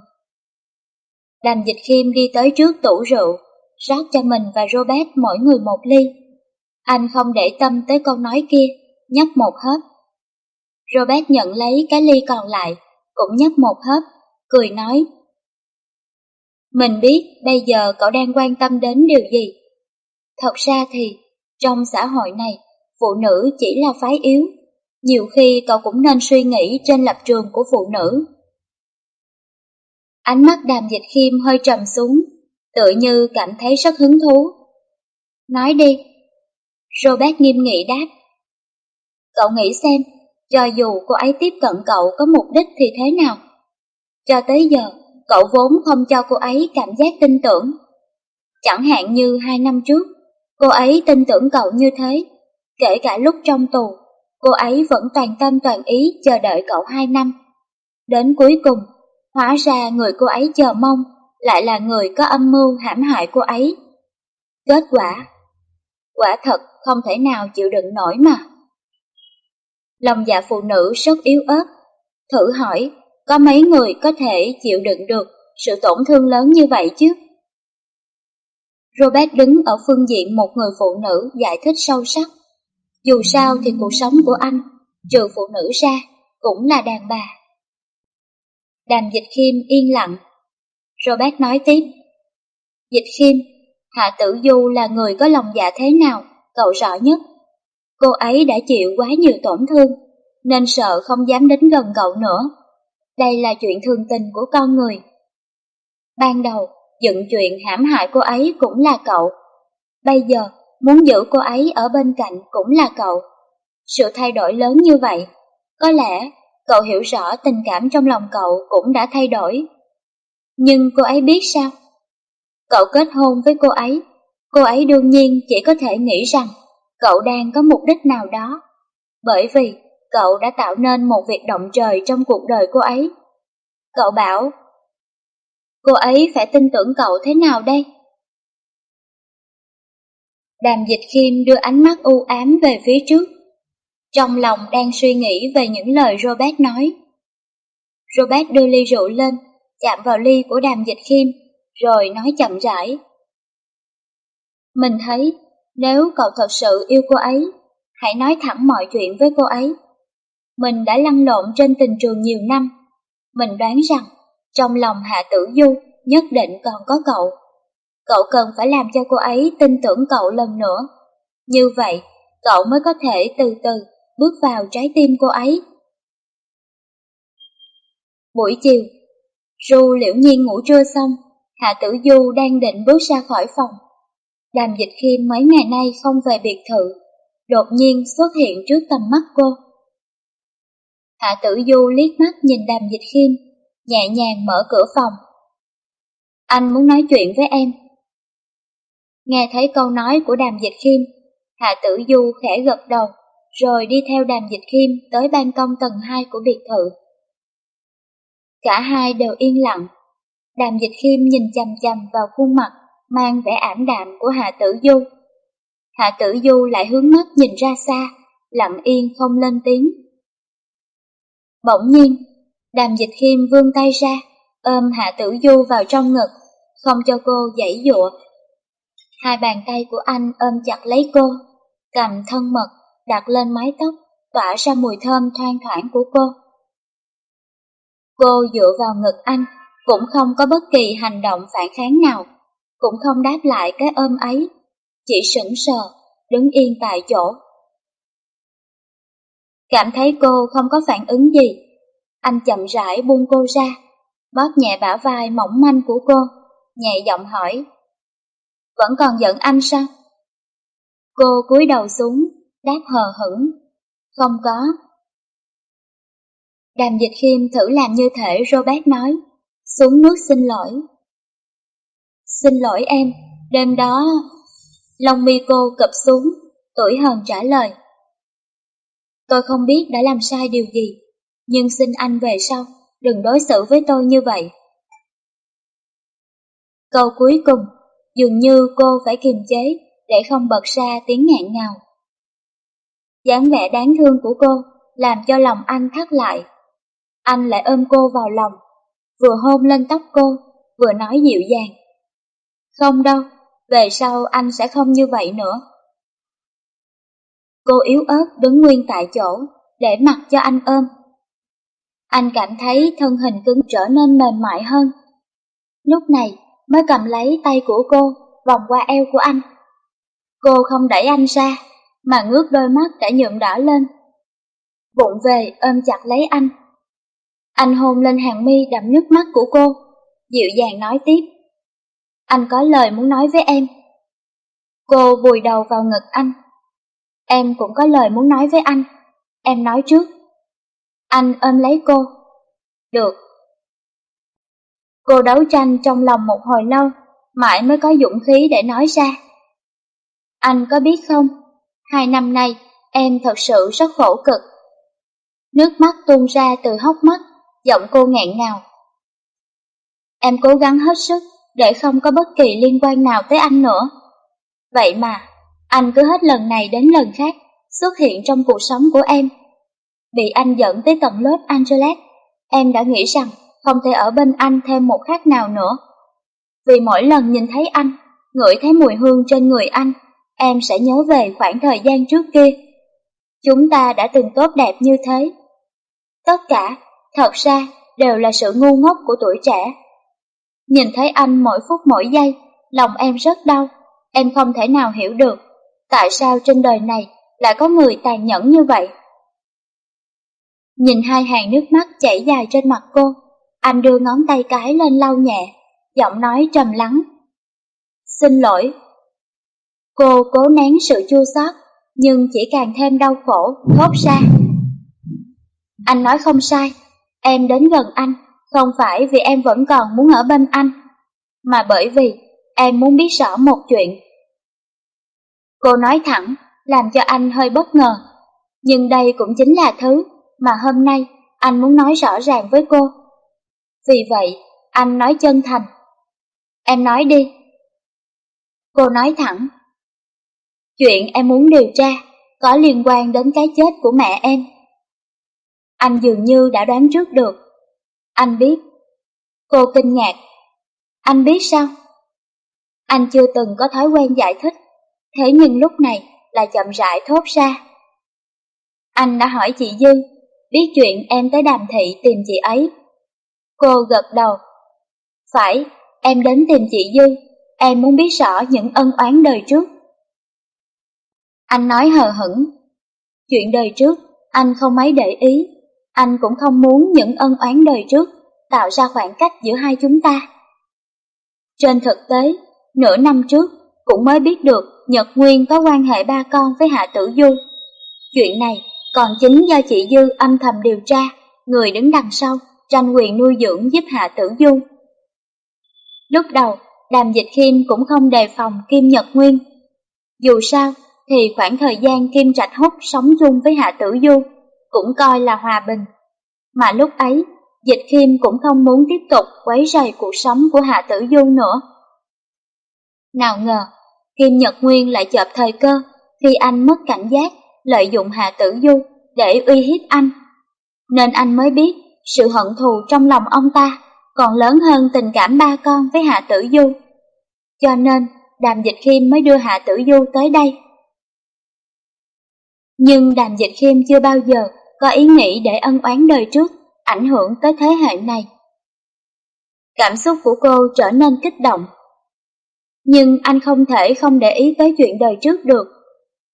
Đàm dịch khiêm đi tới trước tủ rượu, rót cho mình và Robert mỗi người một ly. Anh không để tâm tới câu nói kia, nhấp một hớp. Robert nhận lấy cái ly còn lại, cũng nhấp một hớp, cười nói. Mình biết bây giờ cậu đang quan tâm đến điều gì. Thật ra thì, trong xã hội này, phụ nữ chỉ là phái yếu. Nhiều khi cậu cũng nên suy nghĩ trên lập trường của phụ nữ. Ánh mắt đàm dịch khiêm hơi trầm xuống, tự như cảm thấy rất hứng thú. Nói đi. Robert nghiêm nghị đáp. Cậu nghĩ xem, cho dù cô ấy tiếp cận cậu có mục đích thì thế nào? Cho tới giờ, cậu vốn không cho cô ấy cảm giác tin tưởng. Chẳng hạn như hai năm trước, cô ấy tin tưởng cậu như thế, kể cả lúc trong tù, cô ấy vẫn toàn tâm toàn ý chờ đợi cậu hai năm. Đến cuối cùng, hóa ra người cô ấy chờ mong lại là người có âm mưu hãm hại cô ấy. Kết quả, quả thật không thể nào chịu đựng nổi mà. Lòng dạ phụ nữ rất yếu ớt, thử hỏi có mấy người có thể chịu đựng được sự tổn thương lớn như vậy chứ? Robert đứng ở phương diện một người phụ nữ giải thích sâu sắc. Dù sao thì cuộc sống của anh, trừ phụ nữ ra, cũng là đàn bà. Đàm dịch khiêm yên lặng. Robert nói tiếp. Dịch khiêm, Hạ Tử Du là người có lòng dạ thế nào, cậu rõ nhất. Cô ấy đã chịu quá nhiều tổn thương, nên sợ không dám đến gần cậu nữa. Đây là chuyện thường tình của con người. Ban đầu, dựng chuyện hãm hại cô ấy cũng là cậu. Bây giờ, muốn giữ cô ấy ở bên cạnh cũng là cậu. Sự thay đổi lớn như vậy, có lẽ cậu hiểu rõ tình cảm trong lòng cậu cũng đã thay đổi. Nhưng cô ấy biết sao? Cậu kết hôn với cô ấy, cô ấy đương nhiên chỉ có thể nghĩ rằng cậu đang có mục đích nào đó. Bởi vì cậu đã tạo nên một việc động trời trong cuộc đời cô ấy. Cậu bảo, cô ấy phải tin tưởng cậu thế nào đây? Đàm dịch khiêm đưa ánh mắt u ám về phía trước. Trong lòng đang suy nghĩ về những lời Robert nói. Robert đưa ly rượu lên, chạm vào ly của đàm dịch khiêm, rồi nói chậm rãi. Mình thấy, nếu cậu thật sự yêu cô ấy, hãy nói thẳng mọi chuyện với cô ấy. Mình đã lăn lộn trên tình trường nhiều năm, mình đoán rằng trong lòng Hạ Tử Du nhất định còn có cậu. Cậu cần phải làm cho cô ấy tin tưởng cậu lần nữa. Như vậy, cậu mới có thể từ từ bước vào trái tim cô ấy. Buổi chiều, Ru liễu nhiên ngủ trưa xong, Hạ Tử Du đang định bước ra khỏi phòng. Đàm dịch khiêm mấy ngày nay không về biệt thự, đột nhiên xuất hiện trước tầm mắt cô. Hạ Tử Du liếc mắt nhìn đàm dịch khiêm, nhẹ nhàng mở cửa phòng. Anh muốn nói chuyện với em. Nghe thấy câu nói của đàm dịch khiêm, Hạ Tử Du khẽ gật đầu, rồi đi theo đàm dịch khiêm tới ban công tầng 2 của biệt thự. Cả hai đều yên lặng. Đàm dịch khiêm nhìn chằm chằm vào khuôn mặt mang vẻ ảm đạm của Hạ Tử Du. Hạ Tử Du lại hướng mắt nhìn ra xa, lặng yên không lên tiếng. Bỗng nhiên, đàm dịch khiêm vươn tay ra, ôm Hạ Tử Du vào trong ngực, không cho cô dãy dụa. Hai bàn tay của anh ôm chặt lấy cô, cầm thân mật, đặt lên mái tóc, tỏa ra mùi thơm thoang thoảng của cô. Cô dựa vào ngực anh, cũng không có bất kỳ hành động phản kháng nào, cũng không đáp lại cái ôm ấy, chỉ sững sờ, đứng yên tại chỗ. Cảm thấy cô không có phản ứng gì, anh chậm rãi buông cô ra, bóp nhẹ bả vai mỏng manh của cô, nhẹ giọng hỏi. Vẫn còn giận anh sao? Cô cúi đầu xuống, đáp hờ hững. Không có. Đàm dịch khiêm thử làm như thể Robert nói, xuống nước xin lỗi. Xin lỗi em, đêm đó... Long mi cô cập xuống, tuổi hờn trả lời. Tôi không biết đã làm sai điều gì, nhưng xin anh về sau, đừng đối xử với tôi như vậy. Câu cuối cùng, dường như cô phải kiềm chế để không bật ra tiếng ngạn ngào dáng vẻ đáng thương của cô làm cho lòng anh thắt lại. Anh lại ôm cô vào lòng, vừa hôn lên tóc cô, vừa nói dịu dàng. Không đâu, về sau anh sẽ không như vậy nữa. Cô yếu ớt đứng nguyên tại chỗ, để mặc cho anh ôm. Anh cảm thấy thân hình cứng trở nên mềm mại hơn. Lúc này mới cầm lấy tay của cô, vòng qua eo của anh. Cô không đẩy anh ra, mà ngước đôi mắt đã nhuộm đỏ lên. Vụng về ôm chặt lấy anh. Anh hôn lên hàng mi đậm nước mắt của cô, dịu dàng nói tiếp. Anh có lời muốn nói với em. Cô vùi đầu vào ngực anh. Em cũng có lời muốn nói với anh. Em nói trước. Anh ôm lấy cô. Được. Cô đấu tranh trong lòng một hồi lâu, mãi mới có dũng khí để nói ra. Anh có biết không, Hai năm nay, em thật sự rất khổ cực. Nước mắt tuôn ra từ hốc mắt, giọng cô ngạn ngào. Em cố gắng hết sức để không có bất kỳ liên quan nào tới anh nữa. Vậy mà, anh cứ hết lần này đến lần khác xuất hiện trong cuộc sống của em. Bị anh dẫn tới tận Los Angeles, em đã nghĩ rằng không thể ở bên anh thêm một khắc nào nữa. Vì mỗi lần nhìn thấy anh, ngửi thấy mùi hương trên người anh, em sẽ nhớ về khoảng thời gian trước kia. Chúng ta đã từng tốt đẹp như thế. Tất cả, thật ra, đều là sự ngu ngốc của tuổi trẻ. Nhìn thấy anh mỗi phút mỗi giây, lòng em rất đau. Em không thể nào hiểu được, tại sao trên đời này lại có người tàn nhẫn như vậy. Nhìn hai hàng nước mắt chảy dài trên mặt cô, anh đưa ngón tay cái lên lau nhẹ, giọng nói trầm lắng. Xin lỗi, Cô cố nén sự chua xót, nhưng chỉ càng thêm đau khổ, thốt ra. Anh nói không sai, em đến gần anh, Không phải vì em vẫn còn muốn ở bên anh, mà bởi vì em muốn biết rõ một chuyện. Cô nói thẳng, làm cho anh hơi bất ngờ. Nhưng đây cũng chính là thứ mà hôm nay anh muốn nói rõ ràng với cô. Vì vậy, anh nói chân thành. Em nói đi. Cô nói thẳng. Chuyện em muốn điều tra có liên quan đến cái chết của mẹ em. Anh dường như đã đoán trước được. Anh biết. Cô kinh ngạc. Anh biết sao? Anh chưa từng có thói quen giải thích, thế nhưng lúc này là chậm rãi thốt ra. Anh đã hỏi chị Dư, biết chuyện em tới đàm thị tìm chị ấy. Cô gật đầu. Phải, em đến tìm chị Dư, em muốn biết rõ những ân oán đời trước. Anh nói hờ hững. Chuyện đời trước, anh không mấy để ý, anh cũng không muốn những ân oán đời trước tạo ra khoảng cách giữa hai chúng ta. Trên thực tế, nửa năm trước cũng mới biết được Nhật Nguyên có quan hệ ba con với Hạ Tử Du. Chuyện này còn chính do chị Dư âm thầm điều tra, người đứng đằng sau, tranh quyền nuôi dưỡng giúp Hạ Tử Du. Lúc đầu, Đàm Dịch Khiêm cũng không đề phòng Kim Nhật Nguyên. Dù sao, thì khoảng thời gian Kim Trạch Húc sống chung với Hạ Tử Du cũng coi là hòa bình. Mà lúc ấy, Dịch Kim cũng không muốn tiếp tục quấy rầy cuộc sống của Hạ Tử Du nữa. Nào ngờ, Kim Nhật Nguyên lại chợp thời cơ khi anh mất cảnh giác, lợi dụng Hạ Tử Du để uy hiếp anh. Nên anh mới biết sự hận thù trong lòng ông ta còn lớn hơn tình cảm ba con với Hạ Tử Du. Cho nên, Đàm Dịch Khiêm mới đưa Hạ Tử Du tới đây. Nhưng Đàm Dịch Khiêm chưa bao giờ có ý nghĩ để ân oán đời trước ảnh hưởng tới thế hệ này. Cảm xúc của cô trở nên kích động. Nhưng anh không thể không để ý tới chuyện đời trước được,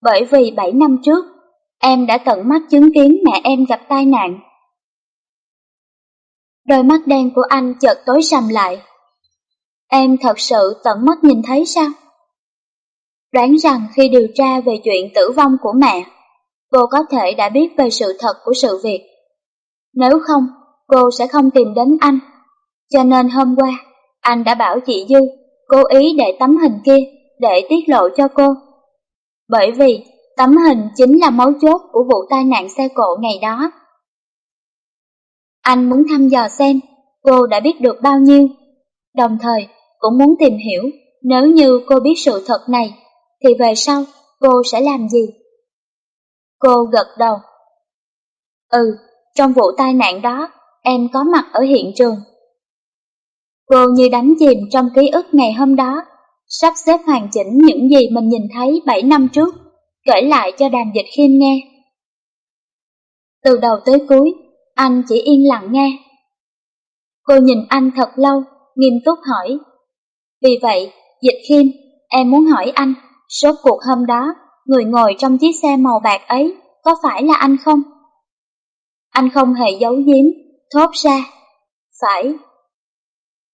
bởi vì 7 năm trước, em đã tận mắt chứng kiến mẹ em gặp tai nạn. Đôi mắt đen của anh chợt tối sầm lại. Em thật sự tận mắt nhìn thấy sao? Đoán rằng khi điều tra về chuyện tử vong của mẹ, cô có thể đã biết về sự thật của sự việc. Nếu không, cô sẽ không tìm đến anh. Cho nên hôm qua, anh đã bảo chị Dư cố ý để tấm hình kia để tiết lộ cho cô. Bởi vì tấm hình chính là mấu chốt của vụ tai nạn xe cộ ngày đó. Anh muốn thăm dò xem cô đã biết được bao nhiêu, đồng thời cũng muốn tìm hiểu nếu như cô biết sự thật này thì về sau cô sẽ làm gì. Cô gật đầu. Ừ, trong vụ tai nạn đó, em có mặt ở hiện trường. Cô như đánh chìm trong ký ức ngày hôm đó, sắp xếp hoàn chỉnh những gì mình nhìn thấy 7 năm trước, kể lại cho đàm dịch khiêm nghe. Từ đầu tới cuối, anh chỉ yên lặng nghe. Cô nhìn anh thật lâu, nghiêm túc hỏi. Vì vậy, dịch khiêm, em muốn hỏi anh, số cuộc hôm đó, người ngồi trong chiếc xe màu bạc ấy, có phải là anh không? Anh không hề giấu giếm, thốt ra. Phải.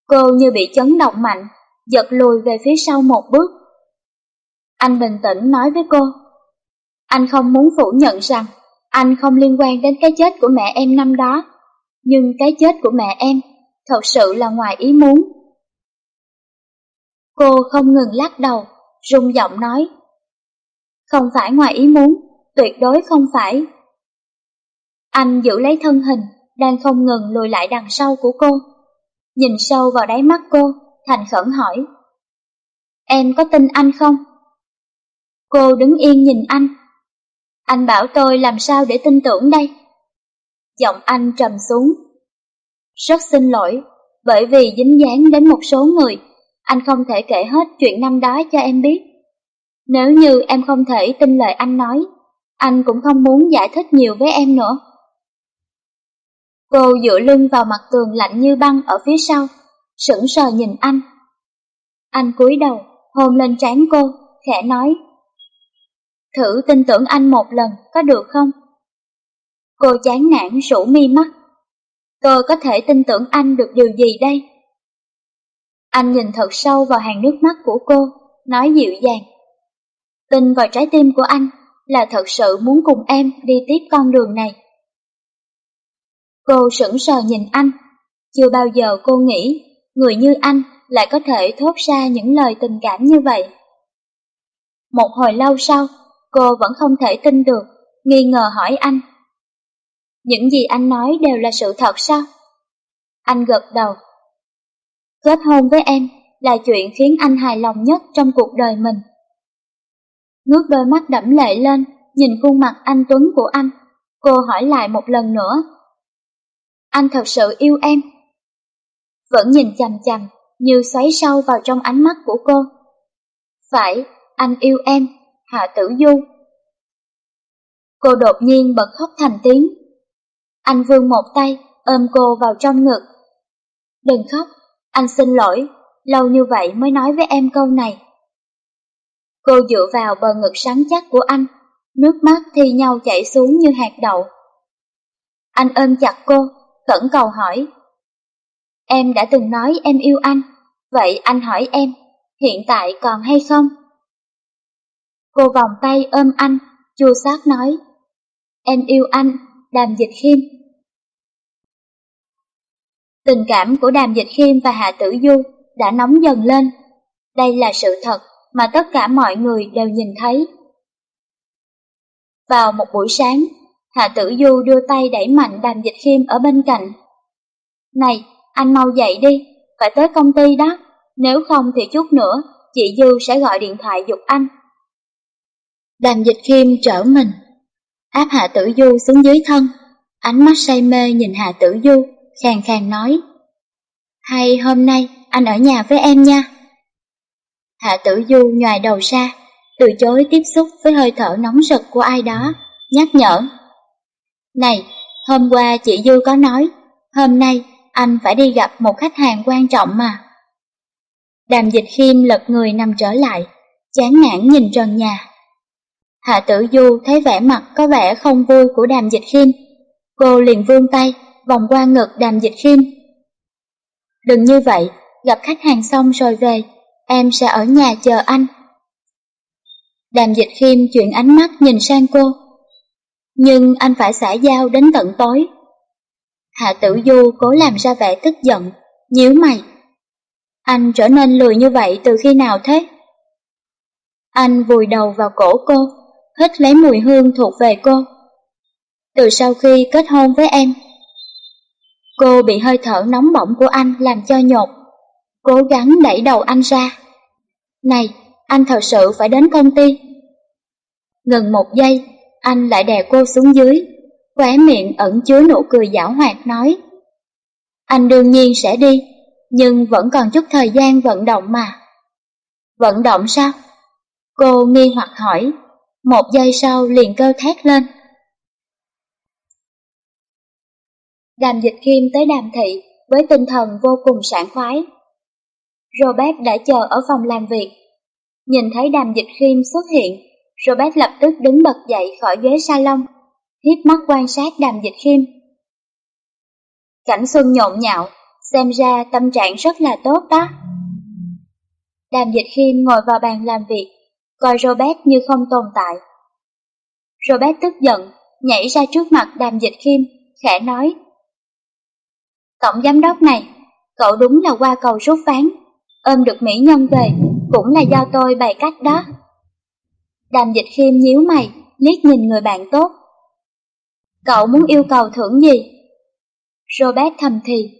Cô như bị chấn động mạnh, giật lùi về phía sau một bước. Anh bình tĩnh nói với cô. Anh không muốn phủ nhận rằng anh không liên quan đến cái chết của mẹ em năm đó, nhưng cái chết của mẹ em thật sự là ngoài ý muốn. Cô không ngừng lắc đầu, rung giọng nói. Không phải ngoài ý muốn, tuyệt đối không phải. Anh giữ lấy thân hình, đang không ngừng lùi lại đằng sau của cô. Nhìn sâu vào đáy mắt cô, thành khẩn hỏi. Em có tin anh không? Cô đứng yên nhìn anh. Anh bảo tôi làm sao để tin tưởng đây? Giọng anh trầm xuống. Rất xin lỗi, bởi vì dính dáng đến một số người, anh không thể kể hết chuyện năm đó cho em biết. Nếu như em không thể tin lời anh nói, anh cũng không muốn giải thích nhiều với em nữa. Cô dựa lưng vào mặt tường lạnh như băng ở phía sau, sững sờ nhìn anh. Anh cúi đầu, hôn lên trán cô, khẽ nói. Thử tin tưởng anh một lần, có được không? Cô chán nản rủ mi mắt. Tôi có thể tin tưởng anh được điều gì đây? Anh nhìn thật sâu vào hàng nước mắt của cô, nói dịu dàng. Tin vào trái tim của anh là thật sự muốn cùng em đi tiếp con đường này. Cô sững sờ nhìn anh, Chưa bao giờ cô nghĩ người như anh lại có thể thốt ra những lời tình cảm như vậy. Một hồi lâu sau, cô vẫn không thể tin được, nghi ngờ hỏi anh. Những gì anh nói đều là sự thật sao? Anh gật đầu. Kết hôn với em là chuyện khiến anh hài lòng nhất trong cuộc đời mình. Ngước đôi mắt đẫm lệ lên, nhìn khuôn mặt anh Tuấn của anh, cô hỏi lại một lần nữa. Anh thật sự yêu em. Vẫn nhìn chằm chằm, như xoáy sâu vào trong ánh mắt của cô. Phải, anh yêu em, Hạ Tử Du. Cô đột nhiên bật khóc thành tiếng. Anh vươn một tay, ôm cô vào trong ngực. Đừng khóc, anh xin lỗi, lâu như vậy mới nói với em câu này. Cô dựa vào bờ ngực sáng chắc của anh, nước mắt thi nhau chảy xuống như hạt đậu. Anh ôm chặt cô, khẩn cầu hỏi. Em đã từng nói em yêu anh, vậy anh hỏi em, hiện tại còn hay không? Cô vòng tay ôm anh, chua xót nói. Em yêu anh, đàm dịch khiêm. Tình cảm của đàm dịch khiêm và Hạ Tử Du đã nóng dần lên. Đây là sự thật mà tất cả mọi người đều nhìn thấy. Vào một buổi sáng, Hạ Tử Du đưa tay đẩy mạnh đàm dịch khiêm ở bên cạnh. Này, anh mau dậy đi, phải tới công ty đó, nếu không thì chút nữa, chị Dư sẽ gọi điện thoại dục anh. Đàm dịch khiêm trở mình, áp Hạ Tử Du xuống dưới thân, ánh mắt say mê nhìn Hạ Tử Du, khàn khàn nói. Hay hôm nay anh ở nhà với em nha. Hạ Tử Du nhòi đầu ra, từ chối tiếp xúc với hơi thở nóng rực của ai đó, nhắc nhở. Này, hôm qua chị Du có nói, hôm nay anh phải đi gặp một khách hàng quan trọng mà. Đàm dịch khiêm lật người nằm trở lại, chán nản nhìn trần nhà. Hạ tử du thấy vẻ mặt có vẻ không vui của đàm dịch khiêm. Cô liền vươn tay, vòng qua ngực đàm dịch khiêm. Đừng như vậy, gặp khách hàng xong rồi về, em sẽ ở nhà chờ anh. Đàm dịch khiêm chuyển ánh mắt nhìn sang cô. Nhưng anh phải xả giao đến tận tối. Hạ tử du cố làm ra vẻ tức giận, nhíu mày. Anh trở nên lười như vậy từ khi nào thế? Anh vùi đầu vào cổ cô, hít lấy mùi hương thuộc về cô. Từ sau khi kết hôn với em, cô bị hơi thở nóng bỏng của anh làm cho nhột, cố gắng đẩy đầu anh ra. Này, anh thật sự phải đến công ty. Ngừng một giây, anh lại đè cô xuống dưới, khóe miệng ẩn chứa nụ cười giảo hoạt nói. Anh đương nhiên sẽ đi, nhưng vẫn còn chút thời gian vận động mà. Vận động sao? Cô nghi hoặc hỏi, một giây sau liền cơ thét lên. Đàm dịch khiêm tới đàm thị với tinh thần vô cùng sảng khoái. Robert đã chờ ở phòng làm việc. Nhìn thấy đàm dịch khiêm xuất hiện, Robert lập tức đứng bật dậy khỏi ghế salon, hiếp mắt quan sát đàm dịch khiêm. Cảnh xuân nhộn nhạo, xem ra tâm trạng rất là tốt đó. Đàm dịch khiêm ngồi vào bàn làm việc, coi Robert như không tồn tại. Robert tức giận, nhảy ra trước mặt đàm dịch khiêm, khẽ nói. Tổng giám đốc này, cậu đúng là qua cầu rút ván, ôm được mỹ nhân về, cũng là do tôi bày cách đó. Đàm dịch khiêm nhíu mày, liếc nhìn người bạn tốt. Cậu muốn yêu cầu thưởng gì? Robert thầm thì.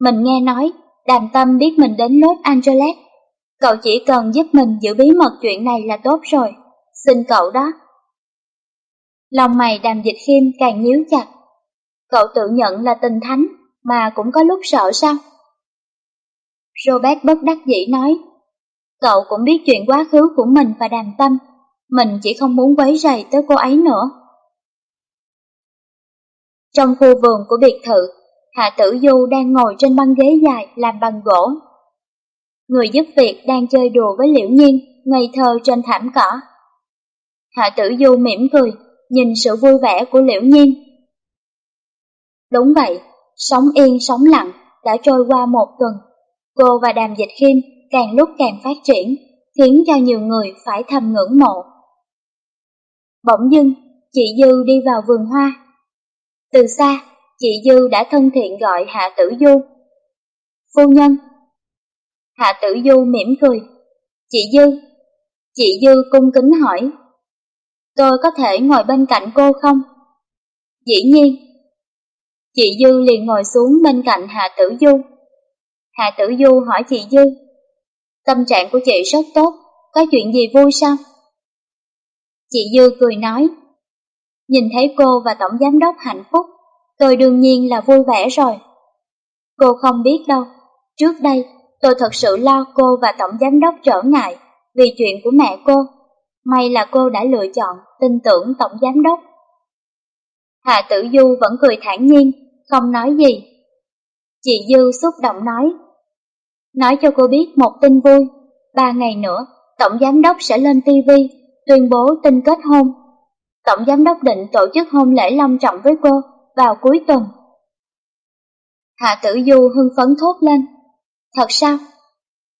Mình nghe nói, đàm tâm biết mình đến Los Angeles. Cậu chỉ cần giúp mình giữ bí mật chuyện này là tốt rồi. Xin cậu đó. Lòng mày đàm dịch khiêm càng nhíu chặt. Cậu tự nhận là tình thánh, mà cũng có lúc sợ sao? Robert bất đắc dĩ nói. Cậu cũng biết chuyện quá khứ của mình và đàm tâm. Mình chỉ không muốn quấy rầy tới cô ấy nữa. Trong khu vườn của biệt thự, Hạ Tử Du đang ngồi trên băng ghế dài làm bằng gỗ. Người giúp việc đang chơi đùa với Liễu Nhiên, ngây thơ trên thảm cỏ. Hạ Tử Du mỉm cười, nhìn sự vui vẻ của Liễu Nhiên. Đúng vậy, sống yên sống lặng đã trôi qua một tuần. Cô và Đàm Dịch Khiêm càng lúc càng phát triển, khiến cho nhiều người phải thầm ngưỡng mộ. Bỗng dưng, chị Dư đi vào vườn hoa. Từ xa, chị Dư đã thân thiện gọi Hạ Tử Du. Phu nhân. Hạ Tử Du mỉm cười. Chị Dư. Chị Dư cung kính hỏi. Tôi có thể ngồi bên cạnh cô không? Dĩ nhiên. Chị Dư liền ngồi xuống bên cạnh Hạ Tử Du. Hạ Tử Du hỏi chị Dư. Tâm trạng của chị rất tốt, có chuyện gì vui sao? Chị Dư cười nói. Nhìn thấy cô và Tổng Giám đốc hạnh phúc, tôi đương nhiên là vui vẻ rồi. Cô không biết đâu, trước đây tôi thật sự lo cô và Tổng Giám đốc trở ngại vì chuyện của mẹ cô. May là cô đã lựa chọn tin tưởng Tổng Giám đốc. Hạ Tử Du vẫn cười thản nhiên, không nói gì. Chị Dư xúc động nói. Nói cho cô biết một tin vui, ba ngày nữa Tổng Giám đốc sẽ lên TV tuyên bố tin kết hôn. Tổng Giám đốc định tổ chức hôn lễ long trọng với cô vào cuối tuần. Hạ Tử Du hưng phấn thốt lên. Thật sao?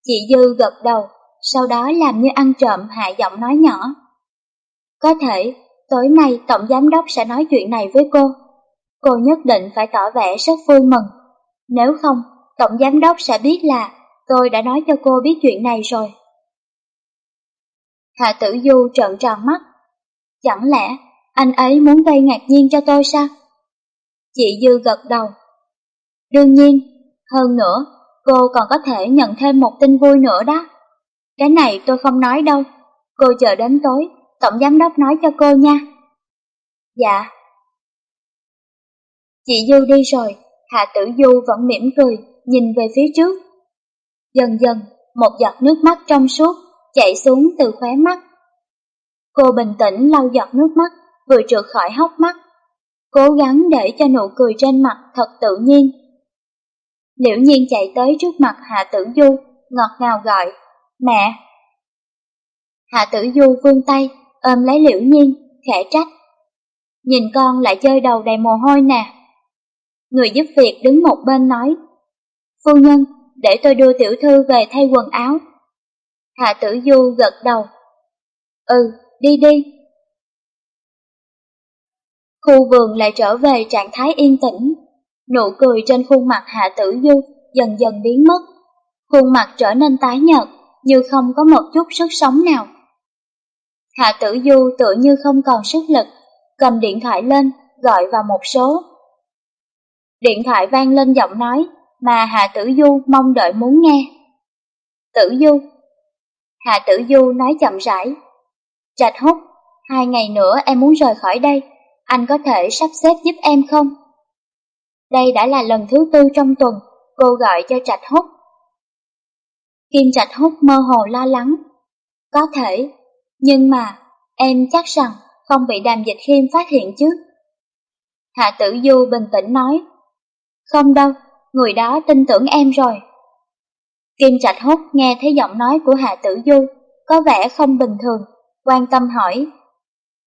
Chị Dư gật đầu, sau đó làm như ăn trộm hạ giọng nói nhỏ. Có thể, tối nay Tổng Giám đốc sẽ nói chuyện này với cô. Cô nhất định phải tỏ vẻ rất vui mừng. Nếu không, Tổng Giám đốc sẽ biết là tôi đã nói cho cô biết chuyện này rồi. Hạ Tử Du trợn tròn mắt. Chẳng lẽ anh ấy muốn gây ngạc nhiên cho tôi sao? Chị Dư gật đầu. Đương nhiên, hơn nữa, cô còn có thể nhận thêm một tin vui nữa đó. Cái này tôi không nói đâu, cô chờ đến tối, Tổng Giám đốc nói cho cô nha. Dạ. Chị Dư đi rồi, Hạ Tử Du vẫn mỉm cười, nhìn về phía trước. Dần dần, một giọt nước mắt trong suốt chảy xuống từ khóe mắt. Cô bình tĩnh lau giọt nước mắt, vừa trượt khỏi hốc mắt, cố gắng để cho nụ cười trên mặt thật tự nhiên. Liễu nhiên chạy tới trước mặt Hạ Tử Du, ngọt ngào gọi, mẹ. Hạ Tử Du vươn tay, ôm lấy Liễu nhiên, khẽ trách. Nhìn con lại chơi đầu đầy mồ hôi nè. Người giúp việc đứng một bên nói, Phu nhân, để tôi đưa tiểu thư về thay quần áo. Hạ Tử Du gật đầu. Ừ, đi đi. Khu vườn lại trở về trạng thái yên tĩnh. Nụ cười trên khuôn mặt Hạ Tử Du dần dần biến mất. Khuôn mặt trở nên tái nhợt, như không có một chút sức sống nào. Hạ Tử Du tựa như không còn sức lực, cầm điện thoại lên, gọi vào một số. Điện thoại vang lên giọng nói mà Hạ Tử Du mong đợi muốn nghe. Tử Du Hạ Tử Du nói chậm rãi. Trạch hút, hai ngày nữa em muốn rời khỏi đây, anh có thể sắp xếp giúp em không? Đây đã là lần thứ tư trong tuần, cô gọi cho Trạch hút. Kim Trạch hút mơ hồ lo lắng. Có thể, nhưng mà em chắc rằng không bị đàm dịch khiêm phát hiện chứ. Hạ Tử Du bình tĩnh nói. Không đâu, người đó tin tưởng em rồi. Kim Trạch Hút nghe thấy giọng nói của Hạ Tử Du, có vẻ không bình thường, quan tâm hỏi.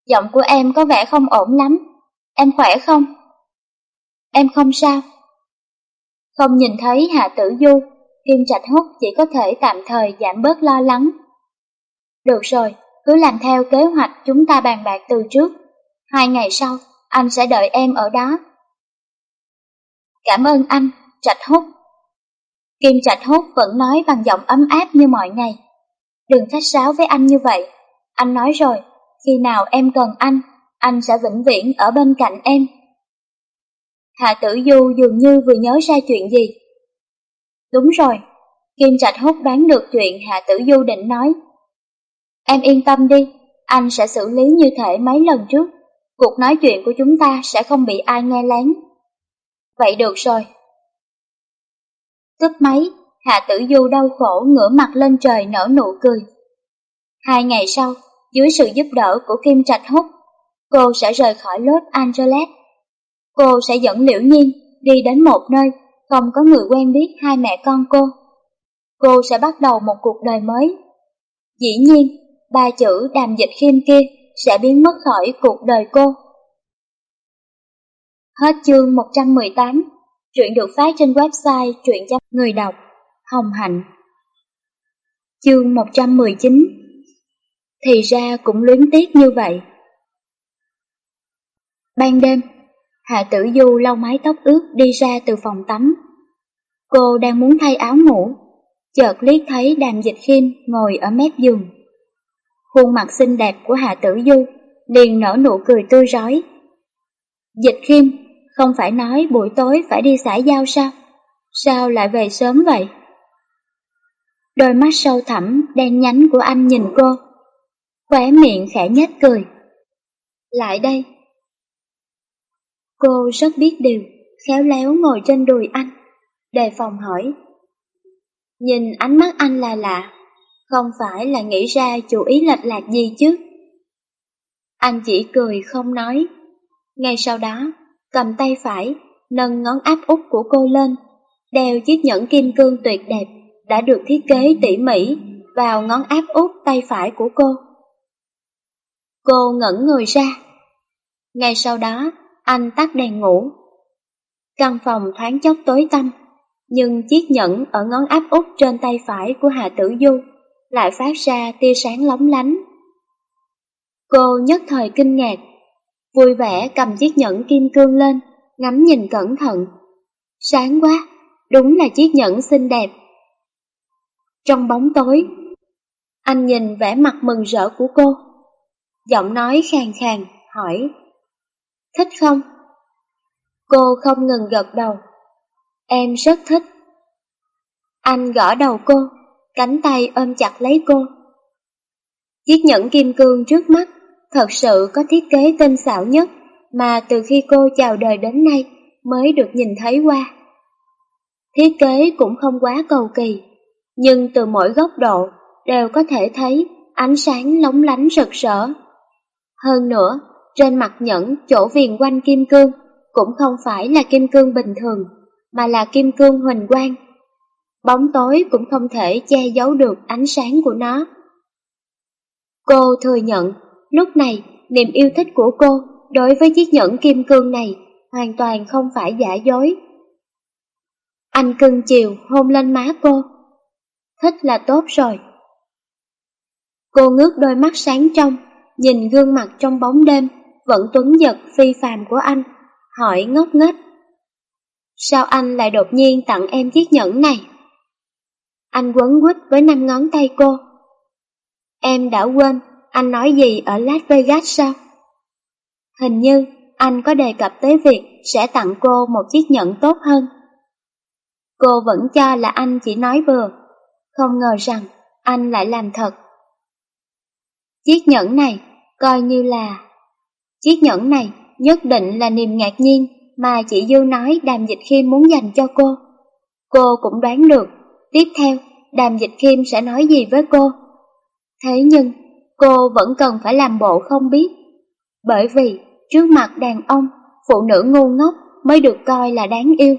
Giọng của em có vẻ không ổn lắm, em khỏe không? Em không sao. Không nhìn thấy Hạ Tử Du, Kim Trạch Hút chỉ có thể tạm thời giảm bớt lo lắng. Được rồi, cứ làm theo kế hoạch chúng ta bàn bạc từ trước. Hai ngày sau, anh sẽ đợi em ở đó. Cảm ơn anh, Trạch Húc. Kim Trạch Húc vẫn nói bằng giọng ấm áp như mọi ngày. Đừng khách sáo với anh như vậy. Anh nói rồi, khi nào em cần anh, anh sẽ vĩnh viễn ở bên cạnh em. Hạ Tử Du dường như vừa nhớ ra chuyện gì. Đúng rồi, Kim Trạch Húc đoán được chuyện Hạ Tử Du định nói. Em yên tâm đi, anh sẽ xử lý như thể mấy lần trước. Cuộc nói chuyện của chúng ta sẽ không bị ai nghe lén. Vậy được rồi, Cướp máy, Hạ Tử Du đau khổ ngửa mặt lên trời nở nụ cười. Hai ngày sau, dưới sự giúp đỡ của Kim Trạch Húc, cô sẽ rời khỏi Los Angeles. Cô sẽ dẫn Liễu Nhiên đi đến một nơi không có người quen biết hai mẹ con cô. Cô sẽ bắt đầu một cuộc đời mới. Dĩ nhiên, ba chữ đàm dịch khiêm kia sẽ biến mất khỏi cuộc đời cô. Hết chương 118 chuyện được phát trên website truyện cho người đọc Hồng Hạnh Chương 119 Thì ra cũng luyến tiếc như vậy Ban đêm, Hạ Tử Du lau mái tóc ướt đi ra từ phòng tắm. Cô đang muốn thay áo ngủ, chợt liếc thấy Đàm Dịch Khiêm ngồi ở mép giường. Khuôn mặt xinh đẹp của Hạ Tử Du liền nở nụ cười tươi rói. Dịch Khiêm, không phải nói buổi tối phải đi xã giao sao? Sao lại về sớm vậy? Đôi mắt sâu thẳm, đen nhánh của anh nhìn cô. Khóe miệng khẽ nhếch cười. Lại đây. Cô rất biết điều, khéo léo ngồi trên đùi anh, đề phòng hỏi. Nhìn ánh mắt anh là lạ, không phải là nghĩ ra chủ ý lệch lạc gì chứ. Anh chỉ cười không nói. Ngay sau đó, cầm tay phải, nâng ngón áp út của cô lên, đeo chiếc nhẫn kim cương tuyệt đẹp đã được thiết kế tỉ mỉ vào ngón áp út tay phải của cô. Cô ngẩn người ra. Ngay sau đó, anh tắt đèn ngủ. Căn phòng thoáng chốc tối tăm, nhưng chiếc nhẫn ở ngón áp út trên tay phải của Hà Tử Du lại phát ra tia sáng lóng lánh. Cô nhất thời kinh ngạc, vui vẻ cầm chiếc nhẫn kim cương lên, ngắm nhìn cẩn thận. Sáng quá, đúng là chiếc nhẫn xinh đẹp. Trong bóng tối, anh nhìn vẻ mặt mừng rỡ của cô. Giọng nói khàn khàn, hỏi, thích không? Cô không ngừng gật đầu. Em rất thích. Anh gõ đầu cô, cánh tay ôm chặt lấy cô. Chiếc nhẫn kim cương trước mắt thật sự có thiết kế tinh xảo nhất mà từ khi cô chào đời đến nay mới được nhìn thấy qua. Thiết kế cũng không quá cầu kỳ, nhưng từ mỗi góc độ đều có thể thấy ánh sáng lóng lánh rực rỡ. Hơn nữa, trên mặt nhẫn chỗ viền quanh kim cương cũng không phải là kim cương bình thường, mà là kim cương huỳnh quang. Bóng tối cũng không thể che giấu được ánh sáng của nó. Cô thừa nhận, lúc này niềm yêu thích của cô đối với chiếc nhẫn kim cương này hoàn toàn không phải giả dối. Anh cưng chiều hôn lên má cô. Thích là tốt rồi. Cô ngước đôi mắt sáng trong, nhìn gương mặt trong bóng đêm, vẫn tuấn giật phi phàm của anh, hỏi ngốc nghếch. Sao anh lại đột nhiên tặng em chiếc nhẫn này? Anh quấn quýt với năm ngón tay cô. Em đã quên, anh nói gì ở Las Vegas sao? Hình như anh có đề cập tới việc sẽ tặng cô một chiếc nhẫn tốt hơn. Cô vẫn cho là anh chỉ nói vừa, không ngờ rằng anh lại làm thật. Chiếc nhẫn này coi như là... Chiếc nhẫn này nhất định là niềm ngạc nhiên mà chị Dư nói Đàm Dịch Khiêm muốn dành cho cô. Cô cũng đoán được, tiếp theo Đàm Dịch Khiêm sẽ nói gì với cô. Thế nhưng, cô vẫn cần phải làm bộ không biết. Bởi vì, trước mặt đàn ông, phụ nữ ngu ngốc mới được coi là đáng yêu.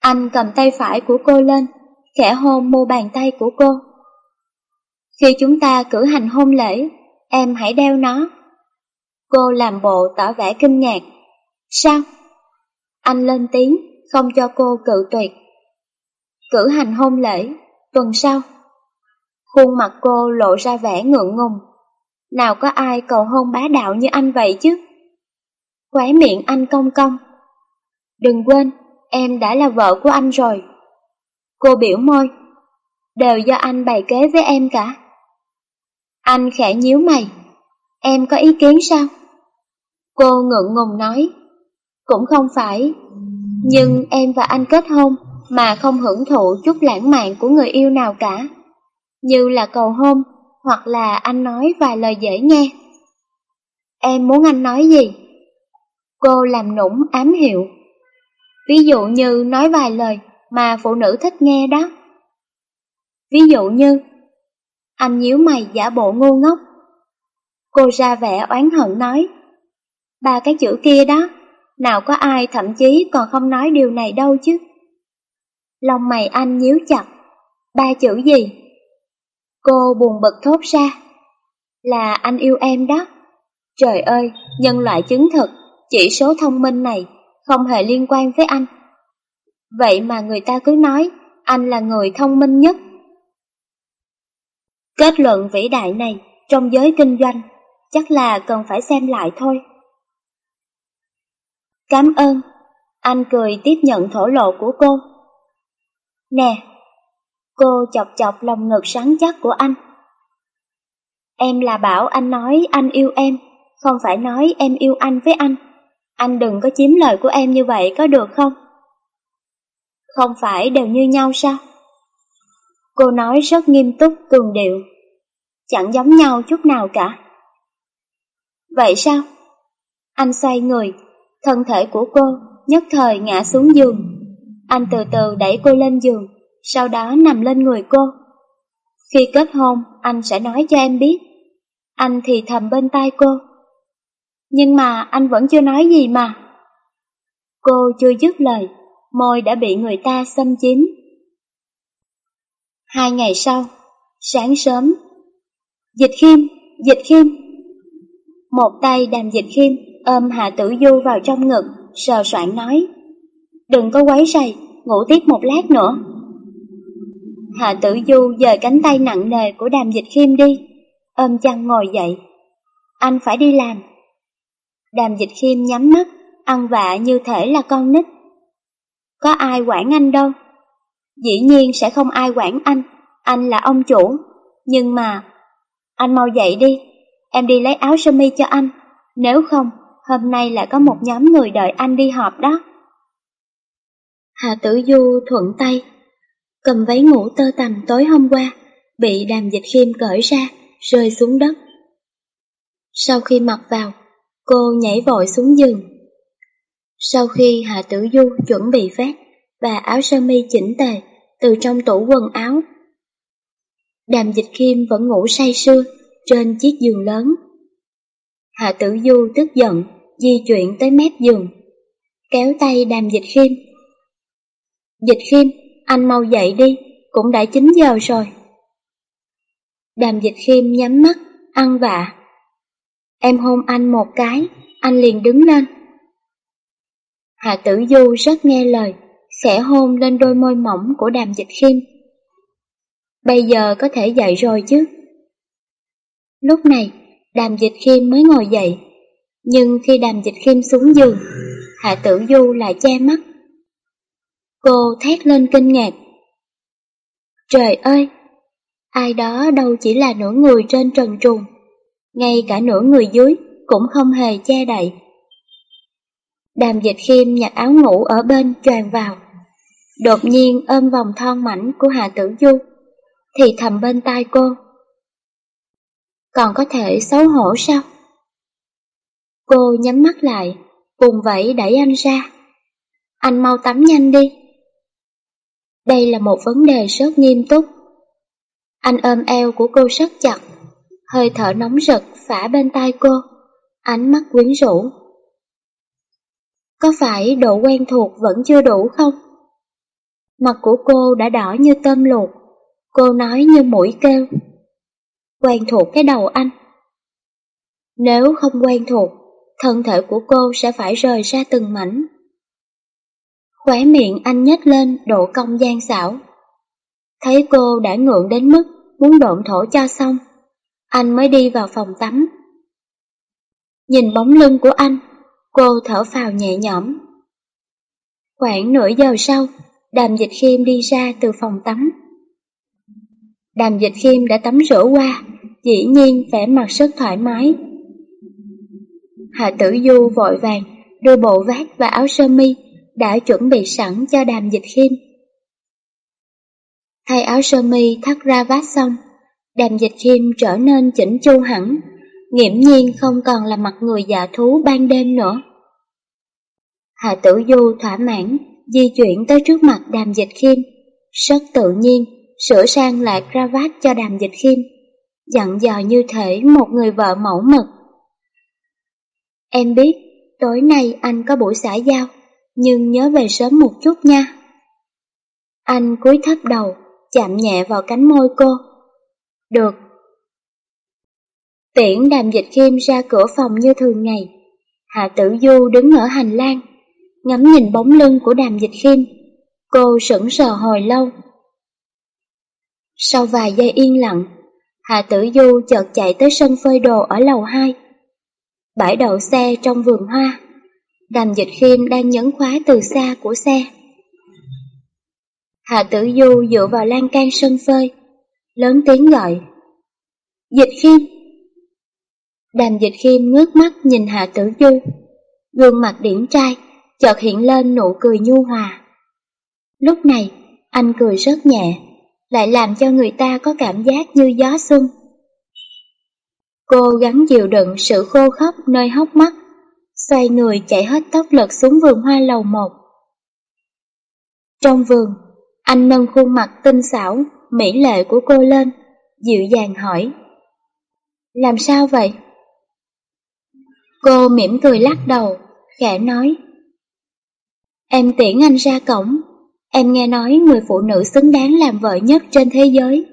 Anh cầm tay phải của cô lên, khẽ hôn mu bàn tay của cô. Khi chúng ta cử hành hôn lễ, em hãy đeo nó. Cô làm bộ tỏ vẻ kinh ngạc. Sao? Anh lên tiếng, không cho cô cự tuyệt. Cử hành hôn lễ, tuần sau. Khuôn mặt cô lộ ra vẻ ngượng ngùng. Nào có ai cầu hôn bá đạo như anh vậy chứ? Khóe miệng anh cong cong. Đừng quên, em đã là vợ của anh rồi. Cô biểu môi. Đều do anh bày kế với em cả. Anh khẽ nhíu mày. Em có ý kiến sao? Cô ngượng ngùng nói. Cũng không phải. Nhưng em và anh kết hôn mà không hưởng thụ chút lãng mạn của người yêu nào cả. Như là cầu hôn, hoặc là anh nói vài lời dễ nghe. Em muốn anh nói gì? Cô làm nũng ám hiệu. Ví dụ như nói vài lời mà phụ nữ thích nghe đó. Ví dụ như, anh nhíu mày giả bộ ngu ngốc. Cô ra vẻ oán hận nói, ba cái chữ kia đó, nào có ai thậm chí còn không nói điều này đâu chứ. Lòng mày anh nhíu chặt, ba chữ gì? Cô buồn bực thốt ra, là anh yêu em đó. Trời ơi, nhân loại chứng thực, chỉ số thông minh này không hề liên quan với anh. Vậy mà người ta cứ nói anh là người thông minh nhất. Kết luận vĩ đại này trong giới kinh doanh chắc là cần phải xem lại thôi. Cảm ơn. Anh cười tiếp nhận thổ lộ của cô. Nè, cô chọc chọc lòng ngực sáng chắc của anh. Em là bảo anh nói anh yêu em, không phải nói em yêu anh với anh. Anh đừng có chiếm lời của em như vậy có được không? Không phải đều như nhau sao? Cô nói rất nghiêm túc, cường điệu. Chẳng giống nhau chút nào cả. Vậy sao? Anh xoay người, thân thể của cô nhất thời ngã xuống giường. Anh từ từ đẩy cô lên giường, sau đó nằm lên người cô. Khi kết hôn, anh sẽ nói cho em biết. Anh thì thầm bên tai cô. Nhưng mà anh vẫn chưa nói gì mà. Cô chưa dứt lời, môi đã bị người ta xâm chiếm. Hai ngày sau, sáng sớm, Dịch khiêm, dịch khiêm. Một tay đàm dịch khiêm ôm Hạ Tử Du vào trong ngực, sờ soạn nói. Đừng có quấy rầy, ngủ tiếp một lát nữa. Hạ Tử Du dời cánh tay nặng nề của đàm dịch khiêm đi, ôm chăn ngồi dậy. Anh phải đi làm. Đàm dịch khiêm nhắm mắt, ăn vạ như thể là con nít. Có ai quản anh đâu. Dĩ nhiên sẽ không ai quản anh, anh là ông chủ. Nhưng mà, anh mau dậy đi, em đi lấy áo sơ mi cho anh. Nếu không, hôm nay lại có một nhóm người đợi anh đi họp đó. Hà Tử Du thuận tay, cầm váy ngủ tơ tằm tối hôm qua, bị đàm dịch khiêm cởi ra, rơi xuống đất. Sau khi mặc vào, cô nhảy vội xuống giường. Sau khi Hạ Tử Du chuẩn bị vét và áo sơ mi chỉnh tề từ trong tủ quần áo, đàm dịch khiêm vẫn ngủ say sưa trên chiếc giường lớn. Hạ Tử Du tức giận, di chuyển tới mép giường, kéo tay đàm dịch khiêm. Dịch khiêm, anh mau dậy đi, cũng đã 9 giờ rồi. Đàm dịch khiêm nhắm mắt, ăn vạ. Em hôn anh một cái, anh liền đứng lên. Hạ tử du rất nghe lời, khẽ hôn lên đôi môi mỏng của đàm dịch khiêm. Bây giờ có thể dậy rồi chứ? Lúc này, đàm dịch khiêm mới ngồi dậy, nhưng khi đàm dịch khiêm xuống giường, hạ tử du lại che mắt. Cô thét lên kinh ngạc. Trời ơi! Ai đó đâu chỉ là nửa người trên trần trùng ngay cả nửa người dưới cũng không hề che đậy. Đàm dịch khiêm nhặt áo ngủ ở bên choàng vào, đột nhiên ôm vòng thon mảnh của hà Tử Du, thì thầm bên tai cô. Còn có thể xấu hổ sao? Cô nhắm mắt lại, cùng vậy đẩy anh ra. Anh mau tắm nhanh đi. Đây là một vấn đề rất nghiêm túc. Anh ôm eo của cô rất chặt, hơi thở nóng rực phả bên tai cô, ánh mắt quyến rũ. Có phải độ quen thuộc vẫn chưa đủ không? Mặt của cô đã đỏ như tôm luộc, cô nói như mũi kêu. Quen thuộc cái đầu anh. Nếu không quen thuộc, thân thể của cô sẽ phải rời ra từng mảnh. Khóe miệng anh nhếch lên độ cong gian xảo. Thấy cô đã ngượng đến mức muốn độn thổ cho xong, anh mới đi vào phòng tắm. Nhìn bóng lưng của anh, cô thở phào nhẹ nhõm. Khoảng nửa giờ sau, đàm dịch khiêm đi ra từ phòng tắm. Đàm dịch khiêm đã tắm rửa qua, dĩ nhiên vẻ mặt rất thoải mái. Hạ tử du vội vàng đưa bộ vác và áo sơ mi đã chuẩn bị sẵn cho đàm dịch khiêm. Thay áo sơ mi thắt ra vát xong, đàm dịch khiêm trở nên chỉnh chu hẳn, nghiễm nhiên không còn là mặt người dạ thú ban đêm nữa. Hạ tử du thỏa mãn, di chuyển tới trước mặt đàm dịch khiêm, rất tự nhiên, sửa sang lại cravat cho đàm dịch khiêm, dặn dò như thể một người vợ mẫu mực. Em biết, tối nay anh có buổi xã giao, nhưng nhớ về sớm một chút nha. Anh cúi thấp đầu, chạm nhẹ vào cánh môi cô. Được. Tiễn đàm dịch khiêm ra cửa phòng như thường ngày. Hạ tử du đứng ở hành lang, ngắm nhìn bóng lưng của đàm dịch khiêm. Cô sững sờ hồi lâu. Sau vài giây yên lặng, Hạ tử du chợt chạy tới sân phơi đồ ở lầu 2. Bãi đậu xe trong vườn hoa. Đàm dịch khiêm đang nhấn khóa từ xa của xe. Hạ tử du dựa vào lan can sân phơi, lớn tiếng gọi. Dịch khiêm! Đàm dịch khiêm ngước mắt nhìn Hạ tử du, gương mặt điển trai, chợt hiện lên nụ cười nhu hòa. Lúc này, anh cười rất nhẹ, lại làm cho người ta có cảm giác như gió xuân. Cô gắng chịu đựng sự khô khốc nơi hốc mắt, xoay người chạy hết tốc lực xuống vườn hoa lầu một. Trong vườn, anh nâng khuôn mặt tinh xảo, mỹ lệ của cô lên, dịu dàng hỏi. Làm sao vậy? Cô mỉm cười lắc đầu, khẽ nói. Em tiễn anh ra cổng, em nghe nói người phụ nữ xứng đáng làm vợ nhất trên thế giới,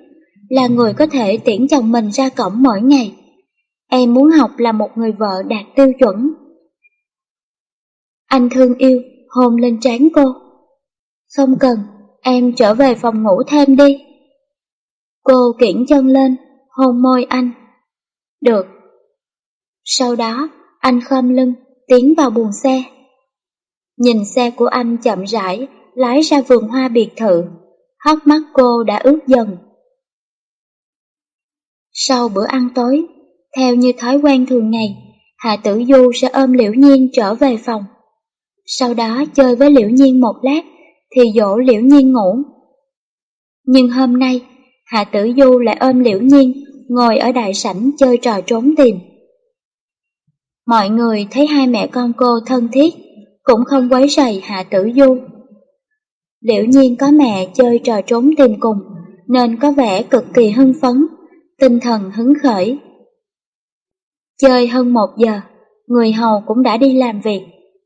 là người có thể tiễn chồng mình ra cổng mỗi ngày. Em muốn học là một người vợ đạt tiêu chuẩn. Anh thương yêu, hôn lên trán cô. Không cần, em trở về phòng ngủ thêm đi. Cô kiển chân lên, hôn môi anh. Được. Sau đó, anh khom lưng, tiến vào buồng xe. Nhìn xe của anh chậm rãi, lái ra vườn hoa biệt thự. Hóc mắt cô đã ướt dần. Sau bữa ăn tối, theo như thói quen thường ngày, Hạ Tử Du sẽ ôm Liễu Nhiên trở về phòng. Sau đó chơi với Liễu Nhiên một lát, thì dỗ Liễu Nhiên ngủ. Nhưng hôm nay, Hạ Tử Du lại ôm Liễu Nhiên, ngồi ở đại sảnh chơi trò trốn tìm. Mọi người thấy hai mẹ con cô thân thiết, cũng không quấy rầy Hạ Tử Du. Liễu Nhiên có mẹ chơi trò trốn tìm cùng, nên có vẻ cực kỳ hưng phấn, tinh thần hứng khởi. Chơi hơn một giờ, người hầu cũng đã đi làm việc,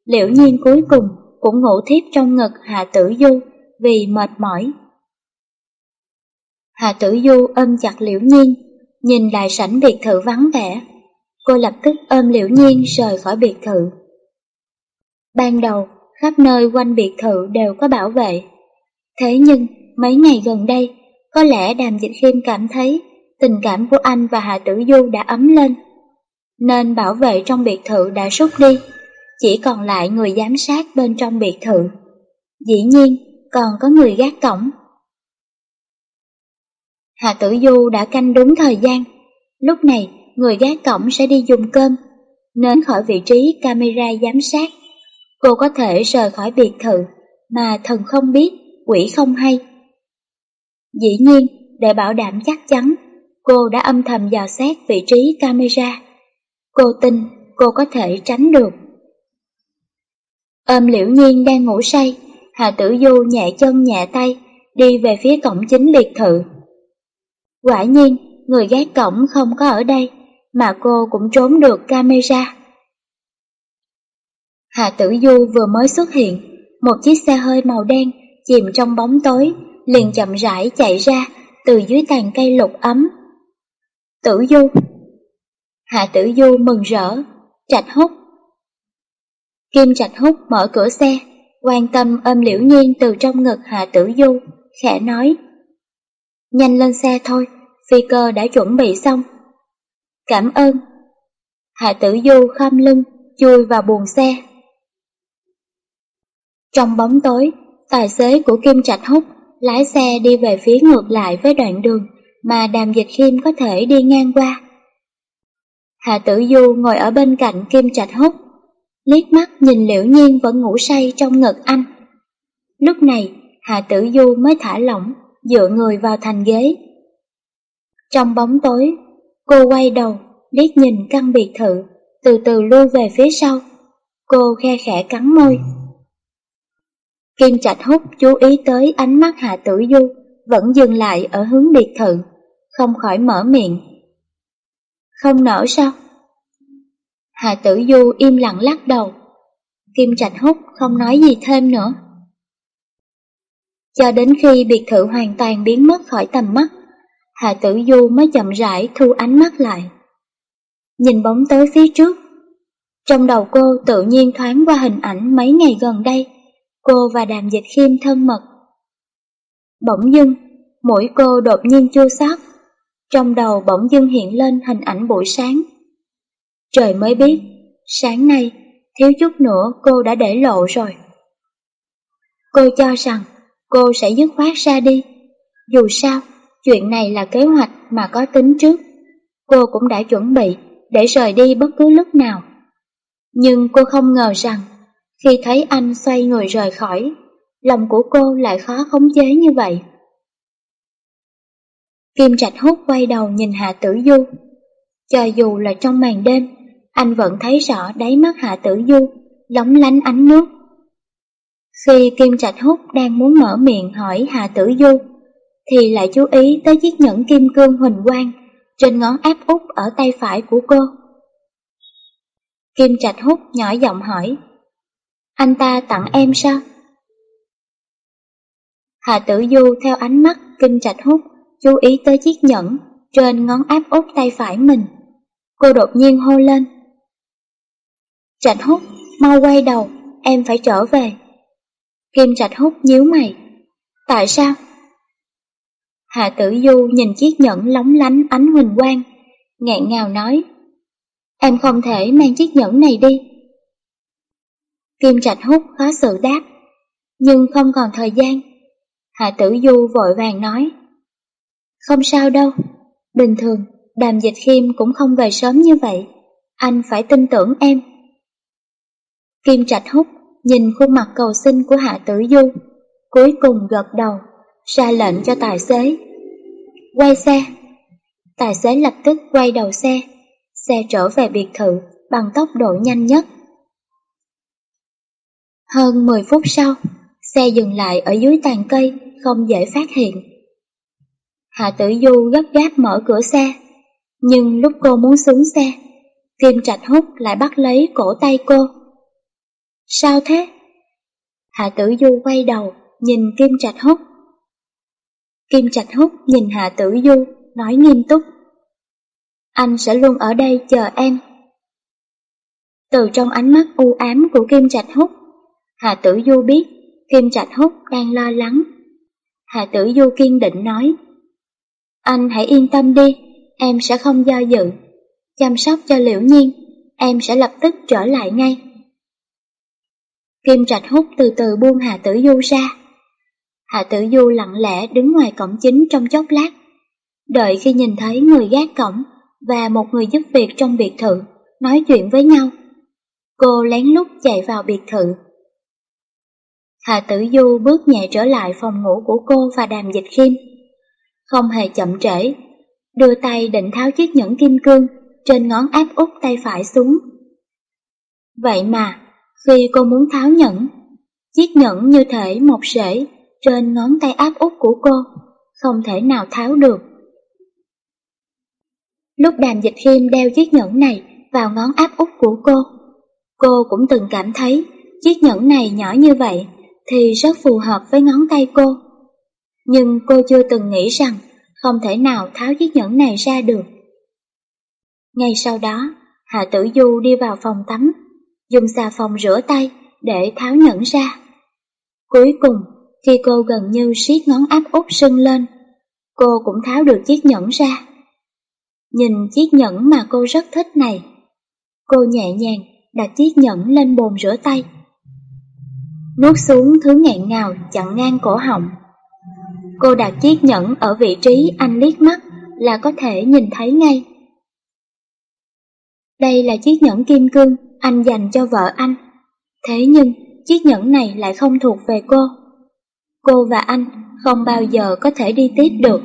liễu nhiên cuối cùng cũng ngủ thiếp trong ngực Hạ Tử Du vì mệt mỏi. Hạ Tử Du ôm chặt liễu nhiên, nhìn lại sảnh biệt thự vắng vẻ. Cô lập tức ôm liễu nhiên rời khỏi biệt thự. Ban đầu, khắp nơi quanh biệt thự đều có bảo vệ. Thế nhưng, mấy ngày gần đây, có lẽ Đàm Dịch Khiêm cảm thấy tình cảm của anh và Hạ Tử Du đã ấm lên nên bảo vệ trong biệt thự đã rút đi, chỉ còn lại người giám sát bên trong biệt thự. Dĩ nhiên, còn có người gác cổng. Hạ Tử Du đã canh đúng thời gian, lúc này người gác cổng sẽ đi dùng cơm, nên khỏi vị trí camera giám sát. Cô có thể rời khỏi biệt thự mà thần không biết, quỷ không hay. Dĩ nhiên, để bảo đảm chắc chắn, cô đã âm thầm dò xét vị trí camera. Cô tin cô có thể tránh được. Ôm liễu nhiên đang ngủ say, Hà Tử Du nhẹ chân nhẹ tay, đi về phía cổng chính biệt thự. Quả nhiên, người gác cổng không có ở đây, mà cô cũng trốn được camera. Hà Tử Du vừa mới xuất hiện, một chiếc xe hơi màu đen chìm trong bóng tối, liền chậm rãi chạy ra từ dưới tàn cây lục ấm. Tử Du Hạ Tử Du mừng rỡ, Trạch Húc. Kim Trạch Húc mở cửa xe, quan tâm ôm Liễu Nhiên từ trong ngực Hạ Tử Du, khẽ nói. Nhanh lên xe thôi, phi cơ đã chuẩn bị xong. Cảm ơn. Hạ Tử Du khom lưng, chui vào buồng xe. Trong bóng tối, tài xế của Kim Trạch Húc lái xe đi về phía ngược lại với đoạn đường mà Đàm Dịch Khiêm có thể đi ngang qua. Hạ Tử Du ngồi ở bên cạnh Kim Trạch Húc, liếc mắt nhìn Liễu Nhiên vẫn ngủ say trong ngực anh. Lúc này, Hạ Tử Du mới thả lỏng, dựa người vào thành ghế. Trong bóng tối, cô quay đầu, liếc nhìn căn biệt thự, từ từ lui về phía sau. Cô khe khẽ cắn môi. Kim Trạch Húc chú ý tới ánh mắt Hạ Tử Du vẫn dừng lại ở hướng biệt thự, không khỏi mở miệng. Không nở sao? Hà Tử Du im lặng lắc đầu. Kim Trạch Húc không nói gì thêm nữa. Cho đến khi biệt thự hoàn toàn biến mất khỏi tầm mắt, Hà Tử Du mới chậm rãi thu ánh mắt lại. Nhìn bóng tới phía trước, trong đầu cô tự nhiên thoáng qua hình ảnh mấy ngày gần đây, cô và Đàm Dịch Khiêm thân mật. Bỗng dưng, mũi cô đột nhiên chua xót, trong đầu bỗng dưng hiện lên hình ảnh buổi sáng. Trời mới biết, sáng nay thiếu chút nữa cô đã để lộ rồi. Cô cho rằng cô sẽ dứt khoát ra đi. Dù sao, chuyện này là kế hoạch mà có tính trước. Cô cũng đã chuẩn bị để rời đi bất cứ lúc nào. Nhưng cô không ngờ rằng, khi thấy anh xoay người rời khỏi, lòng của cô lại khó khống chế như vậy. Kim Trạch Hút quay đầu nhìn Hạ Tử Du. Cho dù là trong màn đêm, anh vẫn thấy rõ đáy mắt Hạ Tử Du, lóng lánh ánh nước. Khi Kim Trạch Hút đang muốn mở miệng hỏi Hạ Tử Du, thì lại chú ý tới chiếc nhẫn kim cương huỳnh quang trên ngón áp út ở tay phải của cô. Kim Trạch Hút nhỏ giọng hỏi, anh ta tặng em sao? Hạ Tử Du theo ánh mắt Kim Trạch Hút chú ý tới chiếc nhẫn trên ngón áp út tay phải mình. Cô đột nhiên hô lên. Trạch Hút, mau quay đầu, em phải trở về. Kim Trạch Hút nhíu mày. Tại sao? Hạ Tử Du nhìn chiếc nhẫn lóng lánh ánh huỳnh quang, ngẹn ngào nói. Em không thể mang chiếc nhẫn này đi. Kim Trạch Hút khó xử đáp, nhưng không còn thời gian. Hạ Tử Du vội vàng nói. Không sao đâu, bình thường đàm dịch khiêm cũng không về sớm như vậy, anh phải tin tưởng em. Kim Trạch húc nhìn khuôn mặt cầu xin của Hạ Tử Du, cuối cùng gật đầu, ra lệnh cho tài xế. Quay xe. Tài xế lập tức quay đầu xe, xe trở về biệt thự bằng tốc độ nhanh nhất. Hơn 10 phút sau, xe dừng lại ở dưới tàn cây, không dễ phát hiện. Hạ Tử Du gấp gáp mở cửa xe, nhưng lúc cô muốn xuống xe, Kim Trạch Hút lại bắt lấy cổ tay cô. Sao thế? Hạ Tử Du quay đầu, nhìn Kim Trạch húc. Kim Trạch húc nhìn Hạ Tử Du, nói nghiêm túc. Anh sẽ luôn ở đây chờ em. Từ trong ánh mắt u ám của Kim Trạch húc, Hạ Tử Du biết Kim Trạch húc đang lo lắng. Hạ Tử Du kiên định nói, Anh hãy yên tâm đi, em sẽ không do dự. Chăm sóc cho Liễu Nhiên, em sẽ lập tức trở lại ngay. Kim Trạch Hút từ từ buông Hạ Tử Du ra. Hạ Tử Du lặng lẽ đứng ngoài cổng chính trong chốc lát. Đợi khi nhìn thấy người gác cổng và một người giúp việc trong biệt thự nói chuyện với nhau. Cô lén lút chạy vào biệt thự. Hạ Tử Du bước nhẹ trở lại phòng ngủ của cô và đàm dịch khiêm. Không hề chậm trễ, đưa tay định tháo chiếc nhẫn kim cương trên ngón áp út tay phải xuống. Vậy mà, khi cô muốn tháo nhẫn, chiếc nhẫn như thể một rễ trên ngón tay áp út của cô, không thể nào tháo được. Lúc đàm dịch khiêm đeo chiếc nhẫn này vào ngón áp út của cô, cô cũng từng cảm thấy chiếc nhẫn này nhỏ như vậy thì rất phù hợp với ngón tay cô. Nhưng cô chưa từng nghĩ rằng không thể nào tháo chiếc nhẫn này ra được. Ngay sau đó, Hạ Tử Du đi vào phòng tắm, dùng xà phòng rửa tay để tháo nhẫn ra. Cuối cùng, khi cô gần như siết ngón áp út sưng lên, cô cũng tháo được chiếc nhẫn ra. Nhìn chiếc nhẫn mà cô rất thích này, cô nhẹ nhàng đặt chiếc nhẫn lên bồn rửa tay. Nuốt xuống thứ nghẹn ngào chặn ngang cổ họng. Cô đặt chiếc nhẫn ở vị trí anh liếc mắt là có thể nhìn thấy ngay. Đây là chiếc nhẫn kim cương anh dành cho vợ anh. Thế nhưng, chiếc nhẫn này lại không thuộc về cô. Cô và anh không bao giờ có thể đi tiếp được.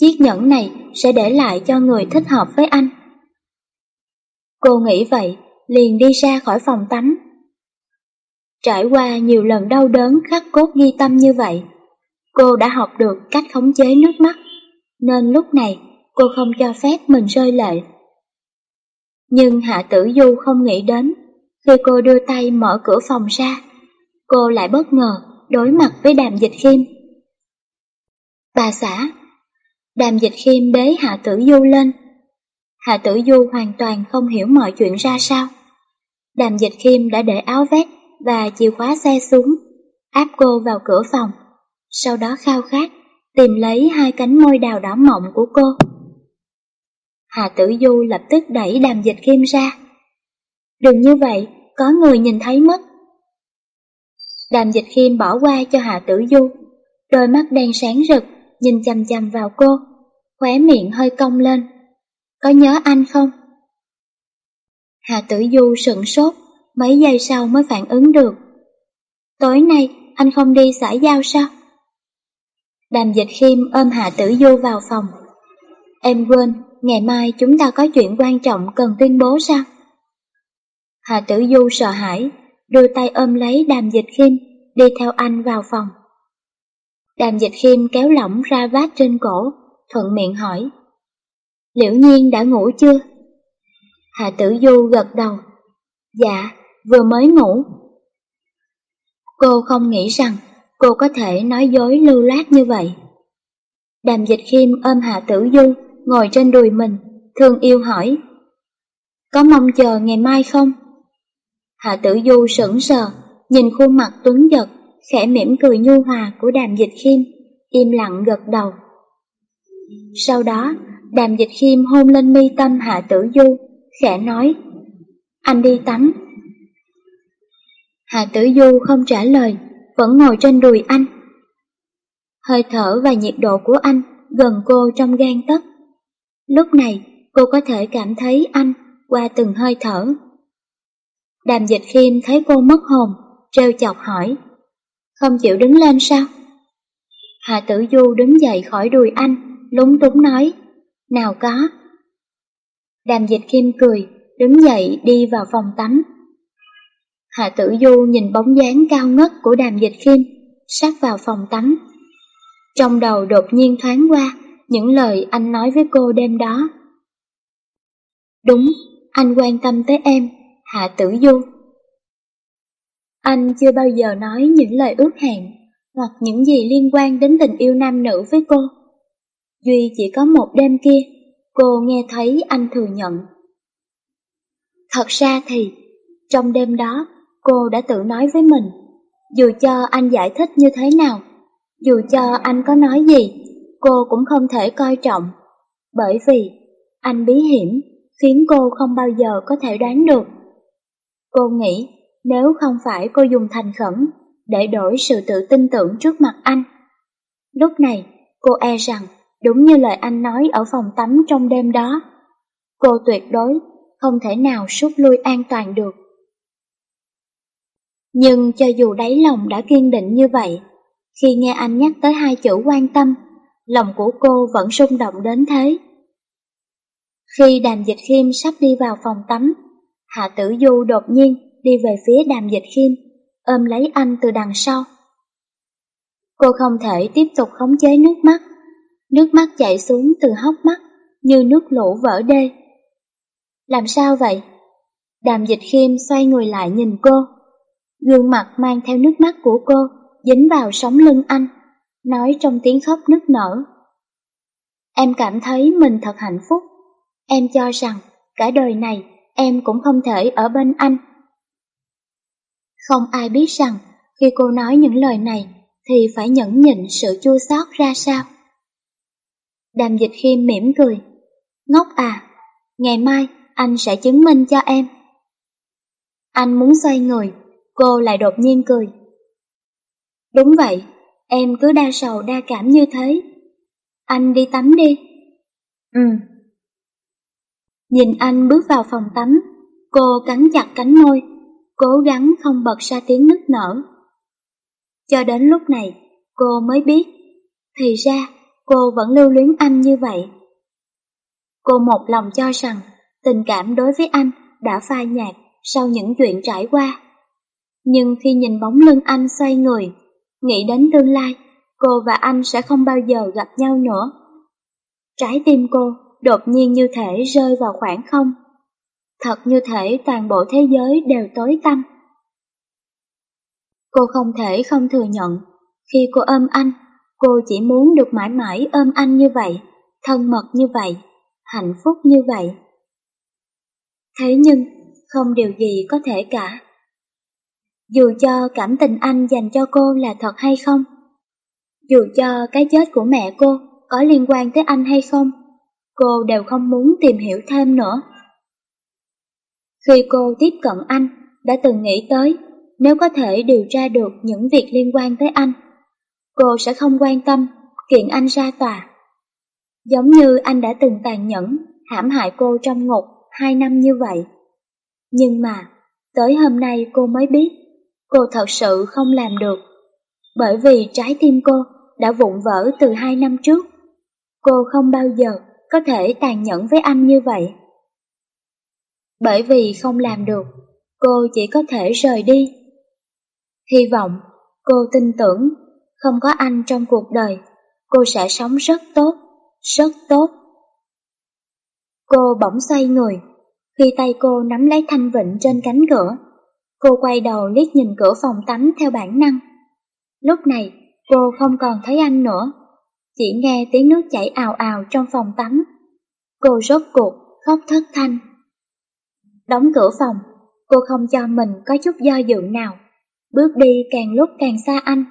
Chiếc nhẫn này sẽ để lại cho người thích hợp với anh. Cô nghĩ vậy, liền đi ra khỏi phòng tắm. Trải qua nhiều lần đau đớn khắc cốt ghi tâm như vậy, cô đã học được cách khống chế nước mắt, nên lúc này cô không cho phép mình rơi lệ. Nhưng Hạ Tử Du không nghĩ đến, khi cô đưa tay mở cửa phòng ra, cô lại bất ngờ đối mặt với đàm dịch khiêm. Bà xã, đàm dịch khiêm bế Hạ Tử Du lên. Hạ Tử Du hoàn toàn không hiểu mọi chuyện ra sao. Đàm dịch khiêm đã để áo vest và chìa khóa xe xuống, áp cô vào cửa phòng, sau đó khao khát tìm lấy hai cánh môi đào đỏ mọng của cô. Hà Tử Du lập tức đẩy đàm dịch khiêm ra. Đừng như vậy, có người nhìn thấy mất. Đàm dịch khiêm bỏ qua cho Hà Tử Du, đôi mắt đen sáng rực, nhìn chằm chằm vào cô, khóe miệng hơi cong lên. Có nhớ anh không? Hà Tử Du sững sốt, mấy giây sau mới phản ứng được. Tối nay anh không đi xã giao sao? Đàm dịch khiêm ôm Hạ Tử Du vào phòng. Em quên, ngày mai chúng ta có chuyện quan trọng cần tuyên bố sao? Hà Tử Du sợ hãi, đưa tay ôm lấy đàm dịch khiêm, đi theo anh vào phòng. Đàm dịch khiêm kéo lỏng ra vát trên cổ, thuận miệng hỏi. Liễu nhiên đã ngủ chưa? Hà Tử Du gật đầu. Dạ, vừa mới ngủ. Cô không nghĩ rằng cô có thể nói dối lưu loát như vậy. Đàm dịch khiêm ôm Hà Tử Du, ngồi trên đùi mình, thương yêu hỏi. Có mong chờ ngày mai không? Hạ Tử Du sững sờ, nhìn khuôn mặt tuấn giật, khẽ mỉm cười nhu hòa của đàm dịch khiêm, im lặng gật đầu. Sau đó, đàm dịch khiêm hôn lên mi tâm Hạ Tử Du, khẽ nói, anh đi tắm. Hạ Tử Du không trả lời, vẫn ngồi trên đùi anh. Hơi thở và nhiệt độ của anh gần cô trong gan tấc. Lúc này, cô có thể cảm thấy anh qua từng hơi thở. Đàm dịch khiêm thấy cô mất hồn, treo chọc hỏi. Không chịu đứng lên sao? Hạ tử du đứng dậy khỏi đùi anh, lúng túng nói. Nào có. Đàm dịch khiêm cười, đứng dậy đi vào phòng tắm. Hạ tử du nhìn bóng dáng cao ngất của đàm dịch khiêm, sát vào phòng tắm. Trong đầu đột nhiên thoáng qua những lời anh nói với cô đêm đó. Đúng, anh quan tâm tới em, Hạ Tử Du. Anh chưa bao giờ nói những lời ước hẹn hoặc những gì liên quan đến tình yêu nam nữ với cô. Duy chỉ có một đêm kia, cô nghe thấy anh thừa nhận. Thật ra thì, trong đêm đó, cô đã tự nói với mình, dù cho anh giải thích như thế nào, dù cho anh có nói gì, cô cũng không thể coi trọng, bởi vì anh bí hiểm khiến cô không bao giờ có thể đoán được. Cô nghĩ nếu không phải cô dùng thành khẩn để đổi sự tự tin tưởng trước mặt anh. Lúc này, cô e rằng đúng như lời anh nói ở phòng tắm trong đêm đó, cô tuyệt đối không thể nào rút lui an toàn được. Nhưng cho dù đáy lòng đã kiên định như vậy, khi nghe anh nhắc tới hai chữ quan tâm, lòng của cô vẫn rung động đến thế. Khi đàm dịch khiêm sắp đi vào phòng tắm, Hạ Tử Du đột nhiên đi về phía đàm dịch khiêm, ôm lấy anh từ đằng sau. Cô không thể tiếp tục khống chế nước mắt, nước mắt chảy xuống từ hốc mắt như nước lũ vỡ đê. Làm sao vậy? Đàm dịch khiêm xoay người lại nhìn cô, gương mặt mang theo nước mắt của cô dính vào sống lưng anh, nói trong tiếng khóc nức nở. Em cảm thấy mình thật hạnh phúc, em cho rằng cả đời này em cũng không thể ở bên anh. Không ai biết rằng khi cô nói những lời này thì phải nhẫn nhịn sự chua xót ra sao. Đàm dịch khiêm mỉm cười. Ngốc à, ngày mai anh sẽ chứng minh cho em. Anh muốn xoay người, cô lại đột nhiên cười. Đúng vậy, em cứ đa sầu đa cảm như thế. Anh đi tắm đi. Ừ. Nhìn anh bước vào phòng tắm, cô cắn chặt cánh môi, cố gắng không bật ra tiếng nức nở. Cho đến lúc này, cô mới biết, thì ra cô vẫn lưu luyến anh như vậy. Cô một lòng cho rằng tình cảm đối với anh đã phai nhạt sau những chuyện trải qua. Nhưng khi nhìn bóng lưng anh xoay người, nghĩ đến tương lai, cô và anh sẽ không bao giờ gặp nhau nữa. Trái tim cô đột nhiên như thể rơi vào khoảng không. Thật như thể toàn bộ thế giới đều tối tăm. Cô không thể không thừa nhận, khi cô ôm anh, cô chỉ muốn được mãi mãi ôm anh như vậy, thân mật như vậy, hạnh phúc như vậy. Thế nhưng, không điều gì có thể cả. Dù cho cảm tình anh dành cho cô là thật hay không, dù cho cái chết của mẹ cô có liên quan tới anh hay không, cô đều không muốn tìm hiểu thêm nữa. Khi cô tiếp cận anh, đã từng nghĩ tới nếu có thể điều tra được những việc liên quan tới anh, cô sẽ không quan tâm kiện anh ra tòa. Giống như anh đã từng tàn nhẫn, hãm hại cô trong ngục hai năm như vậy. Nhưng mà, tới hôm nay cô mới biết, cô thật sự không làm được. Bởi vì trái tim cô đã vụn vỡ từ hai năm trước. Cô không bao giờ có thể tàn nhẫn với anh như vậy. Bởi vì không làm được, cô chỉ có thể rời đi. Hy vọng, cô tin tưởng, không có anh trong cuộc đời, cô sẽ sống rất tốt, rất tốt. Cô bỗng xoay người, khi tay cô nắm lấy thanh vịnh trên cánh cửa, cô quay đầu liếc nhìn cửa phòng tắm theo bản năng. Lúc này, cô không còn thấy anh nữa, chỉ nghe tiếng nước chảy ào ào trong phòng tắm. Cô rốt cuộc khóc thất thanh. Đóng cửa phòng, cô không cho mình có chút do dự nào. Bước đi càng lúc càng xa anh,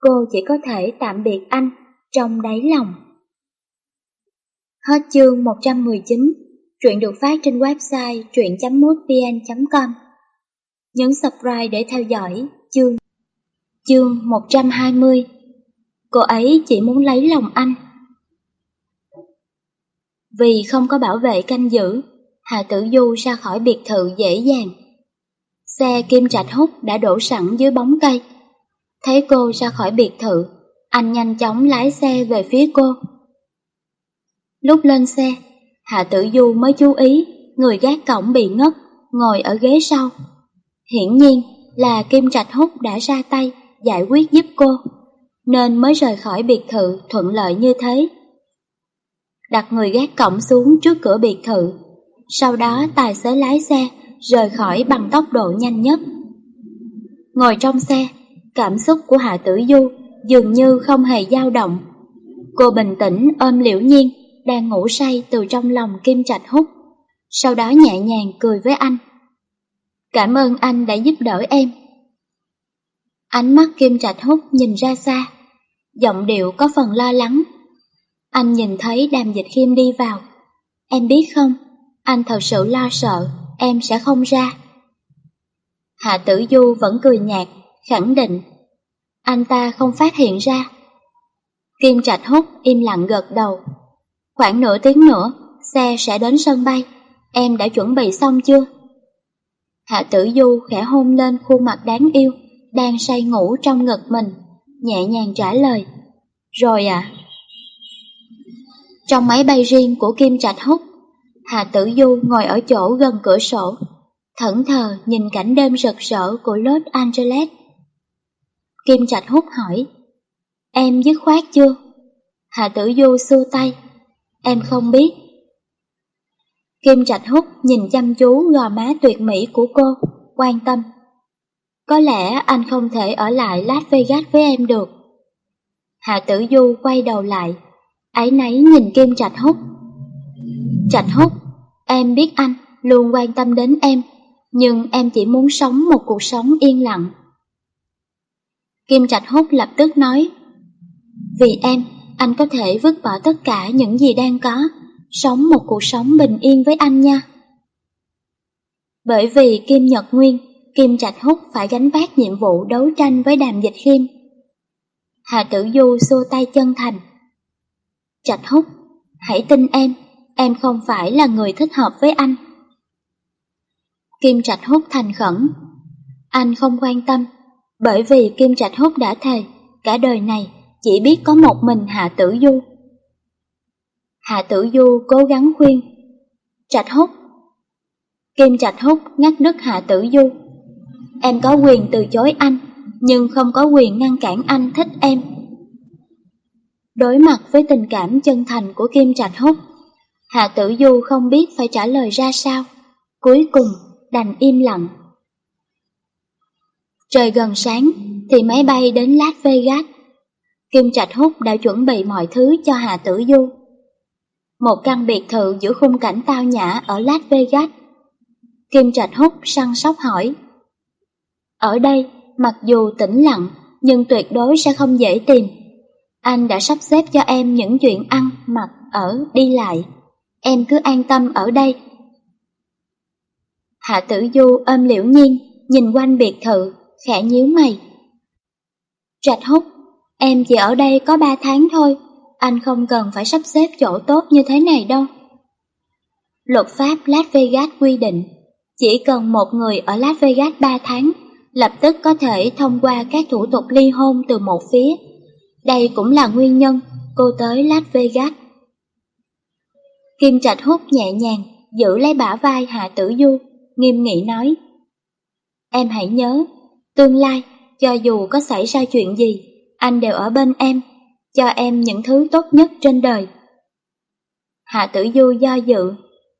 cô chỉ có thể tạm biệt anh trong đáy lòng. Hết chương 119, truyện được phát trên website truyện.mútvn.com. Nhấn subscribe để theo dõi chương. Chương 120 Cô ấy chỉ muốn lấy lòng anh. Vì không có bảo vệ canh giữ, Hà Tử Du ra khỏi biệt thự dễ dàng. Xe kim trạch hút đã đổ sẵn dưới bóng cây. Thấy cô ra khỏi biệt thự, anh nhanh chóng lái xe về phía cô. Lúc lên xe, Hạ Tử Du mới chú ý người gác cổng bị ngất, ngồi ở ghế sau. Hiển nhiên là Kim Trạch Hút đã ra tay giải quyết giúp cô, nên mới rời khỏi biệt thự thuận lợi như thế. Đặt người gác cổng xuống trước cửa biệt thự, sau đó tài xế lái xe rời khỏi bằng tốc độ nhanh nhất. Ngồi trong xe, cảm xúc của Hạ Tử Du dường như không hề dao động. Cô bình tĩnh ôm liễu nhiên, đang ngủ say từ trong lòng Kim Trạch Hút, sau đó nhẹ nhàng cười với anh. Cảm ơn anh đã giúp đỡ em. Ánh mắt Kim Trạch Hút nhìn ra xa, giọng điệu có phần lo lắng. Anh nhìn thấy Đàm Dịch Khiêm đi vào. Em biết không, anh thật sự lo sợ em sẽ không ra. Hạ Tử Du vẫn cười nhạt, khẳng định. Anh ta không phát hiện ra. Kim Trạch Hút im lặng gật đầu. Khoảng nửa tiếng nữa, xe sẽ đến sân bay. Em đã chuẩn bị xong chưa? Hạ Tử Du khẽ hôn lên khuôn mặt đáng yêu, đang say ngủ trong ngực mình, nhẹ nhàng trả lời. Rồi ạ. Trong máy bay riêng của Kim Trạch Húc, Hạ Tử Du ngồi ở chỗ gần cửa sổ, thẫn thờ nhìn cảnh đêm rực rỡ của Los Angeles. Kim Trạch Húc hỏi, em dứt khoát chưa? Hạ Tử Du xua tay, em không biết. Kim Trạch Hút nhìn chăm chú gò má tuyệt mỹ của cô, quan tâm. Có lẽ anh không thể ở lại Las Vegas với em được. Hạ Tử Du quay đầu lại, ấy nấy nhìn Kim Trạch Hút. Trạch Hút, em biết anh luôn quan tâm đến em, nhưng em chỉ muốn sống một cuộc sống yên lặng. Kim Trạch Hút lập tức nói, vì em, anh có thể vứt bỏ tất cả những gì đang có, sống một cuộc sống bình yên với anh nha. Bởi vì Kim Nhật Nguyên, Kim Trạch Húc phải gánh vác nhiệm vụ đấu tranh với đàm dịch khiêm. Hà Tử Du xua tay chân thành. Trạch Húc, hãy tin em, em không phải là người thích hợp với anh. Kim Trạch Húc thành khẩn. Anh không quan tâm, bởi vì Kim Trạch Húc đã thề, cả đời này chỉ biết có một mình Hạ Tử Du. Hạ Tử Du cố gắng khuyên. Trạch Hút. Kim Trạch Hút ngắt đứt Hạ Tử Du. Em có quyền từ chối anh, nhưng không có quyền ngăn cản anh thích em. Đối mặt với tình cảm chân thành của Kim Trạch Hút, Hạ Tử Du không biết phải trả lời ra sao. Cuối cùng, đành im lặng. Trời gần sáng, thì máy bay đến Las Vegas. Kim Trạch Húc đã chuẩn bị mọi thứ cho Hà Tử Du. Một căn biệt thự giữa khung cảnh tao nhã ở Las Vegas. Kim Trạch Hút săn sóc hỏi. Ở đây, mặc dù tĩnh lặng, nhưng tuyệt đối sẽ không dễ tìm. Anh đã sắp xếp cho em những chuyện ăn, mặc, ở, đi lại. Em cứ an tâm ở đây. Hạ Tử Du ôm liễu nhiên, nhìn quanh biệt thự, khẽ nhíu mày. Trạch hút, em chỉ ở đây có ba tháng thôi, anh không cần phải sắp xếp chỗ tốt như thế này đâu. Luật pháp Las Vegas quy định, chỉ cần một người ở Las Vegas 3 tháng, lập tức có thể thông qua các thủ tục ly hôn từ một phía. Đây cũng là nguyên nhân cô tới Las Vegas. Kim Trạch hút nhẹ nhàng, giữ lấy bả vai Hạ Tử Du, nghiêm nghị nói. Em hãy nhớ, tương lai, cho dù có xảy ra chuyện gì, anh đều ở bên em, cho em những thứ tốt nhất trên đời. Hạ Tử Du do dự,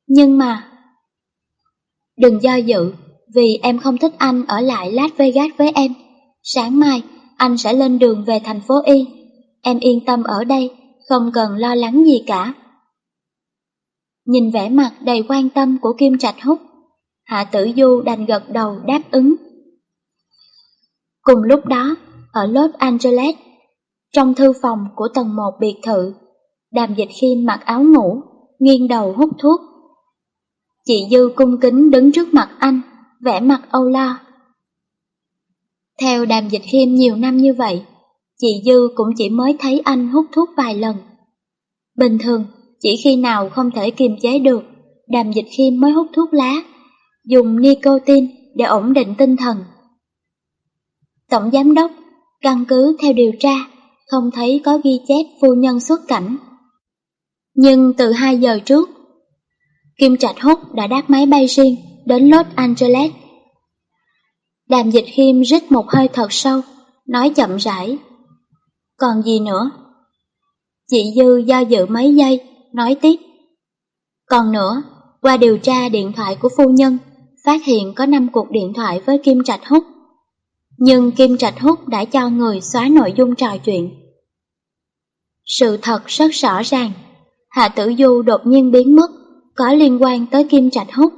nhưng mà... Đừng do dự, vì em không thích anh ở lại Las Vegas với em. Sáng mai, anh sẽ lên đường về thành phố Y. Em yên tâm ở đây, không cần lo lắng gì cả. Nhìn vẻ mặt đầy quan tâm của Kim Trạch Húc, Hạ Tử Du đành gật đầu đáp ứng. Cùng lúc đó, ở Los Angeles, trong thư phòng của tầng một biệt thự, Đàm Dịch Khiêm mặc áo ngủ, nghiêng đầu hút thuốc. Chị Dư cung kính đứng trước mặt anh, vẻ mặt âu lo. Theo Đàm Dịch Khiêm nhiều năm như vậy, chị Dư cũng chỉ mới thấy anh hút thuốc vài lần. Bình thường, chỉ khi nào không thể kiềm chế được, Đàm Dịch Khiêm mới hút thuốc lá, dùng nicotine để ổn định tinh thần. Tổng Giám Đốc, căn cứ theo điều tra, không thấy có ghi chép phu nhân xuất cảnh. Nhưng từ 2 giờ trước, Kim Trạch Hút đã đáp máy bay riêng đến Los Angeles. Đàm Dịch Khiêm rít một hơi thật sâu, nói chậm rãi. Còn gì nữa? Chị Dư do dự mấy giây, nói tiếp. Còn nữa, qua điều tra điện thoại của phu nhân, phát hiện có 5 cuộc điện thoại với Kim Trạch Hút. Nhưng Kim Trạch Hút đã cho người xóa nội dung trò chuyện. Sự thật rất rõ ràng, Hạ Tử Du đột nhiên biến mất, có liên quan tới Kim Trạch Hút.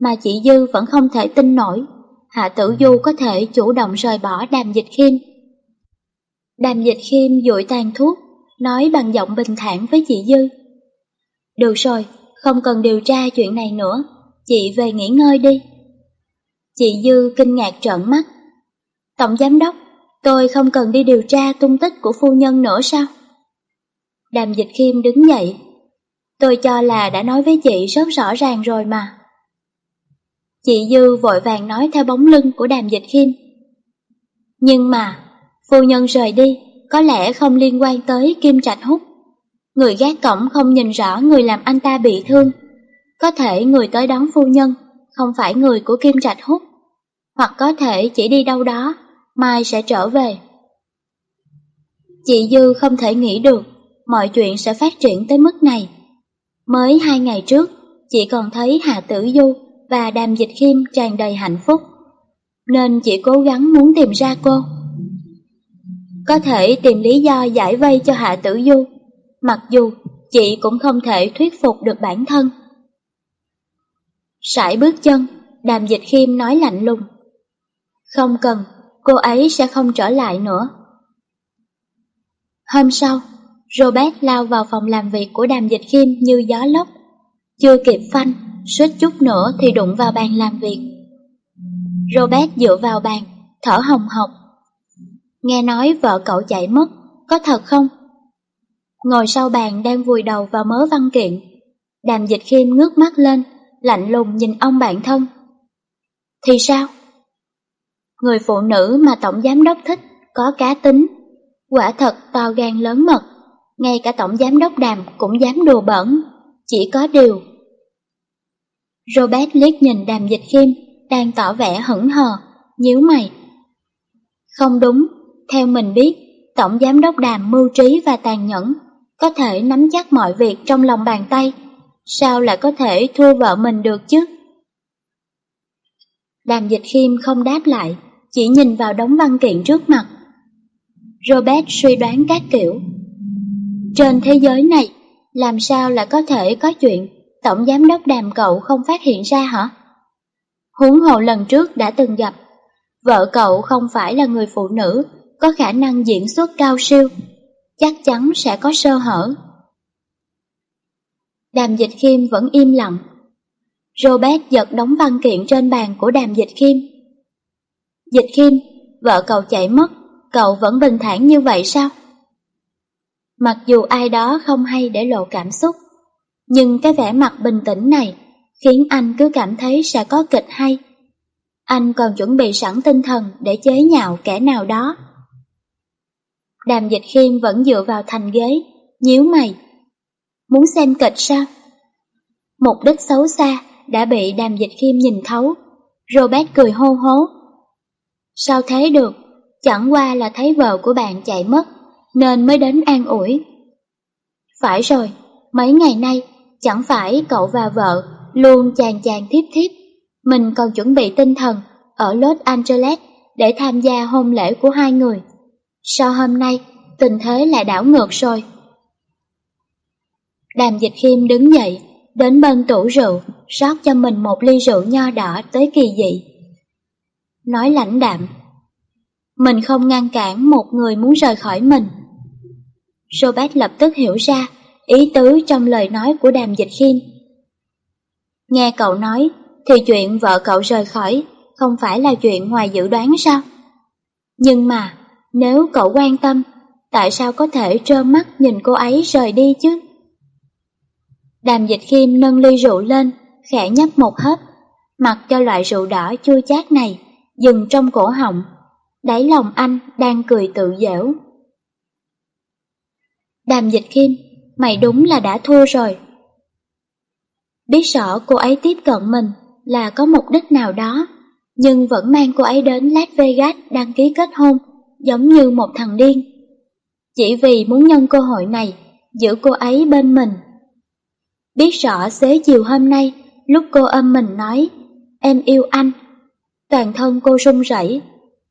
Mà chị Dư vẫn không thể tin nổi, Hạ Tử Du có thể chủ động rời bỏ đàm dịch khiêm. Đàm dịch khiêm dụi tàn thuốc, nói bằng giọng bình thản với chị Dư. Được rồi, không cần điều tra chuyện này nữa, chị về nghỉ ngơi đi. Chị Dư kinh ngạc trợn mắt. Tổng giám đốc, tôi không cần đi điều tra tung tích của phu nhân nữa sao? Đàm dịch khiêm đứng dậy. Tôi cho là đã nói với chị rất rõ ràng rồi mà. Chị Dư vội vàng nói theo bóng lưng của đàm dịch khiêm. Nhưng mà, phu nhân rời đi, có lẽ không liên quan tới Kim Trạch Hút. Người gác cổng không nhìn rõ người làm anh ta bị thương. Có thể người tới đón phu nhân, không phải người của Kim Trạch Hút. Hoặc có thể chỉ đi đâu đó, mai sẽ trở về. Chị Dư không thể nghĩ được mọi chuyện sẽ phát triển tới mức này. Mới hai ngày trước, chị còn thấy Hạ Tử Du và Đàm Dịch Khiêm tràn đầy hạnh phúc, nên chị cố gắng muốn tìm ra cô. Có thể tìm lý do giải vây cho Hạ Tử Du, mặc dù chị cũng không thể thuyết phục được bản thân. Sải bước chân, Đàm Dịch Khiêm nói lạnh lùng. Không cần, cô ấy sẽ không trở lại nữa. Hôm sau, Robert lao vào phòng làm việc của đàm dịch khiêm như gió lốc. Chưa kịp phanh, suýt chút nữa thì đụng vào bàn làm việc. Robert dựa vào bàn, thở hồng hộc. Nghe nói vợ cậu chạy mất, có thật không? Ngồi sau bàn đang vùi đầu vào mớ văn kiện. Đàm dịch khiêm ngước mắt lên, lạnh lùng nhìn ông bạn thân. Thì sao? Người phụ nữ mà tổng giám đốc thích, có cá tính. Quả thật to gan lớn mật ngay cả tổng giám đốc đàm cũng dám đùa bẩn, chỉ có điều. Robert liếc nhìn đàm dịch khiêm, đang tỏ vẻ hững hờ, nhíu mày. Không đúng, theo mình biết, tổng giám đốc đàm mưu trí và tàn nhẫn, có thể nắm chắc mọi việc trong lòng bàn tay, sao lại có thể thua vợ mình được chứ? Đàm dịch khiêm không đáp lại, chỉ nhìn vào đống văn kiện trước mặt. Robert suy đoán các kiểu, trên thế giới này, làm sao lại có thể có chuyện Tổng Giám đốc đàm cậu không phát hiện ra hả? Huống hồ lần trước đã từng gặp, vợ cậu không phải là người phụ nữ có khả năng diễn xuất cao siêu, chắc chắn sẽ có sơ hở. Đàm dịch khiêm vẫn im lặng. Robert giật đóng văn kiện trên bàn của đàm dịch khiêm, Dịch Khiêm, vợ cậu chạy mất, cậu vẫn bình thản như vậy sao? Mặc dù ai đó không hay để lộ cảm xúc, nhưng cái vẻ mặt bình tĩnh này khiến anh cứ cảm thấy sẽ có kịch hay. Anh còn chuẩn bị sẵn tinh thần để chế nhạo kẻ nào đó. Đàm dịch khiêm vẫn dựa vào thành ghế, nhíu mày. Muốn xem kịch sao? Mục đích xấu xa đã bị đàm dịch khiêm nhìn thấu. Robert cười hô hố. Sao thế được? Chẳng qua là thấy vợ của bạn chạy mất, nên mới đến an ủi. Phải rồi, mấy ngày nay, chẳng phải cậu và vợ luôn chàng chàng thiếp thiếp, mình còn chuẩn bị tinh thần ở Los Angeles để tham gia hôn lễ của hai người. Sao hôm nay tình thế lại đảo ngược rồi? Đàm dịch khiêm đứng dậy, đến bên tủ rượu, rót cho mình một ly rượu nho đỏ tới kỳ dị. Nói lãnh đạm, mình không ngăn cản một người muốn rời khỏi mình. Robert lập tức hiểu ra ý tứ trong lời nói của đàm dịch khiêm. Nghe cậu nói, thì chuyện vợ cậu rời khỏi không phải là chuyện ngoài dự đoán sao? Nhưng mà, nếu cậu quan tâm, tại sao có thể trơ mắt nhìn cô ấy rời đi chứ? Đàm dịch khiêm nâng ly rượu lên, khẽ nhấp một hớp, mặc cho loại rượu đỏ chua chát này, dừng trong cổ họng. Đáy lòng anh đang cười tự dễu. Đàm dịch khiêm, mày đúng là đã thua rồi. Biết rõ cô ấy tiếp cận mình là có mục đích nào đó, nhưng vẫn mang cô ấy đến Las Vegas đăng ký kết hôn, giống như một thằng điên. Chỉ vì muốn nhân cơ hội này, giữ cô ấy bên mình. Biết rõ xế chiều hôm nay, lúc cô âm mình nói, em yêu anh. Toàn thân cô run rẩy,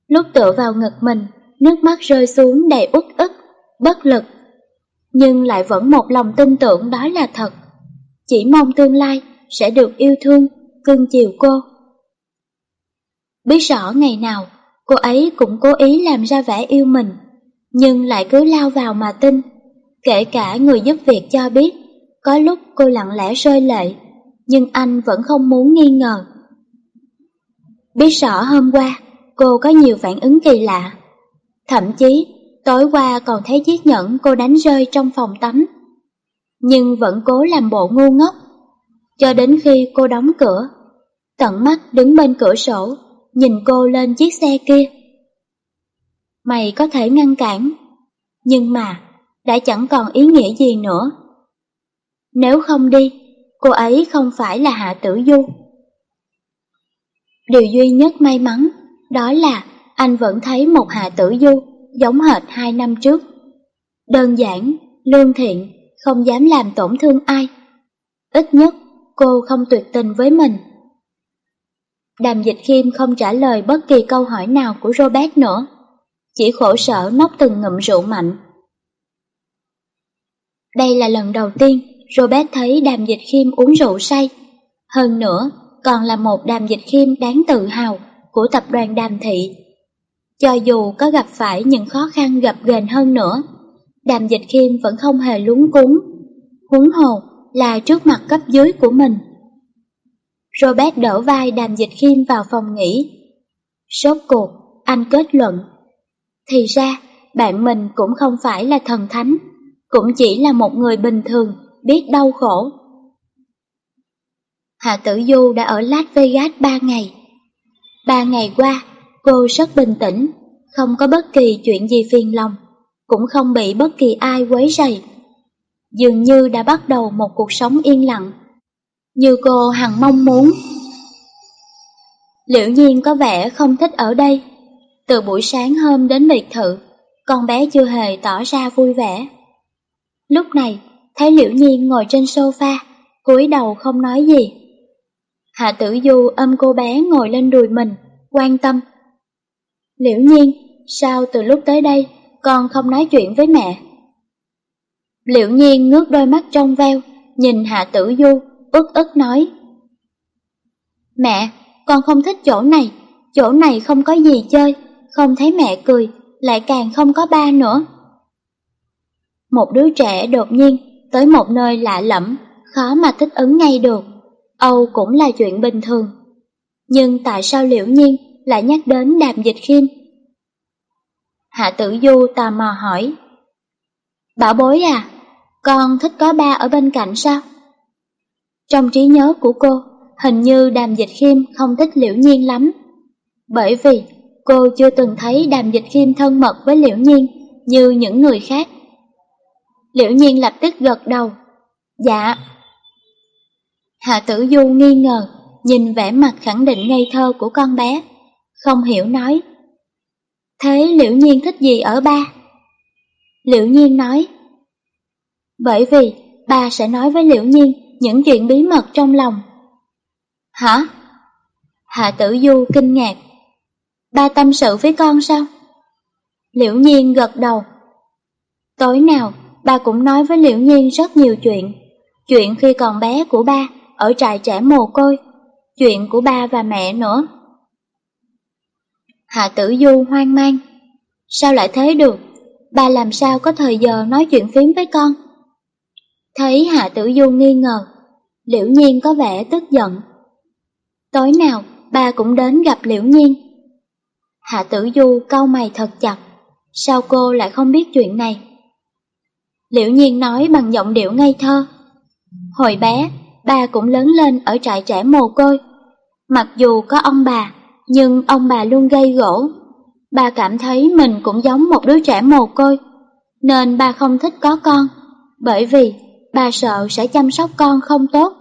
lúc tựa vào ngực mình, nước mắt rơi xuống đầy uất ức, bất lực. Nhưng lại vẫn một lòng tin tưởng đó là thật. Chỉ mong tương lai sẽ được yêu thương, cưng chiều cô. Biết rõ ngày nào, cô ấy cũng cố ý làm ra vẻ yêu mình, nhưng lại cứ lao vào mà tin. Kể cả người giúp việc cho biết, có lúc cô lặng lẽ rơi lệ, nhưng anh vẫn không muốn nghi ngờ. Biết rõ hôm qua, cô có nhiều phản ứng kỳ lạ. Thậm chí, tối qua còn thấy chiếc nhẫn cô đánh rơi trong phòng tắm. Nhưng vẫn cố làm bộ ngu ngốc. Cho đến khi cô đóng cửa, tận mắt đứng bên cửa sổ, nhìn cô lên chiếc xe kia. Mày có thể ngăn cản, nhưng mà đã chẳng còn ý nghĩa gì nữa. Nếu không đi, cô ấy không phải là Hạ Tử Du. Điều duy nhất may mắn đó là anh vẫn thấy một Hạ Tử Du giống hệt hai năm trước. Đơn giản, lương thiện, không dám làm tổn thương ai. Ít nhất cô không tuyệt tình với mình. Đàm dịch khiêm không trả lời bất kỳ câu hỏi nào của Robert nữa, chỉ khổ sở nốc từng ngụm rượu mạnh. Đây là lần đầu tiên Robert thấy đàm dịch khiêm uống rượu say, hơn nữa còn là một đàm dịch khiêm đáng tự hào của tập đoàn đàm thị. Cho dù có gặp phải những khó khăn gặp ghềnh hơn nữa, đàm dịch khiêm vẫn không hề lúng cúng, huống hồ là trước mặt cấp dưới của mình. Robert đỡ vai đàm dịch khiêm vào phòng nghỉ. Sốt cuộc, anh kết luận. Thì ra, bạn mình cũng không phải là thần thánh, cũng chỉ là một người bình thường, biết đau khổ. Hạ Tử Du đã ở Las Vegas ba ngày. Ba ngày qua, cô rất bình tĩnh, không có bất kỳ chuyện gì phiền lòng, cũng không bị bất kỳ ai quấy rầy. Dường như đã bắt đầu một cuộc sống yên lặng như cô hằng mong muốn. Liễu nhiên có vẻ không thích ở đây. Từ buổi sáng hôm đến biệt thự, con bé chưa hề tỏ ra vui vẻ. Lúc này, thấy Liễu nhiên ngồi trên sofa, cúi đầu không nói gì. Hạ tử du ôm cô bé ngồi lên đùi mình, quan tâm. Liễu nhiên, sao từ lúc tới đây con không nói chuyện với mẹ? Liễu nhiên ngước đôi mắt trong veo, nhìn Hạ tử du ức ức nói. Mẹ, con không thích chỗ này, chỗ này không có gì chơi, không thấy mẹ cười, lại càng không có ba nữa. Một đứa trẻ đột nhiên tới một nơi lạ lẫm, khó mà thích ứng ngay được, Âu cũng là chuyện bình thường. Nhưng tại sao liễu nhiên lại nhắc đến đàm dịch khiêm. Hạ tử du tò mò hỏi. Bảo bối à, con thích có ba ở bên cạnh sao? Trong trí nhớ của cô, hình như đàm dịch khiêm không thích liễu nhiên lắm. Bởi vì cô chưa từng thấy đàm dịch khiêm thân mật với liễu nhiên như những người khác. Liễu nhiên lập tức gật đầu. Dạ. Hạ tử du nghi ngờ, nhìn vẻ mặt khẳng định ngây thơ của con bé, không hiểu nói. Thế liễu nhiên thích gì ở ba? Liễu nhiên nói. Bởi vì ba sẽ nói với liễu nhiên những chuyện bí mật trong lòng. Hả? Hạ tử du kinh ngạc. Ba tâm sự với con sao? Liễu nhiên gật đầu. Tối nào, ba cũng nói với Liễu nhiên rất nhiều chuyện. Chuyện khi còn bé của ba, ở trại trẻ mồ côi. Chuyện của ba và mẹ nữa. Hạ tử du hoang mang. Sao lại thế được? Ba làm sao có thời giờ nói chuyện phím với con? Thấy Hạ tử du nghi ngờ, Liễu nhiên có vẻ tức giận. Tối nào, ba cũng đến gặp Liễu nhiên. Hạ tử du cau mày thật chặt. Sao cô lại không biết chuyện này? Liễu nhiên nói bằng giọng điệu ngây thơ. Hồi bé, ba cũng lớn lên ở trại trẻ mồ côi. Mặc dù có ông bà, nhưng ông bà luôn gây gỗ. Ba cảm thấy mình cũng giống một đứa trẻ mồ côi, nên ba không thích có con, bởi vì ba sợ sẽ chăm sóc con không tốt.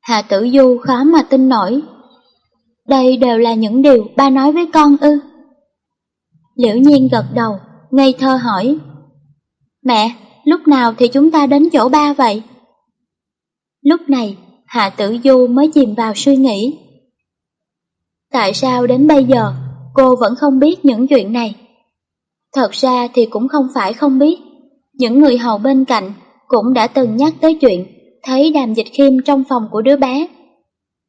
Hạ tử du khó mà tin nổi. Đây đều là những điều ba nói với con ư. Liễu nhiên gật đầu, ngây thơ hỏi. Mẹ, lúc nào thì chúng ta đến chỗ ba vậy? Lúc này, Hạ Tử Du mới chìm vào suy nghĩ. Tại sao đến bây giờ cô vẫn không biết những chuyện này? Thật ra thì cũng không phải không biết. Những người hầu bên cạnh cũng đã từng nhắc tới chuyện thấy đàm dịch khiêm trong phòng của đứa bé.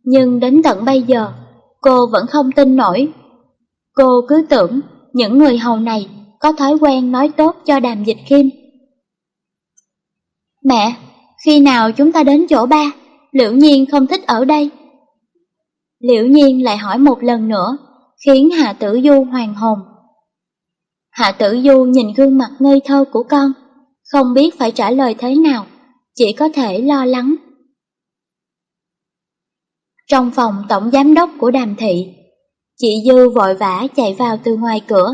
Nhưng đến tận bây giờ, cô vẫn không tin nổi. Cô cứ tưởng những người hầu này có thói quen nói tốt cho đàm dịch khiêm. Mẹ, khi nào chúng ta đến chỗ ba, liễu nhiên không thích ở đây. Liễu nhiên lại hỏi một lần nữa, khiến Hạ Tử Du hoàng hồn. Hạ Tử Du nhìn gương mặt ngây thơ của con, không biết phải trả lời thế nào, chỉ có thể lo lắng. Trong phòng tổng giám đốc của đàm thị, chị Dư vội vã chạy vào từ ngoài cửa.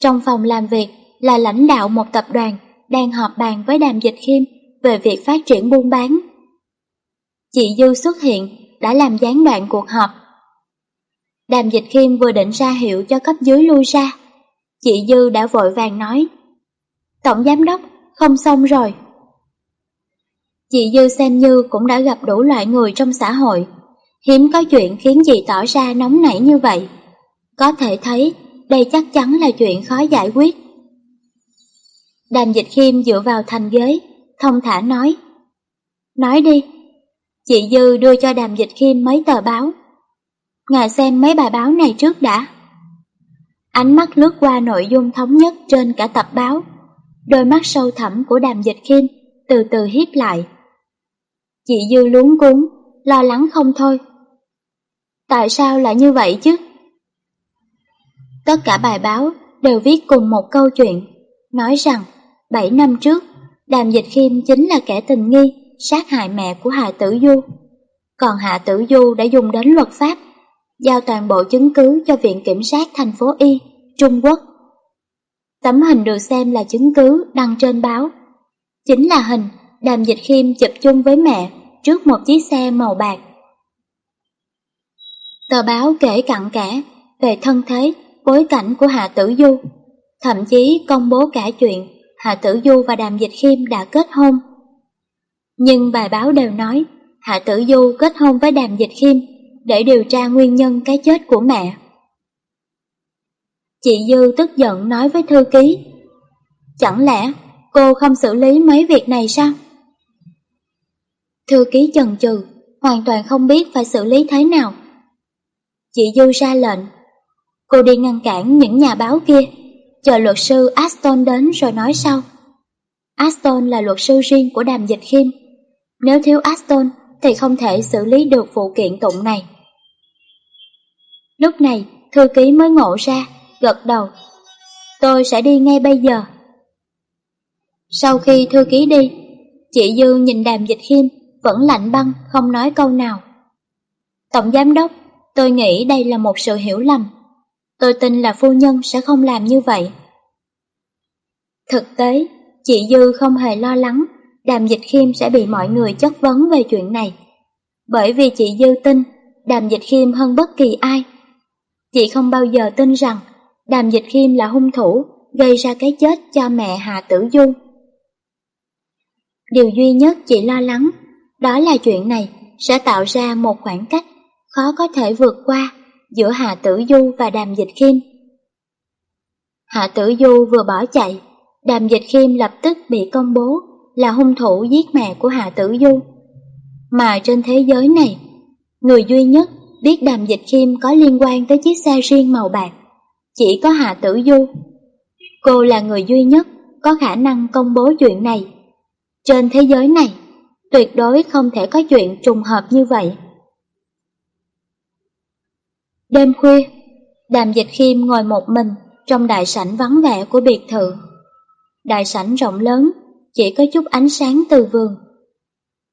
Trong phòng làm việc là lãnh đạo một tập đoàn đang họp bàn với đàm dịch khiêm về việc phát triển buôn bán. Chị Dư xuất hiện đã làm gián đoạn cuộc họp. Đàm dịch khiêm vừa định ra hiệu cho cấp dưới lui ra. Chị Dư đã vội vàng nói Tổng giám đốc, không xong rồi. Chị Dư xem như cũng đã gặp đủ loại người trong xã hội. Hiếm có chuyện khiến chị tỏ ra nóng nảy như vậy. Có thể thấy đây chắc chắn là chuyện khó giải quyết. Đàm dịch khiêm dựa vào thành ghế, thông thả nói. Nói đi. Chị Dư đưa cho đàm dịch khiêm mấy tờ báo. Ngài xem mấy bài báo này trước đã. Ánh mắt lướt qua nội dung thống nhất trên cả tập báo. Đôi mắt sâu thẳm của đàm dịch khiêm từ từ hiếp lại. Chị Dư luống cuốn, lo lắng không thôi. Tại sao lại như vậy chứ? Tất cả bài báo đều viết cùng một câu chuyện, nói rằng 7 năm trước, Đàm Dịch Khiêm chính là kẻ tình nghi sát hại mẹ của Hạ Tử Du. Còn Hạ Tử Du đã dùng đến luật pháp, giao toàn bộ chứng cứ cho Viện Kiểm sát thành phố Y, Trung Quốc. Tấm hình được xem là chứng cứ đăng trên báo. Chính là hình Đàm Dịch Khiêm chụp chung với mẹ trước một chiếc xe màu bạc. Tờ báo kể cặn kẽ về thân thế, bối cảnh của Hạ Tử Du, thậm chí công bố cả chuyện Hạ Tử Du và Đàm Dịch Khiêm đã kết hôn. Nhưng bài báo đều nói Hạ Tử Du kết hôn với Đàm Dịch Khiêm để điều tra nguyên nhân cái chết của mẹ. Chị Dư tức giận nói với thư ký Chẳng lẽ cô không xử lý mấy việc này sao? Thư ký chần chừ, hoàn toàn không biết phải xử lý thế nào. Chị Dư ra lệnh, cô đi ngăn cản những nhà báo kia, chờ luật sư Aston đến rồi nói sau. Aston là luật sư riêng của đàm dịch khiêm, nếu thiếu Aston thì không thể xử lý được vụ kiện tụng này. Lúc này, thư ký mới ngộ ra, gật đầu. Tôi sẽ đi ngay bây giờ. Sau khi thư ký đi, chị Dư nhìn đàm dịch khiêm, vẫn lạnh băng, không nói câu nào. Tổng giám đốc, tôi nghĩ đây là một sự hiểu lầm. Tôi tin là phu nhân sẽ không làm như vậy. Thực tế, chị Dư không hề lo lắng Đàm Dịch Khiêm sẽ bị mọi người chất vấn về chuyện này. Bởi vì chị Dư tin Đàm Dịch Khiêm hơn bất kỳ ai. Chị không bao giờ tin rằng Đàm Dịch Khiêm là hung thủ gây ra cái chết cho mẹ Hạ Tử Du. Điều duy nhất chị lo lắng đó là chuyện này sẽ tạo ra một khoảng cách khó có thể vượt qua giữa Hạ Tử Du và Đàm Dịch Khiêm. Hạ Tử Du vừa bỏ chạy, Đàm Dịch Khiêm lập tức bị công bố là hung thủ giết mẹ của Hạ Tử Du. Mà trên thế giới này, người duy nhất biết Đàm Dịch Khiêm có liên quan tới chiếc xe riêng màu bạc, chỉ có Hạ Tử Du. Cô là người duy nhất có khả năng công bố chuyện này. Trên thế giới này, tuyệt đối không thể có chuyện trùng hợp như vậy. Đêm khuya, Đàm Dịch Khiêm ngồi một mình trong đại sảnh vắng vẻ của biệt thự. Đại sảnh rộng lớn, chỉ có chút ánh sáng từ vườn.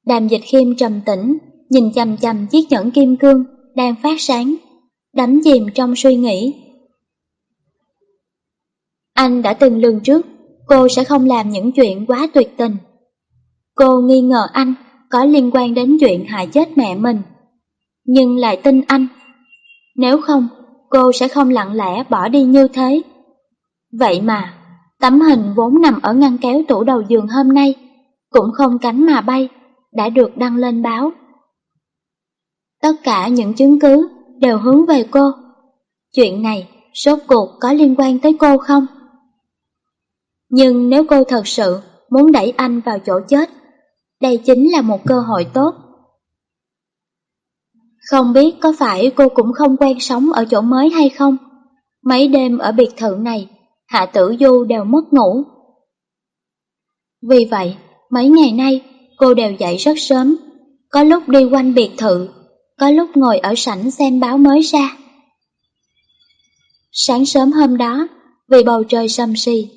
Đàm dịch khiêm trầm tĩnh, nhìn chầm chầm chiếc nhẫn kim cương đang phát sáng, đắm chìm trong suy nghĩ. Anh đã từng lường trước, cô sẽ không làm những chuyện quá tuyệt tình. Cô nghi ngờ anh có liên quan đến chuyện hại chết mẹ mình, nhưng lại tin anh. Nếu không, cô sẽ không lặng lẽ bỏ đi như thế. Vậy mà, Tấm hình vốn nằm ở ngăn kéo tủ đầu giường hôm nay, cũng không cánh mà bay, đã được đăng lên báo. Tất cả những chứng cứ đều hướng về cô. Chuyện này, sốt cuộc có liên quan tới cô không? Nhưng nếu cô thật sự muốn đẩy anh vào chỗ chết, đây chính là một cơ hội tốt. Không biết có phải cô cũng không quen sống ở chỗ mới hay không? Mấy đêm ở biệt thự này Hạ Tử Du đều mất ngủ. Vì vậy, mấy ngày nay cô đều dậy rất sớm, có lúc đi quanh biệt thự, có lúc ngồi ở sảnh xem báo mới ra. Sáng sớm hôm đó, vì bầu trời sầm sì,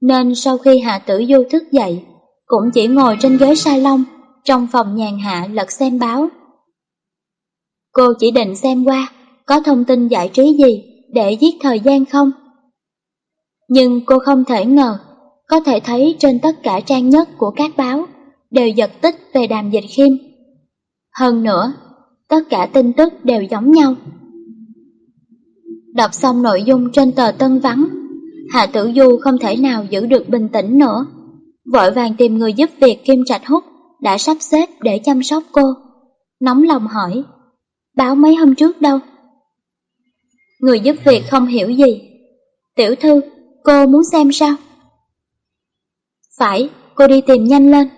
nên sau khi Hạ Tử Du thức dậy, cũng chỉ ngồi trên ghế salon trong phòng nhàn hạ lật xem báo. Cô chỉ định xem qua có thông tin giải trí gì để giết thời gian không? Nhưng cô không thể ngờ, có thể thấy trên tất cả trang nhất của các báo đều giật tích về đàm dịch khiêm. Hơn nữa, tất cả tin tức đều giống nhau. Đọc xong nội dung trên tờ Tân Vắng, Hạ Tử Du không thể nào giữ được bình tĩnh nữa. Vội vàng tìm người giúp việc Kim Trạch Hút đã sắp xếp để chăm sóc cô. Nóng lòng hỏi, báo mấy hôm trước đâu? Người giúp việc không hiểu gì. Tiểu thư, Cô muốn xem sao? Phải, cô đi tìm nhanh lên.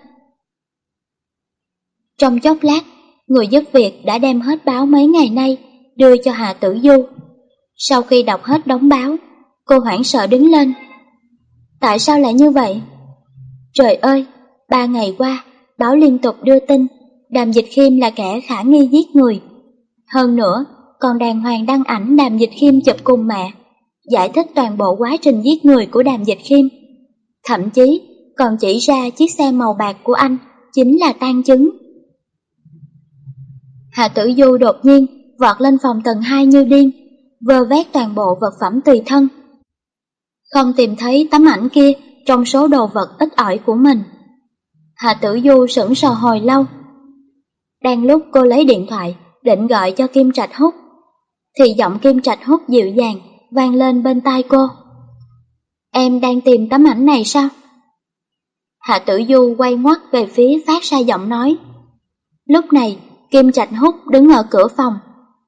Trong chốc lát, người giúp việc đã đem hết báo mấy ngày nay đưa cho Hạ Tử Du. Sau khi đọc hết đóng báo, cô hoảng sợ đứng lên. Tại sao lại như vậy? Trời ơi, ba ngày qua, báo liên tục đưa tin Đàm Dịch Khiêm là kẻ khả nghi giết người. Hơn nữa, còn đàng hoàng đăng ảnh Đàm Dịch Khiêm chụp cùng mẹ giải thích toàn bộ quá trình giết người của đàm dịch khiêm. Thậm chí còn chỉ ra chiếc xe màu bạc của anh chính là tan chứng. Hạ tử du đột nhiên vọt lên phòng tầng 2 như điên, vơ vét toàn bộ vật phẩm tùy thân. Không tìm thấy tấm ảnh kia trong số đồ vật ít ỏi của mình. Hạ tử du sững sờ hồi lâu. Đang lúc cô lấy điện thoại định gọi cho Kim Trạch Hút, thì giọng Kim Trạch Hút dịu dàng vang lên bên tai cô. Em đang tìm tấm ảnh này sao? Hạ tử du quay ngoắt về phía phát ra giọng nói. Lúc này, Kim Trạch Hút đứng ở cửa phòng,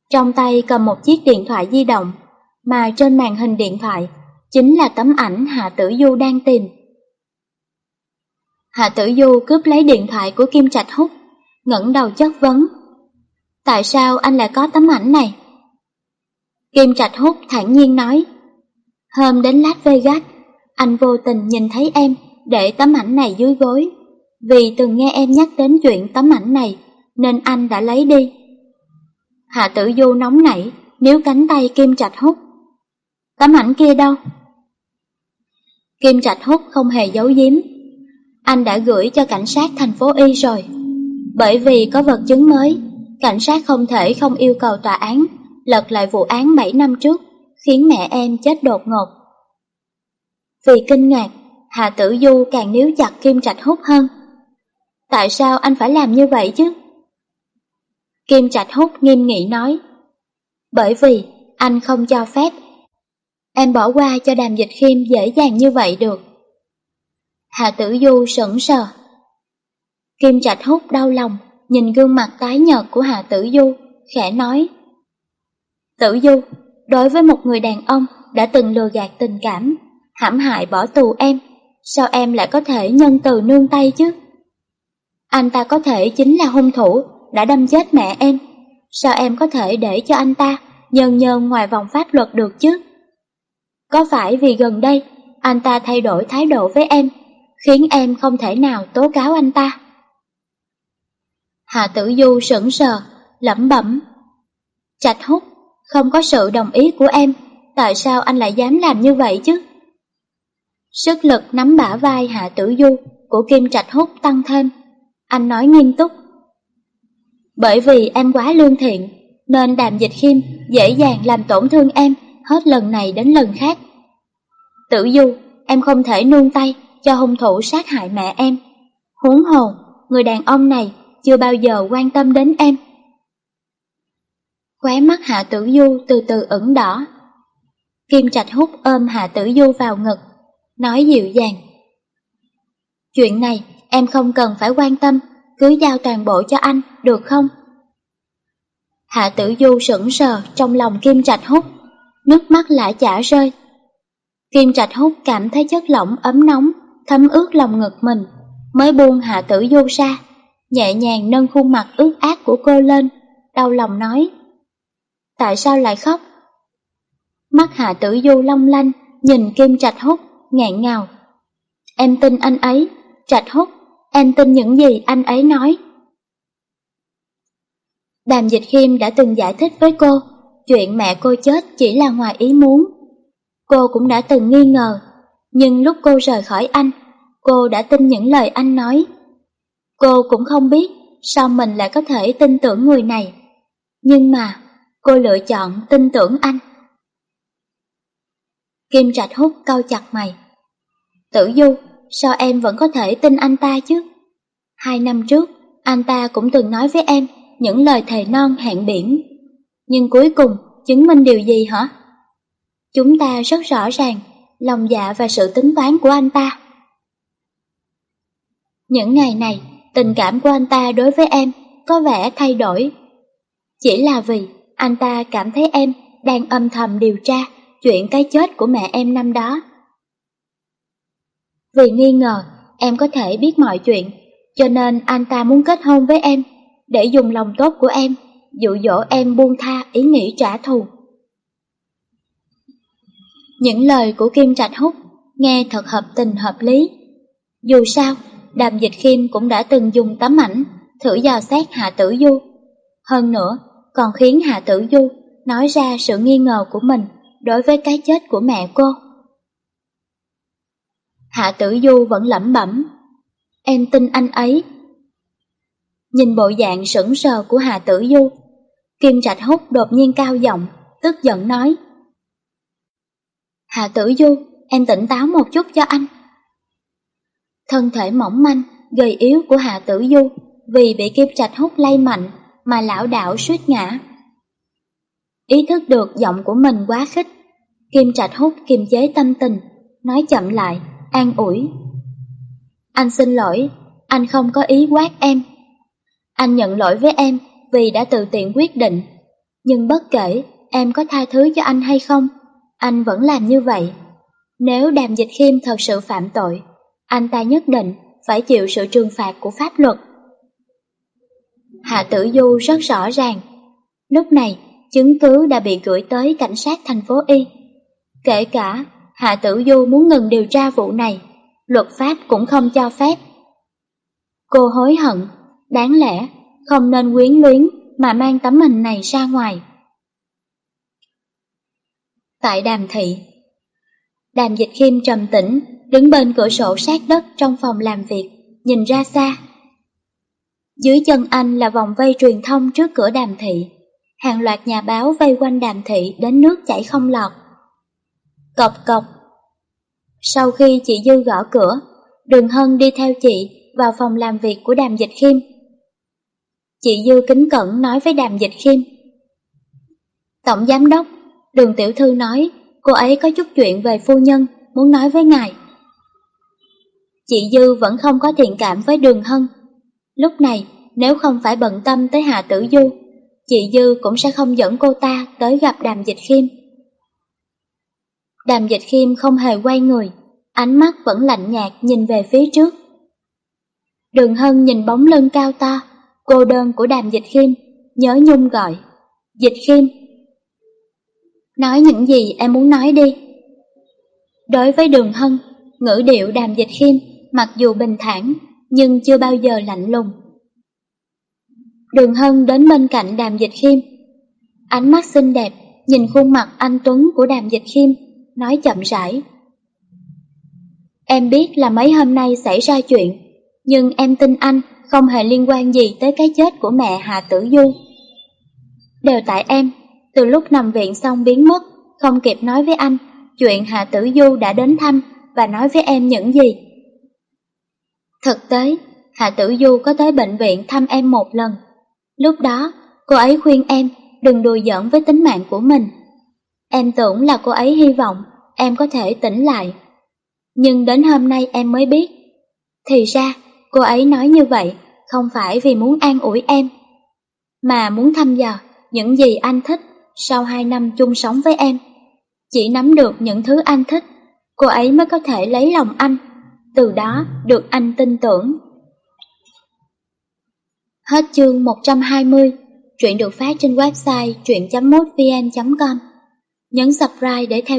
trong tay cầm một chiếc điện thoại di động, mà trên màn hình điện thoại chính là tấm ảnh Hạ Tử Du đang tìm. Hạ Tử Du cướp lấy điện thoại của Kim Trạch Hút, ngẩng đầu chất vấn. Tại sao anh lại có tấm ảnh này? Kim Trạch Hút thản nhiên nói, Hôm đến Las Vegas, anh vô tình nhìn thấy em để tấm ảnh này dưới gối. Vì từng nghe em nhắc đến chuyện tấm ảnh này, nên anh đã lấy đi. Hạ tử du nóng nảy, nếu cánh tay Kim Trạch Hút. Tấm ảnh kia đâu? Kim Trạch Hút không hề giấu giếm. Anh đã gửi cho cảnh sát thành phố Y rồi. Bởi vì có vật chứng mới, cảnh sát không thể không yêu cầu tòa án lật lại vụ án 7 năm trước, khiến mẹ em chết đột ngột. Vì kinh ngạc, Hà Tử Du càng níu chặt Kim Trạch Hút hơn. Tại sao anh phải làm như vậy chứ? Kim Trạch Hút nghiêm nghị nói. Bởi vì anh không cho phép. Em bỏ qua cho đàm dịch khiêm dễ dàng như vậy được. Hà Tử Du sững sờ. Kim Trạch Hút đau lòng, nhìn gương mặt tái nhợt của Hà Tử Du, khẽ nói. Tử Du, đối với một người đàn ông đã từng lừa gạt tình cảm, hãm hại bỏ tù em, sao em lại có thể nhân từ nương tay chứ? Anh ta có thể chính là hung thủ đã đâm chết mẹ em, sao em có thể để cho anh ta nhơn nhơn ngoài vòng pháp luật được chứ? Có phải vì gần đây anh ta thay đổi thái độ với em, khiến em không thể nào tố cáo anh ta? Hạ tử du sững sờ, lẩm bẩm. Trạch hút, không có sự đồng ý của em, tại sao anh lại dám làm như vậy chứ? Sức lực nắm bả vai Hạ Tử Du của Kim Trạch Hút tăng thêm. Anh nói nghiêm túc. Bởi vì em quá lương thiện, nên đàm dịch khiêm dễ dàng làm tổn thương em hết lần này đến lần khác. Tử Du, em không thể nương tay cho hung thủ sát hại mẹ em. Huống hồn người đàn ông này chưa bao giờ quan tâm đến em. Khóe mắt Hạ Tử Du từ từ ửng đỏ. Kim Trạch hút ôm Hạ Tử Du vào ngực, nói dịu dàng. Chuyện này em không cần phải quan tâm, cứ giao toàn bộ cho anh, được không? Hạ Tử Du sững sờ trong lòng Kim Trạch hút, nước mắt lại chả rơi. Kim Trạch hút cảm thấy chất lỏng ấm nóng, thấm ướt lòng ngực mình, mới buông Hạ Tử Du ra, nhẹ nhàng nâng khuôn mặt ướt át của cô lên, đau lòng nói. Tại sao lại khóc? Mắt Hạ Tử Du long lanh, nhìn Kim Trạch hút, ngẹn ngào. Em tin anh ấy, Trạch hút, em tin những gì anh ấy nói. Đàm Dịch Khiêm đã từng giải thích với cô, chuyện mẹ cô chết chỉ là ngoài ý muốn. Cô cũng đã từng nghi ngờ, nhưng lúc cô rời khỏi anh, cô đã tin những lời anh nói. Cô cũng không biết sao mình lại có thể tin tưởng người này. Nhưng mà, cô lựa chọn tin tưởng anh. Kim Trạch hút cau chặt mày. Tử Du, sao em vẫn có thể tin anh ta chứ? Hai năm trước, anh ta cũng từng nói với em những lời thề non hẹn biển. Nhưng cuối cùng, chứng minh điều gì hả? Chúng ta rất rõ ràng, lòng dạ và sự tính toán của anh ta. Những ngày này, tình cảm của anh ta đối với em có vẻ thay đổi. Chỉ là vì anh ta cảm thấy em đang âm thầm điều tra chuyện cái chết của mẹ em năm đó. Vì nghi ngờ em có thể biết mọi chuyện, cho nên anh ta muốn kết hôn với em, để dùng lòng tốt của em, dụ dỗ em buông tha ý nghĩ trả thù. Những lời của Kim Trạch Húc nghe thật hợp tình hợp lý. Dù sao, Đàm Dịch Khiêm cũng đã từng dùng tấm ảnh thử dò xét Hạ Tử Du. Hơn nữa, còn khiến Hạ Tử Du nói ra sự nghi ngờ của mình đối với cái chết của mẹ cô. Hạ Tử Du vẫn lẩm bẩm, em tin anh ấy. Nhìn bộ dạng sững sờ của Hạ Tử Du, Kim Trạch Húc đột nhiên cao giọng, tức giận nói. Hạ Tử Du, em tỉnh táo một chút cho anh. Thân thể mỏng manh, gầy yếu của Hạ Tử Du vì bị Kim Trạch hút lay mạnh mà lão đảo suýt ngã. Ý thức được giọng của mình quá khích, Kim Trạch hút kiềm chế tâm tình, nói chậm lại, an ủi. Anh xin lỗi, anh không có ý quát em. Anh nhận lỗi với em vì đã tự tiện quyết định, nhưng bất kể em có tha thứ cho anh hay không, anh vẫn làm như vậy. Nếu Đàm Dịch Khiêm thật sự phạm tội, anh ta nhất định phải chịu sự trừng phạt của pháp luật. Hạ Tử Du rất rõ ràng. Lúc này, chứng cứ đã bị gửi tới cảnh sát thành phố Y. Kể cả Hạ Tử Du muốn ngừng điều tra vụ này, luật pháp cũng không cho phép. Cô hối hận, đáng lẽ không nên quyến luyến mà mang tấm hình này ra ngoài. Tại đàm thị Đàm dịch khiêm trầm tĩnh, đứng bên cửa sổ sát đất trong phòng làm việc, nhìn ra xa. Dưới chân anh là vòng vây truyền thông trước cửa đàm thị. Hàng loạt nhà báo vây quanh đàm thị đến nước chảy không lọt. Cộc cộc. Sau khi chị Dư gõ cửa, Đường Hân đi theo chị vào phòng làm việc của đàm dịch khiêm. Chị Dư kính cẩn nói với đàm dịch khiêm. Tổng giám đốc, đường tiểu thư nói cô ấy có chút chuyện về phu nhân, muốn nói với ngài. Chị Dư vẫn không có thiện cảm với đường Hân. Lúc này, nếu không phải bận tâm tới hà Tử Du, chị Dư cũng sẽ không dẫn cô ta tới gặp đàm dịch khiêm. Đàm dịch khiêm không hề quay người, ánh mắt vẫn lạnh nhạt nhìn về phía trước. Đường Hân nhìn bóng lưng cao to, cô đơn của đàm dịch khiêm, nhớ nhung gọi. Dịch khiêm. Nói những gì em muốn nói đi. Đối với đường Hân, ngữ điệu đàm dịch khiêm mặc dù bình thản nhưng chưa bao giờ lạnh lùng. Đường Hân đến bên cạnh đàm dịch khiêm. Ánh mắt xinh đẹp nhìn khuôn mặt anh Tuấn của đàm dịch khiêm, nói chậm rãi. Em biết là mấy hôm nay xảy ra chuyện, nhưng em tin anh không hề liên quan gì tới cái chết của mẹ Hạ Tử Du. Đều tại em, từ lúc nằm viện xong biến mất, không kịp nói với anh chuyện Hạ Tử Du đã đến thăm và nói với em những gì. Thực tế, Hạ Tử Du có tới bệnh viện thăm em một lần. Lúc đó, cô ấy khuyên em đừng đùa giỡn với tính mạng của mình. Em tưởng là cô ấy hy vọng em có thể tỉnh lại. Nhưng đến hôm nay em mới biết. Thì ra, cô ấy nói như vậy không phải vì muốn an ủi em, mà muốn thăm dò những gì anh thích sau hai năm chung sống với em. Chỉ nắm được những thứ anh thích, cô ấy mới có thể lấy lòng anh, từ đó được anh tin tưởng. Hết chương 120, truyện được phát trên website truyện.mútvn.com. Nhấn subscribe để theo